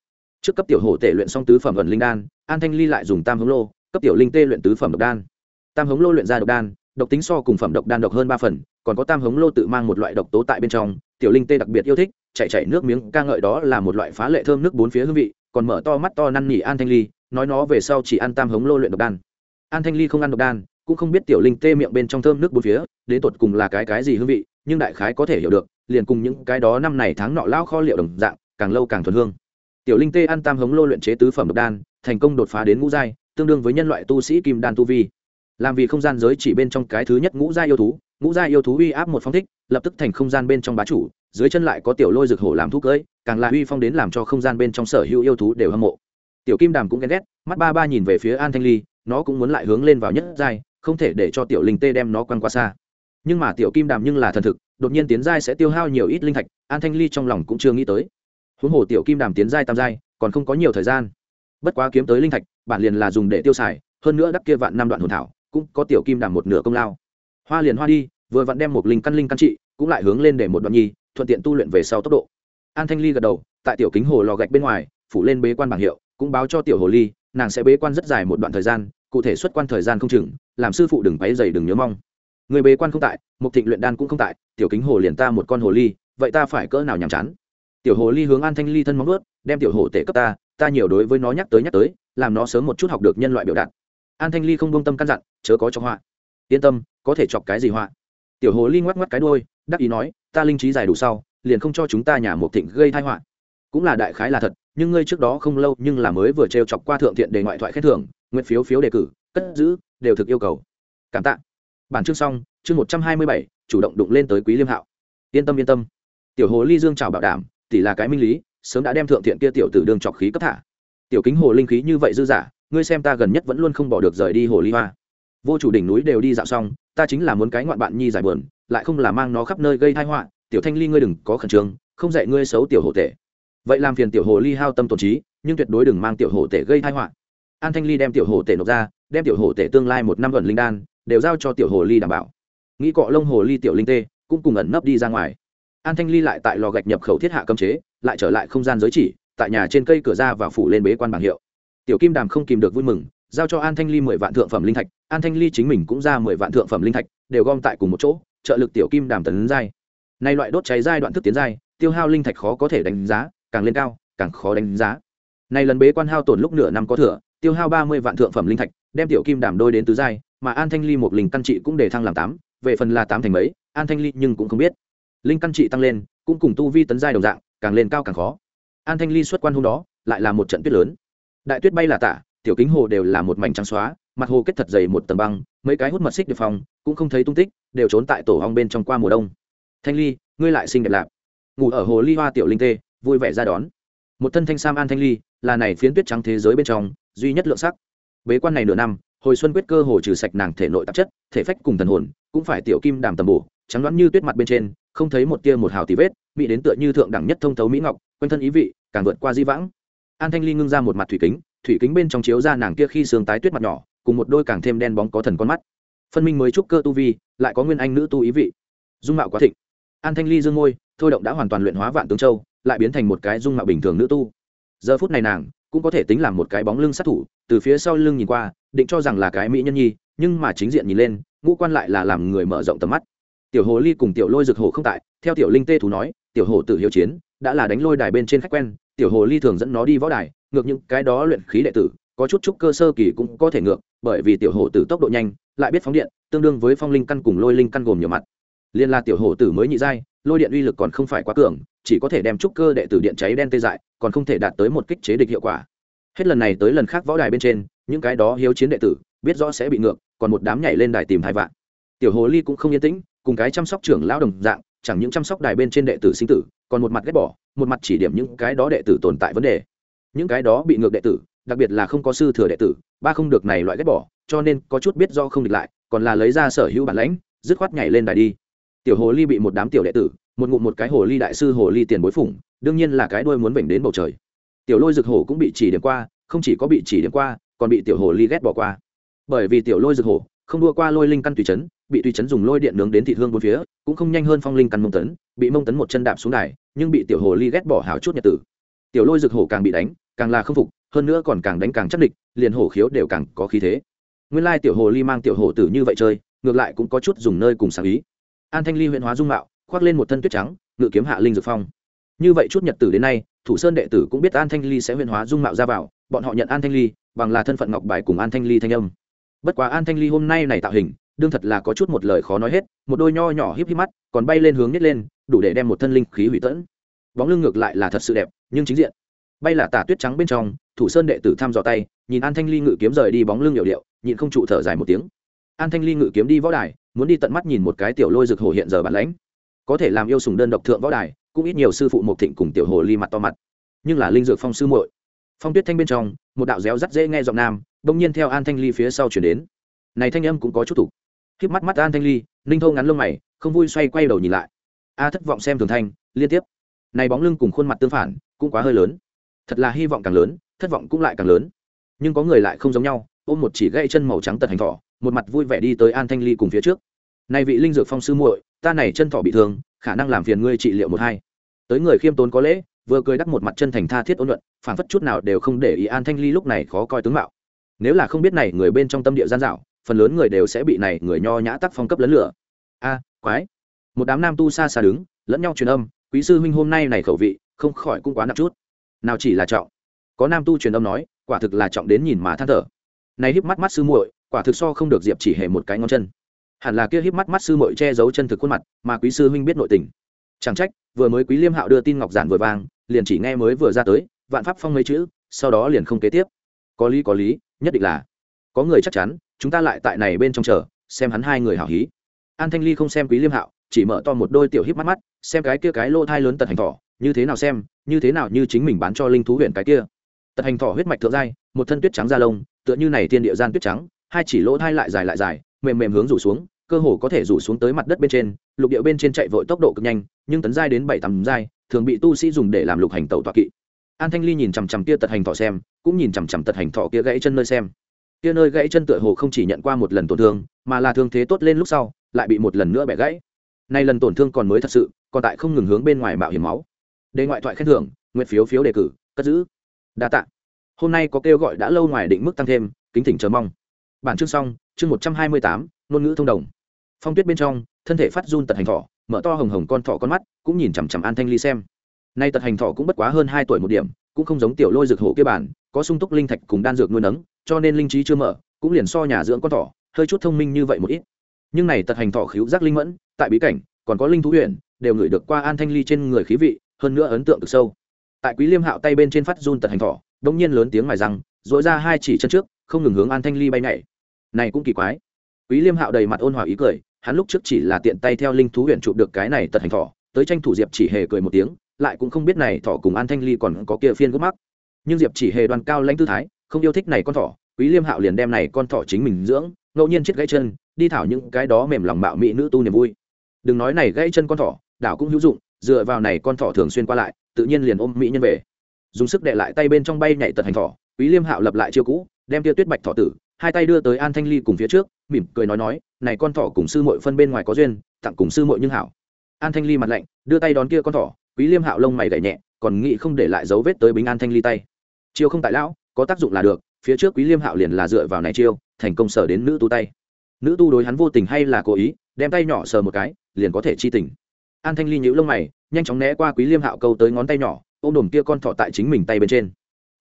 Trước cấp tiểu hổ tể luyện xong tứ phẩm ẩn linh đan, an thanh ly lại dùng tam hướng lô, cấp tiểu linh tê luyện tứ phẩm độc đan tam hống lô luyện ra độc đan, độc tính so cùng phẩm độc đan độc hơn ba phần, còn có tam hống lô tự mang một loại độc tố tại bên trong, tiểu linh tê đặc biệt yêu thích, chạy chạy nước miếng, ca ngợi đó là một loại phá lệ thơm nước bốn phía hương vị, còn mở to mắt to năn nỉ an thanh ly, nói nó về sau chỉ ăn tam hống lô luyện độc đan. An thanh ly không ăn độc đan, cũng không biết tiểu linh tê miệng bên trong thơm nước bốn phía, đến tột cùng là cái cái gì hương vị, nhưng đại khái có thể hiểu được, liền cùng những cái đó năm này tháng nọ lao kho liệu đồng dạng, càng lâu càng thuần hương. Tiểu linh tê ăn tam hống lô luyện chế tứ phẩm độc đan, thành công đột phá đến ngũ giai, tương đương với nhân loại tu sĩ kim đan tu vi làm vì không gian giới chỉ bên trong cái thứ nhất ngũ giai yêu thú, ngũ giai yêu thú uy áp một phong thích, lập tức thành không gian bên trong bá chủ, dưới chân lại có tiểu lôi rực hổ làm thuốc cưỡi, càng là uy phong đến làm cho không gian bên trong sở hữu yêu thú đều hâm mộ. Tiểu kim đàm cũng ghen ghét, mắt ba ba nhìn về phía an thanh ly, nó cũng muốn lại hướng lên vào nhất giai, không thể để cho tiểu linh tê đem nó quăng qua xa. Nhưng mà tiểu kim đàm nhưng là thần thực, đột nhiên tiến giai sẽ tiêu hao nhiều ít linh thạch, an thanh ly trong lòng cũng chưa nghĩ tới. Huống hồ tiểu kim đàm tiến giai tam giai, còn không có nhiều thời gian. Bất quá kiếm tới linh thạch, bản liền là dùng để tiêu xài, hơn nữa đắc kia vạn năm đoạn hồn thảo cũng có tiểu kim đảm một nửa công lao. Hoa liền hoa đi, vừa vặn đem một linh căn linh căn trị, cũng lại hướng lên để một đoạn nhi, thuận tiện tu luyện về sau tốc độ. An thanh ly gật đầu, tại tiểu kính hồ lò gạch bên ngoài, phủ lên bế quan bảng hiệu, cũng báo cho tiểu hồ ly, nàng sẽ bế quan rất dài một đoạn thời gian, cụ thể xuất quan thời gian không chừng, làm sư phụ đừng váy dày đừng nhớ mong. Người bế quan không tại, mục thịnh luyện đan cũng không tại, tiểu kính hồ liền ta một con hồ ly, vậy ta phải cỡ nào nhàm chán? Tiểu hồ ly hướng an thanh ly thân móng ướt đem tiểu hồ tể cấp ta ta nhiều đối với nó nhắc tới nhắc tới, làm nó sớm một chút học được nhân loại biểu đạt an thanh ly không buông tâm căn dặn, chớ có cho họa. Yên tâm, có thể chọc cái gì họa? Tiểu hồ ly ngoắc ngoắc cái đôi đắc ý nói, ta linh trí dài đủ sau, liền không cho chúng ta nhà một thịnh gây thai họa. Cũng là đại khái là thật, nhưng ngươi trước đó không lâu nhưng là mới vừa trêu chọc qua thượng thiện đề ngoại thoại khen thưởng, nguyện phiếu phiếu đề cử, cất giữ, đều thực yêu cầu. Cảm tạ. Bản chương xong, chương một trăm hai mươi bảy, chủ động đụng lên tới quý liêm hạo. Yên tâm yên tâm. Tiểu hồ ly dương chào bảo đảm tỷ là cái minh lý, sớm đã đem thượng thiện kia tiểu tử đường chọc khí cấp thả. Tiểu kính hồ linh khí như vậy dư giả ngươi xem ta gần nhất vẫn luôn không bỏ được rời đi hồ ly hoa. Vô chủ đỉnh núi đều đi dạo xong, ta chính là muốn cái ngoạn bạn nhi giải buồn, lại không là mang nó khắp nơi gây thai họa. Tiểu thanh ly ngươi đừng có khẩn trương, không dạy ngươi xấu tiểu hồ tể. Vậy làm phiền tiểu hồ ly hao tâm tổn trí, nhưng tuyệt đối đừng mang tiểu hồ tể gây thai họa. An thanh ly đem tiểu hồ tể nộp ra, đem tiểu hồ tể tương lai một năm gần linh đan, đều giao cho tiểu hồ ly đảm bảo. Nghĩ cọ lông hồ ly tiểu linh tê, cũng cùng ẩn nấp đi ra ngoài. An thanh ly lại tại lò gạch nhập khẩu thiết hạ cấm chế, lại trở lại không gian giới chỉ, tại nhà trên cây cửa ra và phủ lên bế quan bảng hiệu tiểu kim đàm không kìm được vui mừng, giao cho an thanh ly mười vạn thượng phẩm linh thạch, an thanh ly chính mình cũng ra mười vạn thượng phẩm linh thạch, đều gom tại cùng một chỗ, trợ lực tiểu kim đàm tấn giai. Nay loại đốt cháy giai đoạn thức tiến giai, tiêu hao linh thạch khó có thể đánh giá, càng lên cao, càng khó đánh giá. Này lần bế quan hao tổn lúc nửa năm có thừa, tiêu hao ba mươi vạn thượng phẩm linh thạch, đem tiểu kim đàm đôi đến tứ giai, mà an thanh ly một linh căn trị cũng để thăng làm tám, về phần là tám thành mấy, an thanh ly nhưng cũng không biết. Linh căn trị tăng lên, cũng cùng tu vi tấn giai đồng dạng, càng lên cao càng khó. An thanh ly xuất quan hôm đó, lại là một trận tuyết lớn đại tuyết bay là tạ, tiểu kính hồ đều là một mảnh trắng xóa mặt hồ kết thật dày một tầng băng mấy cái hút mật xích đề phòng cũng không thấy tung tích đều trốn tại tổ hong bên trong qua mùa đông. Thanh ly ngươi lại xinh đẹp lạp ngủ ở hồ ly hoa tiểu linh tê vui vẻ ra đón. Một thân thanh sam an thanh ly là này phiến tuyết trắng thế giới bên trong duy nhất lượng sắc. Bế quan này nửa năm hồi xuân quyết cơ hồ trừ sạch nàng thể nội tạp chất thể phách cùng thần hồn cũng phải tiểu kim đàm tầm bổ trắng đoán như tuyết mặt bên trên không thấy một tia một hào tí vết bị đến tựa như thượng đẳng nhất thông thấu mỹ ngọc quanh thân ý vị càng vượt qua di vãng an thanh ly ngưng ra một mặt thủy kính thủy kính bên trong chiếu ra nàng kia khi sương tái tuyết mặt nhỏ, cùng một đôi càng thêm đen bóng có thần con mắt. Phân minh mới trúc cơ tu vi, lại có nguyên anh nữ tu ý vị. Dung mạo quá thịnh. An thanh ly dương môi, thôi động đã hoàn toàn luyện hóa vạn tướng châu, lại biến thành một cái dung mạo bình thường nữ tu. Giờ phút này nàng, cũng có thể tính làm một cái bóng lưng sát thủ, từ phía sau lưng nhìn qua, định cho rằng là cái mỹ nhân nhi, nhưng mà chính diện nhìn lên, ngũ quan lại là làm người mở rộng tầm mắt. Tiểu hồ ly cùng tiểu lôi rực hồ không tại, theo tiểu linh tê thú nói, tiểu hồ tự hiếu chiến, đã là đánh lôi đài bên trên khách quen tiểu hồ ly thường dẫn nó đi võ đài, ngược những cái đó luyện khí đệ tử, có chút chút cơ sơ kỳ cũng có thể ngược, bởi vì tiểu hồ tử tốc độ nhanh, lại biết phóng điện, tương đương với phong linh căn cùng lôi linh căn gồm nhiều mặt. Liên là tiểu hồ tử mới nhị giai, lôi điện uy lực còn không phải quá cường, chỉ có thể đem trúc cơ đệ tử điện cháy đen tê dại, còn không thể đạt tới một kích chế địch hiệu quả. Hết lần này tới lần khác võ đài bên trên, những cái đó hiếu chiến đệ tử, biết rõ sẽ bị ngược, còn một đám nhảy lên đài tìm hai vạn. Tiểu hồ ly cũng không yên tĩnh, cùng cái chăm sóc trưởng lão đồng dạng, chẳng những chăm sóc đài bên trên đệ tử sinh tử còn một mặt ghét bỏ, một mặt chỉ điểm những cái đó đệ tử tồn tại vấn đề. Những cái đó bị ngược đệ tử, đặc biệt là không có sư thừa đệ tử, ba không được này loại ghét bỏ, cho nên có chút biết do không địch lại, còn là lấy ra sở hữu bản lãnh, dứt khoát nhảy lên đài đi. Tiểu hồ ly bị một đám tiểu đệ tử, một ngụm một cái hồ ly đại sư hồ ly tiền bối phủng đương nhiên là cái đuôi muốn vểnh đến bầu trời. Tiểu lôi rực hổ cũng bị chỉ điểm qua, không chỉ có bị chỉ điểm qua, còn bị tiểu hồ ly ghét bỏ qua. Bởi vì tiểu lôi rực hổ không đua qua lôi linh căn tùy chấn bị tùy chấn dùng lôi điện nướng đến thị hương bốn phía, cũng không nhanh hơn phong linh căn mông tấn, bị mông tấn một chân đạp xuống đài, nhưng bị tiểu hồ ly ghét bỏ hào chút nhật tử. Tiểu lôi rực hổ càng bị đánh, càng là không phục, hơn nữa còn càng đánh càng chắc địch, liền hổ khiếu đều càng có khí thế. Nguyên lai tiểu hồ ly mang tiểu hồ tử như vậy chơi, ngược lại cũng có chút dùng nơi cùng sáng ý. An thanh ly huyện hóa dung mạo, khoác lên một thân tuyết trắng, ngự kiếm hạ linh dược phong. Như vậy chút nhật tử đến nay, thủ sơn đệ tử cũng biết an thanh ly sẽ huyện hóa dung mạo ra vào, bọn họ nhận an thanh ly, bằng là thân phận ngọc bài cùng an thanh ly thanh âm. Bất quá an thanh ly hôm nay này tạo hình đương thật là có chút một lời khó nói hết, một đôi nho nhỏ híp híp mắt còn bay lên hướng nhất lên, đủ để đem một thân linh khí hủy tẫn. Bóng lưng ngược lại là thật sự đẹp, nhưng chính diện. Bay là tả tuyết trắng bên trong, thủ sơn đệ tử thăm dò tay, nhìn an thanh ly ngự kiếm rời đi bóng lưng hiệu điệu, nhịn không trụ thở dài một tiếng. An thanh ly ngự kiếm đi võ đài, muốn đi tận mắt nhìn một cái tiểu lôi rực hồ hiện giờ bản lãnh. Có thể làm yêu sùng đơn độc thượng võ đài, cũng ít nhiều sư phụ một thịnh cùng tiểu hồ ly mặt to mặt. Nhưng là linh dược phong sư muội. Phong tuyết thanh bên trong, một đạo réo rắt dễ nghe giọng nam, bỗng nhiên theo an thanh ly phía sau chuyển đến. Này thanh âm cũng có chút thủ khiếp mắt mắt an thanh ly, ninh thô ngắn lông mày, không vui xoay quay đầu nhìn lại. A thất vọng xem thường thanh, liên tiếp. Này bóng lưng cùng khuôn mặt tương phản, cũng quá hơi lớn. Thật là hy vọng càng lớn, thất vọng cũng lại càng lớn. Nhưng có người lại không giống nhau, ôm một chỉ gãy chân màu trắng tật hành thỏ, một mặt vui vẻ đi tới an thanh ly cùng phía trước. Này vị linh dược phong sư muội, ta này chân thỏ bị thương, khả năng làm phiền ngươi trị liệu một hai. Tới người khiêm tốn có lễ, vừa cười đắc một mặt chân thành tha thiết ôn luận, phản phất chút nào đều không để ý an thanh ly lúc này khó coi tướng mạo. Nếu là không biết này người bên trong tâm địa gian dạo phần lớn người đều sẽ bị này người nho nhã tắc phong cấp lấn lửa. A, quái. Một đám nam tu xa xa đứng, lẫn nhau truyền âm, quý sư huynh hôm nay này khẩu vị, không khỏi cũng quá nặng chút. Nào chỉ là trọng. Có nam tu truyền âm nói, quả thực là trọng đến nhìn mà than thở. Này híp mắt mắt sư muội, quả thực so không được diệp chỉ hề một cái ngón chân. Hẳn là kia híp mắt mắt sư muội che giấu chân thực khuôn mặt, mà quý sư huynh biết nội tình. Chẳng trách, vừa mới quý liêm hạo đưa tin ngọc giản vừa vang, liền chỉ nghe mới vừa ra tới, vạn pháp phong mấy chữ, sau đó liền không kế tiếp. Có lý có lý, nhất định là. Có người chắc chắn chúng ta lại tại này bên trong chờ, xem hắn hai người hảo hí. An thanh ly không xem quý liêm hạo, chỉ mở to một đôi tiểu híp mắt mắt, xem cái kia cái lô thai lớn tật hành thỏ, như thế nào xem, như thế nào như chính mình bán cho linh thú huyện cái kia. Tật hành thỏ huyết mạch thượng giai, một thân tuyết trắng da lông, tựa như này tiên địa gian tuyết trắng, hai chỉ lỗ thai lại dài lại dài, mềm mềm hướng rủ xuống, cơ hồ có thể rủ xuống tới mặt đất bên trên, lục địa bên trên chạy vội tốc độ cực nhanh, nhưng tấn giai đến bảy tầm giai, thường bị tu sĩ dùng để làm lục hành tẩu tọa kỵ. An thanh ly nhìn chằm chằm kia tật hành thọ xem, cũng nhìn chằm chằm tật hành thọ kia gãy chân nơi xem kia nơi gãy chân tựa hồ không chỉ nhận qua một lần tổn thương, mà là thương thế tốt lên lúc sau, lại bị một lần nữa bẻ gãy. Nay lần tổn thương còn mới thật sự, còn tại không ngừng hướng bên ngoài mạo hiểm máu. Đề ngoại thoại khen thưởng, nguyện phiếu phiếu đề cử, cất giữ. Đa tạ. Hôm nay có kêu gọi đã lâu ngoài định mức tăng thêm, kính thỉnh chờ mong. Bản chương xong, chương một trăm hai mươi tám, ngôn ngữ thông đồng. Phong tuyết bên trong, thân thể phát run tật hành thọ mở to hồng hồng con thọ con mắt, cũng nhìn chằm chằm an thanh ly xem. Nay tật hành thọ cũng bất quá hơn hai tuổi một điểm, cũng không giống tiểu lôi dược hổ kia bản, có sung túc linh thạch cùng đan dược nuôi nấng cho nên linh trí chưa mở cũng liền so nhà dưỡng con thỏ hơi chút thông minh như vậy một ít. Nhưng này tật hành thỏ khíu giác linh mẫn tại bí cảnh còn có linh thú huyện đều ngửi được qua an thanh ly trên người khí vị hơn nữa ấn tượng cực sâu. Tại quý liêm hạo tay bên trên phát run tật hành thỏ, đông nhiên lớn tiếng mài răng dội ra hai chỉ chân trước không ngừng hướng an thanh ly bay nhảy. Này cũng kỳ quái. Quý liêm hạo đầy mặt ôn hòa ý cười hắn lúc trước chỉ là tiện tay theo linh thú huyện chụp được cái này tật hành thỏ, tới tranh thủ diệp chỉ hề cười một tiếng lại cũng không biết này thỏ cùng an thanh ly còn có kia phiên gốc mắc. Nhưng diệp chỉ hề đoàn cao lãnh tư thái không yêu thích này con thỏ, quý liêm hạo liền đem này con thỏ chính mình dưỡng, ngẫu nhiên chết gãy chân, đi thảo những cái đó mềm lòng mạo mỹ nữ tu niềm vui. Đừng nói này gãy chân con thỏ, đảo cũng hữu dụng, dựa vào này con thỏ thường xuyên qua lại, tự nhiên liền ôm mỹ nhân về. Dùng sức đệ lại tay bên trong bay nhảy tật hành thỏ, quý liêm hạo lập lại chiêu cũ, đem tia tuyết bạch thỏ tử, hai tay đưa tới an thanh ly cùng phía trước, mỉm cười nói nói, này con thỏ cùng sư muội phân bên ngoài có duyên, tặng cùng sư muội nhưng hảo. An thanh ly mặt lạnh, đưa tay đón kia con thỏ, quý liêm hạo lông mày gảy nhẹ, còn nghĩ không để lại dấu vết tới bính an thanh ly tay. Chiêu không tại lão có tác dụng là được, phía trước quý liêm hạo liền là dựa vào này chiêu, thành công sở đến nữ tu tay. Nữ tu đối hắn vô tình hay là cố ý, đem tay nhỏ sờ một cái, liền có thể chi tình. An thanh ly nhữ lông mày, nhanh chóng né qua quý liêm hạo câu tới ngón tay nhỏ, ôm đồm kia con thỏ tại chính mình tay bên trên.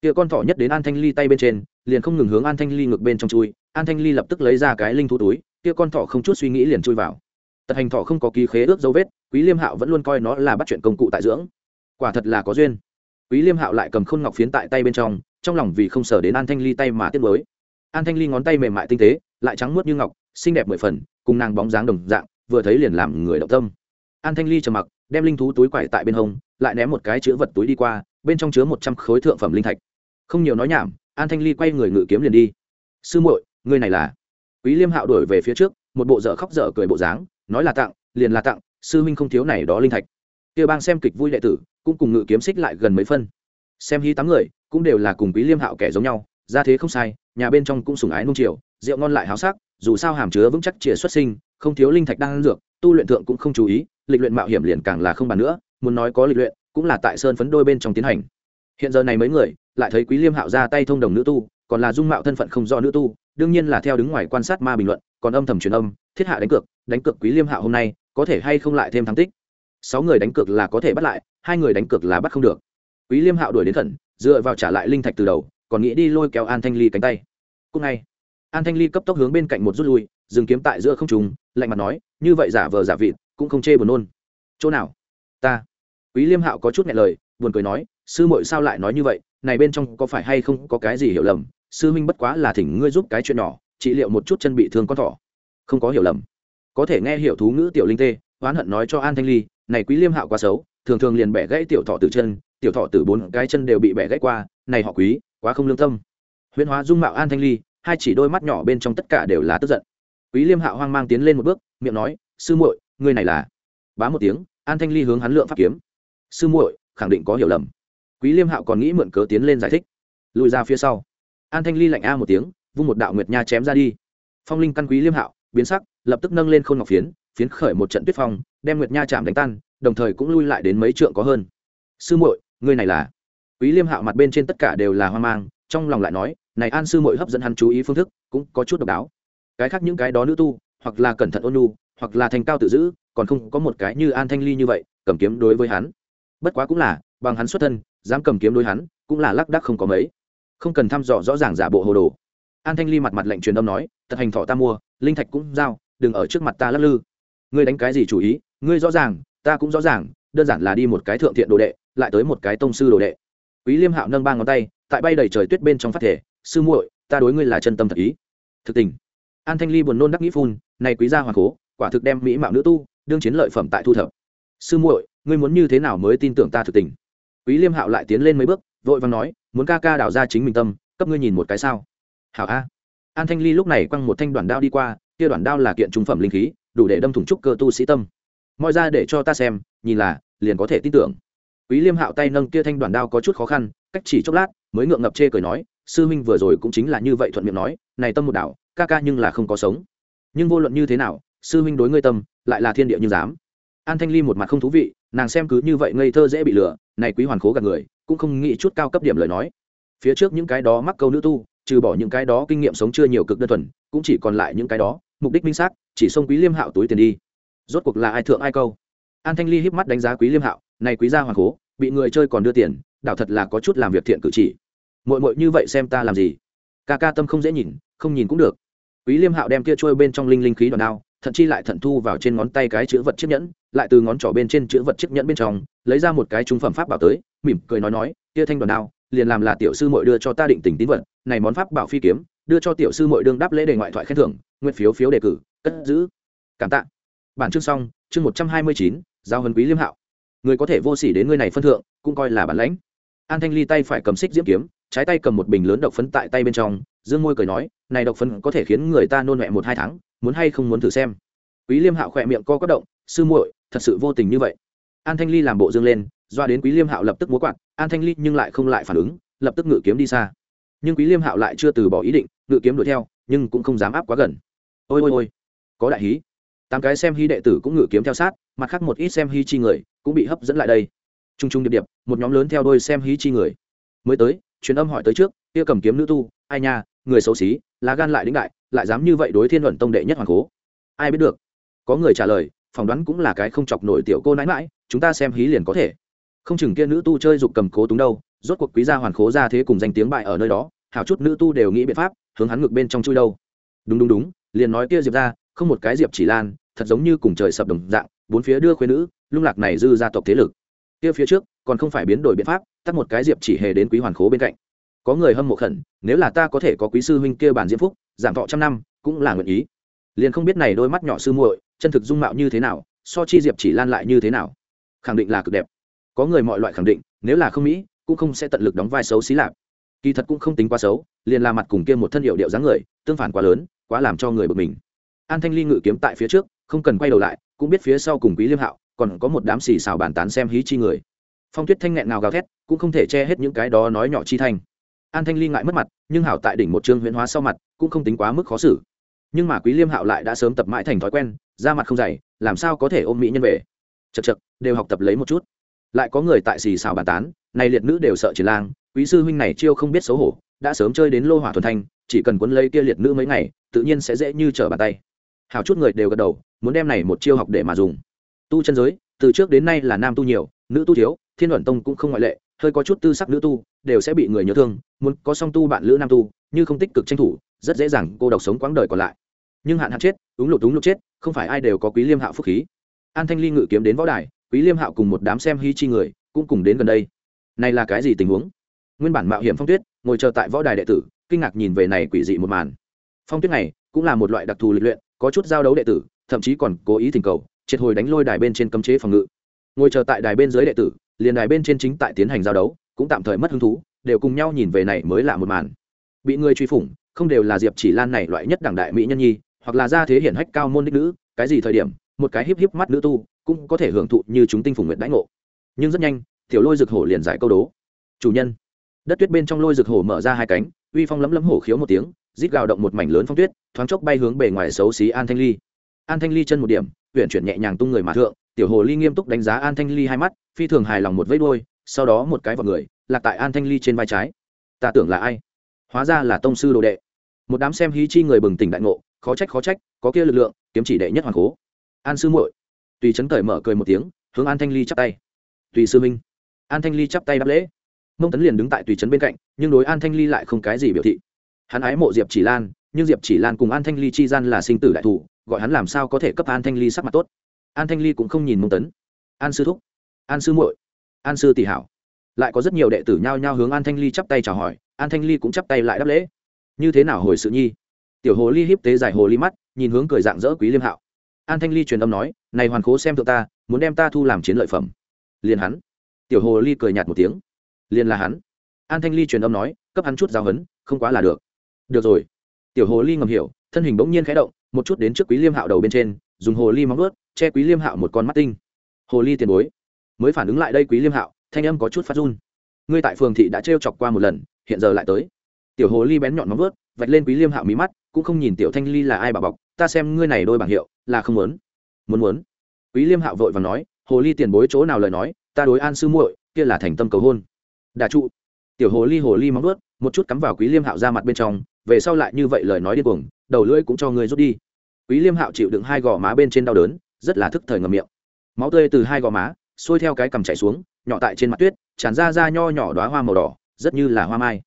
Kia con thỏ nhất đến an thanh ly tay bên trên, liền không ngừng hướng an thanh ly ngược bên trong chui, an thanh ly lập tức lấy ra cái linh thú túi, kia con thỏ không chút suy nghĩ liền chui vào. Tật hành thỏ không có ký khế ước dấu vết, quý liêm hạo vẫn luôn coi nó là bắt chuyện công cụ tại dưỡng. Quả thật là có duyên. Quý liêm hạo lại cầm khôn ngọc phiến tại tay bên trong trong lòng vì không sở đến an thanh ly tay mà tiếc mới an thanh ly ngón tay mềm mại tinh tế, lại trắng muốt như ngọc, xinh đẹp mười phần, cùng nàng bóng dáng đồng dạng, vừa thấy liền làm người động tâm. An thanh ly trầm mặc, đem linh thú túi quải tại bên hông, lại ném một cái chứa vật túi đi qua, bên trong chứa một trăm khối thượng phẩm linh thạch. Không nhiều nói nhảm, an thanh ly quay người ngự kiếm liền đi. Sư muội, ngươi này là? Quý liêm hạo đổi về phía trước, một bộ dở khóc dở cười bộ dáng, nói là tặng, liền là tặng, sư huynh không thiếu này đó linh thạch. Kia bang xem kịch vui đệ tử, cũng cùng ngự kiếm xích lại gần mấy phân. Xem hy tám người cũng đều là cùng quý liêm hạo kẻ giống nhau, ra thế không sai, nhà bên trong cũng sùng ái nung chiều, rượu ngon lại háo sắc, dù sao hàm chứa vững chắc chìa xuất sinh, không thiếu linh thạch đang ăn dược, tu luyện thượng cũng không chú ý, lịch luyện mạo hiểm liền càng là không bàn nữa, muốn nói có lịch luyện, cũng là tại sơn phấn đôi bên trong tiến hành. Hiện giờ này mấy người, lại thấy quý liêm hạo ra tay thông đồng nữ tu, còn là dung mạo thân phận không do nữ tu, đương nhiên là theo đứng ngoài quan sát ma bình luận, còn âm thầm truyền âm, thiết hạ đánh cược đánh cược quý liêm hạo hôm nay, có thể hay không lại thêm thắng tích. Sáu người đánh cược là có thể bắt lại, hai người đánh cược là bắt không được. Quý liêm hạo đuổi đến khẩn dựa vào trả lại linh thạch từ đầu, còn nghĩ đi lôi kéo an thanh ly cánh tay. Cúc ngay, an thanh ly cấp tốc hướng bên cạnh một rút lui, dừng kiếm tại giữa không trùng lạnh mặt nói, như vậy giả vờ giả vịt, cũng không chê buồn nôn. Chỗ nào? Ta. Quý liêm hạo có chút nhẹ lời, buồn cười nói, sư muội sao lại nói như vậy? Này bên trong có phải hay không có cái gì hiểu lầm? Sư minh bất quá là thỉnh ngươi giúp cái chuyện nhỏ, trị liệu một chút chân bị thương con thỏ. Không có hiểu lầm. Có thể nghe hiểu thú ngữ tiểu linh tê, oán hận nói cho an thanh ly, này quý liêm hạo quá xấu, thường thường liền bẻ gãy tiểu thọ từ chân tiểu thọ từ bốn cái chân đều bị bẻ gãy qua, này họ quý, quá không lương tâm. Huyễn hóa dung mạo an thanh ly, hai chỉ đôi mắt nhỏ bên trong tất cả đều là tức giận. Quý liêm hạo hoang mang tiến lên một bước, miệng nói, sư muội, ngươi này là? Bá một tiếng, an thanh ly hướng hắn lượng pháp kiếm. Sư muội, khẳng định có hiểu lầm. Quý liêm hạo còn nghĩ mượn cớ tiến lên giải thích. Lùi ra phía sau. An thanh ly lạnh a một tiếng, vung một đạo nguyệt nha chém ra đi. Phong linh căn quý liêm hạo, biến sắc, lập tức nâng lên khôn ngọc phiến phiến khởi một trận tuyết phong, đem nguyệt nha chạm đánh tan, đồng thời cũng lui lại đến mấy trượng có hơn. Sư muội ngươi này là quý liêm hạo mặt bên trên tất cả đều là hoang mang trong lòng lại nói này an sư mội hấp dẫn hắn chú ý phương thức cũng có chút độc đáo cái khác những cái đó nữ tu hoặc là cẩn thận ôn nhu hoặc là thành cao tự giữ còn không có một cái như an thanh ly như vậy cầm kiếm đối với hắn bất quá cũng là bằng hắn xuất thân dám cầm kiếm đối hắn cũng là lác đắc không có mấy không cần thăm dò rõ ràng giả bộ hồ đồ an thanh ly mặt mặt lệnh truyền âm nói tật hành thọ ta mua linh thạch cũng giao đừng ở trước mặt ta lắc lư ngươi đánh cái gì chủ ý ngươi rõ ràng ta cũng rõ ràng đơn giản là đi một cái thượng thiện đồ đệ, lại tới một cái tông sư đồ đệ. Quý liêm hạo nâng ba ngón tay, tại bay đầy trời tuyết bên trong phát thể, sư muội, ta đối ngươi là chân tâm thật ý. Thực tình. An thanh ly buồn nôn đắc nghĩ phun, này quý gia hoàng cố, quả thực đem mỹ mạo nữ tu, đương chiến lợi phẩm tại thu thập. Sư muội, ngươi muốn như thế nào mới tin tưởng ta thực tình? Quý liêm hạo lại tiến lên mấy bước, vội vàng nói, muốn ca ca đào ra chính mình tâm, cấp ngươi nhìn một cái sao. Hảo a. An thanh ly lúc này quăng một thanh đoàn đao đi qua, kia đoàn đao là kiện trung phẩm linh khí, đủ để đâm thủng trúc cơ tu sĩ tâm mọi ra để cho ta xem, nhìn là, liền có thể tin tưởng. Quý liêm hạo tay nâng kia thanh đoàn đao có chút khó khăn, cách chỉ chốc lát, mới ngượng ngập chê cười nói, sư huynh vừa rồi cũng chính là như vậy thuận miệng nói, này tâm một đảo, ca ca nhưng là không có sống. Nhưng vô luận như thế nào, sư huynh đối ngươi tâm, lại là thiên địa như dám. An thanh ly một mặt không thú vị, nàng xem cứ như vậy ngây thơ dễ bị lừa, này quý hoàn khố gạt người, cũng không nghĩ chút cao cấp điểm lời nói. Phía trước những cái đó mắc câu nữ tu, trừ bỏ những cái đó kinh nghiệm sống chưa nhiều cực đơn thuần, cũng chỉ còn lại những cái đó, mục đích minh xác, chỉ xông quý liêm hạo túi tiền đi rốt cuộc là ai thượng ai câu? An thanh ly híp mắt đánh giá quý liêm hạo, này quý gia hoàng cố, bị người chơi còn đưa tiền, đảo thật là có chút làm việc thiện cử chỉ. Mội mội như vậy xem ta làm gì? Ca ca tâm không dễ nhìn, không nhìn cũng được. Quý liêm hạo đem kia trôi bên trong linh linh khí đòn đao thậm chi lại thận thu vào trên ngón tay cái chữ vật chiếc nhẫn, lại từ ngón trỏ bên trên chữ vật chiếc nhẫn bên trong, lấy ra một cái trung phẩm pháp bảo tới, mỉm cười nói nói, kia thanh đòn đao, liền làm là tiểu sư mội đưa cho ta định tình tín vật, này món pháp bảo phi kiếm, đưa cho tiểu sư mội đương đáp lễ đề ngoại thoại khen thưởng nguyên phiếu phiếu đề cử, cất giữ. Cảm tạ bản chương xong, chương một trăm hai mươi chín, giao hân quý liêm hạo. Người có thể vô s ỉ đến ngươi này phân thượng, cũng coi là bản lãnh. An thanh ly tay phải cầm xích diễm kiếm, trái tay cầm một bình lớn độc phấn tại tay bên trong, dương môi cười nói, này độc phấn có thể khiến người ta nôn mẹ một hai tháng, muốn hay không muốn thử xem. Quý liêm hạo khỏe miệng co quất động, sư muội, thật sự vô tình như vậy. An thanh ly làm bộ dương lên, doa đến quý liêm hạo lập tức múa quạt, an thanh ly nhưng lại không lại phản ứng, lập tức ngự kiếm đi xa. Nhưng quý liêm hạo lại chưa từ bỏ ý định, ngự kiếm đuổi theo, nhưng cũng không dám áp quá gần. Ôi ôi ôi, có đại hí tám cái xem hí đệ tử cũng ngự kiếm theo sát, mặt khác một ít xem hí chi người cũng bị hấp dẫn lại đây. T r u n g t r u n g điệp điệp, một nhóm lớn theo đôi xem hí chi người. Mới tới, truyền âm hỏi tới trước, kia cầm kiếm nữ tu, ai nha, người xấu xí, lá gan lại đĩnh đại, lại dám như vậy đối thiên luận tông đệ nhất hoàng cố. Ai biết được? Có người trả lời, phỏng đoán cũng là cái không chọc nổi tiểu cô nãi mãi chúng ta xem hí liền có thể. Không chừng kia nữ tu chơi dục cầm cố túng đâu, rốt cuộc quý gia hoàn khố ra thế cùng danh tiếng bại ở nơi đó, hảo chút nữ tu đều nghĩ biện pháp, hướng hắn ngược bên trong chui đâu. Đúng đúng đúng, liền nói kia diệp ra không một cái diệp chỉ lan, thật giống như cùng trời sập đồng dạng, bốn phía đưa khuyên nữ, lung lạc này dư gia tộc thế lực. Kia phía trước, còn không phải biến đổi biện pháp, tắt một cái diệp chỉ hề đến quý hoàn khố bên cạnh. Có người hâm mộ khẩn, nếu là ta có thể có quý sư huynh kia bản diễm phúc, giảm thọ trăm năm, cũng là nguyện ý. Liền không biết này đôi mắt nhỏ sư muội, chân thực dung mạo như thế nào, so chi diệp chỉ lan lại như thế nào. Khẳng định là cực đẹp. Có người mọi loại khẳng định, nếu là không mỹ, cũng không sẽ tận lực đóng vai xấu xí lạp kỳ thật cũng không tính quá xấu, liền là mặt cùng kia một thân hiệu điệu dáng người, tương phản quá lớn, quá làm cho người bực mình an thanh ly ngự kiếm tại phía trước, không cần quay đầu lại, cũng biết phía sau cùng quý liêm hạo, còn có một đám xì xào bàn tán xem hí chi người. Phong tuyết thanh nghẹn nào gào thét, cũng không thể che hết những cái đó nói nhỏ chi thanh. An thanh ly ngại mất mặt, nhưng hảo tại đỉnh một chương huyễn hóa sau mặt, cũng không tính quá mức khó xử. Nhưng mà quý liêm hạo lại đã sớm tập mãi thành thói quen, da mặt không dày, làm sao có thể ôm mỹ nhân về? Chật chật đều học tập lấy một chút. Lại có người tại xì xào bàn tán, này liệt nữ đều sợ chỉ lang, quý sư huynh này chiêu không biết xấu hổ, đã sớm chơi đến lô hỏa thuần thanh, chỉ cần cuốn lấy kia liệt nữ mấy ngày, tự nhiên sẽ dễ như trở bàn tay hào chút người đều gật đầu, muốn đem này một chiêu học để mà dùng. Tu chân giới, từ trước đến nay là nam tu nhiều, nữ tu thiếu, thiên luận tông cũng không ngoại lệ, hơi có chút tư sắc nữ tu, đều sẽ bị người nhớ thương, muốn có song tu bạn lữ nam tu, như không tích cực tranh thủ, rất dễ dàng cô độc sống quãng đời còn lại. Nhưng hạn hạn chết, úng lụt úng lụt chết, không phải ai đều có quý liêm hạo phúc khí. An thanh ly ngự kiếm đến võ đài, quý liêm hạo cùng một đám xem hy chi người, cũng cùng đến gần đây. Này là cái gì tình huống? Nguyên bản mạo hiểm phong tuyết, ngồi chờ tại võ đài đệ tử, kinh ngạc nhìn về này quỷ dị một màn. Phong tuyết này, cũng là một loại đặc thù lịch luyện có chút giao đấu đệ tử, thậm chí còn cố ý thỉnh cầu, triệt hồi đánh lôi đài bên trên cấm chế phòng ngự. Ngồi chờ tại đài bên dưới đệ tử, liền đài bên trên chính tại tiến hành giao đấu, cũng tạm thời mất hứng thú, đều cùng nhau nhìn về này mới lạ một màn. Bị người truy phủng, không đều là diệp chỉ lan này loại nhất đẳng đại mỹ nhân nhi, hoặc là gia thế hiển hách cao môn đích nữ, cái gì thời điểm, một cái híp híp mắt nữ tu, cũng có thể hưởng thụ như chúng tinh phùng nguyện đãi ngộ. Nhưng rất nhanh, tiểu lôi rực hổ liền giải câu đố. Chủ nhân. Đất tuyết bên trong lôi rực hổ mở ra hai cánh, uy phong lấm lấm hổ khiếu một tiếng rít gào động một mảnh lớn phong tuyết, thoáng chốc bay hướng bề ngoài xấu xí an thanh ly. An thanh ly chân một điểm huyện chuyển nhẹ nhàng tung người mà thượng, tiểu hồ ly nghiêm túc đánh giá an thanh ly hai mắt, phi thường hài lòng một vẫy đôi sau đó một cái vào người, lạc tại an thanh ly trên vai trái. Ta tưởng là ai? Hóa ra là tông sư đồ đệ. Một đám xem hí chi người bừng tỉnh đại ngộ, khó trách khó trách, có kia lực lượng, kiếm chỉ đệ nhất hoàng cố. An sư muội. Tùy chấn cởi mở cười một tiếng, hướng an thanh ly chắp tay. Tùy sư minh an thanh ly chắp tay đáp lễ. Mông tấn liền đứng tại tùy trấn bên cạnh, nhưng đối an thanh ly lại không cái gì biểu thị hắn ái mộ diệp chỉ lan, nhưng diệp chỉ lan cùng an thanh ly chi gian là sinh tử đại thủ gọi hắn làm sao có thể cấp an thanh ly sắc mặt tốt? An thanh ly cũng không nhìn mông tấn. An sư thúc, an sư muội, an sư tỷ hảo. Lại có rất nhiều đệ tử nhao nhao hướng an thanh ly chắp tay chào hỏi, an thanh ly cũng chắp tay lại đáp lễ. Như thế nào hồi sự nhi? Tiểu hồ ly hiếp tế giải hồ ly mắt, nhìn hướng cười dạng dỡ quý liêm hạo. An thanh ly truyền âm nói, này hoàn cố xem thượng ta, muốn đem ta thu làm chiến lợi phẩm. Liền hắn. Tiểu hồ ly cười nhạt một tiếng. Liền là hắn. An thanh ly truyền âm nói, cấp hắn chút giáo hấn không quá là được được rồi. Tiểu hồ ly ngầm hiểu, thân hình bỗng nhiên khẽ động, một chút đến trước quý liêm hạo đầu bên trên, dùng hồ ly móng ướt che quý liêm hạo một con mắt tinh. Hồ ly tiền bối. Mới phản ứng lại đây quý liêm hạo, thanh âm có chút phát run. Ngươi tại phường thị đã trêu chọc qua một lần, hiện giờ lại tới. Tiểu hồ ly bén nhọn móng ướt vạch lên quý liêm hạo mí mắt, cũng không nhìn tiểu thanh ly là ai bà bọc, ta xem ngươi này đôi bảng hiệu, là không muốn. Muốn muốn. Quý liêm hạo vội và nói, hồ ly tiền bối chỗ nào lời nói, ta đối an sư muội, kia là thành tâm cầu hôn. Đà trụ. Tiểu hồ ly hồ ly móng ướt một chút cắm vào quý liêm hạo ra mặt bên trong về sau lại như vậy lời nói điên cuồng, đầu lưỡi cũng cho ngươi rút đi. Quý liêm hạo chịu đựng hai gò má bên trên đau đớn, rất là thức thời ngầm miệng. Máu tươi từ hai gò má xuôi theo cái cằm chảy xuống, nhỏ tại trên mặt tuyết, tràn ra ra nho nhỏ đoá hoa màu đỏ, rất như là hoa mai.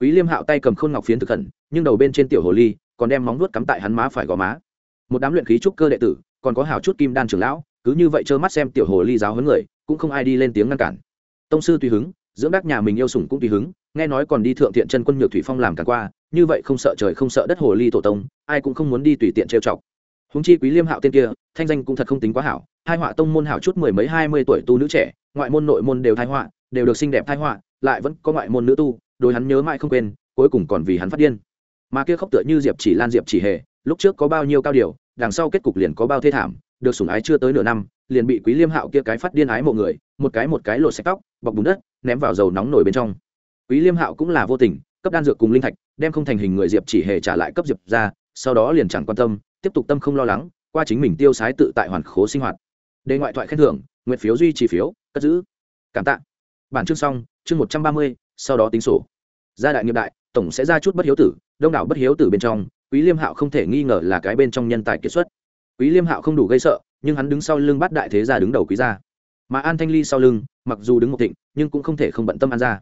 Quý liêm hạo tay cầm khôn ngọc phiến thực khẩn, nhưng đầu bên trên tiểu hồ ly còn đem móng nuốt cắm tại hắn má phải gò má. Một đám luyện khí trúc cơ đệ tử, còn có hào chút kim đan trưởng lão, cứ như vậy trơ mắt xem tiểu hồ ly giáo huấn người, cũng không ai đi lên tiếng ngăn cản. Tông sư tùy hứng, dưỡng đắc nhà mình yêu sủng cũng tùy hứng nghe nói còn đi thượng thiện chân quân nhược thủy phong làm cả qua, như vậy không sợ trời không sợ đất hồ ly tổ tông, ai cũng không muốn đi tùy tiện trêu chọc. Húng chi quý liêm hạo tên kia, thanh danh cũng thật không tính quá hảo, hai họa tông môn hảo chút mười mấy hai mươi tuổi tu nữ trẻ, ngoại môn nội môn đều thai họa, đều được xinh đẹp thai họa, lại vẫn có ngoại môn nữ tu, đối hắn nhớ mãi không quên, cuối cùng còn vì hắn phát điên. Mà kia khóc tựa như diệp chỉ lan diệp chỉ hề, lúc trước có bao nhiêu cao điều, đằng sau kết cục liền có bao thê thảm, được sủng ái chưa tới nửa năm, liền bị quý liêm hạo kia cái phát điên ái mộ người, một cái một cái lột sạch tóc, bọc bùn đất, ném vào dầu nóng nổi bên trong quý liêm hạo cũng là vô tình, cấp đan dược cùng linh thạch, đem không thành hình người diệp chỉ hề trả lại cấp diệp ra, sau đó liền chẳng quan tâm, tiếp tục tâm không lo lắng, qua chính mình tiêu sái tự tại hoàn khố sinh hoạt. Đề ngoại thoại khen thưởng, nguyện phiếu duy trì phiếu, cất giữ. Cảm tạ. Bản chương xong, chương một trăm ba mươi, sau đó tính sổ. Gia đại nghiệp đại, tổng sẽ ra chút bất hiếu tử, đông đảo bất hiếu tử bên trong, quý liêm hạo không thể nghi ngờ là cái bên trong nhân tài kiệt xuất. Quý liêm hạo không đủ gây sợ, nhưng hắn đứng sau lưng bắt đại thế gia đứng đầu quý gia. Mà an thanh ly sau lưng, mặc dù đứng một thịnh, nhưng cũng không thể không bận tâm an gia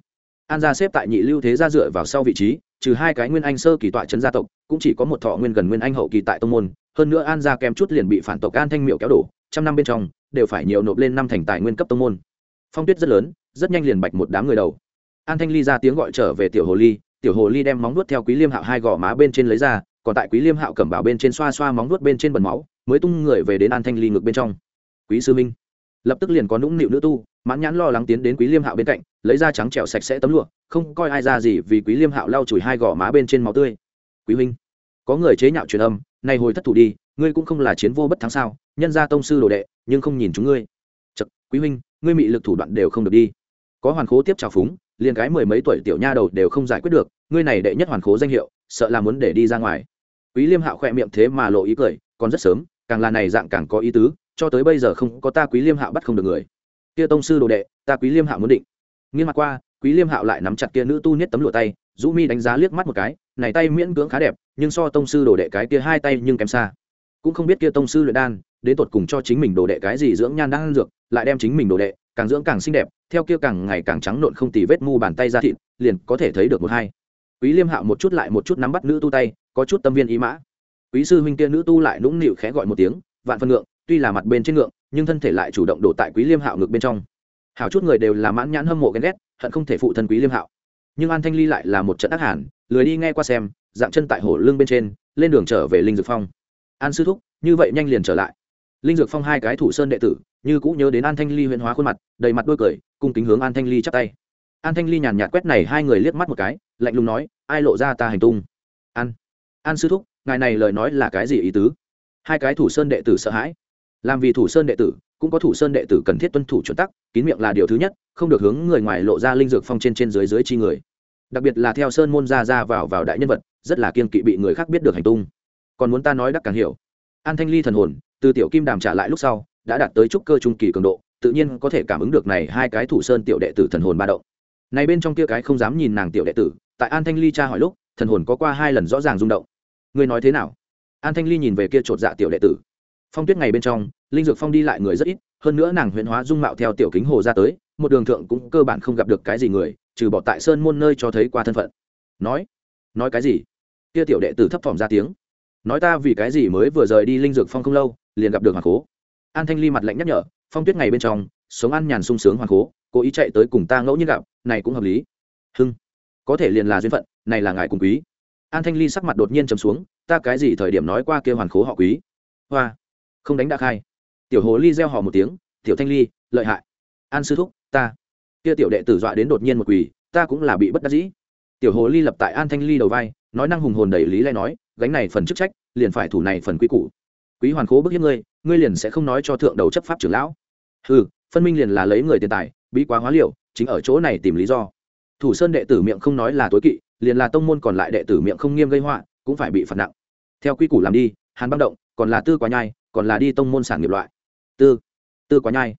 an gia xếp tại nhị lưu thế gia dựa vào sau vị trí, trừ hai cái nguyên anh sơ kỳ tọa trấn gia tộc, cũng chỉ có một thọ nguyên gần nguyên anh hậu kỳ tại tông môn. Hơn nữa an gia kèm chút liền bị phản tộc an thanh miệu kéo đổ, trăm năm bên trong, đều phải nhiều nộp lên năm thành tài nguyên cấp tông môn. Phong tuyết rất lớn, rất nhanh liền bạch một đám người đầu. An thanh ly ra tiếng gọi trở về tiểu hồ ly, tiểu hồ ly đem móng nuốt theo quý liêm hạo hai gò má bên trên lấy ra, còn tại quý liêm hạo cầm bảo bên trên xoa xoa móng nuốt bên trên bẩn máu, mới tung người về đến an thanh ly ngược bên trong. Quý sư minh. Lập tức liền có nũng nịu nữ tu mãn nhãn lo lắng tiến đến quý liêm hạo bên cạnh lấy ra trắng trẹo sạch sẽ tấm lụa không coi ai ra gì vì quý liêm hạo lau chùi hai gò má bên trên máu tươi quý huynh có người chế nhạo truyền âm nay hồi thất thủ đi ngươi cũng không là chiến vô bất thắng sao nhân gia tông sư đồ đệ nhưng không nhìn chúng ngươi chật quý huynh ngươi mị lực thủ đoạn đều không được đi có hoàn khố tiếp trào phúng liền cái mười mấy tuổi tiểu nha đầu đều không giải quyết được ngươi này đệ nhất hoàn khố danh hiệu sợ là muốn để đi ra ngoài quý liêm hạo khỏe miệng thế mà lộ ý cười còn rất sớm càng là này dạng càng có ý tứ cho tới bây giờ không có ta quý liêm hạo bắt không được người kia tông sư đồ đệ, ta quý liêm hạo muốn định. Nghiên mặt qua, quý liêm hạo lại nắm chặt kia nữ tu niết tấm lụa tay, dũ mi đánh giá liếc mắt một cái, này tay miễn cưỡng khá đẹp, nhưng so tông sư đồ đệ cái kia hai tay nhưng kém xa. Cũng không biết kia tông sư luyện đan, đến tột cùng cho chính mình đồ đệ cái gì dưỡng nhan đan dược, lại đem chính mình đồ đệ, càng dưỡng càng xinh đẹp, theo kia càng ngày càng trắng nộn không tì vết mu bàn tay ra thịt, liền có thể thấy được một hai. Quý liêm hạo một chút lại một chút nắm bắt nữ tu tay, có chút tâm viên ý mã. Quý sư huynh kia nữ tu lại nũng nịu khẽ gọi một tiếng, vạn phân ngượng, tuy là mặt bên trên ngượng nhưng thân thể lại chủ động đổ tại quý liêm hạo ngược bên trong. Hảo chút người đều là mãn nhãn hâm mộ ghen ghét, hận không thể phụ thân quý liêm hạo. Nhưng an thanh ly lại là một trận ác hẳn lười đi nghe qua xem, dạng chân tại hổ lưng bên trên, lên đường trở về linh dược phong. An sư thúc, như vậy nhanh liền trở lại. Linh dược phong hai cái thủ sơn đệ tử, như cũ nhớ đến an thanh ly huyền hóa khuôn mặt, đầy mặt đôi cười, cung kính hướng an thanh ly chắp tay. An thanh ly nhàn nhạt quét này hai người liếc mắt một cái, lạnh lùng nói, ai lộ ra ta hành tung? An an sư thúc, ngài này lời nói là cái gì ý tứ? Hai cái thủ sơn đệ tử sợ hãi làm vì thủ sơn đệ tử, cũng có thủ sơn đệ tử cần thiết tuân thủ chuẩn tắc, kín miệng là điều thứ nhất, không được hướng người ngoài lộ ra linh dược phong trên trên dưới dưới chi người. Đặc biệt là theo sơn môn ra ra vào vào đại nhân vật, rất là kiên kỵ bị người khác biết được hành tung. Còn muốn ta nói đắc càng hiểu. An thanh ly thần hồn, từ tiểu kim đàm trả lại lúc sau, đã đạt tới trúc cơ trung kỳ cường độ, tự nhiên có thể cảm ứng được này hai cái thủ sơn tiểu đệ tử thần hồn ba động. Này bên trong kia cái không dám nhìn nàng tiểu đệ tử, tại an thanh ly tra hỏi lúc, thần hồn có qua hai lần rõ ràng rung động. Ngươi nói thế nào? An thanh ly nhìn về kia chột dạ tiểu đệ tử phong tuyết ngày bên trong, linh dược phong đi lại người rất ít, hơn nữa nàng huyễn hóa dung mạo theo tiểu kính hồ ra tới, một đường thượng cũng cơ bản không gặp được cái gì người, trừ bỏ tại sơn môn nơi cho thấy qua thân phận. Nói nói cái gì? Kia tiểu đệ tử thấp thỏm ra tiếng. Nói ta vì cái gì mới vừa rời đi linh dược phong không lâu, liền gặp được hoàng cố. An thanh ly mặt lạnh nhắc nhở, phong tuyết ngày bên trong, sống ăn nhàn sung sướng hoàng cố cố ý chạy tới cùng ta ngẫu nhiên gặp, này cũng hợp lý. Hưng, có thể liền là duyên phận, này là ngài cùng quý. An thanh ly sắc mặt đột nhiên trầm xuống, ta cái gì thời điểm nói qua kia hoàn khố họ quý? Hoa không đánh đã khai. Tiểu hồ ly reo hò một tiếng, tiểu thanh ly, lợi hại. An sư thúc, ta. Kia tiểu đệ tử dọa đến đột nhiên một quỳ, ta cũng là bị bất đắc dĩ. Tiểu hồ ly lập tại an thanh ly đầu vai, nói năng hùng hồn đầy lý lẽ nói, gánh này phần chức trách, liền phải thủ này phần quy củ. quý hoàn cố bức hiếp ngươi ngươi liền sẽ không nói cho thượng đầu chấp pháp trưởng lão. Ừ phân minh liền là lấy người tiền tài, bí quá hóa liệu chính ở chỗ này tìm lý do. Thủ sơn đệ tử miệng không nói là tối kỵ, liền là tông môn còn lại đệ tử miệng không nghiêm gây họa, cũng phải bị phạt nặng. Theo quy củ làm đi, hàn băng động, còn là tư quá nhai còn là đi tông môn sản nghiệp loại. Tư tư quá nhai.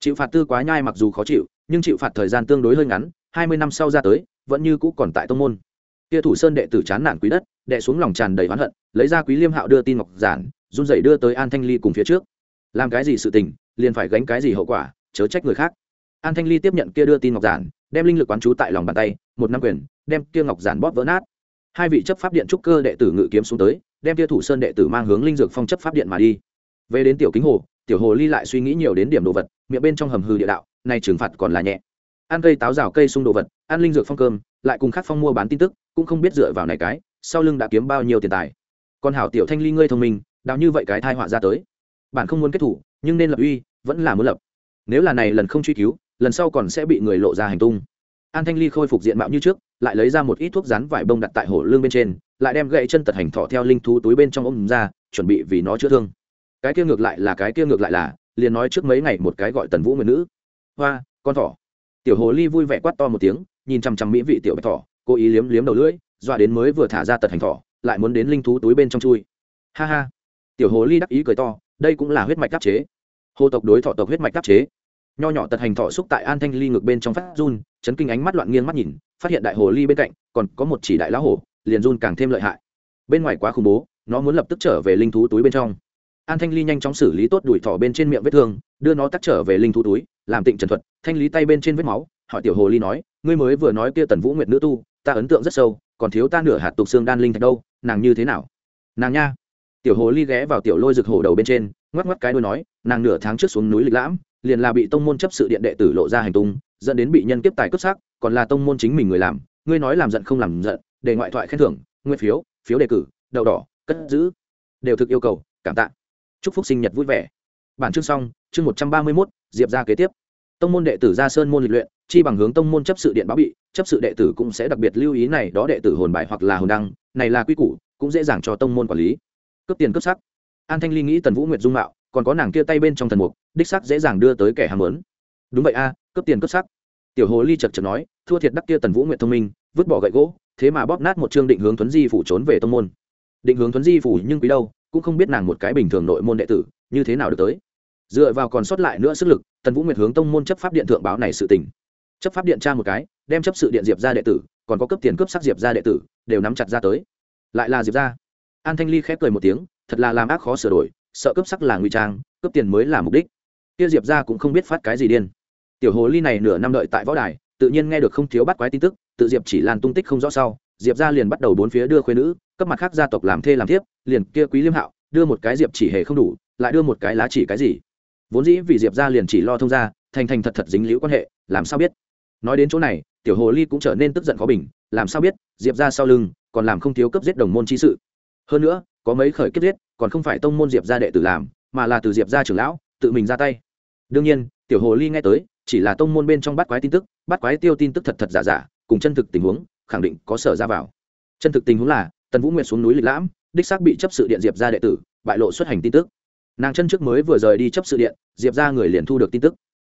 Chịu phạt tư quá nhai mặc dù khó chịu, nhưng chịu phạt thời gian tương đối hơi ngắn, hai mươi năm sau ra tới, vẫn như cũ còn tại tông môn. Kia thủ sơn đệ tử chán nản quý đất, đệ xuống lòng tràn đầy oán hận, lấy ra quý liêm hạo đưa tin ngọc giản, run dậy đưa tới an thanh ly cùng phía trước. Làm cái gì sự tình, liền phải gánh cái gì hậu quả, chớ trách người khác. An thanh ly tiếp nhận kia đưa tin ngọc giản, đem linh lực quán chú tại lòng bàn tay, một năm quyền, đem kia ngọc giản bóp vỡ nát. Hai vị chấp pháp điện trúc cơ đệ tử ngự kiếm xuống tới, đem kia thủ sơn đệ tử mang hướng linh dược phong chấp pháp điện mà đi về đến tiểu kính hồ, tiểu hồ ly lại suy nghĩ nhiều đến điểm đồ vật, miệng bên trong hầm hư địa đạo nay trừng phạt còn là nhẹ. Ăn cây táo rào cây sung đồ vật, ăn linh dược phong cơm, lại cùng khác phong mua bán tin tức, cũng không biết dựa vào này cái, sau lưng đã kiếm bao nhiêu tiền tài. Còn hảo tiểu thanh ly ngươi thông minh, đào như vậy cái thai họa ra tới. Bạn không muốn kết thủ, nhưng nên lập uy, vẫn là muốn lập. Nếu là này lần không truy cứu, lần sau còn sẽ bị người lộ ra hành tung. An thanh ly khôi phục diện mạo như trước, lại lấy ra một ít thuốc rán vải bông đặt tại hổ lương bên trên, lại đem gậy chân tật hành thọ theo linh thú túi bên trong ôm ra, chuẩn bị vì nó chữa thương cái kia ngược lại là, cái kia ngược lại là, liền nói trước mấy ngày một cái gọi tần vũ người nữ. Hoa, con thỏ. Tiểu hồ ly vui vẻ quát to một tiếng, nhìn chằm chằm mỹ vị tiểu bạch thỏ, cố ý liếm liếm đầu lưỡi, dọa đến mới vừa thả ra tật hành thỏ, lại muốn đến linh thú túi bên trong chui. Ha ha. Tiểu hồ ly đắc ý cười to, đây cũng là huyết mạch đắc chế. Hồ tộc đối thọ tộc huyết mạch đắc chế. Nho nhỏ tật hành thọ xúc tại an thanh ly ngược bên trong phát run, chấn kinh ánh mắt loạn nghiêng mắt nhìn, phát hiện đại hồ ly bên cạnh, còn có một chỉ đại lão hổ, liền run càng thêm lợi hại. Bên ngoài quá khủng bố, nó muốn lập tức trở về linh thú túi bên trong an thanh ly nhanh chóng xử lý tốt đuổi thỏ bên trên miệng vết thương, đưa nó tắt trở về linh thú túi, làm tịnh trần thuật, thanh lý tay bên trên vết máu. Hỏi tiểu hồ ly nói, ngươi mới vừa nói kia tần vũ nguyệt nữ tu, ta ấn tượng rất sâu, còn thiếu ta nửa hạt tục xương đan linh thạch đâu, nàng như thế nào? Nàng nha. Tiểu hồ ly ghé vào tiểu lôi rực hồ đầu bên trên, ngoắc ngoắc cái đuôi nói, nàng nửa tháng trước xuống núi lịch lãm, liền là bị tông môn chấp sự điện đệ tử lộ ra hành tung, dẫn đến bị nhân kiếp tài cướp xác, còn là tông môn chính mình người làm. Ngươi nói làm giận không làm giận, để ngoại thoại khen thưởng nguyên phiếu phiếu đề cử, đậu đỏ, cất giữ, đều thực yêu cầu, cảm tạ chúc phúc sinh nhật vui vẻ. Bản chương xong, chương một trăm ba mươi mốt, diệp ra kế tiếp. Tông môn đệ tử ra sơn môn lịch luyện, chi bằng hướng tông môn chấp sự điện báo bị, chấp sự đệ tử cũng sẽ đặc biệt lưu ý này, đó đệ tử hồn bài hoặc là hồn đăng, này là quy củ, cũng dễ dàng cho tông môn quản lý. Cướp tiền cướp sắc. An thanh ly nghĩ tần vũ nguyệt dung mạo, còn có nàng kia tay bên trong thần mục, đích sắc dễ dàng đưa tới kẻ ham lớn đúng vậy a, cướp tiền cướp sắc. Tiểu hồ ly chật chật nói, thua thiệt đắc kia tần vũ nguyệt thông minh, vứt bỏ gậy gỗ, thế mà bóp nát một chương định hướng thuấn di phủ trốn về tông môn. Định hướng thuấn di phủ nhưng quý đâu? Cũng không biết nàng một cái bình thường nội môn đệ tử, như thế nào được tới. Dựa vào còn sót lại nữa sức lực, tần vũ nguyệt hướng tông môn chấp pháp điện thượng báo này sự tình. Chấp pháp điện tra một cái, đem chấp sự điện diệp ra đệ tử, còn có cấp tiền cướp sắc diệp ra đệ tử, đều nắm chặt ra tới. Lại là diệp ra an thanh ly khép cười một tiếng, thật là làm ác khó sửa đổi, sợ cướp sắc là nguy trang, cướp tiền mới là mục đích. Kia diệp ra cũng không biết phát cái gì điên. Tiểu hồ ly này nửa năm đợi tại võ đài, tự nhiên nghe được không thiếu bắt quái tin tức, tự diệp chỉ lan tung tích không rõ sau diệp ra liền bắt đầu bốn phía đưa khuyên nữ, cấp mặt khác gia tộc làm thê làm thiếp, liền kia quý liêm hạo, đưa một cái diệp chỉ hề không đủ, lại đưa một cái lá chỉ cái gì. Vốn dĩ vì diệp ra liền chỉ lo thông ra thành thành thật thật dính liễu quan hệ, làm sao biết? Nói đến chỗ này, tiểu hồ ly cũng trở nên tức giận khó bình, làm sao biết, diệp ra sau lưng, còn làm không thiếu cấp giết đồng môn chi sự. Hơn nữa, có mấy khởi kiếp giết, còn không phải tông môn diệp ra đệ tử làm, mà là từ diệp ra trưởng lão, tự mình ra tay. Đương nhiên, tiểu hồ ly nghe tới, chỉ là tông môn bên trong bắt quái tin tức, bắt quái tiêu tin tức thật thật giả giả, cùng chân thực tình huống khẳng định có sở ra vào. Chân thực tình huống là, tần vũ nguyệt xuống núi lịch lãm, đích xác bị chấp sự điện diệp ra đệ tử, bại lộ xuất hành tin tức. Nàng chân trước mới vừa rời đi chấp sự điện, diệp ra người liền thu được tin tức.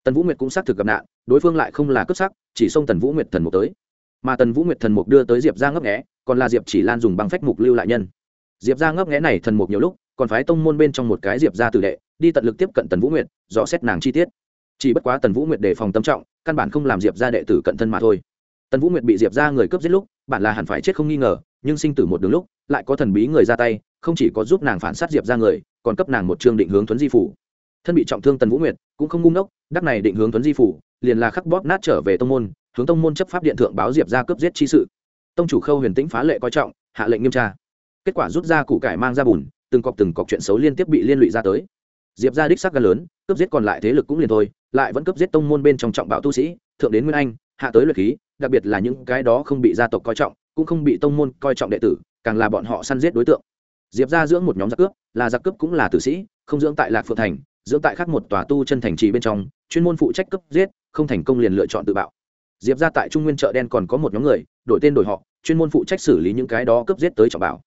Tần vũ nguyệt cũng xác thực gặp nạn, đối phương lại không là cướp sắc, chỉ xông tần vũ nguyệt thần mục tới. Mà tần vũ nguyệt thần mục đưa tới diệp ra ngấp nghẽ còn là diệp chỉ lan dùng băng phách mục lưu lại nhân. Diệp ra ngấp nghẽ này thần mục nhiều lúc, còn phái tông môn bên trong một cái diệp ra tử đệ, đi tận lực tiếp cận tần vũ nguyệt, dò xét nàng chi tiết. Chỉ bất quá tần vũ nguyệt đề phòng tâm trọng, căn bản không làm diệp ra đệ tử cận thân mà thôi tần vũ nguyệt bị diệp ra người cướp giết lúc, bản là hẳn phải chết không nghi ngờ, nhưng sinh tử một đường lúc, lại có thần bí người ra tay, không chỉ có giúp nàng phản sát diệp ra người, còn cấp nàng một chương định hướng thuấn di phủ. Thân bị trọng thương tần vũ nguyệt, cũng không ngu ngốc, đắc này định hướng thuấn di phủ, liền là khắc bóp nát trở về tông môn, hướng tông môn chấp pháp điện thượng báo diệp ra cướp giết chi sự. Tông chủ khâu huyền tĩnh phá lệ coi trọng, hạ lệnh nghiêm tra. Kết quả rút ra củ cải mang ra bùn, từng cọc từng cọc chuyện xấu liên tiếp bị liên lụy ra tới. Diệp ra đích sắc gan lớn, cướp giết còn lại thế lực cũng liền thôi, lại vẫn cướp giết tông môn bên trong trọng bạo tu sĩ, thượng đến nguyên anh, hạ tới luyện khí đặc biệt là những cái đó không bị gia tộc coi trọng, cũng không bị tông môn coi trọng đệ tử, càng là bọn họ săn giết đối tượng. Diệp ra dưỡng một nhóm giặc cướp, là giặc cướp cũng là tử sĩ, không dưỡng tại lạc phượng thành, dưỡng tại khác một tòa tu chân thành trì bên trong, chuyên môn phụ trách cấp giết, không thành công liền lựa chọn tự bạo. Diệp ra tại trung nguyên chợ đen còn có một nhóm người, đổi tên đổi họ, chuyên môn phụ trách xử lý những cái đó cướp giết tới trọng bảo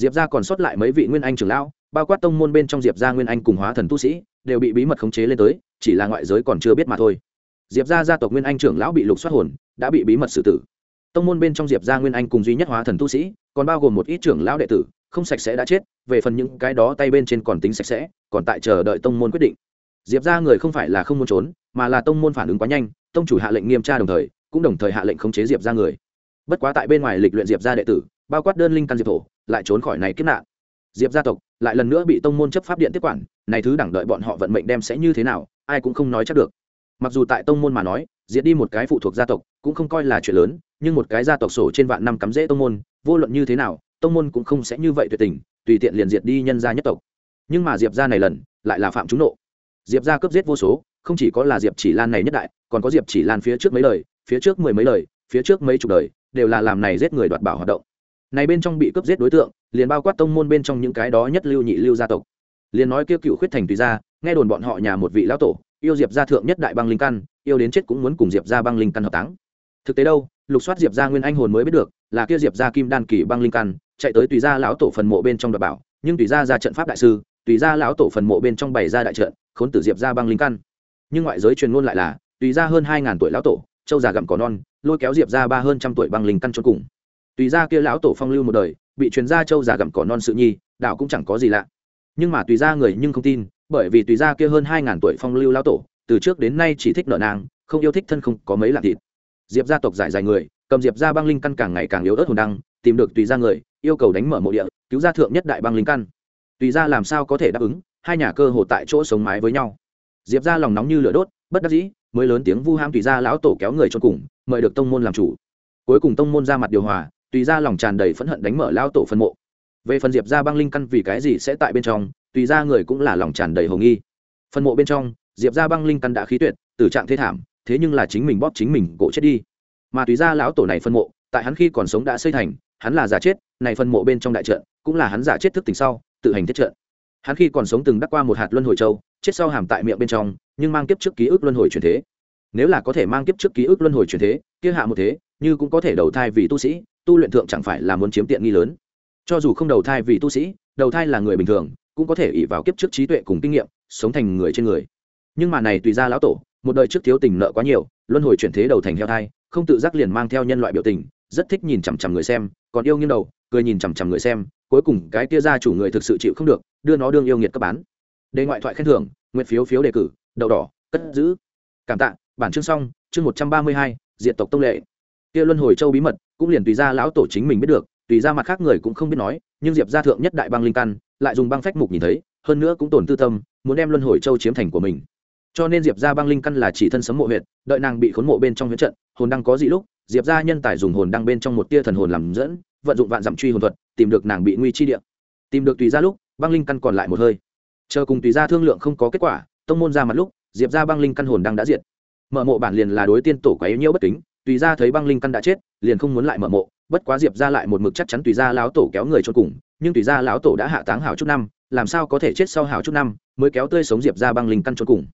diệp ra còn sót lại mấy vị nguyên anh trưởng lão, bao quát tông môn bên trong diệp ra nguyên anh cùng hóa thần tu sĩ, đều bị bí mật khống chế lên tới, chỉ là ngoại giới còn chưa biết mà thôi. Diệp ra gia tộc nguyên anh trưởng lão bị lục xoát hồn đã bị bí mật xử tử. Tông môn bên trong diệp Gia nguyên anh cùng duy nhất hóa thần tu sĩ, còn bao gồm một ít trưởng lão đệ tử, không sạch sẽ đã chết, về phần những cái đó tay bên trên còn tính sạch sẽ, còn tại chờ đợi tông môn quyết định. Diệp ra người không phải là không muốn trốn, mà là tông môn phản ứng quá nhanh, tông chủ hạ lệnh nghiêm tra đồng thời, cũng đồng thời hạ lệnh khống chế diệp ra người. Bất quá tại bên ngoài lịch luyện diệp ra đệ tử, bao quát đơn linh căn diệp thổ, lại trốn khỏi này kiếp nạn. Diệp gia tộc lại lần nữa bị tông môn chấp pháp điện tiếp quản, này thứ đẳng đợi bọn họ vận mệnh đem sẽ như thế nào, ai cũng không nói chắc được. Mặc dù tại tông môn mà nói diệt đi một cái phụ thuộc gia tộc cũng không coi là chuyện lớn, nhưng một cái gia tộc sổ trên vạn năm cắm rễ tông môn, vô luận như thế nào, tông môn cũng không sẽ như vậy tuyệt tình, tùy tiện liền diệt đi nhân gia nhất tộc. Nhưng mà diệp gia này lần, lại là phạm trúng nộ. Diệp gia cướp giết vô số, không chỉ có là diệp chỉ lan này nhất đại, còn có diệp chỉ lan phía trước mấy lời phía trước mười mấy lời phía trước mấy chục đời, đều là làm này giết người đoạt bảo hoạt động. Này bên trong bị cướp giết đối tượng, liền bao quát tông môn bên trong những cái đó nhất lưu nhị lưu gia tộc. Liền nói kêu cựu khuyết thành tùy gia, nghe đồn bọn họ nhà một vị lão tổ yêu diệp gia thượng nhất đại băng linh căn, yêu đến chết cũng muốn cùng diệp gia băng linh căn hợp táng. Thực tế đâu, lục soát diệp gia nguyên anh hồn mới biết được, là kia diệp gia kim đan kỳ băng linh căn, chạy tới tùy gia lão tổ phần mộ bên trong đoạt bảo, nhưng tùy gia ra trận pháp đại sư, tùy gia lão tổ phần mộ bên trong bày ra đại trận, khốn tử diệp gia băng linh căn. Nhưng ngoại giới truyền ngôn lại là, tùy gia hơn hai ngàn tuổi lão tổ, châu già gặm cỏ non, lôi kéo diệp gia ba hơn trăm tuổi băng linh căn cho cùng. Tùy gia kia lão tổ phong lưu một đời, bị truyền gia châu già gặm cỏ non sự nhi, đạo cũng chẳng có gì lạ. Nhưng mà tùy gia người nhưng không tin bởi vì tùy gia kia hơn hai ngàn tuổi phong lưu lão tổ, từ trước đến nay chỉ thích nợ nàng, không yêu thích thân không có mấy lạ thịt. Diệp gia tộc giải dài người, cầm diệp gia băng linh căn càng ngày càng yếu ớt hồn đăng, tìm được tùy gia người, yêu cầu đánh mở mộ địa, cứu gia thượng nhất đại băng linh căn. Tùy gia làm sao có thể đáp ứng, hai nhà cơ hồ tại chỗ sống mái với nhau. Diệp gia lòng nóng như lửa đốt, bất đắc dĩ, mới lớn tiếng vu ham tùy gia lão tổ kéo người cho cùng, mời được tông môn làm chủ. Cuối cùng tông môn ra mặt điều hòa, tùy gia lòng tràn đầy phẫn hận đánh mở lão tổ phân mộ. Về phần diệp gia băng linh căn vì cái gì sẽ tại bên trong tùy gia người cũng là lòng tràn đầy hồ nghi. Phân mộ bên trong, diệp gia băng linh căn đã khí tuyệt, tử trạng thế thảm, thế nhưng là chính mình bóp chính mình cổ chết đi. Mà tùy gia lão tổ này phân mộ, tại hắn khi còn sống đã xây thành, hắn là giả chết, này phân mộ bên trong đại trận, cũng là hắn giả chết thức tỉnh sau, tự hành thiết trận. Hắn khi còn sống từng đắc qua một hạt luân hồi châu, chết sau hàm tại miệng bên trong, nhưng mang kiếp trước ký ức luân hồi truyền thế. Nếu là có thể mang kiếp trước ký ức luân hồi truyền thế, kia hạ một thế, như cũng có thể đầu thai vì tu sĩ, tu luyện thượng chẳng phải là muốn chiếm tiện nghi lớn. Cho dù không đầu thai vì tu sĩ, đầu thai là người bình thường cũng có thể ỷ vào kiếp trước trí tuệ cùng kinh nghiệm, sống thành người trên người. Nhưng mà này tùy ra lão tổ, một đời trước thiếu tình nợ quá nhiều, luân hồi chuyển thế đầu thành heo thai, không tự giác liền mang theo nhân loại biểu tình, rất thích nhìn chằm chằm người xem, còn yêu nghiêng đầu, cười nhìn chằm chằm người xem, cuối cùng cái kia ra chủ người thực sự chịu không được, đưa nó đương yêu nghiệt cấp bán. Đề ngoại thoại khen thưởng, nguyện phiếu phiếu đề cử, đậu đỏ, cất giữ. Cảm tạ, bản chương xong, chương một trăm ba mươi hai diện tộc tông lệ. Kia luân hồi châu bí mật, cũng liền tùy ra lão tổ chính mình biết được tùy ra mặt khác người cũng không biết nói, nhưng diệp gia thượng nhất đại băng linh căn, lại dùng băng phách mục nhìn thấy, hơn nữa cũng tổn tư tâm, muốn đem luân hồi châu chiếm thành của mình. Cho nên diệp gia băng linh căn là chỉ thân sấm mộ huyệt, đợi nàng bị khốn mộ bên trong huyết trận, hồn đăng có gì lúc, diệp gia nhân tài dùng hồn đăng bên trong một tia thần hồn làm dẫn, vận dụng vạn dặm truy hồn thuật, tìm được nàng bị nguy chi địa. Tìm được tùy ra lúc, băng linh căn còn lại một hơi. Chờ cùng tùy ra thương lượng không có kết quả, tông môn ra mặt lúc, diệp ra băng linh căn hồn đang đã diệt. Mở mộ bản liền là đối tiên tổ quá yếu nhiễu bất kính, tùy ra thấy băng linh căn đã chết, liền không muốn lại mở mộ bất quá diệp ra lại một mực chắc chắn tùy ra lão tổ kéo người cho cùng, nhưng tùy ra lão tổ đã hạ táng hảo chút năm, làm sao có thể chết sau hảo chút năm mới kéo tươi sống diệp ra băng linh căn cho cùng?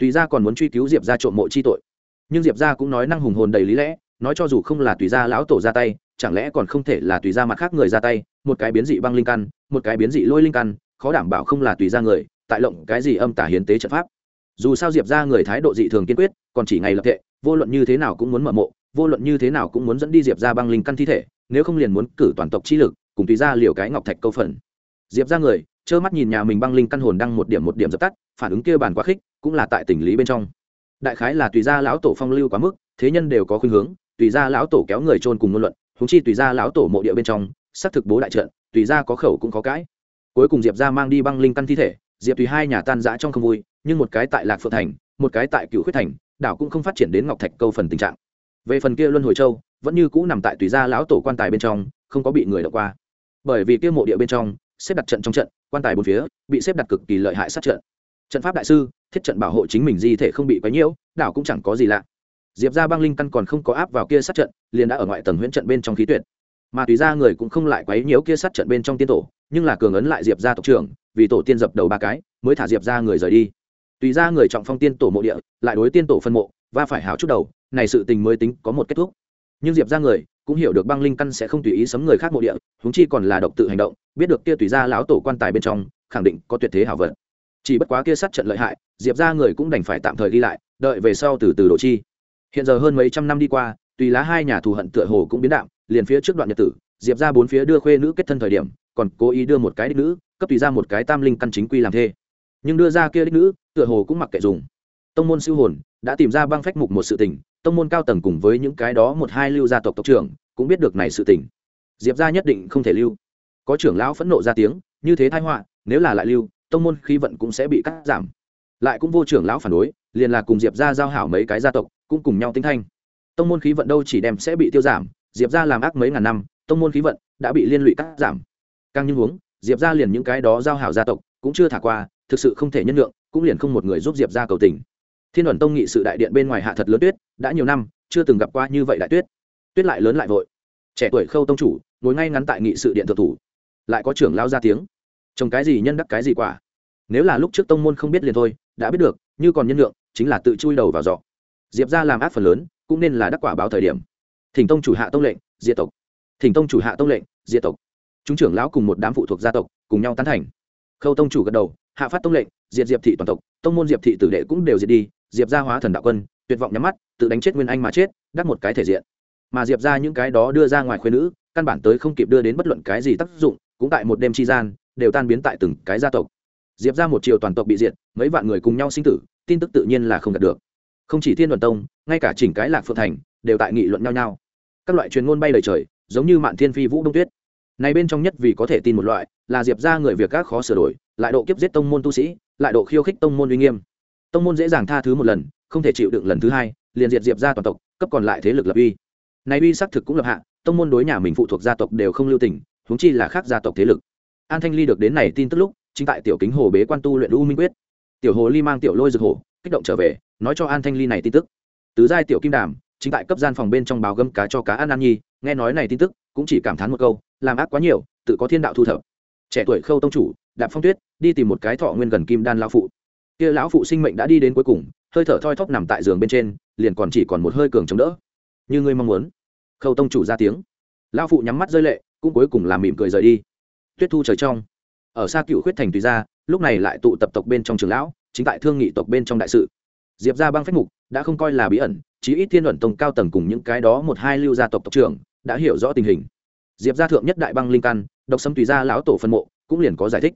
Tùy ra còn muốn truy cứu diệp ra trộm mộ chi tội. Nhưng diệp ra cũng nói năng hùng hồn đầy lý lẽ, nói cho dù không là tùy ra lão tổ ra tay, chẳng lẽ còn không thể là tùy ra mặt khác người ra tay, một cái biến dị băng linh căn, một cái biến dị lôi linh căn, khó đảm bảo không là tùy ra người, tại lộng cái gì âm tả hiến tế trận pháp? Dù sao diệp ra người thái độ dị thường kiên quyết, còn chỉ ngày lập tệ, vô luận như thế nào cũng muốn mở mộ vô luận như thế nào cũng muốn dẫn đi diệp ra băng linh căn thi thể, nếu không liền muốn cử toàn tộc chi lực, cùng tùy ra liều cái ngọc thạch câu phần. Diệp ra người, trơ mắt nhìn nhà mình băng linh căn hồn đang một điểm một điểm dập tắt, phản ứng kia bàn quá khích, cũng là tại tình lý bên trong. Đại khái là tùy ra lão tổ phong lưu quá mức, thế nhân đều có khuynh hướng, tùy ra lão tổ kéo người trôn cùng ngôn luận húng chi tùy ra lão tổ mộ địa bên trong, xác thực bố đại trận, tùy ra có khẩu cũng có cãi cuối cùng diệp ra mang đi băng linh căn thi thể, diệp tùy hai nhà tan rã trong không vui, nhưng một cái tại lạc phượng thành, một cái tại cựu khuyết thành, đảo cũng không phát triển đến ngọc thạch câu phần tình trạng về phần kia luân hồi châu, vẫn như cũ nằm tại tùy gia lão tổ quan tài bên trong, không có bị người đọc qua. Bởi vì kia mộ địa bên trong, xếp đặt trận trong trận, quan tài bốn phía, bị xếp đặt cực kỳ lợi hại sát trận. Trận pháp đại sư, thiết trận bảo hộ chính mình di thể không bị quấy nhiễu, đảo cũng chẳng có gì lạ. Diệp ra băng linh căn còn không có áp vào kia sát trận, liền đã ở ngoại tầng huyễn trận bên trong khí tuyệt. Mà tùy ra người cũng không lại quấy nhiễu kia sát trận bên trong tiên tổ, nhưng là cường ấn lại diệp ra tộc trưởng, vì tổ tiên dập đầu ba cái, mới thả diệp ra người rời đi. Tùy ra người trọng phong tiên tổ mộ địa, lại đối tiên tổ phân mộ và phải hào chút đầu này sự tình mới tính có một kết thúc. Nhưng diệp ra người, cũng hiểu được băng linh căn sẽ không tùy ý sấm người khác mộ địa húng chi còn là độc tự hành động, biết được kia tùy ra lão tổ quan tài bên trong, khẳng định có tuyệt thế hảo vật chỉ bất quá kia sát trận lợi hại, diệp ra người cũng đành phải tạm thời ghi lại, đợi về sau từ từ độ chi. Hiện giờ hơn mấy trăm năm đi qua, tùy lá hai nhà thù hận tựa hồ cũng biến đạm, liền phía trước đoạn nhật tử, diệp ra bốn phía đưa khuê nữ kết thân thời điểm, còn cố ý đưa một cái đích nữ, cấp tùy ra một cái tam linh căn chính quy làm thê. Nhưng đưa ra kia đích nữ, tựa hồ cũng mặc kệ dùng. Tông môn siêu hồn, đã tìm ra băng phách mục một sự tình tông môn cao tầng cùng với những cái đó một hai lưu gia tộc tộc trưởng cũng biết được này sự tình. Diệp gia nhất định không thể lưu. Có trưởng lão phẫn nộ ra tiếng, như thế thái họa, nếu là lại lưu, tông môn khí vận cũng sẽ bị cắt giảm. Lại cũng vô trưởng lão phản đối, liền là cùng diệp gia giao hảo mấy cái gia tộc, cũng cùng nhau tinh thanh. Tông môn khí vận đâu chỉ đem sẽ bị tiêu giảm, diệp gia làm ác mấy ngàn năm, tông môn khí vận đã bị liên lụy cắt giảm. Càng như huống, diệp gia liền những cái đó giao hảo gia tộc cũng chưa thả qua, thực sự không thể nhân lượng cũng liền không một người giúp diệp gia cầu tình. Thiên đoàn tông nghị sự đại điện bên ngoài hạ thật lớn tuyết đã nhiều năm, chưa từng gặp qua như vậy đại tuyết. Tuyết lại lớn lại vội. Trẻ tuổi khâu tông chủ, ngồi ngay ngắn tại nghị sự điện thượng thủ. Lại có trưởng lao ra tiếng. Trồng cái gì nhân đắc cái gì quả. Nếu là lúc trước tông môn không biết liền thôi, đã biết được, như còn nhân lượng chính là tự chui đầu vào giọ diệp ra làm ác phần lớn, cũng nên là đắc quả báo thời điểm. Thỉnh tông chủ hạ tông lệnh, diệt tộc. Thỉnh tông chủ hạ tông lệnh, diệt tộc. Chúng trưởng lão cùng một đám phụ thuộc gia tộc, cùng nhau tán thành. Khâu tông chủ gật đầu, hạ phát tông lệnh, diệt diệp thị toàn tộc. Tông môn diệp thị tử đệ cũng đều diệt đi, diệp gia hóa thần đạo quân tuyệt vọng nhắm mắt, tự đánh chết nguyên anh mà chết, đắc một cái thể diện. Mà diệp ra những cái đó đưa ra ngoài khuyên nữ, căn bản tới không kịp đưa đến bất luận cái gì tác dụng, cũng tại một đêm tri gian, đều tan biến tại từng cái gia tộc. Diệp ra một chiều toàn tộc bị diệt, mấy vạn người cùng nhau sinh tử, tin tức tự nhiên là không đạt được. Không chỉ thiên đoàn tông, ngay cả chỉnh cái lạc phượng thành, đều tại nghị luận nhau nhau. Các loại truyền ngôn bay lời trời, giống như mạn thiên phi vũ đông tuyết. Này bên trong nhất vì có thể tin một loại, là diệp ra người việc các khó sửa đổi, lại độ kiếp giết tông môn tu sĩ, lại độ khiêu khích tông môn uy nghiêm. Tông môn dễ dàng tha thứ một lần không thể chịu đựng lần thứ hai, liền diệt diệp ra toàn tộc, cấp còn lại thế lực lập uy. Này uy xác thực cũng lập hạ, tông môn đối nhà mình phụ thuộc gia tộc đều không lưu tình, huống chi là khác gia tộc thế lực. An thanh ly được đến này tin tức lúc, chính tại tiểu kính hồ bế quan tu luyện u minh quyết. Tiểu hồ ly mang tiểu lôi rực hồ kích động trở về, nói cho an thanh ly này tin tức. Tứ giai tiểu kim đàm, chính tại cấp gian phòng bên trong bào gâm cá cho cá an an nhi, nghe nói này tin tức, cũng chỉ cảm thán một câu, làm ác quá nhiều, tự có thiên đạo thu thập. Trẻ tuổi khâu tông chủ, đạp phong tuyết, đi tìm một cái thọ nguyên gần kim đan lão phụ. Kia lão phụ sinh mệnh đã đi đến cuối cùng hơi thở thoi thóp nằm tại giường bên trên, liền còn chỉ còn một hơi cường chống đỡ. Như ngươi mong muốn. Khâu tông chủ ra tiếng. Lão phụ nhắm mắt rơi lệ, cũng cuối cùng làm mỉm cười rời đi. Tuyết thu trời trong. Ở xa cựu khuyết thành tùy ra lúc này lại tụ tập tộc bên trong trường lão, chính tại thương nghị tộc bên trong đại sự. Diệp ra băng phách mục, đã không coi là bí ẩn, chí ít thiên luận tông cao tầng cùng những cái đó một hai lưu gia tộc tộc trưởng, đã hiểu rõ tình hình. Diệp gia thượng nhất đại băng linh căn, độc xâm tùy ra lão tổ phân mộ, cũng liền có giải thích.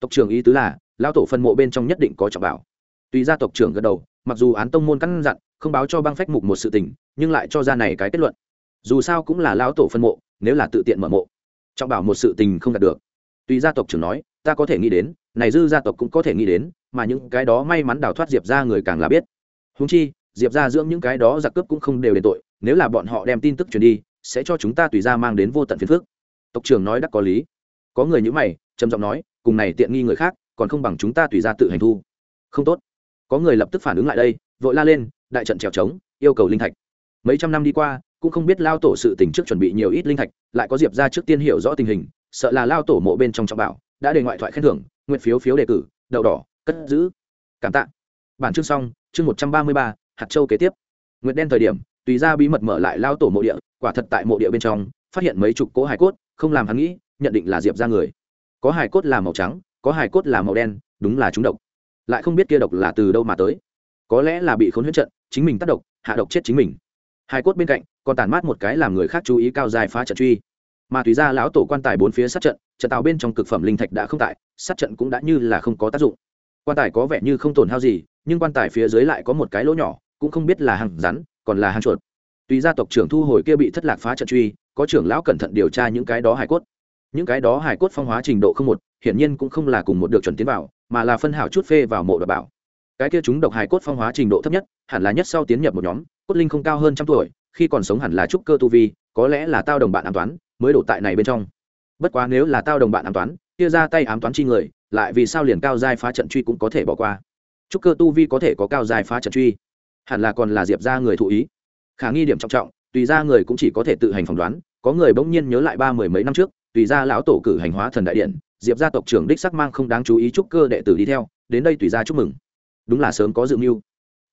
Tộc trưởng ý tứ là, lão tổ phân mộ bên trong nhất định có trọng bảo. Tùy gia tộc trưởng gật đầu mặc dù án tông môn căn dặn, không báo cho băng phách mục một sự tình, nhưng lại cho ra này cái kết luận. Dù sao cũng là lão tổ phân mộ, nếu là tự tiện mở mộ, trọng bảo một sự tình không đạt được. Tùy gia tộc trưởng nói, ta có thể nghĩ đến, này dư gia tộc cũng có thể nghĩ đến, mà những cái đó may mắn đào thoát diệp ra người càng là biết. Húng chi, diệp ra dưỡng những cái đó giặc cướp cũng không đều đền tội, nếu là bọn họ đem tin tức truyền đi, sẽ cho chúng ta tùy ra mang đến vô tận phiền phước tộc trưởng nói đắc có lý. Có người như mày, trầm giọng nói, cùng này tiện nghi người khác, còn không bằng chúng ta tùy ra tự hành thu. Không tốt có người lập tức phản ứng lại đây, vội la lên, đại trận trèo trống, yêu cầu linh thạch. Mấy trăm năm đi qua, cũng không biết lao tổ sự tình trước chuẩn bị nhiều ít linh thạch, lại có diệp ra trước tiên hiểu rõ tình hình, sợ là lao tổ mộ bên trong trọng bảo, đã đề ngoại thoại khen thưởng, nguyện phiếu phiếu đề cử, đậu đỏ, cất giữ. Cảm tạ. Bản chương xong, chương một trăm ba mươi ba, hạt châu kế tiếp. Nguyện đen thời điểm, tùy ra bí mật mở lại lao tổ mộ địa, quả thật tại mộ địa bên trong, phát hiện mấy chục cỗ hải cốt, không làm hắn nghĩ, nhận định là diệp ra người. Có hải cốt là màu trắng, có hải cốt là màu đen, đúng là chúng độc lại không biết kia độc là từ đâu mà tới. Có lẽ là bị khốn huyết trận, chính mình tác độc, hạ độc chết chính mình. Hải cốt bên cạnh, còn tàn mát một cái làm người khác chú ý cao dài phá trận truy. Mà tùy ra lão tổ quan tài bốn phía sát trận trận tàu bên trong cực phẩm linh thạch đã không tại, sát trận cũng đã như là không có tác dụng. Quan tài có vẻ như không tổn hao gì, nhưng quan tài phía dưới lại có một cái lỗ nhỏ, cũng không biết là hàng rắn, còn là hàng chuột. Tùy gia tộc trưởng thu hồi kia bị thất lạc phá trận truy, có trưởng lão cẩn thận điều tra những cái đó hải cốt. Những cái đó hải cốt phong hóa trình độ không một, hiển nhiên cũng không là cùng một được chuẩn tiến vào mà là phân hảo chút phê vào mộ đ bảo. Cái kia chúng độc hài cốt phong hóa trình độ thấp nhất, hẳn là nhất sau tiến nhập một nhóm, cốt linh không cao hơn trăm tuổi, khi còn sống hẳn là trúc cơ tu vi, có lẽ là tao đồng bạn an toán, mới đổ tại này bên trong. Bất quá nếu là tao đồng bạn ám toán, kia ra tay ám toán chi người, lại vì sao liền cao giai phá trận truy cũng có thể bỏ qua? Trúc cơ tu vi có thể có cao giai phá trận truy? Hẳn là còn là diệp ra người thụ ý. Khả nghi điểm trọng trọng, tùy ra người cũng chỉ có thể tự hành phỏng đoán, có người bỗng nhiên nhớ lại ba mười mấy năm trước, tùy ra lão tổ cử hành hóa thần đại điện diệp gia tộc trưởng đích sắc mang không đáng chú ý chúc cơ đệ tử đi theo, đến đây tùy ra chúc mừng. Đúng là sớm có dự mưu.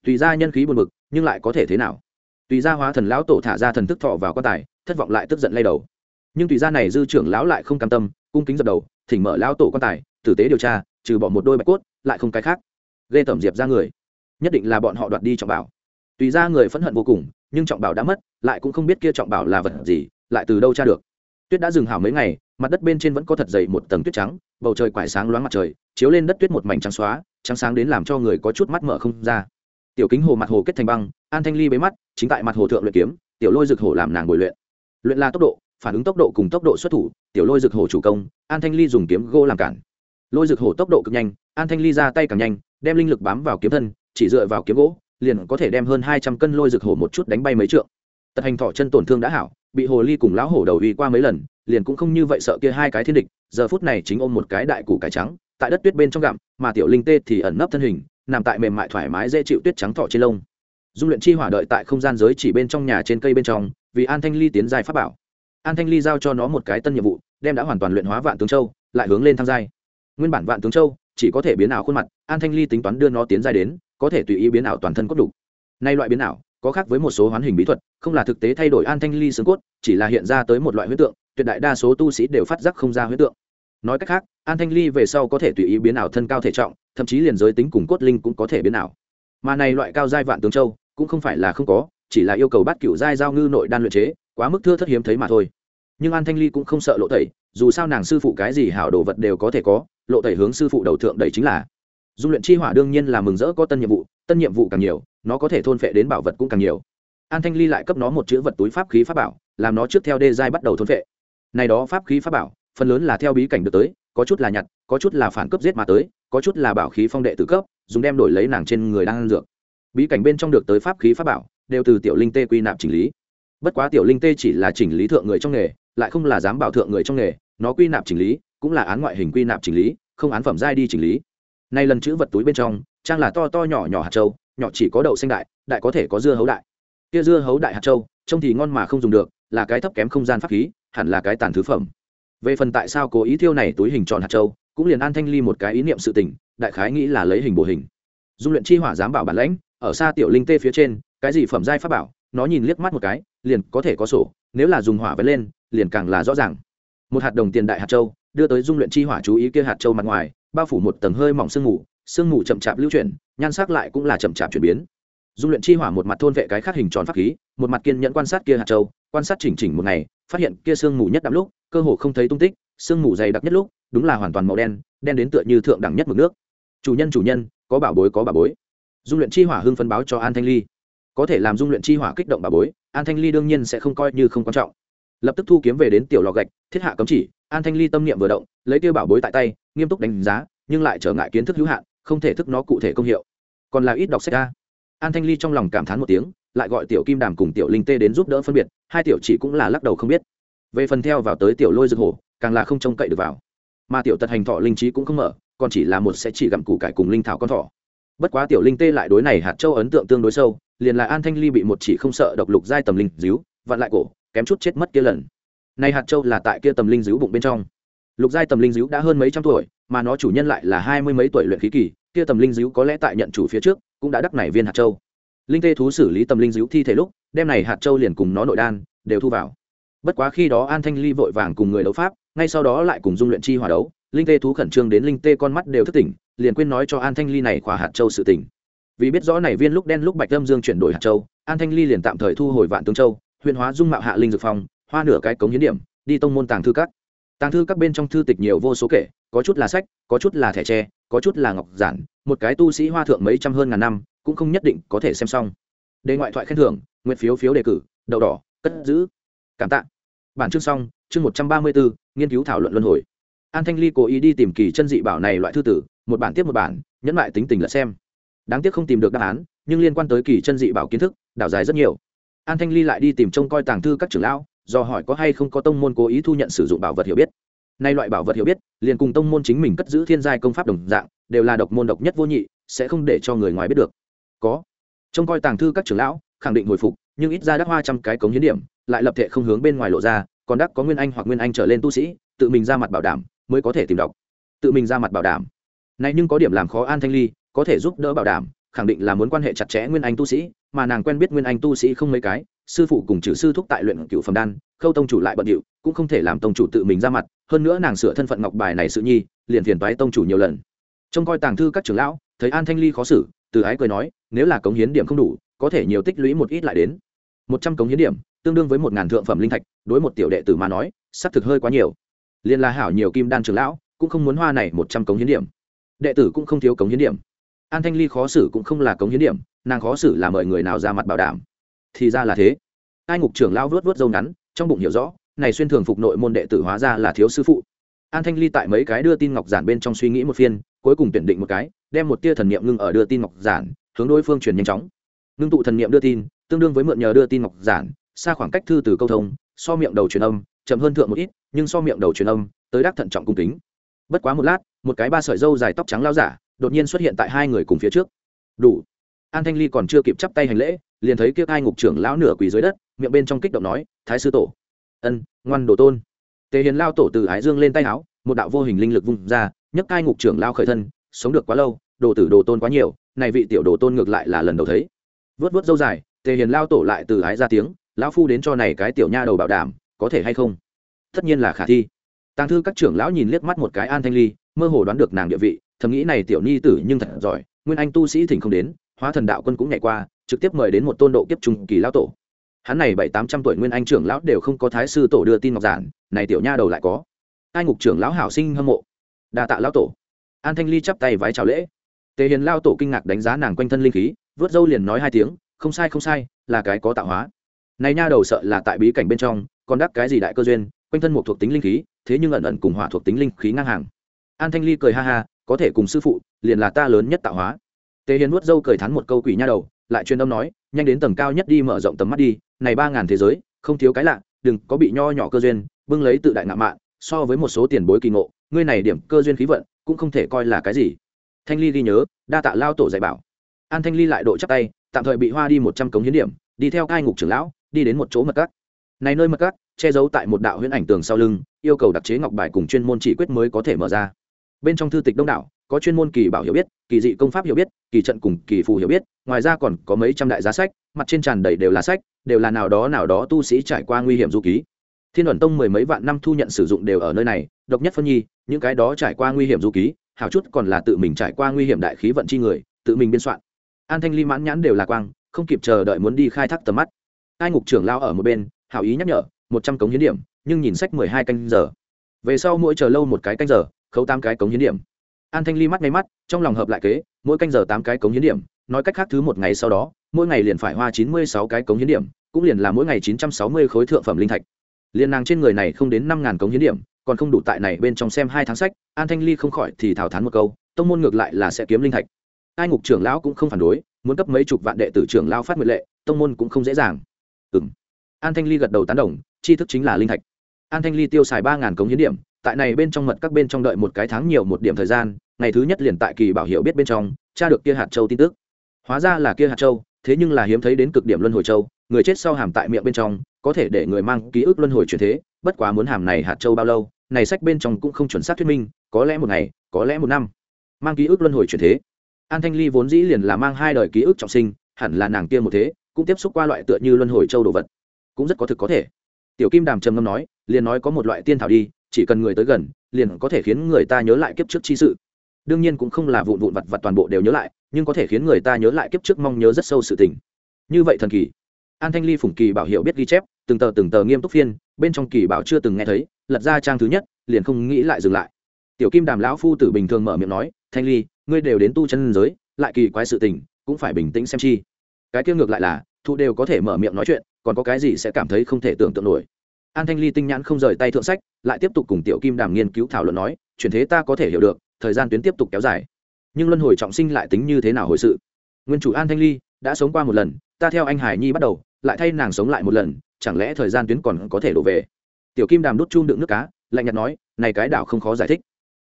Tùy ra nhân khí buồn bực, nhưng lại có thể thế nào? Tùy gia hóa thần lão tổ thả ra thần thức thọ vào quan tài, thất vọng lại tức giận lay đầu. Nhưng tùy gia này dư trưởng lão lại không cam tâm, cung kính dập đầu, thỉnh mở lão tổ quan tài, tử tế điều tra, trừ bỏ một đôi bạch cốt, lại không cái khác. Ghê tẩm diệp ra người. Nhất định là bọn họ đoạt đi trọng bảo. Tùy ra người phẫn hận vô cùng, nhưng trọng bảo đã mất, lại cũng không biết kia trọng bảo là vật gì, lại từ đâu tra được tuyết đã dừng hảo mấy ngày, mặt đất bên trên vẫn có thật dày một tầng tuyết trắng, bầu trời quải sáng loáng mặt trời, chiếu lên đất tuyết một mảnh trắng xóa, trắng sáng đến làm cho người có chút mắt mở không ra. Tiểu kính hồ mặt hồ kết thành băng, an thanh ly bế mắt, chính tại mặt hồ thượng luyện kiếm, tiểu lôi rực hồ làm nàng bồi luyện. Luyện là tốc độ, phản ứng tốc độ cùng tốc độ xuất thủ, tiểu lôi rực hồ chủ công, an thanh ly dùng kiếm gỗ làm cản. Lôi rực hồ tốc độ cực nhanh, an thanh ly ra tay càng nhanh, đem linh lực bám vào kiếm thân, chỉ dựa vào kiếm gỗ, liền có thể đem hơn hai trăm cân lôi rực Hồ một chút đánh bay mấy trượng. Tật hành thọ chân tổn thương đã hảo bị hồ ly cùng lão hổ đầu uy qua mấy lần, liền cũng không như vậy sợ kia hai cái thiên địch, giờ phút này chính ôm một cái đại củ cải trắng, tại đất tuyết bên trong gặm, mà tiểu linh tê thì ẩn nấp thân hình, nằm tại mềm mại thoải mái dễ chịu tuyết trắng thọ trên lông. Dung luyện chi hỏa đợi tại không gian giới chỉ bên trong nhà trên cây bên trong, vì an thanh ly tiến giai pháp bảo. An thanh ly giao cho nó một cái tân nhiệm vụ, đem đã hoàn toàn luyện hóa vạn tướng châu, lại hướng lên tham giai. Nguyên bản vạn tướng châu chỉ có thể biến ảo khuôn mặt, an thanh ly tính toán đưa nó tiến giai đến, có thể tùy ý biến ảo toàn thân cốt đủ. Nay loại biến ảo có khác với một số hoán hình bí thuật, không là thực tế thay đổi an thanh ly xương cốt, chỉ là hiện ra tới một loại huyết tượng, tuyệt đại đa số tu sĩ đều phát giác không ra huyết tượng. Nói cách khác, an thanh ly về sau có thể tùy ý biến ảo thân cao thể trọng, thậm chí liền giới tính cùng cốt linh cũng có thể biến ảo. Mà này loại cao giai vạn tướng châu, cũng không phải là không có, chỉ là yêu cầu bắt cựu giai giao ngư nội đan luyện chế, quá mức thưa thất hiếm thấy mà thôi. Nhưng an thanh ly cũng không sợ lộ tẩy, dù sao nàng sư phụ cái gì hảo đồ vật đều có thể có, lộ tẩy hướng sư phụ đầu thượng đầy chính là dung luyện chi hỏa đương nhiên là mừng rỡ có tân nhiệm vụ, tân nhiệm vụ càng nhiều, nó có thể thôn phệ đến bảo vật cũng càng nhiều. An thanh ly lại cấp nó một chữ vật túi pháp khí pháp bảo, làm nó trước theo đê giai bắt đầu thôn phệ. Này đó pháp khí pháp bảo, phần lớn là theo bí cảnh được tới, có chút là nhặt, có chút là phản cấp giết mà tới, có chút là bảo khí phong đệ tử cấp, dùng đem đổi lấy nàng trên người đang ăn dược. Bí cảnh bên trong được tới pháp khí pháp bảo, đều từ tiểu linh tê quy nạp chỉnh lý. Bất quá tiểu linh tê chỉ là chỉnh lý thượng người trong nghề, lại không là dám bảo thượng người trong nghề, nó quy nạp chỉnh lý, cũng là án ngoại hình quy nạp chỉnh lý, không án phẩm giai đi chỉnh lý nay lần chữ vật túi bên trong, trang là to to nhỏ nhỏ hạt châu, nhỏ chỉ có đậu xanh đại đại có thể có dưa hấu đại. Kia dưa hấu đại hạt châu, trông thì ngon mà không dùng được, là cái thấp kém không gian pháp khí, hẳn là cái tàn thứ phẩm. Về phần tại sao cố ý thiêu này túi hình tròn hạt châu, cũng liền an thanh ly một cái ý niệm sự tình, đại khái nghĩ là lấy hình bổ hình. Dung luyện chi hỏa dám bảo bản lãnh, ở xa tiểu linh tê phía trên, cái gì phẩm giai pháp bảo, nó nhìn liếc mắt một cái, liền có thể có sổ, nếu là dùng hỏa vẫn lên, liền càng là rõ ràng. Một hạt đồng tiền đại hạt châu, đưa tới dung luyện chi hỏa chú ý kia hạt châu mặt ngoài bao phủ một tầng hơi mỏng sương mù sương mù chậm chạp lưu chuyển, nhan sắc lại cũng là chậm chạp chuyển biến. Dung luyện chi hỏa một mặt thôn vệ cái khác hình tròn pháp khí, một mặt kiên nhẫn quan sát kia hạt châu, quan sát chỉnh chỉnh một ngày, phát hiện kia sương mù nhất đậm lúc, cơ hồ không thấy tung tích, sương mù dày đặc nhất lúc, đúng là hoàn toàn màu đen đen đến tựa như thượng đẳng nhất mực nước. Chủ nhân chủ nhân, có bảo bối, có bảo bối. Dung luyện chi hỏa hưng phân báo cho an thanh ly. Có thể làm dung luyện chi hỏa kích động bảo bối, an thanh ly đương nhiên sẽ không coi như không quan trọng. Lập tức thu kiếm về đến tiểu lò gạch, thiết hạ cấm chỉ an thanh ly tâm niệm vừa động, lấy tiêu bảo bối tại tay, nghiêm túc đánh giá, nhưng lại trở ngại kiến thức hữu hạn, không thể thức nó cụ thể công hiệu. Còn là ít đọc sách ra. An thanh ly trong lòng cảm thán một tiếng, lại gọi tiểu kim đàm cùng tiểu linh tê đến giúp đỡ phân biệt, hai tiểu chỉ cũng là lắc đầu không biết. Về phần theo vào tới tiểu lôi rực hổ, càng là không trông cậy được vào. Mà tiểu tật hành thọ linh trí cũng không mở, còn chỉ là một sẽ chỉ gặm củ cải cùng linh thảo con thỏ. Bất quá tiểu linh tê lại đối này hạt châu ấn tượng tương đối sâu, liền là an thanh ly bị một chỉ không sợ độc lục giai tầm linh díu, vặn lại cổ, kém chút chết mất kia lần này hạt châu là tại kia tầm linh díu bụng bên trong. Lục giai tầm linh díu đã hơn mấy trăm tuổi, mà nó chủ nhân lại là hai mươi mấy tuổi luyện khí kỳ, kia tầm linh díu có lẽ tại nhận chủ phía trước, cũng đã đắc này viên hạt châu. Linh tê thú xử lý tầm linh díu thi thể lúc, đem này hạt châu liền cùng nó nội đan, đều thu vào. Bất quá khi đó an thanh ly vội vàng cùng người đấu pháp, ngay sau đó lại cùng dung luyện chi hòa đấu, linh tê thú khẩn trương đến linh tê con mắt đều thức tỉnh, liền quên nói cho an thanh ly này khỏa hạt châu sự tỉnh vì biết rõ này viên lúc đen lúc bạch lâm dương chuyển đổi hạt châu, an thanh ly liền tạm thời thu hồi vạn tướng châu huyện hóa dung mạo hạ linh dược phong hoa nửa cái cống hiến điểm, đi tông môn tàng thư các. Tàng thư các bên trong thư tịch nhiều vô số kể, có chút là sách, có chút là thẻ tre, có chút là ngọc giản, một cái tu sĩ hoa thượng mấy trăm hơn ngàn năm, cũng không nhất định có thể xem xong. Đề ngoại thoại khen thưởng, nguyện phiếu phiếu đề cử, đậu đỏ, cất giữ. Cảm tạ. Bản chương xong, chương một trăm ba mươi bốn, nghiên cứu thảo luận luân hồi. An thanh ly cố ý đi tìm kỳ chân dị bảo này loại thư tử, một bản tiếp một bản, nhẫn lại tính tình là xem. Đáng tiếc không tìm được đáp án, nhưng liên quan tới kỳ chân dị bảo kiến thức, đảo dài rất nhiều. An thanh ly lại đi tìm trông coi tàng thư các trưởng lão do hỏi có hay không có tông môn cố ý thu nhận sử dụng bảo vật hiểu biết. Nay loại bảo vật hiểu biết, liền cùng tông môn chính mình cất giữ thiên giai công pháp đồng dạng, đều là độc môn độc nhất vô nhị, sẽ không để cho người ngoài biết được. Có. Trông coi tàng thư các trưởng lão, khẳng định hồi phục, nhưng ít ra đắc hoa trăm cái cống hiến điểm, lại lập thể không hướng bên ngoài lộ ra, còn đắc có nguyên anh hoặc nguyên anh trở lên tu sĩ, tự mình ra mặt bảo đảm, mới có thể tìm đọc. Tự mình ra mặt bảo đảm. Này nhưng có điểm làm khó an thanh ly, có thể giúp đỡ bảo đảm, khẳng định là muốn quan hệ chặt chẽ nguyên anh tu sĩ, mà nàng quen biết nguyên anh tu sĩ không mấy cái sư phụ cùng chữ sư thúc tại luyện cựu phẩm đan, khâu tông chủ lại bận điệu, cũng không thể làm tông chủ tự mình ra mặt, hơn nữa nàng sửa thân phận ngọc bài này sự nhi, liền phiền toái tông chủ nhiều lần. Trông coi tàng thư các trưởng lão, thấy an thanh ly khó xử, từ ái cười nói, nếu là cống hiến điểm không đủ, có thể nhiều tích lũy một ít lại đến. Một trăm cống hiến điểm, tương đương với một ngàn thượng phẩm linh thạch, đối một tiểu đệ tử mà nói, xác thực hơi quá nhiều. Liền là hảo nhiều kim đan trưởng lão, cũng không muốn hoa này một trăm cống hiến điểm. Đệ tử cũng không thiếu cống hiến điểm. An thanh ly khó xử cũng không là cống hiến điểm, nàng khó xử là mời người nào ra mặt bảo đảm thì ra là thế. Ai ngục trưởng lao vớt vớt dâu ngắn, trong bụng hiểu rõ, này xuyên thường phục nội môn đệ tử hóa ra là thiếu sư phụ. An thanh ly tại mấy cái đưa tin ngọc giản bên trong suy nghĩ một phiên, cuối cùng tuyển định một cái, đem một tia thần niệm ngưng ở đưa tin ngọc giản, hướng đối phương truyền nhanh chóng. Ngưng tụ thần niệm đưa tin, tương đương với mượn nhờ đưa tin ngọc giản, xa khoảng cách thư từ câu thông, so miệng đầu truyền âm, chậm hơn thượng một ít, nhưng so miệng đầu truyền âm, tới đắc thận trọng cung kính. Bất quá một lát, một cái ba sợi dâu dài tóc trắng lao giả, đột nhiên xuất hiện tại hai người cùng phía trước. Đủ an thanh ly còn chưa kịp chắp tay hành lễ, liền thấy kia hai ngục trưởng lão nửa quỳ dưới đất, miệng bên trong kích động nói, thái sư tổ. Ân, ngoan đồ tôn. Tề hiền lao tổ từ ái dương lên tay áo, một đạo vô hình linh lực vung ra, nhấc cai ngục trưởng lao khởi thân, sống được quá lâu, đồ tử đồ tôn quá nhiều, này vị tiểu đồ tôn ngược lại là lần đầu thấy. Vớt vớt dâu dài, tề hiền lao tổ lại từ ái ra tiếng, lão phu đến cho này cái tiểu nha đầu bảo đảm, có thể hay không? Tất nhiên là khả thi. Tàng thư các trưởng lão nhìn liếc mắt một cái an thanh ly, mơ hồ đoán được nàng địa vị, thầm nghĩ này tiểu ni tử nhưng thật giỏi, nguyên anh tu sĩ thỉnh không đến hóa thần đạo quân cũng nhảy qua, trực tiếp mời đến một tôn độ kiếp trung kỳ lão tổ. Hắn này bảy tám trăm tuổi nguyên anh trưởng lão đều không có thái sư tổ đưa tin ngọc giản, này tiểu nha đầu lại có. Ai ngục trưởng lão hảo sinh hâm mộ. Đa tạ lão tổ. An thanh ly chắp tay vái chào lễ. Tề hiền lao tổ kinh ngạc đánh giá nàng quanh thân linh khí, vớt dâu liền nói hai tiếng, không sai không sai, là cái có tạo hóa. Này nha đầu sợ là tại bí cảnh bên trong, còn đắc cái gì đại cơ duyên, quanh thân một thuộc tính linh khí, thế nhưng ẩn ẩn cùng hỏa thuộc tính linh khí ngang hàng. An thanh ly cười ha ha, có thể cùng sư phụ, liền là ta lớn nhất tạo hóa tề hiền nuốt dâu cười thắn một câu quỷ nha đầu, lại truyền âm nói, nhanh đến tầng cao nhất đi mở rộng tầm mắt đi, này ba ngàn thế giới, không thiếu cái lạ, đừng có bị nho nhỏ cơ duyên, bưng lấy tự đại ngạo mạn, so với một số tiền bối kỳ ngộ, ngươi này điểm cơ duyên khí vận, cũng không thể coi là cái gì. Thanh ly ghi nhớ, đa tạ lao tổ dạy bảo. An thanh ly lại đội chắc tay, tạm thời bị hoa đi một trăm cống hiến điểm, đi theo cai ngục trưởng lão, đi đến một chỗ mật cắt này nơi mật cắt che giấu tại một đạo huyễn ảnh tường sau lưng, yêu cầu đặc chế ngọc bài cùng chuyên môn chỉ quyết mới có thể mở ra. Bên trong thư tịch đông đảo có chuyên môn kỳ bảo hiểu biết, kỳ dị công pháp hiểu biết, kỳ trận cùng kỳ phù hiểu biết, ngoài ra còn có mấy trăm đại giá sách, mặt trên tràn đầy đều là sách, đều là nào đó nào đó tu sĩ trải qua nguy hiểm du ký. Thiên ẩn tông mười mấy vạn năm thu nhận sử dụng đều ở nơi này, độc nhất phân nhi, những cái đó trải qua nguy hiểm du ký, hảo chút còn là tự mình trải qua nguy hiểm đại khí vận chi người, tự mình biên soạn. An thanh ly mãn nhãn đều là quang, không kịp chờ đợi muốn đi khai thác tầm mắt. Ai ngục trưởng lao ở một bên, hảo ý nhắc nhở, một trăm cống hiến điểm, nhưng nhìn sách mười hai canh giờ. Về sau mỗi chờ lâu một cái canh giờ, khấu tám cái cống hiến điểm an thanh ly mắt nháy mắt, trong lòng hợp lại kế, mỗi canh giờ tám cái cống hiến điểm, nói cách khác thứ một ngày sau đó, mỗi ngày liền phải hoa chín mươi sáu cái cống hiến điểm, cũng liền là mỗi ngày chín trăm sáu mươi khối thượng phẩm linh thạch. Liền nàng trên người này không đến năm ngàn cống hiến điểm, còn không đủ tại này bên trong xem hai tháng sách, an thanh ly không khỏi thì thảo thán một câu, tông môn ngược lại là sẽ kiếm linh thạch. Ai ngục trưởng lão cũng không phản đối, muốn cấp mấy chục vạn đệ tử trưởng lão phát nguyện lệ, tông môn cũng không dễ dàng. Ừ m an thanh ly gật đầu tán đồng, tri thức chính là linh thạch. An thanh ly tiêu xài ba ngàn cống hiến điểm tại này bên trong mật các bên trong đợi một cái tháng nhiều một điểm thời gian, ngày thứ nhất liền tại kỳ bảo hiệu biết bên trong cha được kia hạt châu tin tức. Hóa ra là kia hạt châu, thế nhưng là hiếm thấy đến cực điểm luân hồi châu, người chết sau hàm tại miệng bên trong, có thể để người mang ký ức luân hồi chuyển thế, bất quá muốn hàm này hạt châu bao lâu, này sách bên trong cũng không chuẩn xác thuyết minh, có lẽ một ngày, có lẽ một năm. Mang ký ức luân hồi chuyển thế. An thanh ly vốn dĩ liền là mang hai đời ký ức trọng sinh, hẳn là nàng kia một thế, cũng tiếp xúc qua loại tựa như luân hồi châu đồ vật. Cũng rất có thực có thể. Tiểu kim đàm trầm ngâm nói, liền nói có một loại tiên thảo đi chỉ cần người tới gần, liền có thể khiến người ta nhớ lại kiếp trước chi sự. Đương nhiên cũng không là vụn vụn vặt vặt toàn bộ đều nhớ lại, nhưng có thể khiến người ta nhớ lại kiếp trước mong nhớ rất sâu sự tình. Như vậy thần kỳ. An thanh ly phủng kỳ bảo hiệu biết ghi chép, từng tờ từng tờ nghiêm túc phiên, bên trong kỳ bảo chưa từng nghe thấy, lật ra trang thứ nhất, liền không nghĩ lại dừng lại. Tiểu kim đàm lão phu tử bình thường mở miệng nói, thanh ly, ngươi đều đến tu chân giới, lại kỳ quái sự tình, cũng phải bình tĩnh xem chi. Cái kia ngược lại là thụ đều có thể mở miệng nói chuyện, còn có cái gì sẽ cảm thấy không thể tưởng tượng nổi an thanh ly tinh nhãn không rời tay thượng sách, lại tiếp tục cùng tiểu kim đàm nghiên cứu thảo luận nói, chuyển thế ta có thể hiểu được, thời gian tuyến tiếp tục kéo dài. Nhưng luân hồi trọng sinh lại tính như thế nào hồi sự? Nguyên chủ an thanh ly, đã sống qua một lần, ta theo anh hải nhi bắt đầu, lại thay nàng sống lại một lần, chẳng lẽ thời gian tuyến còn có thể đổ về? Tiểu kim đàm đốt chung đựng nước cá, lạnh nhạt nói, này cái đảo không khó giải thích.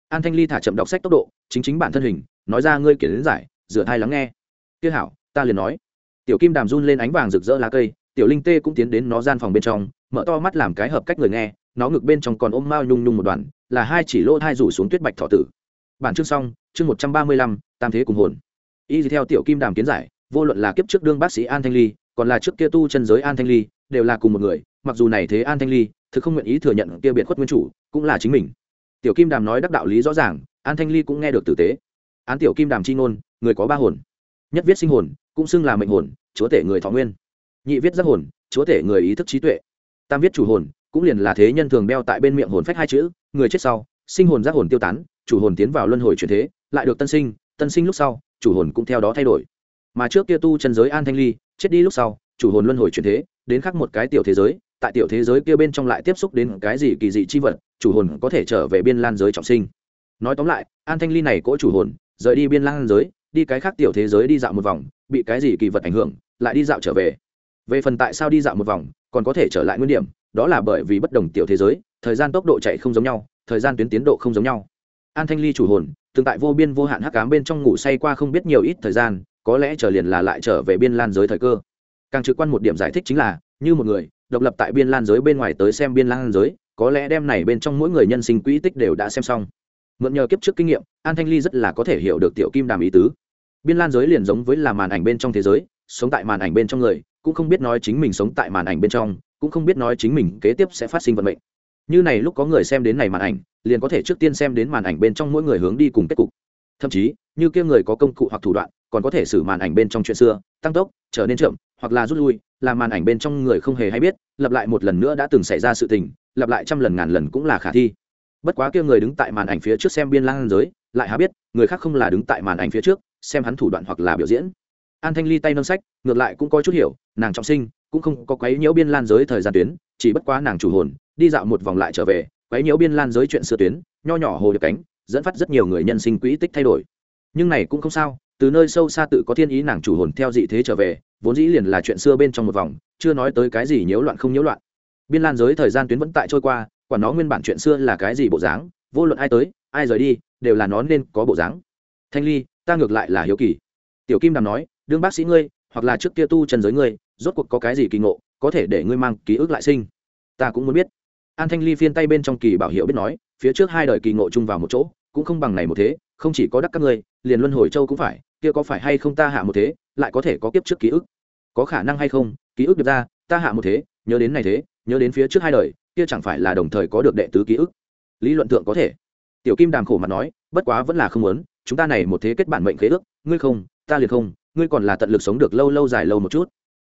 An thanh ly thả chậm đọc sách tốc độ, chính chính bản thân hình, nói ra ngươi kiến giải dựa thai lắng nghe. Tiếc hảo, ta liền nói. Tiểu kim đàm run lên ánh vàng rực rỡ lá cây tiểu linh tê cũng tiến đến nó gian phòng bên trong, mở to mắt làm cái hợp cách người nghe, nó ngực bên trong còn ôm mao nhung nhung một đoàn, là hai chỉ lỗ hai rủ xuống tuyết bạch thọ tử. Bản chương xong, chương một trăm ba mươi lăm, tam thế cùng hồn. Y theo tiểu kim đàm kiến giải, vô luận là kiếp trước đương bác sĩ an thanh ly, còn là trước kia tu chân giới an thanh ly, đều là cùng một người, mặc dù này thế an thanh ly, thực không nguyện ý thừa nhận kia biệt khuất nguyên chủ, cũng là chính mình. Tiểu kim đàm nói đắc đạo lý rõ ràng, an thanh ly cũng nghe được tử tế. Án tiểu kim đàm chi ngôn, người có ba hồn. Nhất viết sinh hồn, cũng xưng là mệnh hồn, chúa tể người thọ nguyên nhị viết giác hồn, chúa tể người ý thức trí tuệ. Tam viết chủ hồn, cũng liền là thế nhân thường đeo tại bên miệng hồn phách hai chữ, người chết sau, sinh hồn giác hồn tiêu tán, chủ hồn tiến vào luân hồi chuyển thế, lại được tân sinh tân sinh lúc sau, chủ hồn cũng theo đó thay đổi. Mà trước kia tu chân giới an thanh ly, chết đi lúc sau, chủ hồn luân hồi chuyển thế, đến khắc một cái tiểu thế giới, tại tiểu thế giới kia bên trong lại tiếp xúc đến cái gì kỳ dị chi vật, chủ hồn có thể trở về biên lan giới trọng sinh. Nói tóm lại, an thanh ly này cỗ chủ hồn, rời đi biên lan giới, đi cái khác tiểu thế giới đi dạo một vòng, bị cái gì kỳ vật ảnh hưởng, lại đi dạo trở về về phần tại sao đi dạo một vòng, còn có thể trở lại nguyên điểm, đó là bởi vì bất đồng tiểu thế giới, thời gian tốc độ chạy không giống nhau, thời gian tuyến tiến độ không giống nhau. An thanh ly chủ hồn, từng tại vô biên vô hạn hắc cám bên trong ngủ say qua không biết nhiều ít thời gian, có lẽ trở liền là lại trở về biên lan giới thời cơ. Càng trực quan một điểm giải thích chính là, như một người, độc lập tại biên lan giới bên ngoài tới xem biên lan giới, có lẽ đem này bên trong mỗi người nhân sinh quỹ tích đều đã xem xong. Mượn nhờ kiếp trước kinh nghiệm, an thanh ly rất là có thể hiểu được tiểu kim đàm ý tứ. Biên lan giới liền giống với là màn ảnh bên trong thế giới, sống tại màn ảnh bên trong người cũng không biết nói chính mình sống tại màn ảnh bên trong, cũng không biết nói chính mình kế tiếp sẽ phát sinh vận mệnh. Như này lúc có người xem đến này màn ảnh, liền có thể trước tiên xem đến màn ảnh bên trong mỗi người hướng đi cùng kết cục. Thậm chí, như kia người có công cụ hoặc thủ đoạn, còn có thể xử màn ảnh bên trong chuyện xưa, tăng tốc, trở nên chậm, hoặc là rút lui, làm màn ảnh bên trong người không hề hay biết, lặp lại một lần nữa đã từng xảy ra sự tình, lặp lại trăm lần ngàn lần cũng là khả thi. Bất quá kia người đứng tại màn ảnh phía trước xem biên lan giới, lại há biết, người khác không là đứng tại màn ảnh phía trước, xem hắn thủ đoạn hoặc là biểu diễn an thanh ly tay nâng sách, ngược lại cũng có chút hiểu, nàng trọng sinh, cũng không có quấy nhiễu biên lan giới thời gian tuyến, chỉ bất quá nàng chủ hồn, đi dạo một vòng lại trở về, quấy nhiễu biên lan giới chuyện xưa tuyến, nho nhỏ hồ được cánh, dẫn phát rất nhiều người nhân sinh quỹ tích thay đổi. Nhưng này cũng không sao, từ nơi sâu xa tự có thiên ý nàng chủ hồn theo dị thế trở về, vốn dĩ liền là chuyện xưa bên trong một vòng, chưa nói tới cái gì nhiễu loạn không nhiễu loạn. Biên lan giới thời gian tuyến vẫn tại trôi qua, quả nó nguyên bản chuyện xưa là cái gì bộ dáng, vô luận ai tới, ai rời đi, đều là nó nên có bộ dáng. Thanh ly, ta ngược lại là hiếu kỳ. Tiểu kim đàm nói đương bác sĩ ngươi, hoặc là trước kia tu trần giới ngươi, rốt cuộc có cái gì kỳ ngộ, có thể để ngươi mang ký ức lại sinh. Ta cũng muốn biết. An thanh ly phiên tay bên trong kỳ bảo hiệu biết nói, phía trước hai đời kỳ ngộ chung vào một chỗ, cũng không bằng này một thế, không chỉ có đắc các ngươi, liền luân hồi châu cũng phải, kia có phải hay không ta hạ một thế, lại có thể có kiếp trước ký ức? Có khả năng hay không? Ký ức được ra, ta hạ một thế, nhớ đến này thế, nhớ đến phía trước hai đời, kia chẳng phải là đồng thời có được đệ tứ ký ức? Lý luận thượng có thể. Tiểu kim đàm khổ mặt nói, bất quá vẫn là không muốn, chúng ta này một thế kết bản mệnh khế ước, ngươi không, ta liền không ngươi còn là tận lực sống được lâu lâu dài lâu một chút.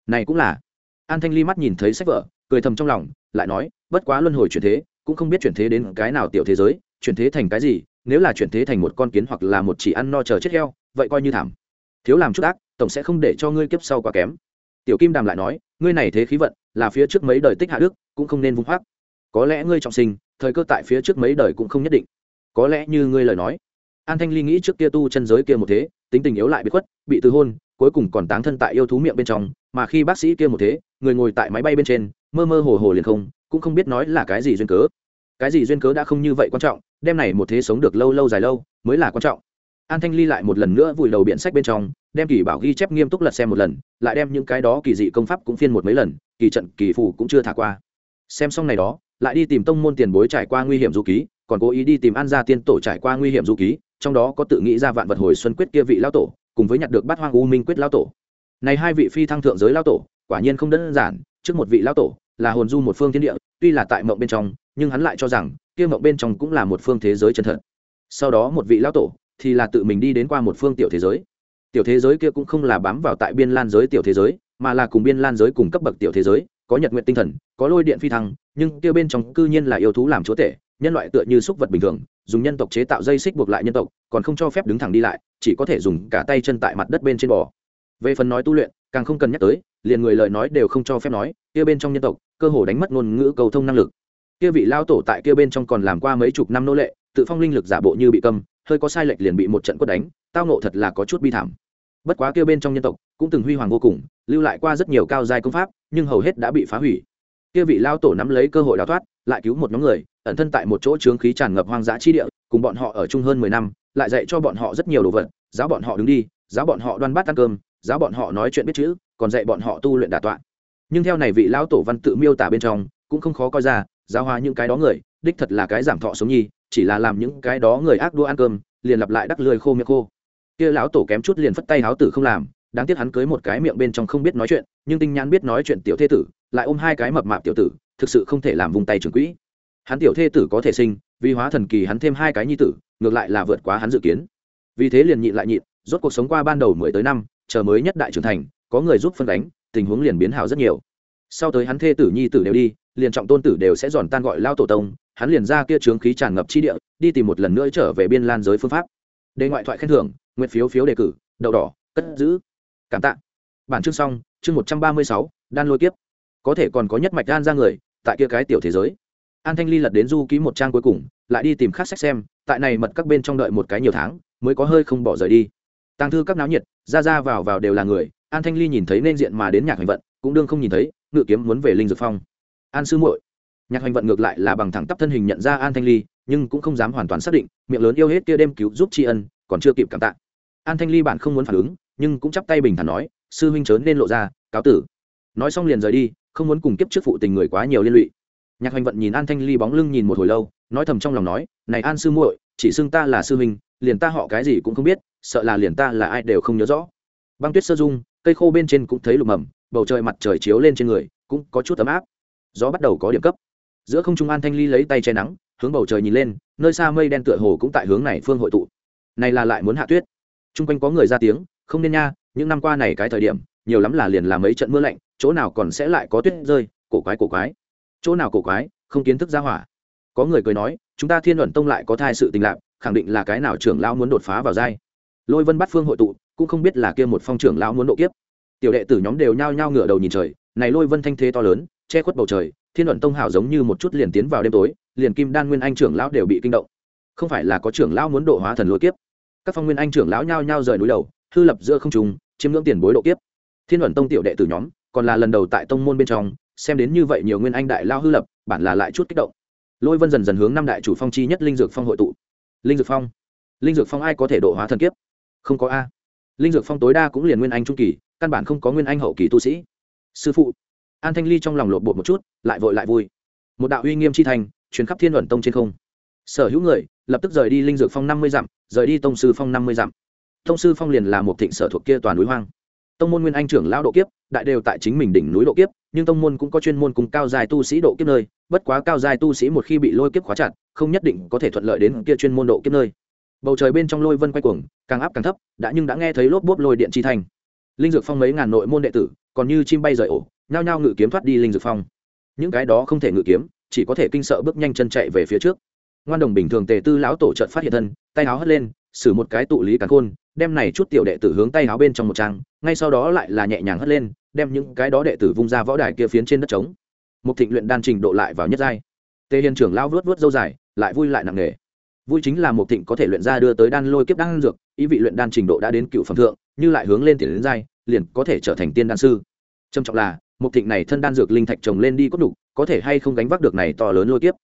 Này cũng là. An thanh ly mắt nhìn thấy sách vở, cười thầm trong lòng, lại nói, bất quá luân hồi chuyển thế, cũng không biết chuyển thế đến cái nào tiểu thế giới, chuyển thế thành cái gì, nếu là chuyển thế thành một con kiến hoặc là một chỉ ăn no chờ chết heo, vậy coi như thảm. Thiếu làm chút ác, tổng sẽ không để cho ngươi kiếp sau quá kém. Tiểu kim đàm lại nói, ngươi này thế khí vận, là phía trước mấy đời tích hạ đức, cũng không nên vung hoác. Có lẽ ngươi trọng sinh, thời cơ tại phía trước mấy đời cũng không nhất định. Có lẽ như ngươi lời nói an thanh ly nghĩ trước kia tu chân giới kia một thế, tính tình yếu lại bị khuất, bị từ hôn, cuối cùng còn táng thân tại yêu thú miệng bên trong, mà khi bác sĩ kia một thế, người ngồi tại máy bay bên trên, mơ mơ hồ hồ liền không, cũng không biết nói là cái gì duyên cớ. Cái gì duyên cớ đã không như vậy quan trọng đem này một thế sống được lâu lâu dài lâu, mới là quan trọng. An thanh ly lại một lần nữa vùi đầu biện sách bên trong, đem kỳ bảo ghi chép nghiêm túc lật xem một lần, lại đem những cái đó kỳ dị công pháp cũng phiên một mấy lần, kỳ trận, kỳ phù cũng chưa thả qua. Xem xong này đó, lại đi tìm tông môn tiền bối trải qua nguy hiểm du ký, còn cố ý đi tìm an gia tiên tổ trải qua nguy hiểm du ký trong đó có tự nghĩ ra vạn vật hồi xuân quyết kia vị lao tổ, cùng với nhặt được bát hoang u minh quyết lao tổ. Này hai vị phi thăng thượng giới lao tổ, quả nhiên không đơn giản, trước một vị lao tổ là hồn du một phương thiên địa, tuy là tại mộng bên trong, nhưng hắn lại cho rằng, kia mộng bên trong cũng là một phương thế giới chân thật. Sau đó một vị lao tổ thì là tự mình đi đến qua một phương tiểu thế giới. Tiểu thế giới kia cũng không là bám vào tại biên lan giới tiểu thế giới, mà là cùng biên lan giới cùng cấp bậc tiểu thế giới, có nhật nguyện tinh thần, có lôi điện phi thăng, nhưng kia bên trong cư nhiên là yêu thú làm chúa tể nhân loại tựa như xúc vật bình thường, dùng nhân tộc chế tạo dây xích buộc lại nhân tộc, còn không cho phép đứng thẳng đi lại, chỉ có thể dùng cả tay chân tại mặt đất bên trên bò. Về phần nói tu luyện, càng không cần nhắc tới, liền người lời nói đều không cho phép nói, kia bên trong nhân tộc, cơ hồ đánh mất ngôn ngữ cầu thông năng lực. Kia vị lao tổ tại kia bên trong còn làm qua mấy chục năm nô lệ, tự phong linh lực giả bộ như bị câm, hơi có sai lệch liền bị một trận quất đánh, tao nộ thật là có chút bi thảm. Bất quá kia bên trong nhân tộc, cũng từng huy hoàng vô cùng, lưu lại qua rất nhiều cao giai công pháp, nhưng hầu hết đã bị phá hủy. Kia vị lao tổ nắm lấy cơ hội đào thoát lại cứu một nhóm người, ẩn thân tại một chỗ trướng khí tràn ngập hoang dã chi địa, cùng bọn họ ở chung hơn mười năm, lại dạy cho bọn họ rất nhiều đồ vật, giáo bọn họ đứng đi, giáo bọn họ đoan bát ăn cơm, giáo bọn họ nói chuyện biết chữ, còn dạy bọn họ tu luyện đà tọa. Nhưng theo này vị lão tổ văn tự miêu tả bên trong, cũng không khó coi ra, giáo hóa những cái đó người, đích thật là cái giảm thọ sống nhi, chỉ là làm những cái đó người ác đua ăn cơm, liền lặp lại đắc lười khô miệng khô. Kia lão tổ kém chút liền phất tay háo tử không làm đáng tiếc hắn cưới một cái miệng bên trong không biết nói chuyện, nhưng tinh nhãn biết nói chuyện tiểu thê tử, lại ôm hai cái mập mạp tiểu tử, thực sự không thể làm vùng tay trường quỹ. Hắn tiểu thê tử có thể sinh, vì hóa thần kỳ hắn thêm hai cái nhi tử, ngược lại là vượt quá hắn dự kiến. Vì thế liền nhịn lại nhịn, rốt cuộc sống qua ban đầu mười tới năm, chờ mới nhất đại trưởng thành, có người giúp phân đánh, tình huống liền biến hảo rất nhiều. Sau tới hắn thê tử nhi tử đều đi, liền trọng tôn tử đều sẽ giòn tan gọi lao tổ tông, hắn liền ra kia trướng khí tràn ngập chi địa, đi tìm một lần nữa trở về biên lan giới phương pháp. Đề ngoại thoại khen thưởng, nguyện phiếu phiếu đề cử, đậu đỏ, cất giữ cảm tạ. Bản chương xong, chương một trăm ba mươi sáu, đan lôi kiếp. Có thể còn có nhất mạch đan ra người, tại kia cái tiểu thế giới. An thanh ly lật đến du ký một trang cuối cùng, lại đi tìm khác sách xem, tại này mật các bên trong đợi một cái nhiều tháng, mới có hơi không bỏ rời đi. Tàng thư các náo nhiệt, ra ra vào vào đều là người, an thanh ly nhìn thấy nên diện mà đến nhạc hành vận, cũng đương không nhìn thấy, ngự kiếm muốn về linh dược phong. An sư muội, nhạc hành vận ngược lại là bằng thẳng tắp thân hình nhận ra an thanh ly, nhưng cũng không dám hoàn toàn xác định, miệng lớn yêu hết kia đêm cứu giúp tri ân, còn chưa kịp cảm tạ. An thanh ly bạn không muốn phản ứng nhưng cũng chắp tay bình thản nói, sư huynh chớ nên lộ ra, cáo tử. Nói xong liền rời đi, không muốn cùng kiếp trước phụ tình người quá nhiều liên lụy. Nhạc hoành vận nhìn an thanh ly bóng lưng nhìn một hồi lâu, nói thầm trong lòng nói, này an sư muội, chỉ xưng ta là sư huynh, liền ta họ cái gì cũng không biết, sợ là liền ta là ai đều không nhớ rõ. Băng tuyết sơ dung, cây khô bên trên cũng thấy lục mầm, bầu trời mặt trời chiếu lên trên người, cũng có chút ấm áp. Gió bắt đầu có điểm cấp. Giữa không trung an thanh ly lấy tay che nắng, hướng bầu trời nhìn lên, nơi xa mây đen tựa hồ cũng tại hướng này phương hội tụ. Này là lại muốn hạ tuyết chung quanh có người ra tiếng, không nên nha, những năm qua này cái thời điểm, nhiều lắm là liền làm mấy trận mưa lạnh, chỗ nào còn sẽ lại có tuyết rơi, cổ quái cổ quái. Chỗ nào cổ quái, không kiến thức ra hỏa. Có người cười nói, chúng ta thiên luận tông lại có thai sự tình lạc, khẳng định là cái nào trưởng lão muốn đột phá vào giai. Lôi vân bắt phương hội tụ, cũng không biết là kia một phong trưởng lão muốn độ kiếp. Tiểu đệ tử nhóm đều nhao nhao ngửa đầu nhìn trời, này lôi vân thanh thế to lớn, che khuất bầu trời, thiên luận tông hảo giống như một chút liền tiến vào đêm tối, liền kim đan nguyên anh trưởng lão đều bị kinh động. Không phải là có trưởng lão muốn độ hóa thần lôi kiếp các phong nguyên anh trưởng lão nhao nhao rời núi đầu, hư lập giữa không trùng chiếm ngưỡng tiền bối độ kiếp. Thiên luận tông tiểu đệ tử nhóm, còn là lần đầu tại tông môn bên trong, xem đến như vậy nhiều nguyên anh đại lao hư lập, bản là lại chút kích động. Lôi vân dần dần hướng năm đại chủ phong chi nhất linh dược phong hội tụ. Linh dược phong? Linh dược phong ai có thể độ hóa thần kiếp? Không có a. Linh dược phong tối đa cũng liền nguyên anh trung kỳ, căn bản không có nguyên anh hậu kỳ tu sĩ. Sư phụ. An thanh ly trong lòng lột bột một chút, lại vội lại vui. Một đạo uy nghiêm chi thành chuyến khắp thiên luận tông trên không. Sở hữu người lập tức rời đi linh dược phong năm mươi dặm, rời đi tông sư phong năm mươi dặm. Tông sư phong liền là một thịnh sở thuộc kia toàn núi hoang. Tông môn nguyên anh trưởng lao độ kiếp, đại đều tại chính mình đỉnh núi độ kiếp, nhưng tông môn cũng có chuyên môn cùng cao dài tu sĩ độ kiếp nơi, bất quá cao dài tu sĩ một khi bị lôi kiếp khóa chặt, không nhất định có thể thuận lợi đến kia chuyên môn độ kiếp nơi. Bầu trời bên trong lôi vân quay cuồng, càng áp càng thấp, đã nhưng đã nghe thấy lốp bốp lôi điện chi thành linh dược phong mấy ngàn nội môn đệ tử, còn như chim bay rời ổ, nhao nhao ngự kiếm thoát đi linh dược phong. Những cái đó không thể ngự kiếm, chỉ có thể kinh sợ bước nhanh chân chạy về phía trước ngoan đồng bình thường tề tư lão tổ trợt phát hiện thân, tay áo hất lên xử một cái tụ lý càn khôn, đem này chút tiểu đệ tử hướng tay áo bên trong một trang, ngay sau đó lại là nhẹ nhàng hất lên, đem những cái đó đệ tử vung ra võ đài kia phiến trên đất trống. Một thịnh luyện đan trình độ lại vào nhất giai. Tề hiền trưởng lao vớt vớt dâu dài, lại vui lại nặng nề. Vui chính là một thịnh có thể luyện ra đưa tới đan lôi kiếp đan dược, ý vị luyện đan trình độ đã đến cựu phẩm thượng, như lại hướng lên tiền đến giai, liền có thể trở thành tiên đan sư. Trầm trọng là một thịnh này thân đan dược linh thạch trồng lên đi cốt đủ, có thể hay không gánh vác được này to lớn lôi kiếp.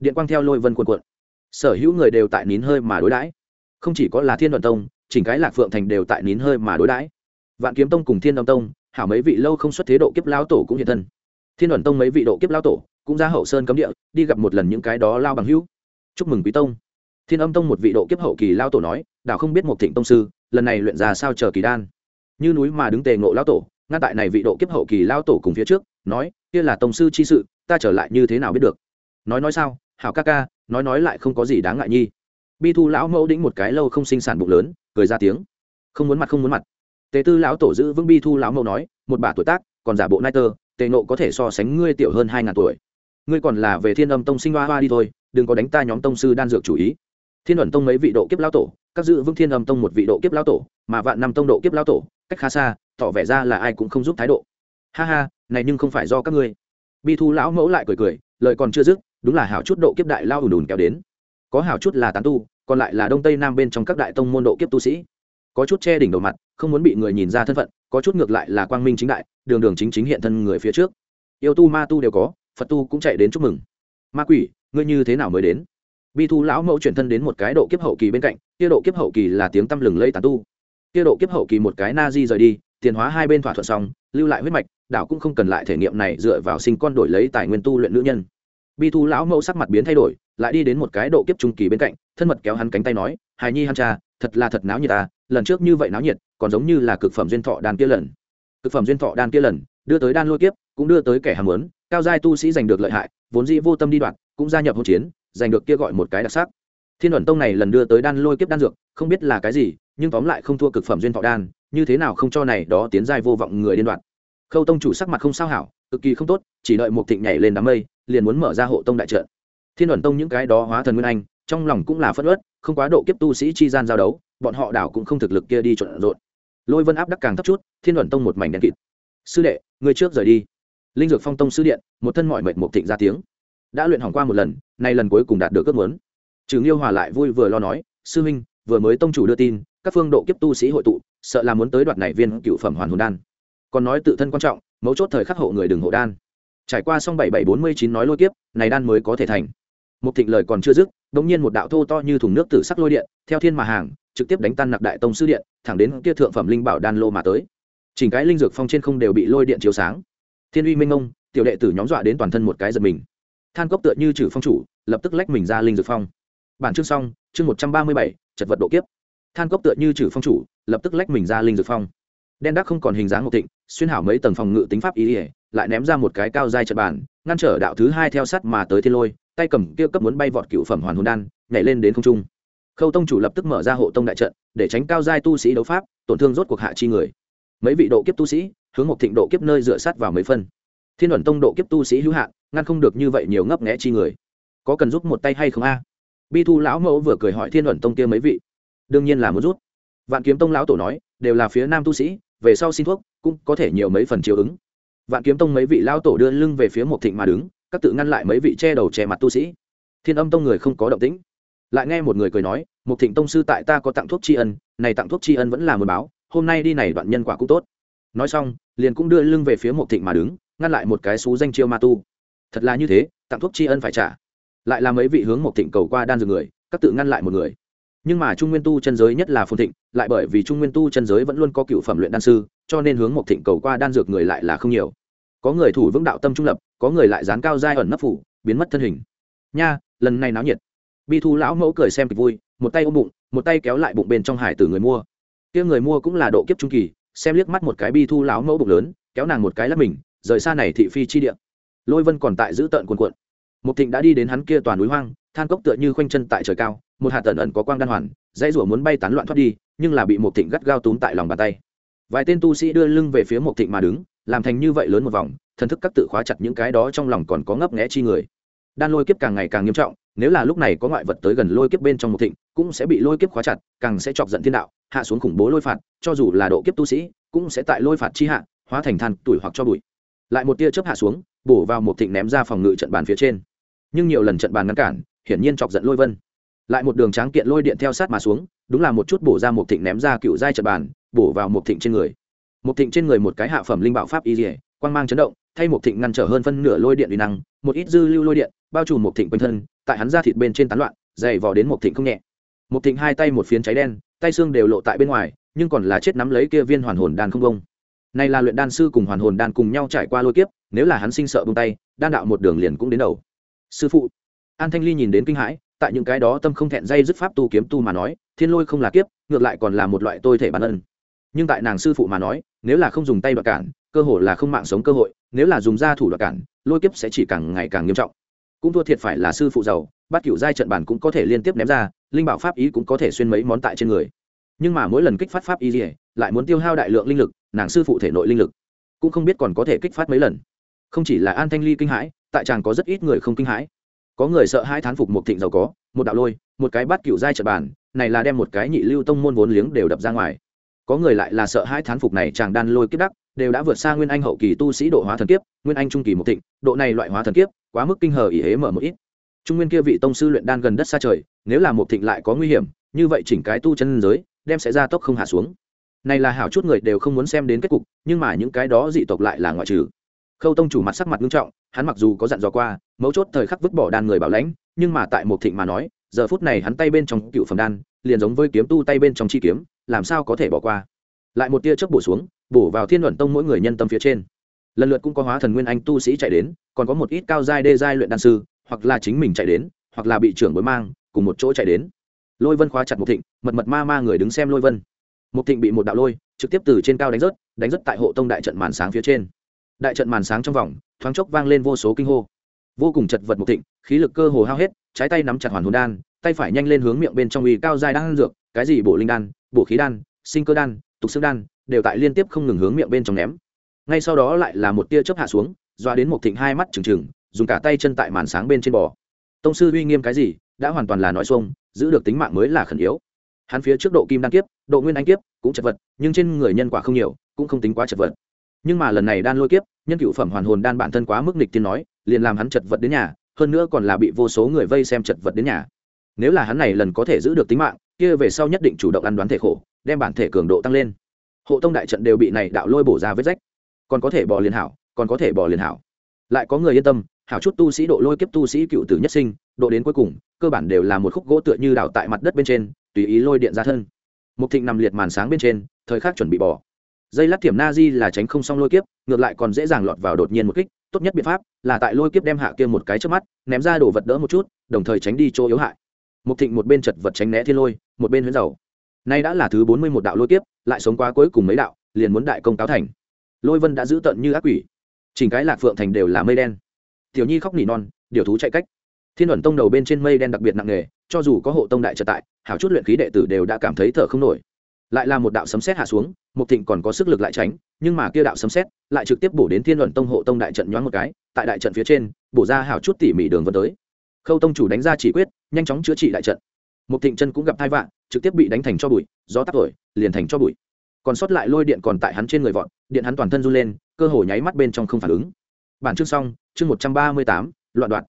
Điện quang theo lôi vân cuộn cuộn sở hữu người đều tại nín hơi mà đối đãi. Không chỉ có là thiên đoàn tông, chỉnh cái lạc phượng thành đều tại nín hơi mà đối đãi. Vạn kiếm tông cùng thiên đoàn tông, hảo mấy vị lâu không xuất thế độ kiếp lao tổ cũng hiện thân. Thiên đoàn tông mấy vị độ kiếp lao tổ cũng ra hậu sơn cấm địa, đi gặp một lần những cái đó lao bằng hữu. Chúc mừng quý tông. Thiên âm tông một vị độ kiếp hậu kỳ lao tổ nói, đảo không biết một thịnh tông sư, lần này luyện ra sao chờ kỳ đan. Như núi mà đứng tề ngộ lao tổ, ngăn tại này vị độ kiếp hậu kỳ lao tổ cùng phía trước, nói, kia là tông sư chi sự, ta trở lại như thế nào biết được? Nói nói sao hảo ca ca, nói nói lại không có gì đáng ngại nhi. Bi thu lão mẫu đĩnh một cái lâu không sinh sản bụng lớn, cười ra tiếng. Không muốn mặt, không muốn mặt. Tề tư lão tổ giữ vững bi thu lão mẫu nói, một bà tuổi tác, còn giả bộ nai tơ, tề nộ có thể so sánh ngươi tiểu hơn hai ngàn tuổi. Ngươi còn là về thiên âm tông sinh hoa hoa đi thôi, đừng có đánh ta nhóm tông sư đan dược chủ ý. Thiên ẩn tông mấy vị độ kiếp lão tổ, các giữ vững thiên âm tông một vị độ kiếp lão tổ, mà vạn năm tông độ kiếp lão tổ, cách khá xa, tỏ vẻ ra là ai cũng không giúp thái độ. Ha ha, này nhưng không phải do các ngươi. Bi thu lão mẫu lại cười cười, lời còn chưa dứt đúng là hảo chút độ kiếp đại lao ùn ùn kéo đến. Có hảo chút là tán tu, còn lại là đông tây nam bên trong các đại tông môn độ kiếp tu sĩ. Có chút che đỉnh đầu mặt, không muốn bị người nhìn ra thân phận, có chút ngược lại là quang minh chính đại, đường đường chính chính hiện thân người phía trước. Yêu tu ma tu đều có, phật tu cũng chạy đến chúc mừng. Ma quỷ, ngươi như thế nào mới đến? Bi thu lão mẫu chuyển thân đến một cái độ kiếp hậu kỳ bên cạnh, kia độ kiếp hậu kỳ là tiếng tăm lừng lây tán tu. Kia độ kiếp hậu kỳ một cái na di rời đi, tiền hóa hai bên thỏa thuận xong, lưu lại huyết mạch, đảo cũng không cần lại thể nghiệm này dựa vào sinh con đổi lấy tài nguyên tu luyện nữ nhân bi thu lão mẫu sắc mặt biến thay đổi, lại đi đến một cái độ kiếp trung kỳ bên cạnh, thân mật kéo hắn cánh tay nói, hài nhi hắn cha, thật là thật náo nhiệt ta, lần trước như vậy náo nhiệt, còn giống như là cực phẩm duyên thọ đan kia lần. Cực phẩm duyên thọ đan kia lần, đưa tới đan lôi kiếp, cũng đưa tới kẻ hàm muốn, cao giai tu sĩ giành được lợi hại, vốn dĩ vô tâm đi đoạn, cũng gia nhập hỗn chiến, giành được kia gọi một cái đặc sắc. Thiên luận tông này lần đưa tới đan lôi kiếp đan dược, không biết là cái gì, nhưng tóm lại không thua cực phẩm duyên thọ đan, như thế nào không cho này đó tiến giai vô vọng người điên đoạn. Khâu tông chủ sắc mặt không sao hảo, cực kỳ không tốt, chỉ đợi một thịnh nhảy lên đám mây liền muốn mở ra hộ tông đại trận. Thiên ẩn tông những cái đó hóa thần nguyên anh, trong lòng cũng là phất ớt không quá độ kiếp tu sĩ chi gian giao đấu, bọn họ đảo cũng không thực lực kia đi trộn rộn. Lôi vân áp đắc càng thấp chút, thiên ẩn tông một mảnh đen kịt. Sư đệ, người trước rời đi. Linh dược phong tông sư điện, một thân mọi mệnh một thịnh ra tiếng. Đã luyện hỏng qua một lần, nay lần cuối cùng đạt được ước muốn. Trừ nghiêu hòa lại vui vừa lo nói, sư minh vừa mới tông chủ đưa tin, các phương độ kiếp tu sĩ hội tụ, sợ là muốn tới đoạt này viên cựu phẩm hoàn hồn đan. Còn nói tự thân quan trọng, mấu chốt thời khắc hộ người đừng hộ đan trải qua xong bảy bảy bốn mươi chín nói lôi kiếp, này đan mới có thể thành. Một thịnh lời còn chưa dứt đ ỗ n g nhiên một đạo thô to như thùng nước tử sắc lôi điện, theo thiên mà hàng, trực tiếp đánh tan nặc đại tông sư điện, thẳng đến kia thượng phẩm linh bảo đan lô mà tới. Chỉnh cái linh dược phong trên không đều bị lôi điện chiếu sáng. Thiên uy minh ông tiểu đệ tử nhóm dọa đến toàn thân một cái giật mình. Than cốc tựa như trừ phong chủ, lập tức lách mình ra linh dược phong. Bản chương xong, chương một trăm ba mươi bảy, chật vật độ kiếp. Than cốc tựa như trừ phong chủ, lập tức lách mình ra linh dược phong đen đắc không còn hình dáng ngộ thịnh, xuyên hảo mấy tầng phòng ngự tính pháp ý ỉa lại ném ra một cái cao dai trận bàn, ngăn trở đạo thứ hai theo sắt mà tới thiên lôi, tay cầm kia cấp muốn bay vọt cựu phẩm hoàn hồn đan, nhảy lên đến không trung. Khâu tông chủ lập tức mở ra hộ tông đại trận, để tránh cao giai tu sĩ đấu pháp, tổn thương rốt cuộc hạ chi người. Mấy vị độ kiếp tu sĩ, hướng một thịnh độ kiếp nơi dựa sát vào mấy phân. Thiên luận tông độ kiếp tu sĩ hữu hạn, ngăn không được như vậy nhiều ngấp nghẽ chi người. Có cần giúp một tay hay không a? Bi thu lão mẫu vừa cười hỏi thiên luận tông kia mấy vị. Đương nhiên là muốn rút vạn kiếm tông lão tổ nói đều là phía nam tu sĩ, về sau xin thuốc, cũng có thể nhiều mấy phần chiều ứng. Vạn kiếm tông mấy vị lao tổ đưa lưng về phía một thịnh mà đứng, các tự ngăn lại mấy vị che đầu che mặt tu sĩ. Thiên âm tông người không có động tĩnh. Lại nghe một người cười nói một thịnh tông sư tại ta có tặng thuốc tri ân, này tặng thuốc tri ân vẫn là một báo, hôm nay đi này đoạn nhân quả cũng tốt. Nói xong, liền cũng đưa lưng về phía một thịnh mà đứng, ngăn lại một cái xú danh chiêu ma tu. Thật là như thế, tặng thuốc tri ân phải trả. Lại là mấy vị hướng một thịnh cầu qua đan dược người, các tự ngăn lại một người. Nhưng mà trung nguyên tu chân giới nhất là phồn thịnh lại bởi vì trung nguyên tu chân giới vẫn luôn có cựu phẩm luyện đan sư, cho nên hướng một thịnh cầu qua đan dược người lại là không nhiều. Có người thủ vững đạo tâm trung lập, có người lại dán cao giai ẩn nấp phủ, biến mất thân hình. Nha, lần này náo nhiệt. Bi thu lão mẫu cười xem kịch vui, một tay ôm bụng, một tay kéo lại bụng bên trong hải từ người mua. Kia người mua cũng là độ kiếp trung kỳ, xem liếc mắt một cái bi thu lão mẫu bụng lớn, kéo nàng một cái lắp mình, rời xa này thị phi chi địa. Lôi vân còn tại giữ tợn cuồn cuộn. Một thịnh đã đi đến hắn kia toàn núi hoang, than cốc tựa như khoanh chân tại trời cao, một hạt tần ẩn có quang đan hoàn dãy rủa muốn bay tán loạn thoát đi, nhưng là bị một thịnh gắt gao túm tại lòng bàn tay. Vài tên tu sĩ đưa lưng về phía một thịnh mà đứng, làm thành như vậy lớn một vòng, thần thức các tự khóa chặt những cái đó trong lòng còn có ngấp nghẽ chi người. Đan lôi kiếp càng ngày càng nghiêm trọng, nếu là lúc này có ngoại vật tới gần lôi kiếp bên trong một thịnh, cũng sẽ bị lôi kiếp khóa chặt, càng sẽ chọc giận thiên đạo, hạ xuống khủng bố lôi phạt, cho dù là độ kiếp tu sĩ, cũng sẽ tại lôi phạt chi hạ, hóa thành than tuổi hoặc cho bụi. Lại một tia chớp hạ xuống, bổ vào một thịnh ném ra phòng ngự trận bàn phía trên. Nhưng nhiều lần trận bàn ngăn cản, hiển nhiên chọc giận lôi vân lại một đường tráng kiện lôi điện theo sát mà xuống, đúng là một chút bổ ra một thịnh ném ra cựu giai trận bàn, bổ vào một thịnh trên người. Một thịnh trên người một cái hạ phẩm linh bảo pháp y dỉa quang mang chấn động, thay một thịnh ngăn trở hơn phân nửa lôi điện uy năng, một ít dư lưu lôi điện bao trùm một thịnh quanh thân, tại hắn ra thịt bên trên tán loạn, dày vò đến một thịnh không nhẹ. Một thịnh hai tay một phiến cháy đen, tay xương đều lộ tại bên ngoài, nhưng còn là chết nắm lấy kia viên hoàn hồn đan không công. này là luyện đan sư cùng hoàn hồn đan cùng nhau trải qua lôi kiếp, nếu là hắn sinh sợ bông tay, đan đạo một đường liền cũng đến đầu. Sư phụ. An thanh ly nhìn đến kinh hãi tại những cái đó tâm không thẹn dây dứt pháp tu kiếm tu mà nói, thiên lôi không là kiếp, ngược lại còn là một loại tôi thể bản ân. Nhưng tại nàng sư phụ mà nói, nếu là không dùng tay đoạt cản, cơ hội là không mạng sống cơ hội, nếu là dùng ra thủ đoạt cản, lôi kiếp sẽ chỉ càng ngày càng nghiêm trọng. Cũng thua thiệt phải là sư phụ giàu, bát cựu giai trận bản cũng có thể liên tiếp ném ra, linh bảo pháp ý cũng có thể xuyên mấy món tại trên người. Nhưng mà mỗi lần kích phát pháp ý gì, lại muốn tiêu hao đại lượng linh lực, nàng sư phụ thể nội linh lực cũng không biết còn có thể kích phát mấy lần. Không chỉ là an thanh ly kinh hãi, tại chàng có rất ít người không kinh hãi có người sợ hai thán phục một thịnh giàu có, một đạo lôi, một cái bát cựu giai trật bản này là đem một cái nhị lưu tông môn vốn liếng đều đập ra ngoài. Có người lại là sợ hai thán phục này chàng đan lôi kiếp đắc, đều đã vượt xa nguyên anh hậu kỳ tu sĩ độ hóa thần kiếp, nguyên anh trung kỳ một thịnh, độ này loại hóa thần kiếp, quá mức kinh hờ ý hế mở một ít. Trung nguyên kia vị tông sư luyện đan gần đất xa trời, nếu là một thịnh lại có nguy hiểm, như vậy chỉnh cái tu chân giới, đem sẽ ra tốc không hạ xuống. Này là hảo chút người đều không muốn xem đến kết cục, nhưng mà những cái đó dị tộc lại là ngoại trừ. Khâu tông chủ mặt sắc mặt nghiêm trọng hắn mặc dù có dặn dò qua, mấu chốt thời khắc vứt bỏ đan người bảo lãnh, nhưng mà tại một thịnh mà nói, giờ phút này hắn tay bên trong cựu phẩm đan, liền giống với kiếm tu tay bên trong chi kiếm, làm sao có thể bỏ qua. Lại một tia chớp bổ xuống, bổ vào thiên luận tông mỗi người nhân tâm phía trên. Lần lượt cũng có hóa thần nguyên anh tu sĩ chạy đến, còn có một ít cao giai đê giai luyện đan sư, hoặc là chính mình chạy đến, hoặc là bị trưởng bối mang, cùng một chỗ chạy đến. Lôi vân khóa chặt một thịnh, mật mật ma ma người đứng xem lôi vân. Một thịnh bị một đạo lôi, trực tiếp từ trên cao đánh rớt đánh rớt tại hộ tông đại trận màn sáng phía trên. Đại trận màn sáng trong vòng thoáng chốc vang lên vô số kinh hô. Vô cùng chật vật một thịnh, khí lực cơ hồ hao hết, trái tay nắm chặt hoàn hồn đan, tay phải nhanh lên hướng miệng bên trong uy cao dài đang dược, cái gì bổ linh đan, bổ khí đan, sinh cơ đan, tục xương đan, đều tại liên tiếp không ngừng hướng miệng bên trong ném. Ngay sau đó lại là một tia chớp hạ xuống, doa đến một thịnh hai mắt trừng trừng, dùng cả tay chân tại màn sáng bên trên bò. Tông sư uy nghiêm cái gì, đã hoàn toàn là nói xuông, giữ được tính mạng mới là khẩn yếu. Hắn phía trước độ kim đan kiếp, độ nguyên anh kiếp, cũng chật vật, nhưng trên người nhân quả không nhiều, cũng không tính quá chật vật. Nhưng mà lần này đan lôi kiếp nhân cựu phẩm hoàn hồn đan bản thân quá mức nịch tiên nói, liền làm hắn chật vật đến nhà, hơn nữa còn là bị vô số người vây xem chật vật đến nhà. Nếu là hắn này lần có thể giữ được tính mạng, kia về sau nhất định chủ động ăn đoán thể khổ, đem bản thể cường độ tăng lên. Hộ tông đại trận đều bị này đạo lôi bổ ra vết rách. Còn có thể bỏ liền hảo, còn có thể bỏ liền hảo. Lại có người yên tâm, hảo chút tu sĩ độ lôi kiếp tu sĩ cựu tử nhất sinh, độ đến cuối cùng, cơ bản đều là một khúc gỗ tựa như đảo tại mặt đất bên trên, tùy ý lôi điện ra thân. Mục thịnh nằm liệt màn sáng bên trên, thời khắc chuẩn bị bỏ dây lát thiểm na di là tránh không xong lôi kiếp, ngược lại còn dễ dàng lọt vào đột nhiên một kích, tốt nhất biện pháp là tại lôi kiếp đem hạ kia một cái trước mắt, ném ra đổ vật đỡ một chút, đồng thời tránh đi chỗ yếu hại. Mục thịnh một bên chật vật tránh né thiên lôi, một bên huyễn dầu. Nay đã là thứ bốn mươi một đạo lôi kiếp, lại sống quá cuối cùng mấy đạo, liền muốn đại công cáo thành. Lôi vân đã giữ tận như ác quỷ. Chỉnh cái lạc phượng thành đều là mây đen. Tiểu nhi khóc nỉ non, điều thú chạy cách. Thiên ẩn tông đầu bên trên mây đen đặc biệt nặng nề, cho dù có hộ tông đại trợ tại, hảo chút luyện khí đệ tử đều đã cảm thấy thở không nổi. Lại là một đạo sấm sét hạ xuống mục thịnh còn có sức lực lại tránh, nhưng mà kia đạo sấm sét lại trực tiếp bổ đến thiên luận tông hộ tông đại trận nhoáng một cái, tại đại trận phía trên, bổ ra hảo chút tỉ mỉ đường vân tới. Khâu tông chủ đánh ra chỉ quyết, nhanh chóng chữa trị đại trận. Mục thịnh chân cũng gặp thai vạn, trực tiếp bị đánh thành cho bụi, gió tắt thổi liền thành cho bụi. Còn sót lại lôi điện còn tại hắn trên người vọt, điện hắn toàn thân run lên, cơ hồ nháy mắt bên trong không phản ứng. Bản chương xong, chương một trăm ba mươi tám, loạn đoạn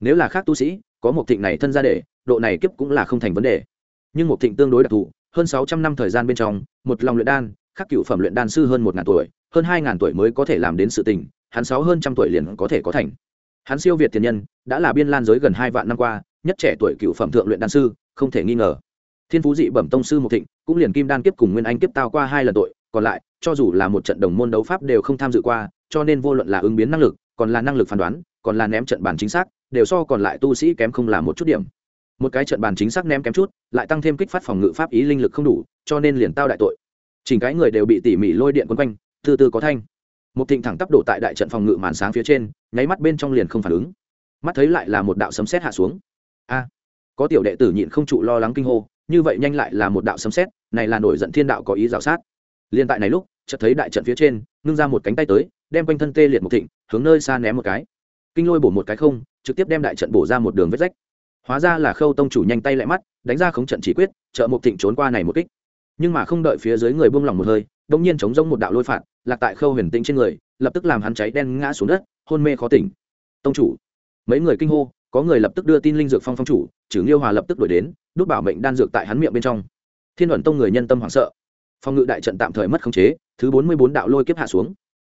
nếu là khác tu sĩ, có một thịnh này thân ra để, độ này kiếp cũng là không thành vấn đề. Nhưng một thịnh tương đối đặc thù, hơn sáu trăm năm thời gian bên trong, một lòng luyện đan khắc cựu phẩm luyện đan sư hơn một ngàn tuổi, hơn hai ngàn tuổi mới có thể làm đến sự tình, hắn sáu hơn trăm tuổi liền có thể có thành. Hắn siêu việt tiền nhân, đã là biên lan giới gần hai vạn năm qua, nhất trẻ tuổi cựu phẩm thượng luyện đan sư, không thể nghi ngờ. Thiên phú dị bẩm tông sư một thịnh, cũng liền kim đan kiếp cùng nguyên anh kiếp tao qua hai lần tội, còn lại, cho dù là một trận đồng môn đấu pháp đều không tham dự qua, cho nên vô luận là ứng biến năng lực, còn là năng lực phán đoán, còn là ném trận bàn chính xác, đều so còn lại tu sĩ kém không là một chút điểm. Một cái trận bàn chính xác ném kém chút, lại tăng thêm kích phát phòng ngự pháp ý linh lực không đủ, cho nên liền tao đại tội chỉnh cái người đều bị tỉ mỉ lôi điện quấn quanh, từ từ có thanh. Một thịnh thẳng tắp đổ tại đại trận phòng ngự màn sáng phía trên, nháy mắt bên trong liền không phản ứng. Mắt thấy lại là một đạo sấm sét hạ xuống. A, có tiểu đệ tử nhịn không trụ lo lắng kinh hô, như vậy nhanh lại là một đạo sấm sét, này là nổi giận thiên đạo có ý rào sát. Liên tại này lúc, chợt thấy đại trận phía trên, ngưng ra một cánh tay tới, đem quanh thân tê liệt một thịnh, hướng nơi xa ném một cái. Kinh lôi bổ một cái không, trực tiếp đem đại trận bổ ra một đường vết rách. Hóa ra là khâu tông chủ nhanh tay lại mắt, đánh ra khống trận chỉ quyết, trợ một thịnh trốn qua này một kích nhưng mà không đợi phía dưới người buông lỏng một hơi đông nhiên chống rông một đạo lôi phạt, lạc tại khâu huyền tĩnh trên người, lập tức làm hắn cháy đen ngã xuống đất, hôn mê khó tỉnh. Tông chủ, mấy người kinh hô, có người lập tức đưa tin linh dược phong phong chủ chử nghiêu hòa lập tức đuổi đến đút bảo mệnh đan dược tại hắn miệng bên trong. Thiên luận tông người nhân tâm hoảng sợ. Phong ngự đại trận tạm thời mất khống chế, thứ bốn mươi bốn đạo lôi kiếp hạ xuống.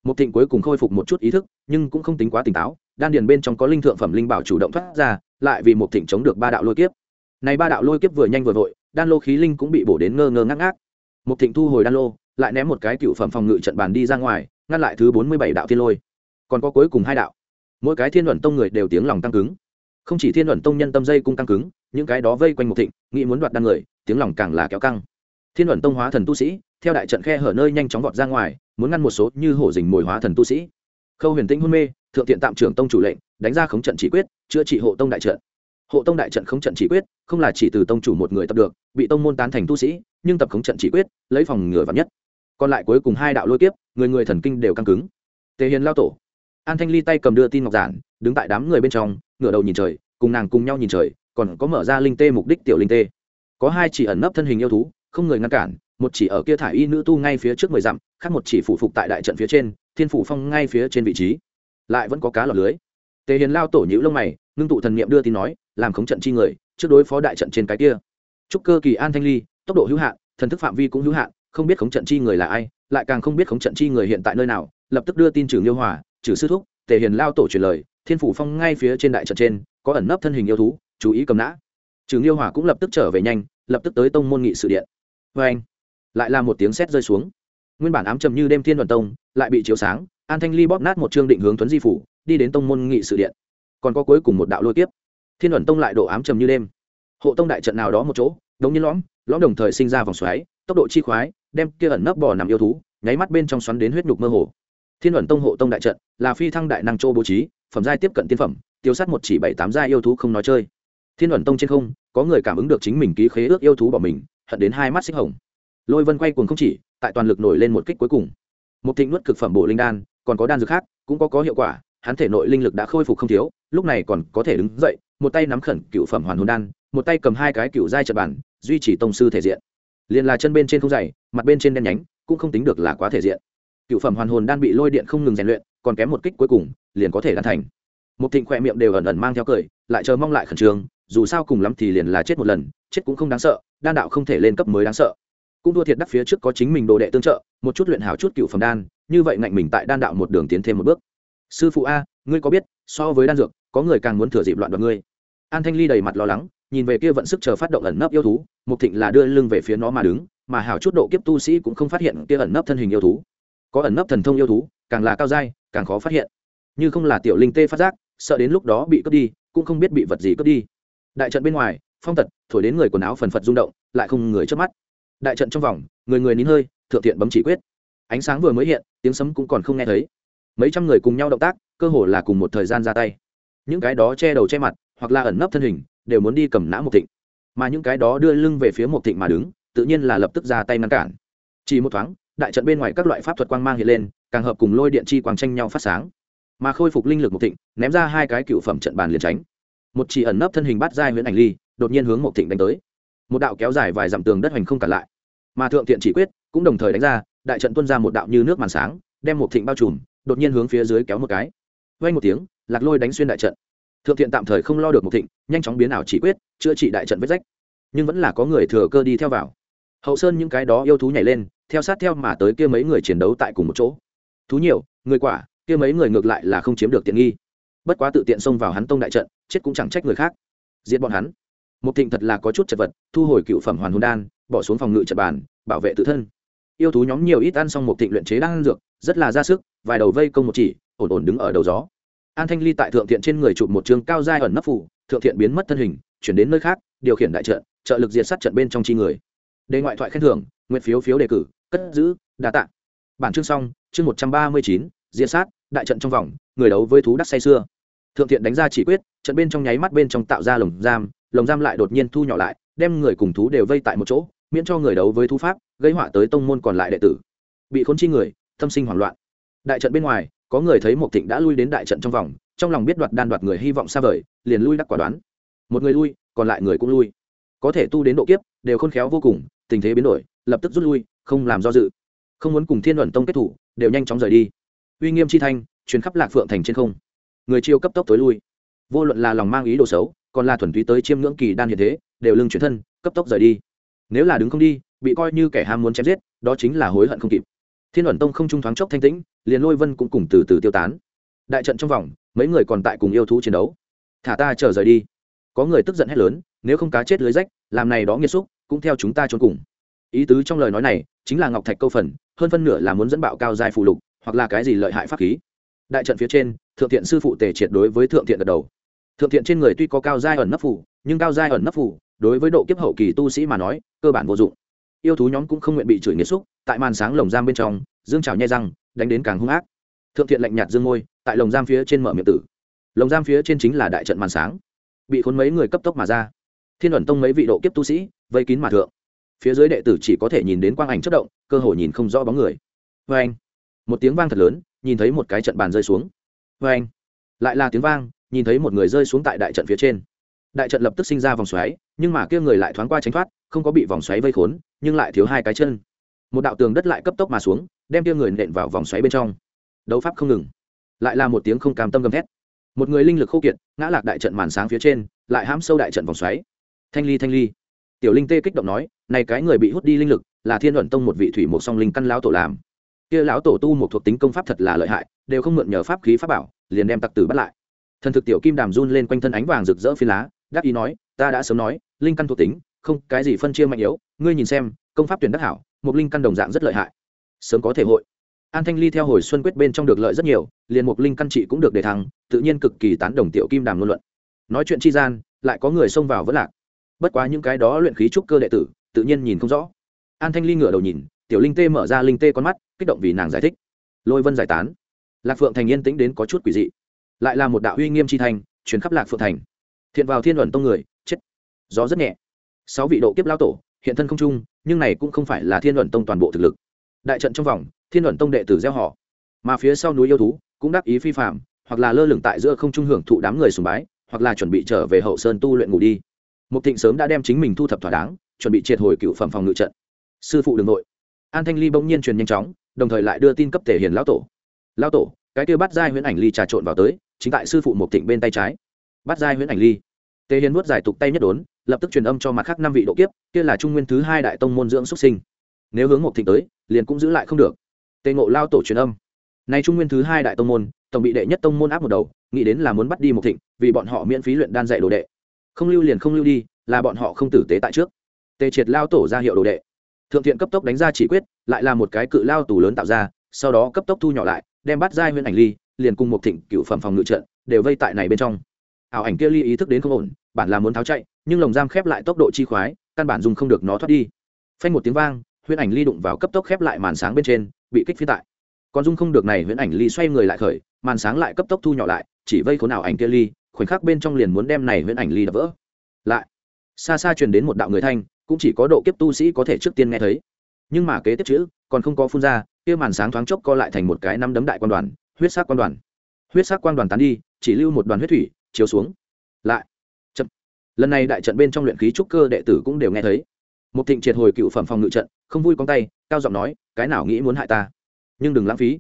Một thịnh cuối cùng khôi phục một chút ý thức, nhưng cũng không tính quá tỉnh táo, đan điền bên trong có linh thượng phẩm linh bảo chủ động thoát ra, lại vì một thịnh chống được ba đạo lôi kiếp. Này ba đạo lôi kiếp vừa nhanh vừa vội đan lô khí linh cũng bị bổ đến ngơ ngơ ngác ngác. Một thịnh thu hồi đan lô, lại ném một cái cựu phẩm phòng ngự trận bàn đi ra ngoài, ngăn lại thứ bốn mươi bảy đạo thiên lôi. Còn có cuối cùng hai đạo. Mỗi cái thiên luận tông người đều tiếng lòng tăng cứng. Không chỉ thiên luận tông nhân tâm dây cung tăng cứng, những cái đó vây quanh một thịnh, nghĩ muốn đoạt đan người, tiếng lòng càng là kéo căng. Thiên luận tông hóa thần tu sĩ, theo đại trận khe hở nơi nhanh chóng vọt ra ngoài, muốn ngăn một số như hổ dình mồi hóa thần tu sĩ. Khâu huyền tĩnh hôn mê, thượng tiện tạm trưởng tông chủ lệnh, đánh ra khống trận chỉ quyết, chữa trị hộ tông đại trận hộ tông đại trận khống trận chỉ quyết, không là chỉ từ tông chủ một người tập được, bị tông môn tán thành tu sĩ, nhưng tập khống trận chỉ quyết, lấy phòng ngừa vắn nhất. Còn lại cuối cùng hai đạo lôi kiếp, người người thần kinh đều căng cứng. Tề hiền lao tổ. An thanh ly tay cầm đưa tin ngọc giản, đứng tại đám người bên trong, ngửa đầu nhìn trời, cùng nàng cùng nhau nhìn trời, còn có mở ra linh tê mục đích tiểu linh tê. Có hai chỉ ẩn nấp thân hình yêu thú, không người ngăn cản, một chỉ ở kia thải y nữ tu ngay phía trước mười dặm, khác một chỉ phủ phục tại đại trận phía trên, thiên phủ phong ngay phía trên vị trí. Lại vẫn có cá lọt lưới. Tề hiền lao tổ nhữ lông mày, ngưng tụ thần niệm đưa tin nói làm khống trận chi người, trước đối phó đại trận trên cái kia. Chúc cơ kỳ an thanh ly, tốc độ hữu hạn, thần thức phạm vi cũng hữu hạn, không biết khống trận chi người là ai, lại càng không biết khống trận chi người hiện tại nơi nào, lập tức đưa tin trừ nghiêu hòa, trừ sư thúc, tề hiền lao tổ truyền lời, thiên phủ phong ngay phía trên đại trận trên, có ẩn nấp thân hình yêu thú, chú ý cầm nã. Trừ nghiêu hòa cũng lập tức trở về nhanh, lập tức tới tông môn nghị sự điện. Vê anh, lại là một tiếng sét rơi xuống. Nguyên bản ám trầm như đêm thiên đoàn tông, lại bị chiếu sáng, an thanh ly bóp nát một chương định hướng tuấn di phủ, đi đến tông môn nghị sự điện. Còn có cuối cùng một đạo lôi tiếp thiên ẩn tông lại độ ám trầm như đêm. Hộ tông đại trận nào đó một chỗ, đống nhiên lõm lõm đồng thời sinh ra vòng xoáy, tốc độ chi khoái, đem kia ẩn nấp bò nằm yêu thú, nháy mắt bên trong xoắn đến huyết nhục mơ hồ. Thiên ẩn tông hộ tông đại trận là phi thăng đại năng châu bố trí, phẩm giai tiếp cận tiên phẩm, tiêu sát một chỉ bảy tám giai yêu thú không nói chơi. Thiên ẩn tông trên không, có người cảm ứng được chính mình ký khế ước yêu thú bỏ mình, hận đến hai mắt xích hồng. Lôi vân quay cuồng không chỉ, tại toàn lực nổi lên một kích cuối cùng. Một thịnh nuốt cực phẩm bộ linh đan, còn có đan dược khác, cũng có có hiệu quả, hắn thể nội linh lực đã khôi phục không thiếu, lúc này còn có thể đứng dậy một tay nắm khẩn cựu phẩm hoàn hồn đan, một tay cầm hai cái cựu giai trật bản, duy trì tông sư thể diện. Liền là chân bên trên không dày, mặt bên trên đen nhánh, cũng không tính được là quá thể diện. Cựu phẩm hoàn hồn đan bị lôi điện không ngừng rèn luyện, còn kém một kích cuối cùng, liền có thể đan thành. Một thịnh khỏe miệng đều ẩn ẩn mang theo cười, lại chờ mong lại khẩn trương, dù sao cùng lắm thì liền là chết một lần, chết cũng không đáng sợ, đan đạo không thể lên cấp mới đáng sợ. Cũng thua thiệt đắc phía trước có chính mình đồ đệ tương trợ, một chút luyện hảo chút cựu phẩm đan, như vậy ngạnh mình tại đan đạo một đường tiến thêm một bước. Sư phụ a, ngươi có biết, so với đan dược, có người càng muốn thừa dịp loạn đoạt ngươi an thanh ly đầy mặt lo lắng, nhìn về kia vận sức chờ phát động ẩn nấp yêu thú, mục thịnh là đưa lưng về phía nó mà đứng, mà hảo chút độ kiếp tu sĩ cũng không phát hiện kia ẩn nấp thân hình yêu thú. Có ẩn nấp thần thông yêu thú, càng là cao dai, càng khó phát hiện. Như không là tiểu linh tê phát giác, sợ đến lúc đó bị cướp đi, cũng không biết bị vật gì cướp đi. Đại trận bên ngoài, phong tật, thổi đến người quần áo phần phật rung động, lại không người trước mắt. Đại trận trong vòng, người người nín hơi, thượng thiện bấm chỉ quyết. Ánh sáng vừa mới hiện, tiếng sấm cũng còn không nghe thấy. Mấy trăm người cùng nhau động tác, cơ hồ là cùng một thời gian ra tay. Những cái đó che đầu che mặt hoặc là ẩn nấp thân hình, đều muốn đi cầm nã một thịnh. Mà những cái đó đưa lưng về phía một thịnh mà đứng, tự nhiên là lập tức ra tay ngăn cản. Chỉ một thoáng, đại trận bên ngoài các loại pháp thuật quang mang hiện lên, càng hợp cùng lôi điện chi quang tranh nhau phát sáng. Mà khôi phục linh lực một thịnh, ném ra hai cái cựu phẩm trận bàn liền tránh. Một chỉ ẩn nấp thân hình bắt giai nguyễn ảnh ly, đột nhiên hướng một thịnh đánh tới. Một đạo kéo dài vài dặm tường đất hoành không cản lại. Mà thượng thiện chỉ quyết, cũng đồng thời đánh ra, đại trận tuân ra một đạo như nước màn sáng, đem một thịnh bao trùm, đột nhiên hướng phía dưới kéo một cái. Vay một tiếng, lạc lôi đánh xuyên đại trận thượng thiện tạm thời không lo được một thịnh, nhanh chóng biến ảo chỉ quyết, chữa trị đại trận vết rách. Nhưng vẫn là có người thừa cơ đi theo vào. Hậu sơn những cái đó yêu thú nhảy lên, theo sát theo mà tới kia mấy người chiến đấu tại cùng một chỗ. Thú nhiều, người quả, kia mấy người ngược lại là không chiếm được tiện nghi. Bất quá tự tiện xông vào hắn tông đại trận, chết cũng chẳng trách người khác. Giết bọn hắn. Một thịnh thật là có chút chật vật, thu hồi cựu phẩm hoàn hồn đan, bỏ xuống phòng ngự trật bàn, bảo vệ tự thân. Yêu thú nhóm nhiều ít ăn xong một thịnh luyện chế đan dược, rất là ra sức, vài đầu vây công một chỉ, ổn ổn đứng ở đầu gió an thanh ly tại thượng thiện trên người chụp một trường cao giai ẩn nấp phủ thượng thiện biến mất thân hình, chuyển đến nơi khác, điều khiển đại trận, trợ lực diệt sát trận bên trong chi người. Đề ngoại thoại khen thưởng nguyện phiếu phiếu đề cử, cất giữ, đa tạ. Bản chương xong, chương một trăm ba mươi chín, diệt sát, đại trận trong vòng, người đấu với thú đắc say xưa. Thượng thiện đánh ra chỉ quyết, trận bên trong nháy mắt bên trong tạo ra lồng giam lồng giam lại đột nhiên thu nhỏ lại, đem người cùng thú đều vây tại một chỗ, miễn cho người đấu với thú pháp, gây họa tới tông môn còn lại đệ tử. Bị khốn chi người, tâm sinh hoảng loạn. Đại trận bên ngoài có người thấy một thịnh đã lui đến đại trận trong vòng, trong lòng biết đoạt đan đoạt người hy vọng xa vời, liền lui đắc quả đoán. Một người lui, còn lại người cũng lui. Có thể tu đến độ kiếp, đều khôn khéo vô cùng, tình thế biến đổi, lập tức rút lui, không làm do dự. Không muốn cùng thiên luận tông kết thủ, đều nhanh chóng rời đi. Uy nghiêm chi thanh chuyến khắp lạc phượng thành trên không. Người chiêu cấp tốc tối lui. Vô luận là lòng mang ý đồ xấu, còn là thuần túy tới chiêm ngưỡng kỳ đan hiện thế, đều lưng chuyển thân, cấp tốc rời đi. Nếu là đứng không đi, bị coi như kẻ ham muốn chém giết, đó chính là hối hận không kịp. Thiên luận tông không trung thoáng chốc thanh tĩnh liền lôi vân cũng cùng từ từ tiêu tán. Đại trận trong vòng, mấy người còn tại cùng yêu thú chiến đấu. Thả ta chờ rời đi. Có người tức giận hét lớn, nếu không cá chết lưới rách, làm này đó nghiệt xúc, cũng theo chúng ta trốn cùng. Ý tứ trong lời nói này, chính là ngọc thạch câu phần, hơn phân nửa là muốn dẫn bạo cao dài phù lục, hoặc là cái gì lợi hại pháp khí. Đại trận phía trên, thượng thiện sư phụ tề triệt đối với thượng thiện gật đầu. Thượng thiện trên người tuy có cao giai ẩn nấp phủ nhưng cao giai ẩn nấp phủ đối với độ kiếp hậu kỳ tu sĩ mà nói, cơ bản vô dụng. Yêu thú nhóm cũng không nguyện bị chửi nghiệt xúc, tại màn sáng lồng giam bên trong, dương trào nhai răng đánh đến càng hung ác. Thượng thiện lạnh nhạt dương môi, tại lồng giam phía trên mở miệng tử. Lồng giam phía trên chính là đại trận màn sáng. Bị khốn mấy người cấp tốc mà ra. Thiên ẩn tông mấy vị độ kiếp tu sĩ, vây kín mà thượng. Phía dưới đệ tử chỉ có thể nhìn đến quang ảnh chất động, cơ hội nhìn không rõ bóng người. Vê anh một tiếng vang thật lớn, nhìn thấy một cái trận bàn rơi xuống. Vê anh lại là tiếng vang, nhìn thấy một người rơi xuống tại đại trận phía trên. Đại trận lập tức sinh ra vòng xoáy, nhưng mà kia người lại thoáng qua tránh thoát, không có bị vòng xoáy vây khốn, nhưng lại thiếu hai cái chân. Một đạo tường đất lại cấp tốc mà xuống đem kia người nện vào vòng xoáy bên trong. Đấu pháp không ngừng. Lại là một tiếng không cam tâm gầm thét. Một người linh lực khô kiệt, ngã lạc đại trận màn sáng phía trên, lại hãm sâu đại trận vòng xoáy. Thanh ly thanh ly. Tiểu linh tê kích động nói, này cái người bị hút đi linh lực, là thiên luận tông một vị thủy một song linh căn lão tổ làm. Kia lão tổ tu một thuộc tính công pháp thật là lợi hại, đều không mượn nhờ pháp khí pháp bảo, liền đem tặc tử bắt lại. Thần thực tiểu kim đàm run lên quanh thân ánh vàng rực rỡ phi lá đáp ý nói, ta đã sớm nói, linh căn thuộc tính, không, cái gì phân chia mạnh yếu, ngươi nhìn xem, công pháp tuyển đắc hảo một linh căn đồng dạng rất lợi hại sớm có thể hội. An thanh ly theo hồi xuân quyết bên trong được lợi rất nhiều, liền một linh căn trị cũng được đề thăng, tự nhiên cực kỳ tán đồng tiểu kim đàm ngôn luận. Nói chuyện chi gian, lại có người xông vào vẫn lạc. Bất quá những cái đó luyện khí trúc cơ đệ tử, tự nhiên nhìn không rõ. An thanh ly ngửa đầu nhìn, tiểu linh tê mở ra linh tê con mắt, kích động vì nàng giải thích. Lôi vân giải tán. Lạc phượng thành yên tĩnh đến có chút quỷ dị. Lại là một đạo uy nghiêm chi thành chuyến khắp lạc phượng thành. Thiện vào thiên luận tông người, chết. Gió rất nhẹ. Sáu vị độ kiếp lao tổ, hiện thân không trung, nhưng này cũng không phải là thiên luận tông toàn bộ thực lực đại trận trong vòng, thiên luận tông đệ tử gieo họ. Mà phía sau núi yêu thú cũng đắc ý phi phạm hoặc là lơ lửng tại giữa không trung hưởng thụ đám người sùng bái, hoặc là chuẩn bị trở về hậu sơn tu luyện ngủ đi. Mục thịnh sớm đã đem chính mình thu thập thỏa đáng, chuẩn bị triệt hồi cựu phẩm phòng ngự trận. Sư phụ đường nội. An thanh ly bỗng nhiên truyền nhanh chóng, đồng thời lại đưa tin cấp thể hiền lão tổ. Lão tổ, cái kia bắt giai huyễn ảnh ly trà trộn vào tới, chính tại sư phụ mục thịnh bên tay trái. Bắt giai huyễn ảnh ly. Tề hiền nuốt giải tục tay nhất đốn, lập tức truyền âm cho mặt khác năm vị độ kiếp, kia là trung nguyên thứ hai đại tông môn dưỡng xuất sinh. Nếu hướng mục thịnh tới liền cũng giữ lại không được. Tề ngộ lao tổ truyền âm. Nay trung nguyên thứ hai đại tông môn, tổng bị đệ nhất tông môn áp một đầu, nghĩ đến là muốn bắt đi một thịnh, vì bọn họ miễn phí luyện đan dạy đồ đệ. Không lưu liền không lưu đi, là bọn họ không tử tế tại trước. Tề triệt lao tổ ra hiệu đồ đệ. Thượng thiện cấp tốc đánh ra chỉ quyết, lại là một cái cự lao tù lớn tạo ra, sau đó cấp tốc thu nhỏ lại, đem bắt giai nguyên ảnh ly, liền cùng một thịnh cựu phẩm phòng ngự trận, đều vây tại này bên trong. Ảo ảnh kia ly ý thức đến không ổn, bản là muốn tháo chạy, nhưng lồng giam khép lại tốc độ chi khoái, căn bản dùng không được nó thoát đi. Phanh một tiếng vang huyễn ảnh ly đụng vào cấp tốc khép lại màn sáng bên trên, bị kích phi tại. Còn dung không được này huyễn ảnh ly xoay người lại khởi, màn sáng lại cấp tốc thu nhỏ lại, chỉ vây khốn nào ảnh kia ly, khoảnh khắc bên trong liền muốn đem này huyễn ảnh ly đập vỡ. Lại, xa xa truyền đến một đạo người thanh, cũng chỉ có độ kiếp tu sĩ có thể trước tiên nghe thấy. Nhưng mà kế tiếp chữ, còn không có phun ra, kia màn sáng thoáng chốc co lại thành một cái năm đấm đại quan đoàn, huyết sắc quan đoàn. Huyết sắc quan đoàn tán đi, chỉ lưu một đoàn huyết thủy, chiếu xuống. Lại, chậm. Lần này đại trận bên trong luyện khí trúc cơ đệ tử cũng đều nghe thấy một thịnh triệt hồi cựu phẩm phòng ngự trận, không vui con tay, cao giọng nói, cái nào nghĩ muốn hại ta? Nhưng đừng lãng phí.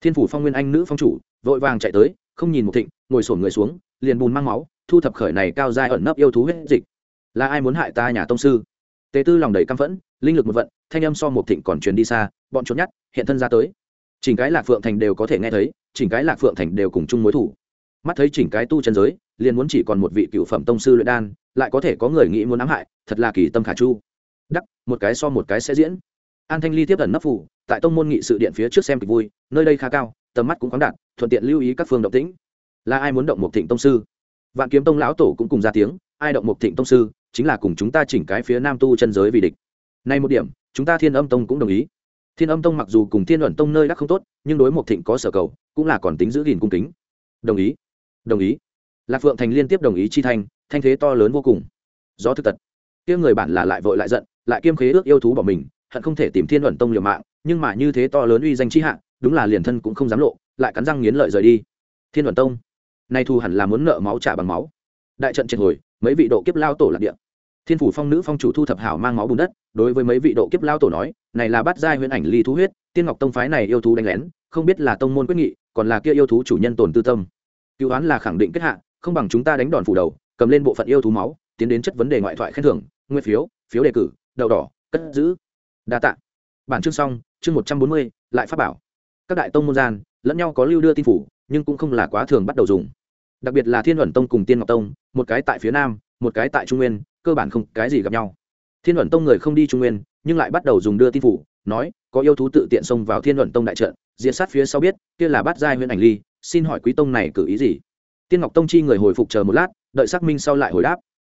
Thiên phủ phong nguyên anh nữ phong chủ, vội vàng chạy tới, không nhìn một thịnh, ngồi sổn người xuống, liền bùn mang máu, thu thập khởi này cao dai ẩn nấp yêu thú huyết dịch. Là ai muốn hại ta nhà tông sư? Tề tư lòng đầy căm phẫn, linh lực một vận, thanh âm so một thịnh còn truyền đi xa, bọn trốn nhát, hiện thân ra tới. Chỉnh cái lạc phượng thành đều có thể nghe thấy, chỉnh cái lạc phượng thành đều cùng chung mối thủ. Mắt thấy chỉnh cái tu chân giới, liền muốn chỉ còn một vị cựu phẩm tông sư luyện đan, lại có thể có người nghĩ muốn ám hại, thật là kỳ tâm khả chu một cái so một cái sẽ diễn. An thanh ly tiếp ẩn nấp phủ, tại tông môn nghị sự điện phía trước xem kịch vui, nơi đây khá cao, tầm mắt cũng khoáng đạt, thuận tiện lưu ý các phương động tĩnh. Là ai muốn động một thịnh tông sư? Vạn kiếm tông lão tổ cũng cùng ra tiếng, ai động một thịnh tông sư, chính là cùng chúng ta chỉnh cái phía nam tu chân giới vì địch. Nay một điểm, chúng ta thiên âm tông cũng đồng ý. Thiên âm tông mặc dù cùng thiên luận tông nơi đắc không tốt, nhưng đối một thịnh có sở cầu, cũng là còn tính giữ gìn cung kính. Đồng ý đồng ý. Lạc phượng thành liên tiếp đồng ý chi thanh thanh thế to lớn vô cùng. Do thực tật. Kia người bản là lại vội lại giận lại kiêm khế ước yêu thú bỏ mình, hận không thể tìm thiên luận tông liều mạng, nhưng mà như thế to lớn uy danh chi hạ, đúng là liền thân cũng không dám lộ, lại cắn răng nghiến lợi rời đi. Thiên luận tông, nay thu hẳn là muốn nợ máu trả bằng máu. Đại trận triệt hồi, mấy vị độ kiếp lao tổ lạc địa. Thiên phủ phong nữ phong chủ thu thập hảo mang máu bùn đất, đối với mấy vị độ kiếp lao tổ nói, này là bắt giai huyễn ảnh ly thú huyết, tiên ngọc tông phái này yêu thú đánh lén, không biết là tông môn quyết nghị, còn là kia yêu thú chủ nhân tồn tư tâm. Cứu án là khẳng định kết hạ, không bằng chúng ta đánh đòn phủ đầu, cầm lên bộ phận yêu thú máu, tiến đến chất vấn đề ngoại thoại khen thưởng, nguyên phiếu phiếu đề cử đậu đỏ, cất giữ. Đa tạ. Bản chương xong, chương một trăm bốn mươi, lại phát bảo. Các đại tông môn gian, lẫn nhau có lưu đưa tin phủ, nhưng cũng không là quá thường bắt đầu dùng. Đặc biệt là thiên luận tông cùng tiên ngọc tông, một cái tại phía nam, một cái tại trung nguyên, cơ bản không cái gì gặp nhau. Thiên luận tông người không đi trung nguyên, nhưng lại bắt đầu dùng đưa tin phủ, nói, có yêu thú tự tiện xông vào thiên luận tông đại trận diễn sát phía sau biết, kia là bát giai huyện ảnh ly, xin hỏi quý tông này cử ý gì? Tiên ngọc tông chi người hồi phục chờ một lát, đợi xác minh sau lại hồi đáp.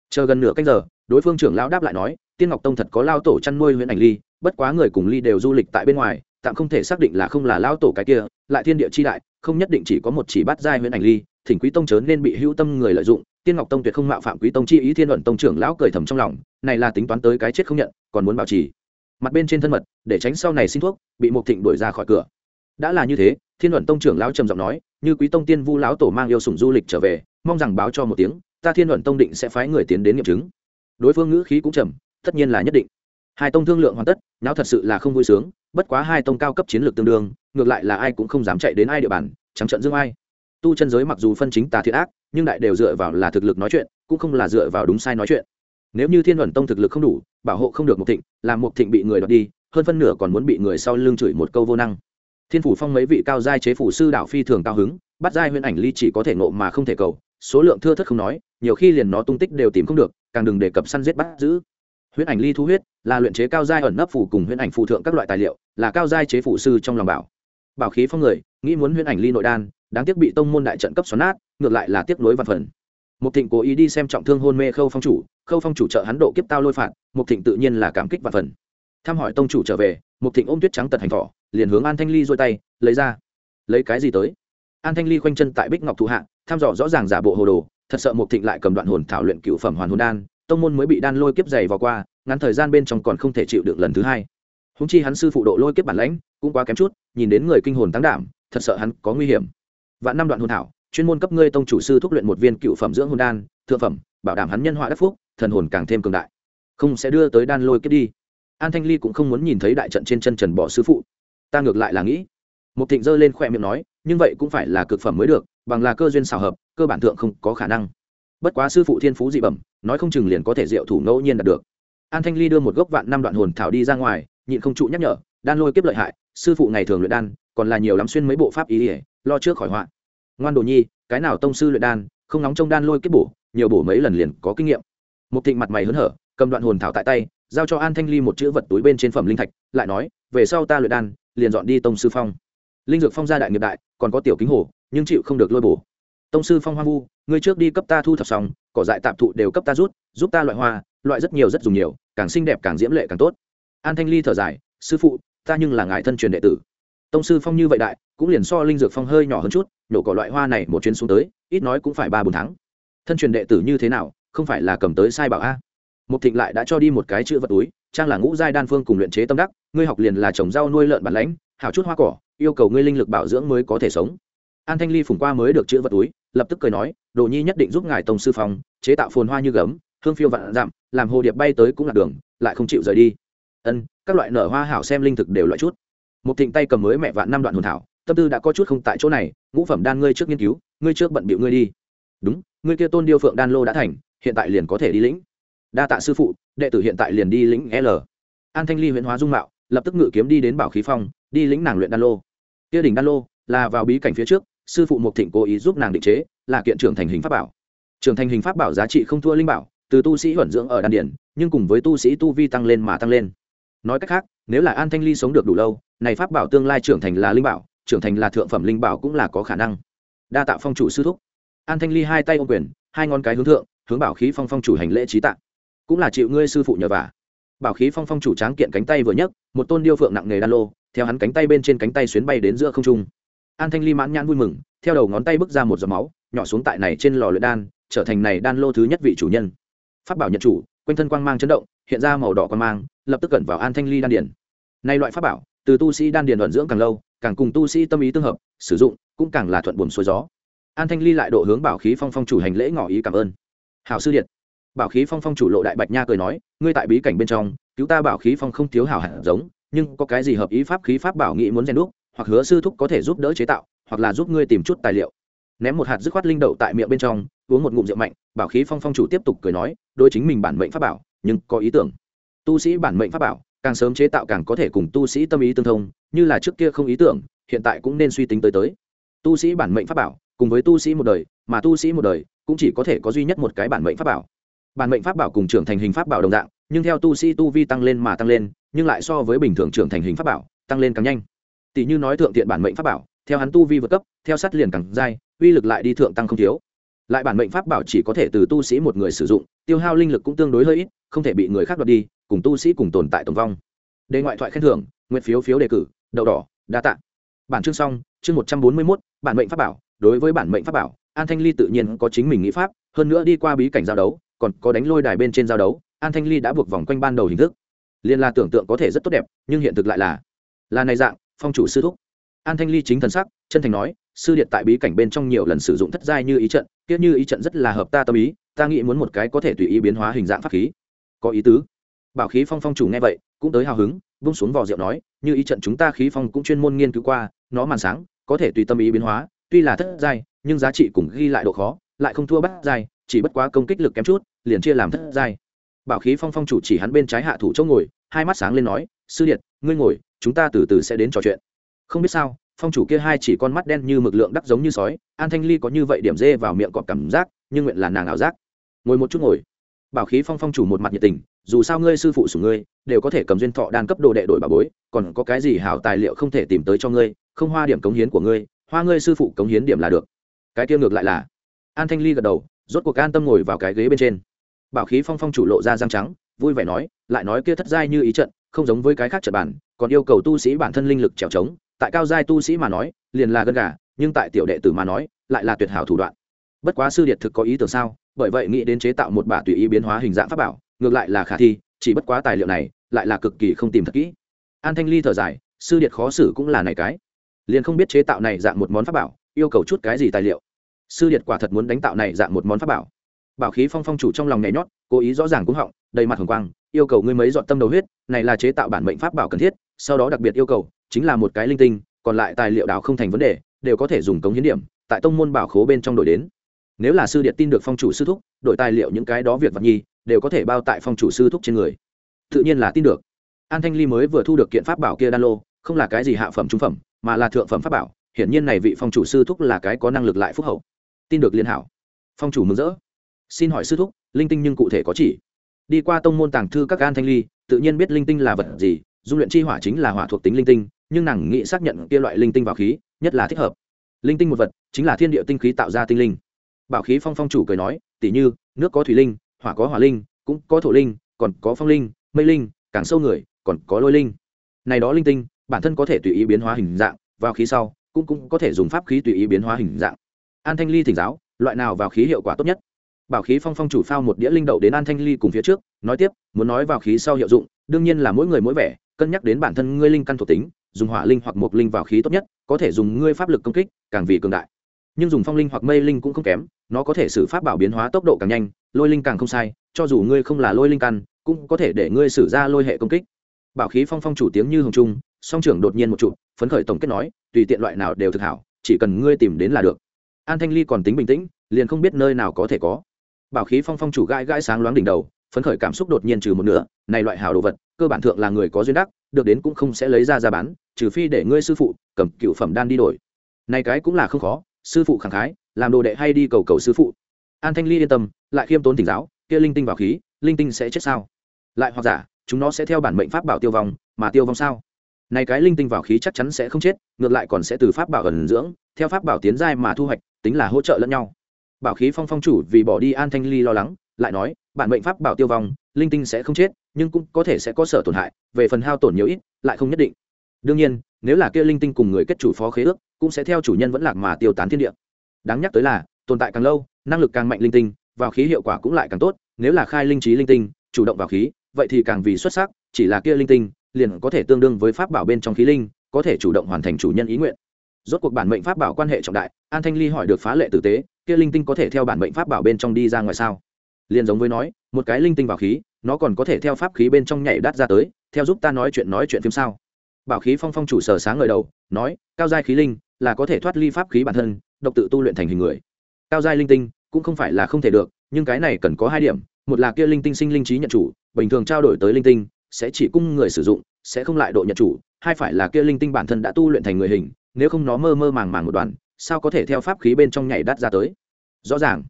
Chờ gần nửa canh giờ đối phương trưởng lão đáp lại nói, tiên ngọc tông thật có lao tổ chăn nuôi huyện ảnh ly, bất quá người cùng ly đều du lịch tại bên ngoài, tạm không thể xác định là không là lao tổ cái kia, lại thiên địa chi đại, không nhất định chỉ có một chỉ bắt giai huyện ảnh ly, thỉnh quý tông chớ nên bị hữu tâm người lợi dụng. Tiên ngọc tông tuyệt không mạo phạm quý tông chi ý, thiên luận tông trưởng lão cười thầm trong lòng, này là tính toán tới cái chết không nhận, còn muốn bảo trì. Mặt bên trên thân mật, để tránh sau này xin thuốc, bị một thịnh đuổi ra khỏi cửa. Đã là như thế, thiên luận tông trưởng lão trầm giọng nói, như quý tông tiên vu lão tổ mang yêu sủng du lịch trở về, mong rằng báo cho một tiếng, ta thiên luận tông định sẽ phái người tiến đến nghiệm chứng đối phương ngữ khí cũng trầm, tất nhiên là nhất định. Hai tông thương lượng hoàn tất nháo thật sự là không vui sướng, bất quá hai tông cao cấp chiến lược tương đương, ngược lại là ai cũng không dám chạy đến ai địa bàn trắng trận dương ai. Tu chân giới mặc dù phân chính tà thiện ác, nhưng đại đều dựa vào là thực lực nói chuyện, cũng không là dựa vào đúng sai nói chuyện. Nếu như thiên luận tông thực lực không đủ, bảo hộ không được một thịnh, làm một thịnh bị người đoạt đi, hơn phân nửa còn muốn bị người sau lưng chửi một câu vô năng. Thiên phủ phong mấy vị cao giai chế phủ sư đạo phi thường cao hứng, bắt giai huyễn ảnh ly chỉ có thể nộ mà không thể cầu, số lượng thưa thất không nói, nhiều khi liền nó tung tích đều tìm không được càng đừng đề cập săn giết bắt giữ. Huyễn ảnh ly thu huyết là luyện chế cao giai ẩn nấp phủ cùng huyễn ảnh phụ thượng các loại tài liệu, là cao giai chế phụ sư trong lòng bảo. Bảo khí phong người, nghĩ muốn huyễn ảnh ly nội đan, đáng tiếc bị tông môn đại trận cấp xoắn nát, ngược lại là tiếc nối văn phần. Mục thịnh cố ý đi xem trọng thương hôn mê khâu phong chủ, khâu phong chủ trợ hắn độ kiếp tao lôi phạt, mục thịnh tự nhiên là cảm kích và phần. Thăm hỏi tông chủ trở về, mục thịnh ôm tuyết trắng tật hành thỏ liền hướng an thanh ly dôi tay, lấy ra. Lấy cái gì tới? An thanh ly khoanh chân tại bích ngọc thụ hạ, thăm dò rõ ràng giả bộ hồ đồ thật sợ mục thịnh lại cầm đoạn hồn thảo luyện cựu phẩm hoàn hồn đan, tông môn mới bị đan lôi kiếp dày vào qua, ngắn thời gian bên trong còn không thể chịu được lần thứ hai. Húng chi hắn sư phụ độ lôi kiếp bản lãnh, cũng quá kém chút, nhìn đến người kinh hồn tăng đảm, thật sợ hắn có nguy hiểm. Vạn năm đoạn hồn thảo, chuyên môn cấp ngươi tông chủ sư thúc luyện một viên cựu phẩm dưỡng hồn đan, thượng phẩm, bảo đảm hắn nhân họa đắc phúc, thần hồn càng thêm cường đại. Không sẽ đưa tới đan lôi kiếp đi. An thanh ly cũng không muốn nhìn thấy đại trận trên chân trần bỏ sư phụ. Ta ngược lại là nghĩ. Một thịnh giơ lên khỏe miệng nói, nhưng vậy cũng phải là cực phẩm mới được, bằng là cơ duyên xào hợp cơ bản thượng không có khả năng. Bất quá sư phụ thiên phú dị bẩm, nói không chừng liền có thể diệu thủ ngẫu nhiên đạt được. An thanh ly đưa một gốc vạn năm đoạn hồn thảo đi ra ngoài, nhịn không trụ nhắc nhở, đan lôi kiếp lợi hại, sư phụ ngày thường luyện đan, còn là nhiều lắm xuyên mấy bộ pháp ý ỉa lo trước khỏi họa. Ngoan đồ nhi, cái nào tông sư luyện đan, không nóng trong đan lôi kiếp bổ, nhiều bổ mấy lần liền có kinh nghiệm. Một thịnh mặt mày hớn hở, cầm đoạn hồn thảo tại tay, giao cho an thanh ly một chữ vật túi bên trên phẩm linh thạch, lại nói, về sau ta luyện đan, liền dọn đi tông sư phong. Linh dược phong gia đại nghiệp đại, còn có tiểu kính hồ, nhưng chịu không được lôi bổ tông sư phong hoang vu, ngươi trước đi cấp ta thu thập xong, cỏ dại tạm thụ đều cấp ta rút, giúp ta loại hoa, loại rất nhiều rất dùng nhiều, càng xinh đẹp càng diễm lệ càng tốt. An thanh ly thở dài, sư phụ, ta nhưng là ngài thân truyền đệ tử. Tông sư phong như vậy đại, cũng liền so linh dược phong hơi nhỏ hơn chút, nhổ cỏ loại hoa này một chuyến xuống tới, ít nói cũng phải ba bốn tháng. Thân truyền đệ tử như thế nào, không phải là cầm tới sai bảo a? Một thịnh lại đã cho đi một cái chữ vật túi, trang là ngũ giai đan phương cùng luyện chế tâm đắc, ngươi học liền là trồng rau nuôi lợn bản lãnh, hảo chút hoa cỏ, yêu cầu ngươi linh lực bảo dưỡng mới có thể sống. An thanh ly phùng qua mới được chữ vật túi lập tức cười nói, đồ nhi nhất định giúp ngài tông sư phong, chế tạo phồn hoa như gấm, hương phiêu vạn dặm, làm hồ điệp bay tới cũng là đường, lại không chịu rời đi. Ân, các loại nở hoa hảo xem linh thực đều loại chút. Một thịnh tay cầm mới mẹ vạn năm đoạn hồn thảo, tâm tư đã có chút không tại chỗ này, ngũ phẩm đan ngươi trước nghiên cứu, ngươi trước bận bịu ngươi đi. Đúng, ngươi kia tôn điêu phượng đan lô đã thành, hiện tại liền có thể đi lĩnh. Đa tạ sư phụ, đệ tử hiện tại liền đi lĩnh l. An thanh ly huyện hóa dung mạo, lập tức ngự kiếm đi đến bảo khí phong, đi lĩnh nàng luyện đan lô. Kia đỉnh đan lô là vào bí cảnh phía trước sư phụ mục thịnh cố ý giúp nàng định chế, là kiện trưởng thành hình pháp bảo. Trưởng thành hình pháp bảo giá trị không thua linh bảo, từ tu sĩ huẩn dưỡng ở đan điển nhưng cùng với tu sĩ tu vi tăng lên mà tăng lên. Nói cách khác, nếu là an thanh ly sống được đủ lâu, này pháp bảo tương lai trưởng thành là linh bảo, trưởng thành là thượng phẩm linh bảo cũng là có khả năng. Đa tạ phong chủ sư thúc. An thanh ly hai tay ô quyền, hai ngón cái hướng thượng, hướng bảo khí phong phong chủ hành lễ trí tạ. Cũng là chịu ngươi sư phụ nhờ vả. Bảo khí phong phong chủ tráng kiện cánh tay vừa nhấc, một tôn điêu phượng nặng nghề đan lô, theo hắn cánh tay bên trên cánh tay xuyến bay đến giữa không trung an thanh ly mãn nhãn vui mừng, theo đầu ngón tay bước ra một giọt máu, nhỏ xuống tại này trên lò luyện đan, trở thành này đan lô thứ nhất vị chủ nhân. Phát bảo nhận chủ, quanh thân quang mang chấn động, hiện ra màu đỏ quang mang, lập tức cẩn vào an thanh ly đan điển nay loại pháp bảo, từ tu sĩ đan điển vận dưỡng càng lâu, càng cùng tu sĩ tâm ý tương hợp, sử dụng cũng càng là thuận buồm xuôi gió. An thanh ly lại độ hướng bảo khí phong phong chủ hành lễ ngỏ ý cảm ơn. Hảo sư điện bảo khí phong phong chủ lộ đại bạch nha cười nói, ngươi tại bí cảnh bên trong, cứu ta bảo khí phong không thiếu hảo hạt giống, nhưng có cái gì hợp ý pháp khí pháp bảo nghị muốn rèn đúc hoặc hứa sư thúc có thể giúp đỡ chế tạo, hoặc là giúp ngươi tìm chút tài liệu. Ném một hạt dứt khoát linh đậu tại miệng bên trong, uống một ngụm rượu mạnh, bảo khí phong phong chủ tiếp tục cười nói đôi chính mình bản mệnh pháp bảo, nhưng có ý tưởng. Tu sĩ bản mệnh pháp bảo, càng sớm chế tạo càng có thể cùng tu sĩ tâm ý tương thông, như là trước kia không ý tưởng, hiện tại cũng nên suy tính tới tới. Tu sĩ bản mệnh pháp bảo, cùng với tu sĩ một đời, mà tu sĩ một đời cũng chỉ có thể có duy nhất một cái bản mệnh pháp bảo. Bản mệnh pháp bảo cùng trưởng thành hình pháp bảo đồng dạng, nhưng theo tu sĩ tu vi tăng lên mà tăng lên, nhưng lại so với bình thường trưởng thành hình pháp bảo, tăng lên càng nhanh tỷ như nói thượng tiện bản mệnh pháp bảo, theo hắn tu vi vượt cấp, theo sát liền càng dai, uy lực lại đi thượng tăng không thiếu. Lại bản mệnh pháp bảo chỉ có thể từ tu sĩ một người sử dụng, tiêu hao linh lực cũng tương đối hơi ít, không thể bị người khác đoạt đi, cùng tu sĩ cùng tồn tại tồn vong. Đề ngoại thoại khen thưởng nguyện phiếu phiếu đề cử, đậu đỏ, đa tạ. Bản chương xong, chương một trăm bốn mươi mốt, bản mệnh pháp bảo. Đối với bản mệnh pháp bảo, an thanh ly tự nhiên có chính mình nghĩ pháp, hơn nữa đi qua bí cảnh giao đấu, còn có đánh lôi đài bên trên giao đấu, an thanh ly đã buộc vòng quanh ban đầu hình thức. Liên la tưởng tượng có thể rất tốt đẹp, nhưng hiện thực lại là là này dạng phong chủ sư thúc. An thanh ly chính thần sắc, chân thành nói, sư điện tại bí cảnh bên trong nhiều lần sử dụng thất giai như ý trận tiếc như ý trận rất là hợp ta tâm ý, ta nghĩ muốn một cái có thể tùy ý biến hóa hình dạng pháp khí. Có ý tứ. Bảo khí phong phong chủ nghe vậy, cũng tới hào hứng bung xuống vò rượu nói, như ý trận chúng ta khí phong cũng chuyên môn nghiên cứu qua, nó màn sáng, có thể tùy tâm ý biến hóa, tuy là thất giai, nhưng giá trị cũng ghi lại độ khó, lại không thua bắt giai, chỉ bất quá công kích lực kém chút, liền chia làm thất giai. Bảo khí phong phong chủ chỉ hắn bên trái hạ thủ chỗ ngồi, hai mắt sáng lên nói, sư điện, ngươi ngồi chúng ta từ từ sẽ đến trò chuyện. Không biết sao, phong chủ kia hai chỉ con mắt đen như mực lượng đắc giống như sói, an thanh ly có như vậy điểm dê vào miệng cọp cảm giác, nhưng nguyện là nàng ảo giác. Ngồi một chút ngồi. Bảo khí phong phong chủ một mặt nhiệt tình, dù sao ngươi sư phụ sủng ngươi, đều có thể cầm duyên thọ đan cấp đồ đệ đổi bà bối, còn có cái gì hảo tài liệu không thể tìm tới cho ngươi, không hoa điểm cống hiến của ngươi, hoa ngươi sư phụ cống hiến điểm là được. Cái kia ngược lại là. An thanh ly gật đầu, rốt cuộc an tâm ngồi vào cái ghế bên trên. Bảo khí phong phong chủ lộ ra răng trắng, vui vẻ nói, lại nói kia thất giai như ý trận không giống với cái khác trận bản, còn yêu cầu tu sĩ bản thân linh lực trèo trống, tại cao giai tu sĩ mà nói, liền là gân gà, nhưng tại tiểu đệ tử mà nói, lại là tuyệt hảo thủ đoạn. Bất quá sư điệt thực có ý tưởng sao, bởi vậy nghĩ đến chế tạo một bả tùy ý biến hóa hình dạng pháp bảo, ngược lại là khả thi, chỉ bất quá tài liệu này, lại là cực kỳ không tìm thật kỹ. An thanh ly thở dài, sư điệt khó xử cũng là này cái. Liền không biết chế tạo này dạng một món pháp bảo, yêu cầu chút cái gì tài liệu. Sư điệt quả thật muốn đánh tạo này dạng một món pháp bảo. Bảo khí phong phong chủ trong lòng nhảy nhót, cố ý rõ ràng cũng họng, đầy mặt hồng quang yêu cầu ngươi mấy dọn tâm đầu huyết, này là chế tạo bản mệnh pháp bảo cần thiết, sau đó đặc biệt yêu cầu, chính là một cái linh tinh, còn lại tài liệu đào không thành vấn đề, đều có thể dùng cống hiến điểm, tại tông môn bảo khố bên trong đổi đến. Nếu là sư điện tin được phong chủ sư thúc, đổi tài liệu những cái đó việc vật nhi, đều có thể bao tại phong chủ sư thúc trên người. Tự nhiên là tin được. An thanh ly mới vừa thu được kiện pháp bảo kia đan lô, không là cái gì hạ phẩm trung phẩm, mà là thượng phẩm pháp bảo, hiển nhiên này vị phong chủ sư thúc là cái có năng lực lại phúc hậu. Tin được liên hảo. Phong chủ mừng rỡ. Xin hỏi sư thúc, linh tinh nhưng cụ thể có chỉ? Đi qua tông môn tàng thư các an thanh ly, tự nhiên biết linh tinh là vật gì, dung luyện chi hỏa chính là hỏa thuộc tính linh tinh, nhưng nàng nghĩ xác nhận kia loại linh tinh vào khí, nhất là thích hợp. Linh tinh một vật, chính là thiên địa tinh khí tạo ra tinh linh. Bảo khí phong phong chủ cười nói, tỉ như, nước có thủy linh, hỏa có hỏa linh, cũng có thổ linh, còn có phong linh, mây linh, càng sâu người, còn có lôi linh. Này đó linh tinh, bản thân có thể tùy ý biến hóa hình dạng, vào khí sau, cũng cũng có thể dùng pháp khí tùy ý biến hóa hình dạng. An thanh ly thỉnh giáo, loại nào vào khí hiệu quả tốt nhất? Bảo khí phong phong chủ phao một đĩa linh đậu đến an thanh ly cùng phía trước, nói tiếp, muốn nói vào khí sau hiệu dụng, đương nhiên là mỗi người mỗi vẻ, cân nhắc đến bản thân ngươi linh căn thuộc tính, dùng hỏa linh hoặc một linh vào khí tốt nhất, có thể dùng ngươi pháp lực công kích, càng vì cường đại. Nhưng dùng phong linh hoặc mây linh cũng không kém, nó có thể xử pháp bảo biến hóa tốc độ càng nhanh, lôi linh càng không sai, cho dù ngươi không là lôi linh căn, cũng có thể để ngươi xử ra lôi hệ công kích. Bảo khí phong phong chủ tiếng như hồng trung, song trưởng đột nhiên một trụ, phấn khởi tổng kết nói, tùy tiện loại nào đều thực hảo, chỉ cần ngươi tìm đến là được. An thanh ly còn tính bình tĩnh, liền không biết nơi nào có thể có bảo khí phong phong chủ gãi gãi sáng loáng đỉnh đầu, phấn khởi cảm xúc đột nhiên trừ một nửa, này loại hảo đồ vật, cơ bản thượng là người có duyên đắc, được đến cũng không sẽ lấy ra ra bán, trừ phi để ngươi sư phụ cầm cựu phẩm đan đi đổi. Này cái cũng là không khó, sư phụ khẳng khái, làm đồ đệ hay đi cầu cầu sư phụ. An thanh ly yên tâm, lại khiêm tốn tỉnh giáo, kia linh tinh vào khí, linh tinh sẽ chết sao? Lại hoặc giả, chúng nó sẽ theo bản mệnh pháp bảo tiêu vong, mà tiêu vong sao? Này cái linh tinh vào khí chắc chắn sẽ không chết, ngược lại còn sẽ từ pháp bảo ẩn dưỡng, theo pháp bảo tiến giai mà thu hoạch, tính là hỗ trợ lẫn nhau bảo khí phong phong chủ vì bỏ đi an thanh ly lo lắng, lại nói, bản mệnh pháp bảo tiêu vong, linh tinh sẽ không chết, nhưng cũng có thể sẽ có sở tổn hại, về phần hao tổn nhiều ít, lại không nhất định. Đương nhiên, nếu là kia linh tinh cùng người kết chủ phó khế ước, cũng sẽ theo chủ nhân vẫn lạc mà tiêu tán thiên địa. Đáng nhắc tới là, tồn tại càng lâu, năng lực càng mạnh linh tinh, vào khí hiệu quả cũng lại càng tốt, nếu là khai linh trí linh tinh, chủ động vào khí, vậy thì càng vì xuất sắc, chỉ là kia linh tinh, liền có thể tương đương với pháp bảo bên trong khí linh, có thể chủ động hoàn thành chủ nhân ý nguyện. Rốt cuộc bản mệnh pháp bảo quan hệ trọng đại, an thanh ly hỏi được phá lệ tử tế kia linh tinh có thể theo bản mệnh pháp bảo bên trong đi ra ngoài sao? Liền giống với nói, một cái linh tinh vào khí, nó còn có thể theo pháp khí bên trong nhảy đắt ra tới, theo giúp ta nói chuyện nói chuyện phim sao? Bảo khí phong phong chủ sở sáng ngời đầu, nói, cao giai khí linh là có thể thoát ly pháp khí bản thân, độc tự tu luyện thành hình người. Cao giai linh tinh cũng không phải là không thể được, nhưng cái này cần có hai điểm, một là kia linh tinh sinh linh trí nhận chủ, bình thường trao đổi tới linh tinh sẽ chỉ cung người sử dụng, sẽ không lại độ nhận chủ, hai phải là kia linh tinh bản thân đã tu luyện thành người hình, nếu không nó mơ mơ màng màng một đoàn sao có thể theo pháp khí bên trong nhảy đắt ra tới? Rõ ràng.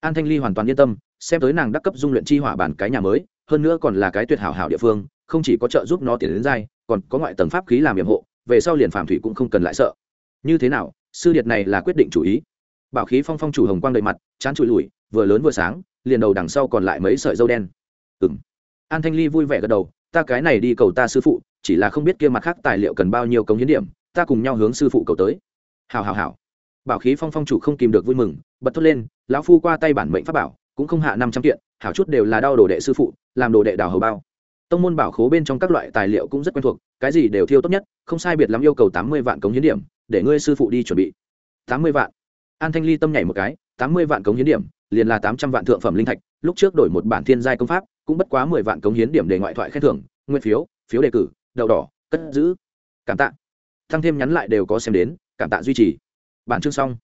An thanh ly hoàn toàn yên tâm, xem tới nàng đắc cấp dung luyện chi hỏa bản cái nhà mới, hơn nữa còn là cái tuyệt hảo hảo địa phương, không chỉ có trợ giúp nó tiến đến dai còn có ngoại tầng pháp khí làm nhiệm hộ, về sau liền phạm thủy cũng không cần lại sợ. Như thế nào, sư điệt này là quyết định chủ ý. Bảo khí phong phong chủ hồng quang đầy mặt, chán trụi lùi, vừa lớn vừa sáng, liền đầu đằng sau còn lại mấy sợi dâu đen. Ừng an thanh ly vui vẻ gật đầu, ta cái này đi cầu ta sư phụ, chỉ là không biết kia mặt khác tài liệu cần bao nhiêu cống hiến điểm, ta cùng nhau hướng sư phụ cầu tới. Hào hào hào bảo khí phong phong chủ không kìm được vui mừng, bật thốt lên, lão phu qua tay bản mệnh pháp bảo, cũng không hạ năm trăm kiện, hảo chút đều là đau đồ đệ sư phụ, làm đồ đệ đào hầu bao. Tông môn bảo khố bên trong các loại tài liệu cũng rất quen thuộc, cái gì đều thiêu tốt nhất, không sai biệt lắm yêu cầu tám mươi vạn cống hiến điểm, để ngươi sư phụ đi chuẩn bị. Tám mươi vạn. An thanh ly tâm nhảy một cái, tám mươi vạn cống hiến điểm, liền là tám trăm vạn thượng phẩm linh thạch, lúc trước đổi một bản thiên giai công pháp, cũng bất quá mười vạn cống hiến điểm để ngoại thoại khen thưởng, nguyên phiếu phiếu đề cử, đậu đỏ, cất giữ. Cảm tạ. Tăng thêm nhắn lại đều có xem đến, cảm tạ duy trì bản chương xong.